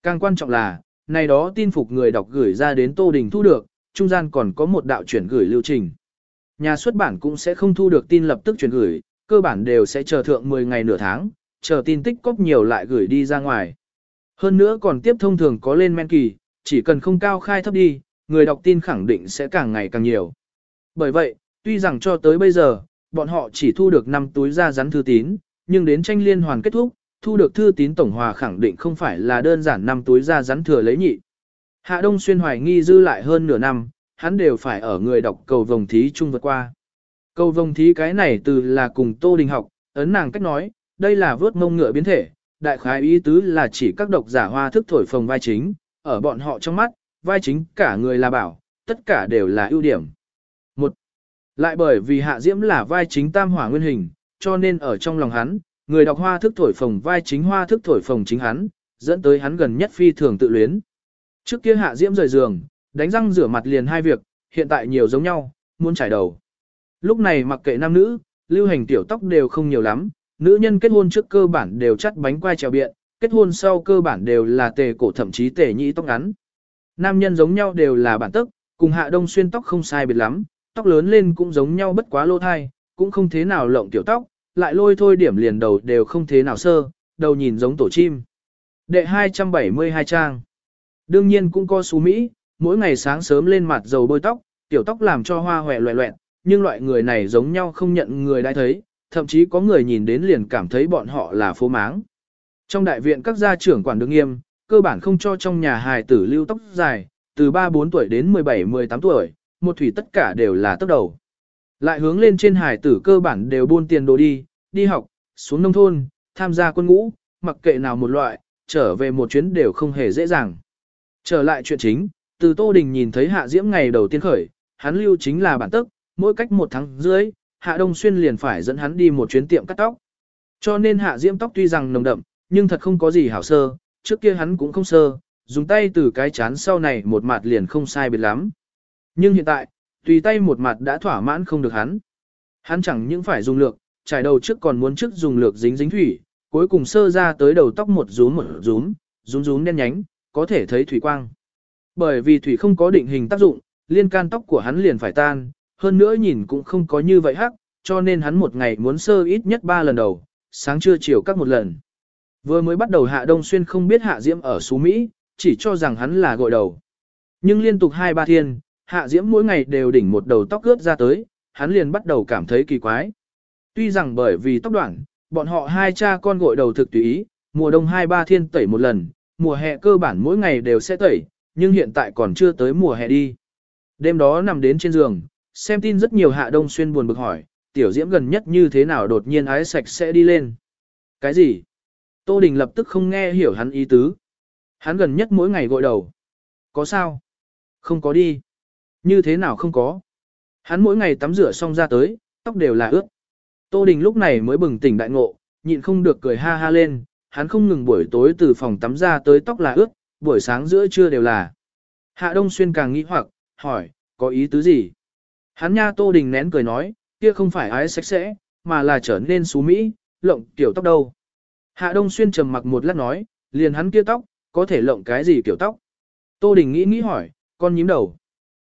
Càng quan trọng là, này đó tin phục người đọc gửi ra đến Tô Đình thu được, trung gian còn có một đạo chuyển gửi lưu trình. Nhà xuất bản cũng sẽ không thu được tin lập tức chuyển gửi, cơ bản đều sẽ chờ thượng 10 ngày nửa tháng, chờ tin tích cóp nhiều lại gửi đi ra ngoài. Hơn nữa còn tiếp thông thường có lên men kỳ, chỉ cần không cao khai thấp đi, người đọc tin khẳng định sẽ càng ngày càng nhiều. Bởi vậy, tuy rằng cho tới bây giờ, bọn họ chỉ thu được 5 túi ra rắn thư tín, nhưng đến tranh liên hoàn kết thúc, thu được thư tín tổng hòa khẳng định không phải là đơn giản 5 túi ra rắn thừa lấy nhị. Hạ Đông Xuyên hoài nghi dư lại hơn nửa năm, hắn đều phải ở người đọc cầu vòng thí chung vượt qua. Câu vong thí cái này từ là cùng Tô Đình học, ấn nàng cách nói, đây là vớt mông ngựa biến thể, đại khái ý tứ là chỉ các độc giả hoa thức thổi phồng vai chính, ở bọn họ trong mắt, vai chính cả người là bảo, tất cả đều là ưu điểm. Một, lại bởi vì hạ diễm là vai chính tam hỏa nguyên hình, cho nên ở trong lòng hắn, người đọc hoa thức thổi phồng vai chính hoa thức thổi phồng chính hắn, dẫn tới hắn gần nhất phi thường tự luyến. Trước kia hạ diễm rời giường, đánh răng rửa mặt liền hai việc, hiện tại nhiều giống nhau, muốn trải đầu. Lúc này mặc kệ nam nữ, lưu hành tiểu tóc đều không nhiều lắm, nữ nhân kết hôn trước cơ bản đều chắt bánh quai trèo biện, kết hôn sau cơ bản đều là tề cổ thậm chí tề nhĩ tóc ngắn. Nam nhân giống nhau đều là bản tức, cùng hạ đông xuyên tóc không sai biệt lắm, tóc lớn lên cũng giống nhau bất quá lô thai, cũng không thế nào lộng tiểu tóc, lại lôi thôi điểm liền đầu đều không thế nào sơ, đầu nhìn giống tổ chim. Đệ 272 trang. Đương nhiên cũng có xú Mỹ, mỗi ngày sáng sớm lên mặt dầu bôi tóc, tiểu tóc làm cho hoa hòe loẹ loẹn, nhưng loại người này giống nhau không nhận người đã thấy, thậm chí có người nhìn đến liền cảm thấy bọn họ là phố máng. Trong đại viện các gia trưởng quản được nghiêm, cơ bản không cho trong nhà hài tử lưu tóc dài, từ 3-4 tuổi đến 17-18 tuổi, một thủy tất cả đều là tóc đầu. Lại hướng lên trên hài tử cơ bản đều buôn tiền đồ đi, đi học, xuống nông thôn, tham gia quân ngũ, mặc kệ nào một loại, trở về một chuyến đều không hề dễ dàng. Trở lại chuyện chính, từ Tô Đình nhìn thấy Hạ Diễm ngày đầu tiên khởi, hắn lưu chính là bản tức, mỗi cách một tháng dưới, Hạ Đông Xuyên liền phải dẫn hắn đi một chuyến tiệm cắt tóc. Cho nên Hạ Diễm tóc tuy rằng nồng đậm, nhưng thật không có gì hảo sơ, trước kia hắn cũng không sơ, dùng tay từ cái chán sau này một mặt liền không sai biệt lắm. Nhưng hiện tại, tùy tay một mặt đã thỏa mãn không được hắn. Hắn chẳng những phải dùng lược, trải đầu trước còn muốn trước dùng lược dính dính thủy, cuối cùng sơ ra tới đầu tóc một rúm một rúm, rúm rúm đen nhánh, có thể thấy thủy quang. Bởi vì thủy không có định hình tác dụng, liên can tóc của hắn liền phải tan, hơn nữa nhìn cũng không có như vậy hắc, cho nên hắn một ngày muốn sơ ít nhất 3 lần đầu, sáng trưa chiều các một lần. Vừa mới bắt đầu Hạ Đông Xuyên không biết Hạ Diễm ở xú Mỹ, chỉ cho rằng hắn là gội đầu. Nhưng liên tục hai ba thiên, Hạ Diễm mỗi ngày đều đỉnh một đầu tóc ướt ra tới, hắn liền bắt đầu cảm thấy kỳ quái. Tuy rằng bởi vì tóc đoạn, bọn họ hai cha con gội đầu thực tùy ý, mùa đông hai ba thiên tẩy một lần, mùa hè cơ bản mỗi ngày đều sẽ tẩy, nhưng hiện tại còn chưa tới mùa hè đi. Đêm đó nằm đến trên giường, xem tin rất nhiều Hạ Đông Xuyên buồn bực hỏi, tiểu diễm gần nhất như thế nào đột nhiên ái sạch sẽ đi lên. Cái gì? Tô Đình lập tức không nghe hiểu hắn ý tứ. Hắn gần nhất mỗi ngày gội đầu. Có sao? Không có đi. Như thế nào không có? Hắn mỗi ngày tắm rửa xong ra tới, tóc đều là ướt. Tô Đình lúc này mới bừng tỉnh đại ngộ, nhịn không được cười ha ha lên, hắn không ngừng buổi tối từ phòng tắm ra tới tóc là ướt, buổi sáng giữa trưa đều là. Hạ Đông Xuyên càng nghĩ hoặc, hỏi, có ý tứ gì? Hắn nha Tô Đình nén cười nói, kia không phải ái sạch sẽ, mà là trở nên xú mỹ, lộng kiểu tóc đâu. Hạ Đông Xuyên trầm mặc một lát nói, liền hắn kia tóc, có thể lộng cái gì kiểu tóc. Tô Đình nghĩ nghĩ hỏi, con nhím đầu.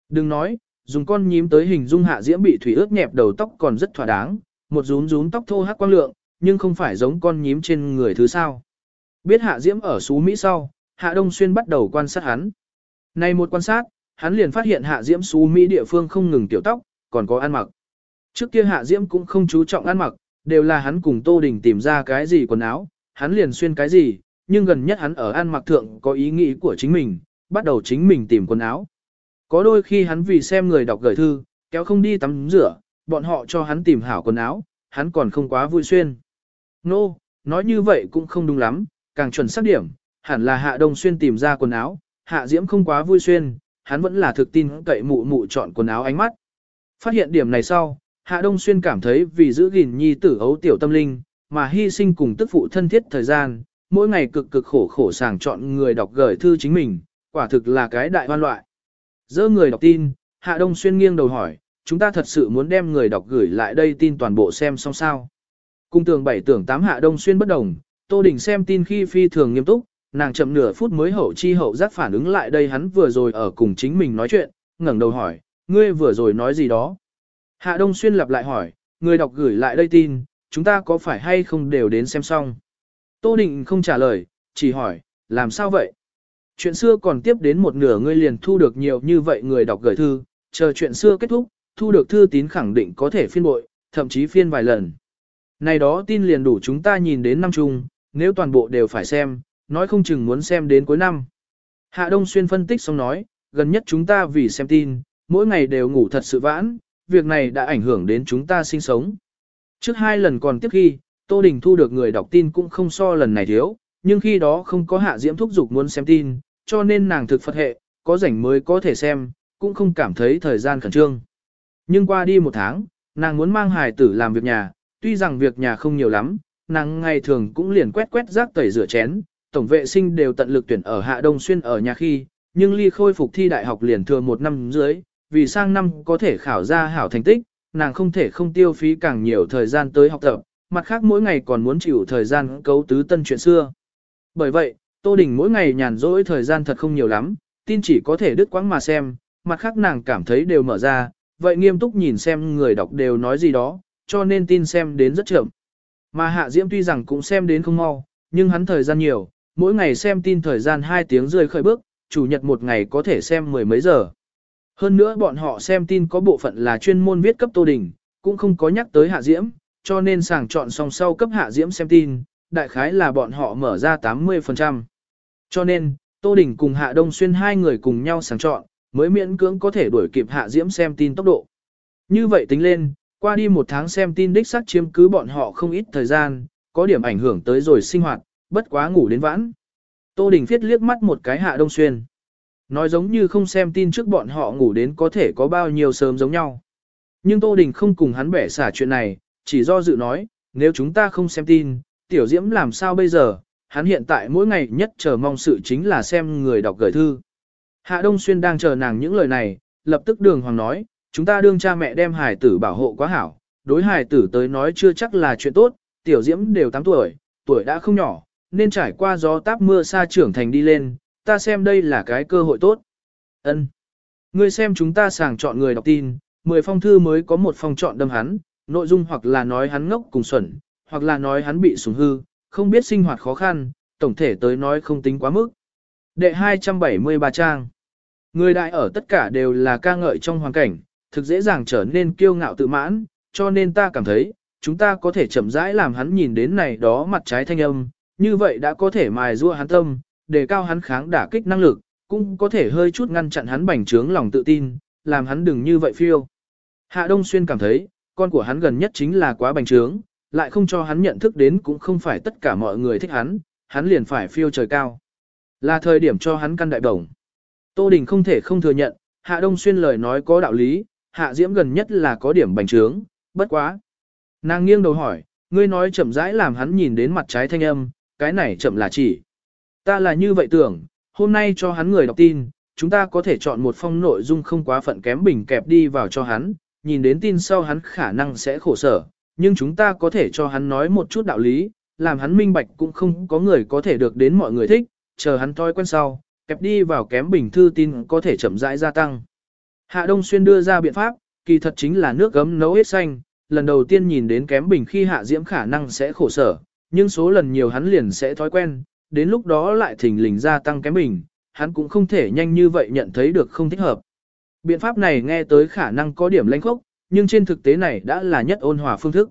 Đừng nói, dùng con nhím tới hình dung hạ diễm bị thủy ướt nhẹp đầu tóc còn rất thỏa đáng, một rún rún tóc thô hắc quang lượng, nhưng không phải giống con nhím trên người thứ sao. Biết hạ diễm ở xú Mỹ sau, hạ đông xuyên bắt đầu quan sát hắn. Này một quan sát, hắn liền phát hiện hạ diễm xú Mỹ địa phương không ngừng tiểu tóc, còn có ăn mặc. Trước kia hạ diễm cũng không chú trọng ăn mặc, đều là hắn cùng Tô Đình tìm ra cái gì quần áo, hắn liền xuyên cái gì, nhưng gần nhất hắn ở ăn mặc thượng có ý nghĩ của chính mình, bắt đầu chính mình tìm quần áo. Có đôi khi hắn vì xem người đọc gửi thư, kéo không đi tắm rửa, bọn họ cho hắn tìm hảo quần áo, hắn còn không quá vui xuyên. Nô, no, nói như vậy cũng không đúng lắm, càng chuẩn xác điểm, hẳn là hạ đông xuyên tìm ra quần áo, hạ diễm không quá vui xuyên, hắn vẫn là thực tin cậy mụ mụ chọn quần áo ánh mắt. Phát hiện điểm này sau, hạ đông xuyên cảm thấy vì giữ gìn nhi tử ấu tiểu tâm linh, mà hy sinh cùng tức phụ thân thiết thời gian, mỗi ngày cực cực khổ khổ sàng chọn người đọc gửi thư chính mình, quả thực là cái đại hoan loại. Dơ người đọc tin, Hạ Đông Xuyên nghiêng đầu hỏi, chúng ta thật sự muốn đem người đọc gửi lại đây tin toàn bộ xem xong sao. Cung tường bảy tưởng tám Hạ Đông Xuyên bất đồng, Tô Đình xem tin khi phi thường nghiêm túc, nàng chậm nửa phút mới hậu chi hậu giác phản ứng lại đây hắn vừa rồi ở cùng chính mình nói chuyện, ngẩng đầu hỏi, ngươi vừa rồi nói gì đó. Hạ Đông Xuyên lặp lại hỏi, người đọc gửi lại đây tin, chúng ta có phải hay không đều đến xem xong. Tô Định không trả lời, chỉ hỏi, làm sao vậy? Chuyện xưa còn tiếp đến một nửa ngươi liền thu được nhiều như vậy người đọc gửi thư, chờ chuyện xưa kết thúc, thu được thư tín khẳng định có thể phiên bội, thậm chí phiên vài lần. Này đó tin liền đủ chúng ta nhìn đến năm chung, nếu toàn bộ đều phải xem, nói không chừng muốn xem đến cuối năm. Hạ Đông Xuyên phân tích xong nói, gần nhất chúng ta vì xem tin, mỗi ngày đều ngủ thật sự vãn, việc này đã ảnh hưởng đến chúng ta sinh sống. Trước hai lần còn tiếp khi, Tô Đình thu được người đọc tin cũng không so lần này thiếu, nhưng khi đó không có hạ diễm thúc giục muốn xem tin, cho nên nàng thực phật hệ, có rảnh mới có thể xem, cũng không cảm thấy thời gian khẩn trương. Nhưng qua đi một tháng, nàng muốn mang hài tử làm việc nhà, tuy rằng việc nhà không nhiều lắm, nàng ngày thường cũng liền quét quét rác tẩy rửa chén, tổng vệ sinh đều tận lực tuyển ở Hạ Đông Xuyên ở nhà khi, nhưng ly khôi phục thi đại học liền thừa một năm dưới, vì sang năm có thể khảo ra hảo thành tích, nàng không thể không tiêu phí càng nhiều thời gian tới học tập, mặt khác mỗi ngày còn muốn chịu thời gian cấu tứ tân chuyện xưa. Bởi vậy, Tô Đình mỗi ngày nhàn rỗi thời gian thật không nhiều lắm, tin chỉ có thể đứt quãng mà xem, mặt khác nàng cảm thấy đều mở ra, vậy nghiêm túc nhìn xem người đọc đều nói gì đó, cho nên tin xem đến rất chậm. Mà Hạ Diễm tuy rằng cũng xem đến không mau, nhưng hắn thời gian nhiều, mỗi ngày xem tin thời gian 2 tiếng rơi khởi bước, chủ nhật một ngày có thể xem mười mấy giờ. Hơn nữa bọn họ xem tin có bộ phận là chuyên môn viết cấp Tô Đình, cũng không có nhắc tới Hạ Diễm, cho nên sàng chọn song sau cấp Hạ Diễm xem tin, đại khái là bọn họ mở ra 80%. Cho nên, Tô Đình cùng Hạ Đông Xuyên hai người cùng nhau sàng chọn, mới miễn cưỡng có thể đuổi kịp Hạ Diễm xem tin tốc độ. Như vậy tính lên, qua đi một tháng xem tin đích xác chiếm cứ bọn họ không ít thời gian, có điểm ảnh hưởng tới rồi sinh hoạt, bất quá ngủ đến vãn. Tô Đình Phiết liếc mắt một cái Hạ Đông Xuyên. Nói giống như không xem tin trước bọn họ ngủ đến có thể có bao nhiêu sớm giống nhau. Nhưng Tô Đình không cùng hắn bẻ xả chuyện này, chỉ do dự nói, nếu chúng ta không xem tin, Tiểu Diễm làm sao bây giờ, hắn hiện tại mỗi ngày nhất chờ mong sự chính là xem người đọc gửi thư. Hạ Đông Xuyên đang chờ nàng những lời này, lập tức đường hoàng nói, chúng ta đương cha mẹ đem hải tử bảo hộ quá hảo, đối hải tử tới nói chưa chắc là chuyện tốt, Tiểu Diễm đều 8 tuổi, tuổi đã không nhỏ, nên trải qua gió táp mưa xa trưởng thành đi lên, ta xem đây là cái cơ hội tốt. Ân, Ngươi xem chúng ta sàng chọn người đọc tin, 10 phong thư mới có một phong chọn đâm hắn, nội dung hoặc là nói hắn ngốc cùng xuẩn, hoặc là nói hắn bị sủng hư, không biết sinh hoạt khó khăn, tổng thể tới nói không tính quá mức. Đệ 273 trang. Người đại ở tất cả đều là ca ngợi trong hoàn cảnh, thực dễ dàng trở nên kiêu ngạo tự mãn, cho nên ta cảm thấy, chúng ta có thể chậm rãi làm hắn nhìn đến này đó mặt trái thanh âm, như vậy đã có thể mài rua hắn tâm, đề cao hắn kháng đả kích năng lực, cũng có thể hơi chút ngăn chặn hắn bành trướng lòng tự tin, làm hắn đừng như vậy phiêu. Hạ Đông Xuyên cảm thấy, con của hắn gần nhất chính là quá bành trướng, lại không cho hắn nhận thức đến cũng không phải tất cả mọi người thích hắn, hắn liền phải phiêu trời cao. Là thời điểm cho hắn căn đại đồng. Tô Đình không thể không thừa nhận, Hạ Đông Xuyên lời nói có đạo lý, Hạ Diễm gần nhất là có điểm bành trướng, bất quá. Nàng nghiêng đầu hỏi, ngươi nói chậm rãi làm hắn nhìn đến mặt trái thanh âm, cái này chậm là chỉ. Ta là như vậy tưởng, hôm nay cho hắn người đọc tin, chúng ta có thể chọn một phong nội dung không quá phận kém bình kẹp đi vào cho hắn, nhìn đến tin sau hắn khả năng sẽ khổ sở, nhưng chúng ta có thể cho hắn nói một chút đạo lý, làm hắn minh bạch cũng không có người có thể được đến mọi người thích, chờ hắn thói quen sau, kẹp đi vào kém bình thư tin có thể chậm rãi gia tăng. Hạ Đông Xuyên đưa ra biện pháp, kỳ thật chính là nước gấm nấu hết xanh, lần đầu tiên nhìn đến kém bình khi hạ diễm khả năng sẽ khổ sở, nhưng số lần nhiều hắn liền sẽ thói quen, đến lúc đó lại thỉnh lình gia tăng kém bình, hắn cũng không thể nhanh như vậy nhận thấy được không thích hợp. Biện pháp này nghe tới khả năng có điểm lãnh khốc, nhưng trên thực tế này đã là nhất ôn hòa phương thức.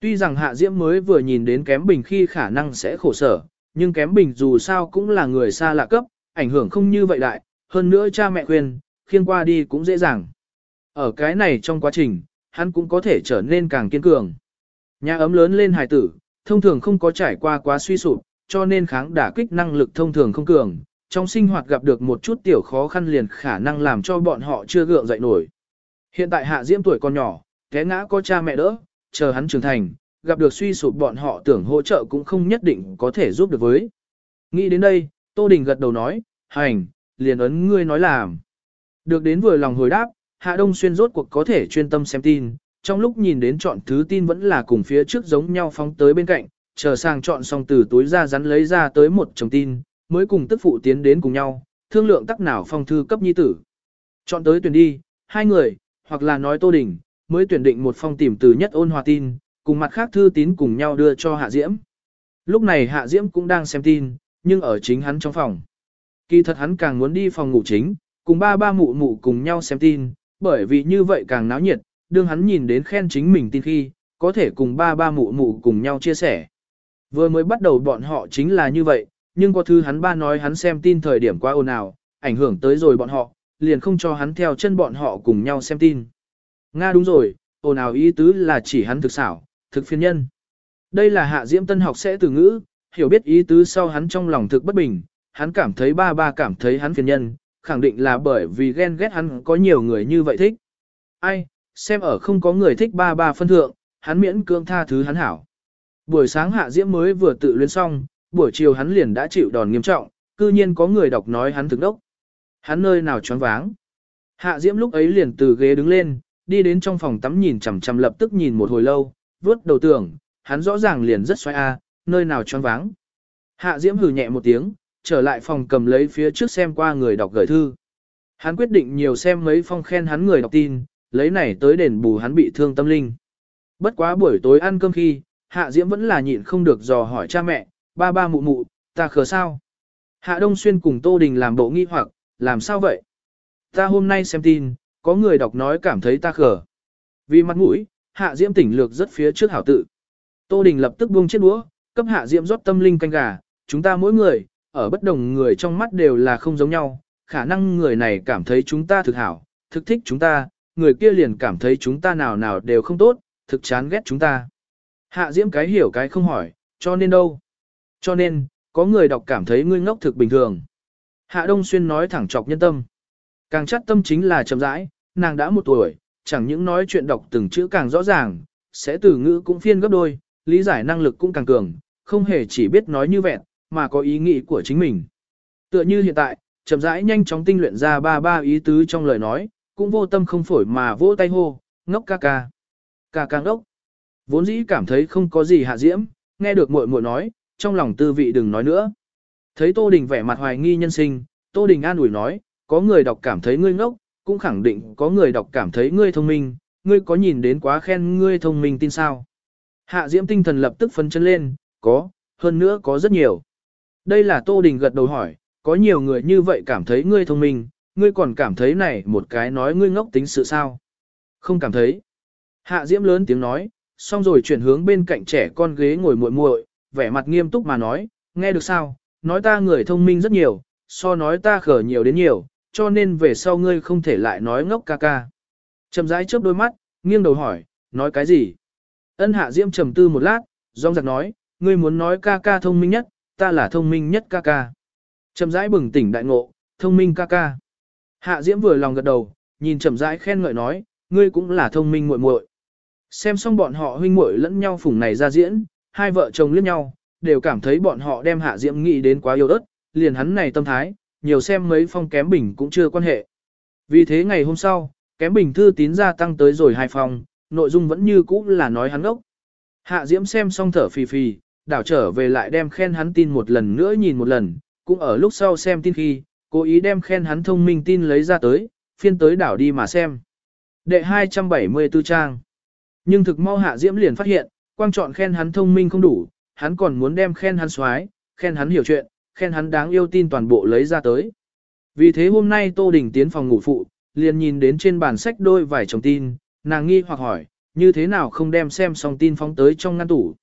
Tuy rằng Hạ Diễm mới vừa nhìn đến kém bình khi khả năng sẽ khổ sở, nhưng kém bình dù sao cũng là người xa lạ cấp, ảnh hưởng không như vậy đại, hơn nữa cha mẹ khuyên, khiêng qua đi cũng dễ dàng. Ở cái này trong quá trình, hắn cũng có thể trở nên càng kiên cường. Nhà ấm lớn lên hài tử, thông thường không có trải qua quá suy sụp, cho nên kháng đả kích năng lực thông thường không cường, trong sinh hoạt gặp được một chút tiểu khó khăn liền khả năng làm cho bọn họ chưa gượng dậy nổi. Hiện tại Hạ Diễm tuổi còn nhỏ, té ngã có cha mẹ đỡ, chờ hắn trưởng thành, gặp được suy sụp bọn họ tưởng hỗ trợ cũng không nhất định có thể giúp được với. Nghĩ đến đây, Tô Đình gật đầu nói, hành, liền ấn ngươi nói làm. Được đến vừa lòng hồi đáp, Hạ Đông Xuyên rốt cuộc có thể chuyên tâm xem tin, trong lúc nhìn đến chọn thứ tin vẫn là cùng phía trước giống nhau phóng tới bên cạnh, chờ sang chọn xong từ túi ra rắn lấy ra tới một chồng tin, mới cùng tức phụ tiến đến cùng nhau, thương lượng tắc nào phong thư cấp nhi tử. Chọn tới tuyển đi, hai người, hoặc là nói Tô Đình, mới tuyển định một phong tìm từ nhất ôn hòa tin, cùng mặt khác thư tín cùng nhau đưa cho Hạ Diễm. Lúc này Hạ Diễm cũng đang xem tin, nhưng ở chính hắn trong phòng. Kỳ thật hắn càng muốn đi phòng ngủ chính, cùng ba ba mụ mụ cùng nhau xem tin, bởi vì như vậy càng náo nhiệt, đương hắn nhìn đến khen chính mình tin khi, có thể cùng ba ba mụ mụ cùng nhau chia sẻ. Vừa mới bắt đầu bọn họ chính là như vậy, nhưng có thứ hắn ba nói hắn xem tin thời điểm quá ồn ào, ảnh hưởng tới rồi bọn họ, liền không cho hắn theo chân bọn họ cùng nhau xem tin. Nga đúng rồi, ồn ào ý tứ là chỉ hắn thực xảo, thực phiên nhân. Đây là hạ diễm tân học sẽ từ ngữ, hiểu biết ý tứ sau hắn trong lòng thực bất bình, hắn cảm thấy ba ba cảm thấy hắn phiền nhân, khẳng định là bởi vì ghen ghét hắn có nhiều người như vậy thích. Ai, xem ở không có người thích ba ba phân thượng, hắn miễn cưỡng tha thứ hắn hảo. Buổi sáng hạ diễm mới vừa tự luyện xong, buổi chiều hắn liền đã chịu đòn nghiêm trọng, cư nhiên có người đọc nói hắn thực đốc. Hắn nơi nào choáng váng. Hạ diễm lúc ấy liền từ ghế đứng lên, đi đến trong phòng tắm nhìn chằm chằm lập tức nhìn một hồi lâu, vớt đầu tưởng, hắn rõ ràng liền rất xoay a, nơi nào choáng váng. Hạ diễm hừ nhẹ một tiếng, trở lại phòng cầm lấy phía trước xem qua người đọc gửi thư. Hắn quyết định nhiều xem mấy phong khen hắn người đọc tin, lấy này tới đền bù hắn bị thương tâm linh. Bất quá buổi tối ăn cơm khi, Hạ Diễm vẫn là nhịn không được dò hỏi cha mẹ, ba ba mụ mụ, ta khờ sao? Hạ Đông Xuyên cùng Tô Đình làm bộ nghi hoặc, làm sao vậy? Ta hôm nay xem tin, có người đọc nói cảm thấy ta khờ. Vì mặt mũi, Hạ Diễm tỉnh lược rất phía trước hảo tự. Tô Đình lập tức buông chiếc đũa, cấp Hạ Diễm rót tâm linh canh gà, chúng ta mỗi người, ở bất đồng người trong mắt đều là không giống nhau, khả năng người này cảm thấy chúng ta thực hảo, thực thích chúng ta, người kia liền cảm thấy chúng ta nào nào đều không tốt, thực chán ghét chúng ta. Hạ Diễm cái hiểu cái không hỏi, cho nên đâu? Cho nên, có người đọc cảm thấy ngươi ngốc thực bình thường. Hạ Đông Xuyên nói thẳng chọc nhân tâm. Càng chắc tâm chính là chậm rãi, nàng đã một tuổi, chẳng những nói chuyện đọc từng chữ càng rõ ràng, sẽ từ ngữ cũng phiên gấp đôi, lý giải năng lực cũng càng cường, không hề chỉ biết nói như vẹn, mà có ý nghĩ của chính mình. Tựa như hiện tại, chậm rãi nhanh chóng tinh luyện ra ba ba ý tứ trong lời nói, cũng vô tâm không phổi mà vỗ tay hô, ngốc ca ca. Ca ca ngốc. Vốn dĩ cảm thấy không có gì hạ diễm, nghe được muội muội nói, trong lòng tư vị đừng nói nữa. Thấy Tô Đình vẻ mặt hoài nghi nhân sinh, Tô Đình an ủi nói, có người đọc cảm thấy ngươi ngốc, cũng khẳng định có người đọc cảm thấy ngươi thông minh, ngươi có nhìn đến quá khen ngươi thông minh tin sao. Hạ diễm tinh thần lập tức phấn chân lên, có, hơn nữa có rất nhiều. Đây là Tô Đình gật đầu hỏi, có nhiều người như vậy cảm thấy ngươi thông minh, ngươi còn cảm thấy này một cái nói ngươi ngốc tính sự sao? Không cảm thấy. Hạ Diễm lớn tiếng nói, xong rồi chuyển hướng bên cạnh trẻ con ghế ngồi muội muội, vẻ mặt nghiêm túc mà nói, nghe được sao, nói ta người thông minh rất nhiều, so nói ta khở nhiều đến nhiều, cho nên về sau ngươi không thể lại nói ngốc ca ca. Chầm rãi chớp đôi mắt, nghiêng đầu hỏi, nói cái gì? Ân Hạ Diễm trầm tư một lát, rong giặc nói, ngươi muốn nói ca ca thông minh nhất, ta là thông minh nhất ca ca. Trầm rãi bừng tỉnh đại ngộ, thông minh ca ca. Hạ Diễm vừa lòng gật đầu, nhìn chậm rãi khen ngợi nói, ngươi cũng là thông minh muội muội. Xem xong bọn họ huynh muội lẫn nhau phủng này ra diễn, hai vợ chồng liếc nhau, đều cảm thấy bọn họ đem Hạ Diễm nghĩ đến quá yêu ớt, liền hắn này tâm thái, nhiều xem mấy phong kém bình cũng chưa quan hệ. Vì thế ngày hôm sau, kém bình thư tín gia tăng tới rồi hai Phòng, nội dung vẫn như cũ là nói hắn ốc. Hạ Diễm xem xong thở phì phì, đảo trở về lại đem khen hắn tin một lần nữa nhìn một lần, cũng ở lúc sau xem tin khi, cố ý đem khen hắn thông minh tin lấy ra tới, phiên tới đảo đi mà xem. Đệ 274 trang. Nhưng thực mau hạ diễm liền phát hiện, quang chọn khen hắn thông minh không đủ, hắn còn muốn đem khen hắn xoái, khen hắn hiểu chuyện, khen hắn đáng yêu tin toàn bộ lấy ra tới. Vì thế hôm nay Tô Đình tiến phòng ngủ phụ, liền nhìn đến trên bàn sách đôi vài chồng tin, nàng nghi hoặc hỏi, như thế nào không đem xem xong tin phóng tới trong ngăn tủ.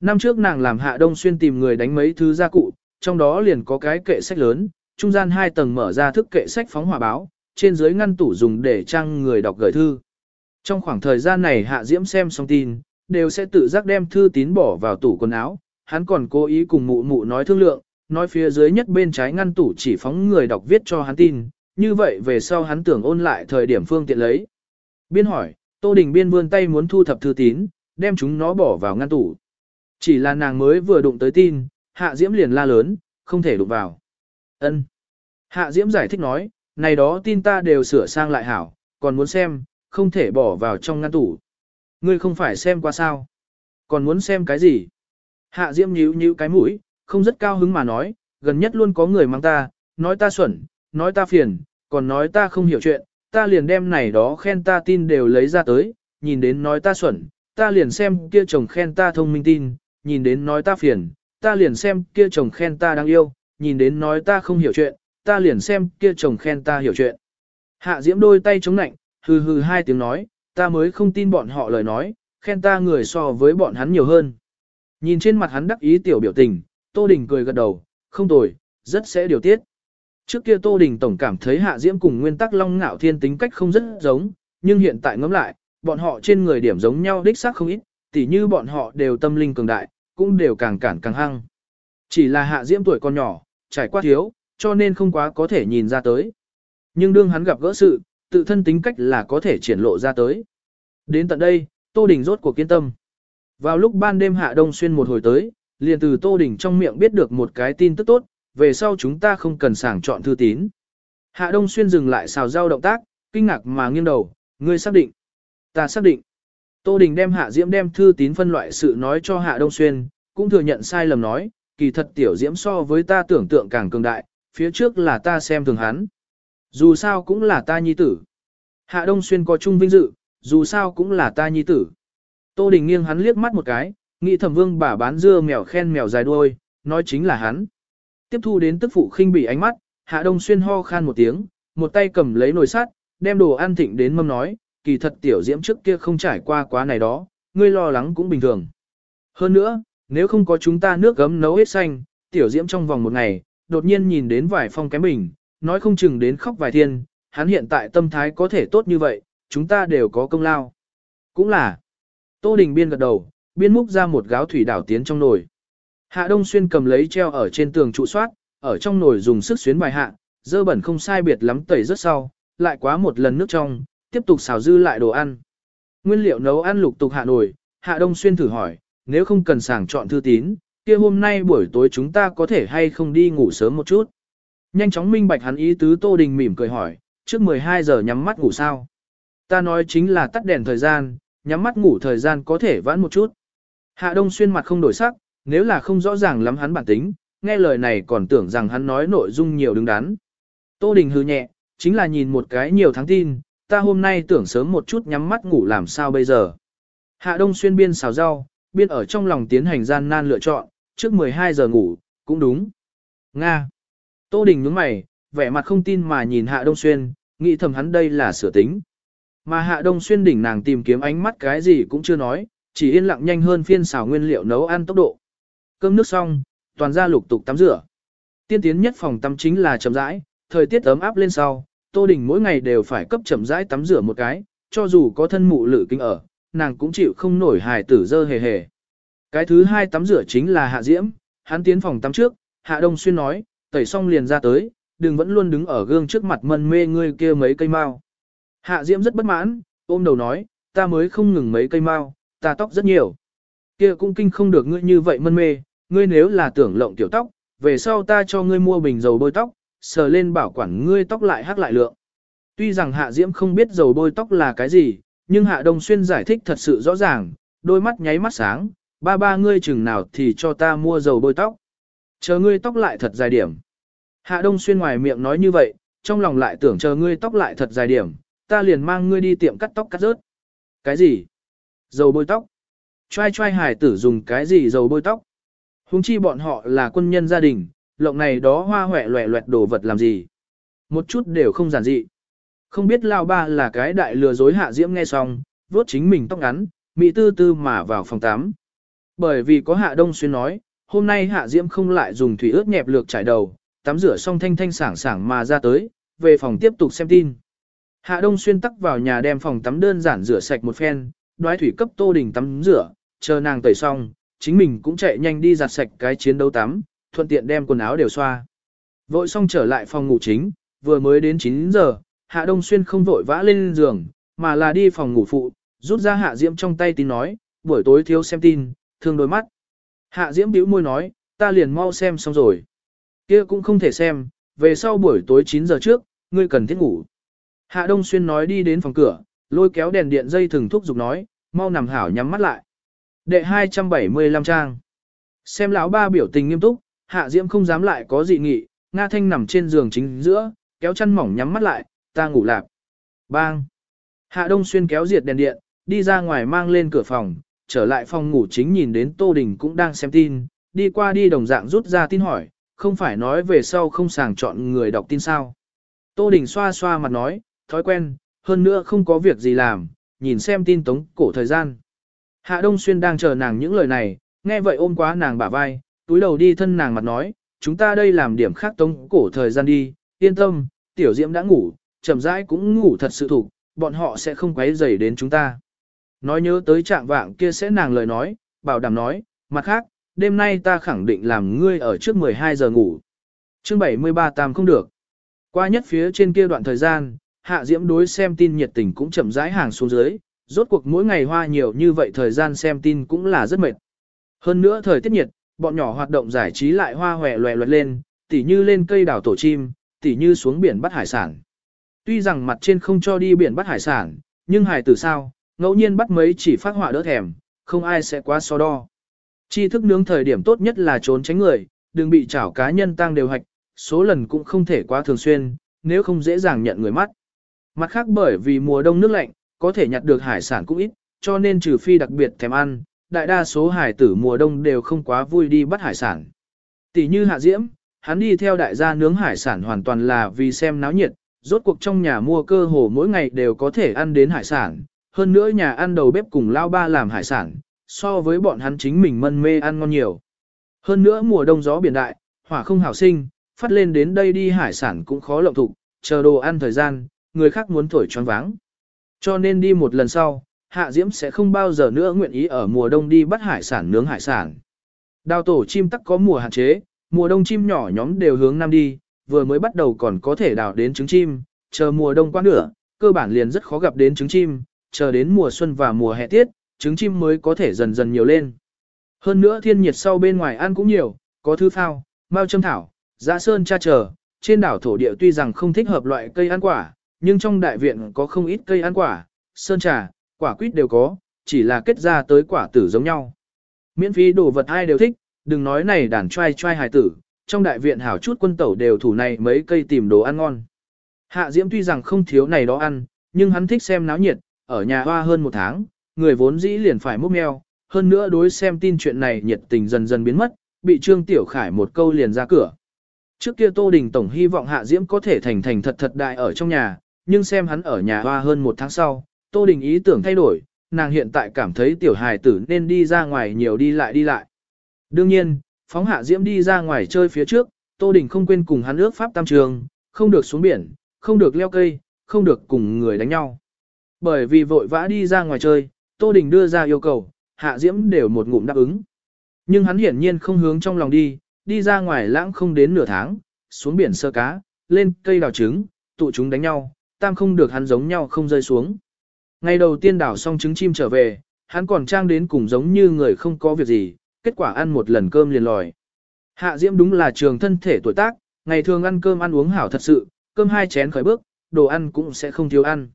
Năm trước nàng làm hạ đông xuyên tìm người đánh mấy thứ gia cụ, trong đó liền có cái kệ sách lớn, trung gian hai tầng mở ra thức kệ sách phóng hỏa báo, trên dưới ngăn tủ dùng để trang người đọc gửi thư. Trong khoảng thời gian này hạ diễm xem xong tin, đều sẽ tự giác đem thư tín bỏ vào tủ quần áo, hắn còn cố ý cùng mụ mụ nói thương lượng, nói phía dưới nhất bên trái ngăn tủ chỉ phóng người đọc viết cho hắn tin, như vậy về sau hắn tưởng ôn lại thời điểm phương tiện lấy. Biên hỏi, Tô Đình Biên vươn tay muốn thu thập thư tín, đem chúng nó bỏ vào ngăn tủ. Chỉ là nàng mới vừa đụng tới tin, Hạ Diễm liền la lớn, không thể đụng vào. Ân. Hạ Diễm giải thích nói, này đó tin ta đều sửa sang lại hảo, còn muốn xem, không thể bỏ vào trong ngăn tủ. Ngươi không phải xem qua sao? Còn muốn xem cái gì? Hạ Diễm nhíu nhíu cái mũi, không rất cao hứng mà nói, gần nhất luôn có người mang ta, nói ta xuẩn, nói ta phiền, còn nói ta không hiểu chuyện, ta liền đem này đó khen ta tin đều lấy ra tới, nhìn đến nói ta xuẩn, ta liền xem kia chồng khen ta thông minh tin, nhìn đến nói ta phiền, ta liền xem kia chồng khen ta đáng yêu, nhìn đến nói ta không hiểu chuyện, ta liền xem kia chồng khen ta hiểu chuyện. Hạ Diễm đôi tay chống nạnh, hừ hừ hai tiếng nói, ta mới không tin bọn họ lời nói, khen ta người so với bọn hắn nhiều hơn. Nhìn trên mặt hắn đắc ý tiểu biểu tình, Tô Đình cười gật đầu, không tồi, rất sẽ điều tiết. Trước kia Tô Đình Tổng cảm thấy Hạ Diễm cùng nguyên tắc Long Ngạo Thiên tính cách không rất giống, nhưng hiện tại ngẫm lại, bọn họ trên người điểm giống nhau đích xác không ít, tỉ như bọn họ đều tâm linh cường đại, cũng đều càng cản càng hăng. Chỉ là Hạ Diễm tuổi còn nhỏ, trải qua thiếu, cho nên không quá có thể nhìn ra tới. Nhưng đương hắn gặp gỡ sự, tự thân tính cách là có thể triển lộ ra tới. Đến tận đây, Tô Đình rốt cuộc kiên tâm. Vào lúc ban đêm Hạ Đông Xuyên một hồi tới, liền từ Tô Đình trong miệng biết được một cái tin tức tốt, về sau chúng ta không cần sàng chọn thư tín. Hạ Đông Xuyên dừng lại xào rau động tác, kinh ngạc mà nghiêng đầu, ngươi xác định. Ta xác định. Tô Đình đem Hạ Diễm đem thư tín phân loại sự nói cho Hạ Đông Xuyên, cũng thừa nhận sai lầm nói, kỳ thật tiểu Diễm so với ta tưởng tượng càng cường đại, phía trước là ta xem thường hắn. Dù sao cũng là ta nhi tử. Hạ Đông Xuyên có chung vinh dự, dù sao cũng là ta nhi tử. Tô Đình nghiêng hắn liếc mắt một cái, nghĩ thẩm vương bà bán dưa mèo khen mèo dài đuôi, nói chính là hắn. Tiếp thu đến tức phụ khinh bị ánh mắt, Hạ Đông Xuyên ho khan một tiếng, một tay cầm lấy nồi sắt, đem đồ ăn thịnh đến mâm nói, kỳ thật tiểu diễm trước kia không trải qua quá này đó, ngươi lo lắng cũng bình thường. Hơn nữa, nếu không có chúng ta nước gấm nấu hết xanh, tiểu diễm trong vòng một ngày, đột nhiên nhìn đến vài phong kém bình, nói không chừng đến khóc vài thiên, hắn hiện tại tâm thái có thể tốt như vậy, chúng ta đều có công lao. Cũng là, Tô Đình Biên gật đầu, biên múc ra một gáo thủy đảo tiến trong nồi. Hạ Đông Xuyên cầm lấy treo ở trên tường trụ soát, ở trong nồi dùng sức xuyến bài hạ, dơ bẩn không sai biệt lắm tẩy rất sau, lại quá một lần nước trong, tiếp tục xào dư lại đồ ăn. Nguyên liệu nấu ăn lục tục hạ nồi, Hạ Đông Xuyên thử hỏi, nếu không cần sàng chọn thư tín, kia hôm nay buổi tối chúng ta có thể hay không đi ngủ sớm một chút. Nhanh chóng minh bạch hắn ý tứ Tô Đình mỉm cười hỏi, trước 12 giờ nhắm mắt ngủ sao? Ta nói chính là tắt đèn thời gian, nhắm mắt ngủ thời gian có thể vãn một chút. Hạ Đông Xuyên mặt không đổi sắc, nếu là không rõ ràng lắm hắn bản tính, nghe lời này còn tưởng rằng hắn nói nội dung nhiều đứng đắn. Tô Đình hư nhẹ, chính là nhìn một cái nhiều tháng tin, ta hôm nay tưởng sớm một chút nhắm mắt ngủ làm sao bây giờ. Hạ Đông Xuyên biên xào rau, biên ở trong lòng tiến hành gian nan lựa chọn, trước 12 giờ ngủ, cũng đúng. Nga. Tô Đình nhướng mày, vẻ mặt không tin mà nhìn Hạ Đông Xuyên, nghĩ thầm hắn đây là sửa tính. Mà Hạ Đông Xuyên đỉnh nàng tìm kiếm ánh mắt cái gì cũng chưa nói, chỉ yên lặng nhanh hơn phiên xào nguyên liệu nấu ăn tốc độ. Cơm nước xong, toàn ra lục tục tắm rửa. Tiên tiến nhất phòng tắm chính là chậm rãi, thời tiết ấm áp lên sau, Tô Đình mỗi ngày đều phải cấp chậm rãi tắm rửa một cái, cho dù có thân mụ lự kinh ở, nàng cũng chịu không nổi hài tử dơ hề hề. Cái thứ hai tắm rửa chính là Hạ Diễm, hắn tiến phòng tắm trước, Hạ Đông Xuyên nói, tẩy xong liền ra tới, đừng vẫn luôn đứng ở gương trước mặt mân mê ngươi kia mấy cây mao. Hạ Diễm rất bất mãn, ôm đầu nói, ta mới không ngừng mấy cây mao, ta tóc rất nhiều. Kia cũng kinh không được ngươi như vậy mân mê, ngươi nếu là tưởng lộng tiểu tóc, về sau ta cho ngươi mua bình dầu bôi tóc, sờ lên bảo quản ngươi tóc lại hắc lại lượng. Tuy rằng Hạ Diễm không biết dầu bôi tóc là cái gì, nhưng Hạ Đông Xuyên giải thích thật sự rõ ràng, đôi mắt nháy mắt sáng, ba ba ngươi chừng nào thì cho ta mua dầu bôi tóc. Chờ ngươi tóc lại thật dài điểm. Hạ Đông Xuyên ngoài miệng nói như vậy, trong lòng lại tưởng chờ ngươi tóc lại thật dài điểm, ta liền mang ngươi đi tiệm cắt tóc cắt rớt. Cái gì? Dầu bôi tóc. Trai trai hải tử dùng cái gì dầu bôi tóc? Hùng chi bọn họ là quân nhân gia đình, lộng này đó hoa hoẹ loẹ loẹt đồ vật làm gì? Một chút đều không giản dị. Không biết lao ba là cái đại lừa dối hạ diễm nghe xong, vuốt chính mình tóc ngắn, mỹ tư tư mà vào phòng 8. Bởi vì có hạ đông xuyên nói, hôm nay hạ diễm không lại dùng thủy ướt nhẹp lược trải đầu, tắm rửa xong thanh thanh sảng sảng mà ra tới, về phòng tiếp tục xem tin. Hạ Đông Xuyên tắc vào nhà đem phòng tắm đơn giản rửa sạch một phen, đoái thủy cấp Tô Đình tắm rửa, chờ nàng tẩy xong, chính mình cũng chạy nhanh đi giặt sạch cái chiến đấu tắm, thuận tiện đem quần áo đều xoa. Vội xong trở lại phòng ngủ chính, vừa mới đến 9 giờ, Hạ Đông Xuyên không vội vã lên giường, mà là đi phòng ngủ phụ, rút ra Hạ Diễm trong tay tin nói, buổi tối thiếu xem tin, thương đôi mắt. Hạ Diễm bĩu môi nói, ta liền mau xem xong rồi. Kia cũng không thể xem, về sau buổi tối 9 giờ trước, ngươi cần thiết ngủ. Hạ Đông Xuyên nói đi đến phòng cửa, lôi kéo đèn điện dây thừng thúc giục nói, mau nằm hảo nhắm mắt lại. Đệ 275 trang. Xem lão ba biểu tình nghiêm túc, Hạ Diễm không dám lại có dị nghị, Nga Thanh nằm trên giường chính giữa, kéo chân mỏng nhắm mắt lại, ta ngủ lạp. Bang. Hạ Đông Xuyên kéo diệt đèn điện, đi ra ngoài mang lên cửa phòng, trở lại phòng ngủ chính nhìn đến Tô Đình cũng đang xem tin, đi qua đi đồng dạng rút ra tin hỏi, không phải nói về sau không sàng chọn người đọc tin sao. Tô Đình xoa xoa mặt nói, thói quen, hơn nữa không có việc gì làm, nhìn xem tin tống cổ thời gian. Hạ Đông Xuyên đang chờ nàng những lời này, nghe vậy ôm quá nàng bả vai, túi đầu đi thân nàng mặt nói, chúng ta đây làm điểm khác tống cổ thời gian đi, yên tâm, tiểu diễm đã ngủ, chậm rãi cũng ngủ thật sự thủ, bọn họ sẽ không quấy rầy đến chúng ta. Nói nhớ tới trạng vạng kia sẽ nàng lời nói, bảo đảm nói, mặt khác, đêm nay ta khẳng định làm ngươi ở trước 12 giờ ngủ. Chương 73 tam không được. Qua nhất phía trên kia đoạn thời gian, hạ diễm đối xem tin nhiệt tình cũng chậm rãi hàng xuống dưới, rốt cuộc mỗi ngày hoa nhiều như vậy thời gian xem tin cũng là rất mệt. Hơn nữa thời tiết nhiệt, bọn nhỏ hoạt động giải trí lại hoa hòe loẹ loẹt lên, tỉ như lên cây đảo tổ chim, tỉ như xuống biển bắt hải sản. Tuy rằng mặt trên không cho đi biển bắt hải sản, nhưng hải tử sao, ngẫu nhiên bắt mấy chỉ phát họa đỡ thèm, không ai sẽ quá so đo. Chi thức nướng thời điểm tốt nhất là trốn tránh người, đừng bị chảo cá nhân tăng đều hạch, số lần cũng không thể quá thường xuyên, nếu không dễ dàng nhận người mắt. Mặt khác bởi vì mùa đông nước lạnh, có thể nhặt được hải sản cũng ít, cho nên trừ phi đặc biệt thèm ăn, đại đa số hải tử mùa đông đều không quá vui đi bắt hải sản. Tỷ như Hạ Diễm, hắn đi theo đại gia nướng hải sản hoàn toàn là vì xem náo nhiệt, rốt cuộc trong nhà mua cơ hồ mỗi ngày đều có thể ăn đến hải sản, hơn nữa nhà ăn đầu bếp cùng lao ba làm hải sản, so với bọn hắn chính mình mân mê ăn ngon nhiều. Hơn nữa mùa đông gió biển đại, hỏa không hảo sinh, phát lên đến đây đi hải sản cũng khó lộng thục, chờ đồ ăn thời gian, người khác muốn thổi choáng váng. Cho nên đi một lần sau, Hạ Diễm sẽ không bao giờ nữa nguyện ý ở mùa đông đi bắt hải sản nướng hải sản. Đào tổ chim tắc có mùa hạn chế, mùa đông chim nhỏ nhóm đều hướng nam đi, vừa mới bắt đầu còn có thể đào đến trứng chim, chờ mùa đông qua nửa, cơ bản liền rất khó gặp đến trứng chim, chờ đến mùa xuân và mùa hè tiết, trứng chim mới có thể dần dần nhiều lên. Hơn nữa thiên nhiệt sau bên ngoài ăn cũng nhiều, có thư phao, mao châm thảo, dã sơn cha chờ, trên đảo thổ địa tuy rằng không thích hợp loại cây ăn quả, nhưng trong đại viện có không ít cây ăn quả, sơn trà, quả quýt đều có, chỉ là kết ra tới quả tử giống nhau. Miễn phí đồ vật ai đều thích, đừng nói này đàn trai trai hài tử, trong đại viện hảo chút quân tẩu đều thủ này mấy cây tìm đồ ăn ngon. Hạ Diễm tuy rằng không thiếu này đó ăn, nhưng hắn thích xem náo nhiệt, ở nhà hoa hơn một tháng, người vốn dĩ liền phải múc mèo, hơn nữa đối xem tin chuyện này nhiệt tình dần dần biến mất, bị Trương Tiểu Khải một câu liền ra cửa. Trước kia Tô Đình Tổng hy vọng Hạ Diễm có thể thành thành thật thật đại ở trong nhà, nhưng xem hắn ở nhà hoa hơn một tháng sau, Tô Đình ý tưởng thay đổi, nàng hiện tại cảm thấy tiểu hài tử nên đi ra ngoài nhiều đi lại đi lại. Đương nhiên, phóng Hạ Diễm đi ra ngoài chơi phía trước, Tô Đình không quên cùng hắn ước pháp tam trường, không được xuống biển, không được leo cây, không được cùng người đánh nhau. Bởi vì vội vã đi ra ngoài chơi, Tô Đình đưa ra yêu cầu, Hạ Diễm đều một ngụm đáp ứng. Nhưng hắn hiển nhiên không hướng trong lòng đi, đi ra ngoài lãng không đến nửa tháng, xuống biển sơ cá, lên cây đào trứng, tụ chúng đánh nhau, tam không được hắn giống nhau không rơi xuống. Ngày đầu tiên đảo xong trứng chim trở về, hắn còn trang đến cùng giống như người không có việc gì, kết quả ăn một lần cơm liền lòi. Hạ Diễm đúng là trường thân thể tuổi tác, ngày thường ăn cơm ăn uống hảo thật sự, cơm hai chén khởi bước, đồ ăn cũng sẽ không thiếu ăn.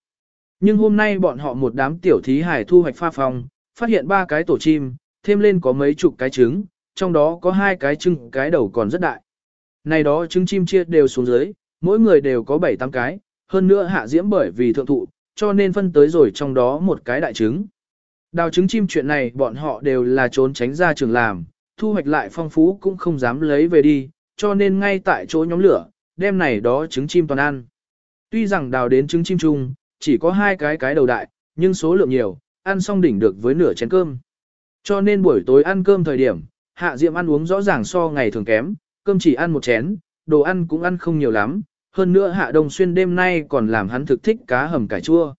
Nhưng hôm nay bọn họ một đám tiểu thí hải thu hoạch pha phòng, phát hiện ba cái tổ chim, thêm lên có mấy chục cái trứng, trong đó có hai cái trứng cái đầu còn rất đại. Này đó trứng chim chia đều xuống dưới, mỗi người đều có 7-8 cái, hơn nữa hạ diễm bởi vì thượng thụ, cho nên phân tới rồi trong đó một cái đại trứng. Đào trứng chim chuyện này bọn họ đều là trốn tránh ra trường làm, thu hoạch lại phong phú cũng không dám lấy về đi, cho nên ngay tại chỗ nhóm lửa, đêm này đó trứng chim toàn ăn. Tuy rằng đào đến trứng chim chung, chỉ có hai cái cái đầu đại, nhưng số lượng nhiều, ăn xong đỉnh được với nửa chén cơm. Cho nên buổi tối ăn cơm thời điểm, hạ diệm ăn uống rõ ràng so ngày thường kém, cơm chỉ ăn một chén, đồ ăn cũng ăn không nhiều lắm, hơn nữa hạ đông xuyên đêm nay còn làm hắn thực thích cá hầm cải chua.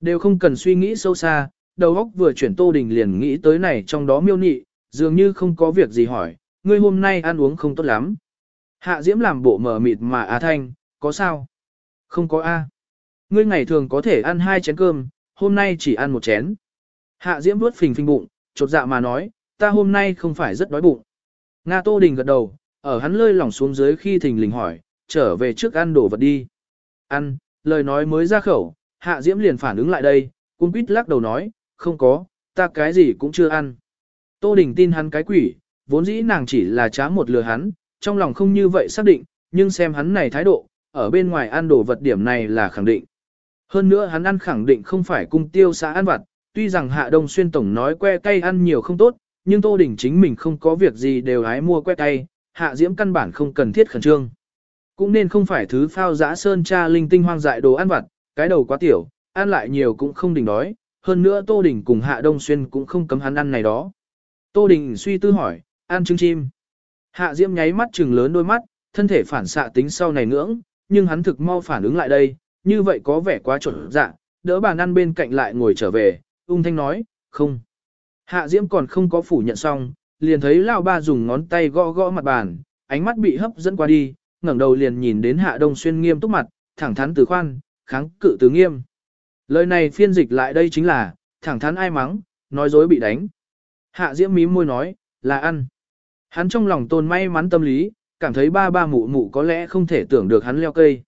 Đều không cần suy nghĩ sâu xa, đầu óc vừa chuyển tô đình liền nghĩ tới này trong đó miêu nị, dường như không có việc gì hỏi, ngươi hôm nay ăn uống không tốt lắm. Hạ diễm làm bộ mờ mịt mà á thanh, có sao? Không có A. Ngươi ngày thường có thể ăn hai chén cơm, hôm nay chỉ ăn một chén. Hạ Diễm vuốt phình phình bụng, chột dạ mà nói, ta hôm nay không phải rất đói bụng. Nga Tô Đình gật đầu, ở hắn lơi lỏng xuống dưới khi thình lình hỏi, trở về trước ăn đồ vật đi. Ăn, lời nói mới ra khẩu, Hạ Diễm liền phản ứng lại đây, cung quýt lắc đầu nói, không có, ta cái gì cũng chưa ăn. Tô Đình tin hắn cái quỷ, vốn dĩ nàng chỉ là trá một lừa hắn, trong lòng không như vậy xác định, nhưng xem hắn này thái độ, ở bên ngoài ăn đồ vật điểm này là khẳng định. Hơn nữa hắn ăn khẳng định không phải cung tiêu xã ăn vặt, tuy rằng Hạ Đông Xuyên Tổng nói que cay ăn nhiều không tốt, nhưng Tô Đình chính mình không có việc gì đều hái mua que tay, hạ diễm căn bản không cần thiết khẩn trương. Cũng nên không phải thứ phao giã sơn cha linh tinh hoang dại đồ ăn vặt, cái đầu quá tiểu, ăn lại nhiều cũng không đỉnh đói, hơn nữa Tô Đình cùng Hạ Đông Xuyên cũng không cấm hắn ăn này đó. Tô Đình suy tư hỏi, ăn trứng chim. Hạ Diễm nháy mắt trừng lớn đôi mắt, thân thể phản xạ tính sau này ngưỡng, nhưng hắn thực mau phản ứng lại đây, như vậy có vẻ quá chuẩn dạ, đỡ bàn ăn bên cạnh lại ngồi trở về, ung thanh nói, không. Hạ Diễm còn không có phủ nhận xong, liền thấy Lao Ba dùng ngón tay gõ gõ mặt bàn, ánh mắt bị hấp dẫn qua đi, ngẩng đầu liền nhìn đến Hạ Đông Xuyên nghiêm túc mặt, thẳng thắn từ khoan, kháng cự từ nghiêm. Lời này phiên dịch lại đây chính là, thẳng thắn ai mắng, nói dối bị đánh. Hạ Diễm mím môi nói, là ăn. Hắn trong lòng tôn may mắn tâm lý, cảm thấy ba ba mụ mụ có lẽ không thể tưởng được hắn leo cây.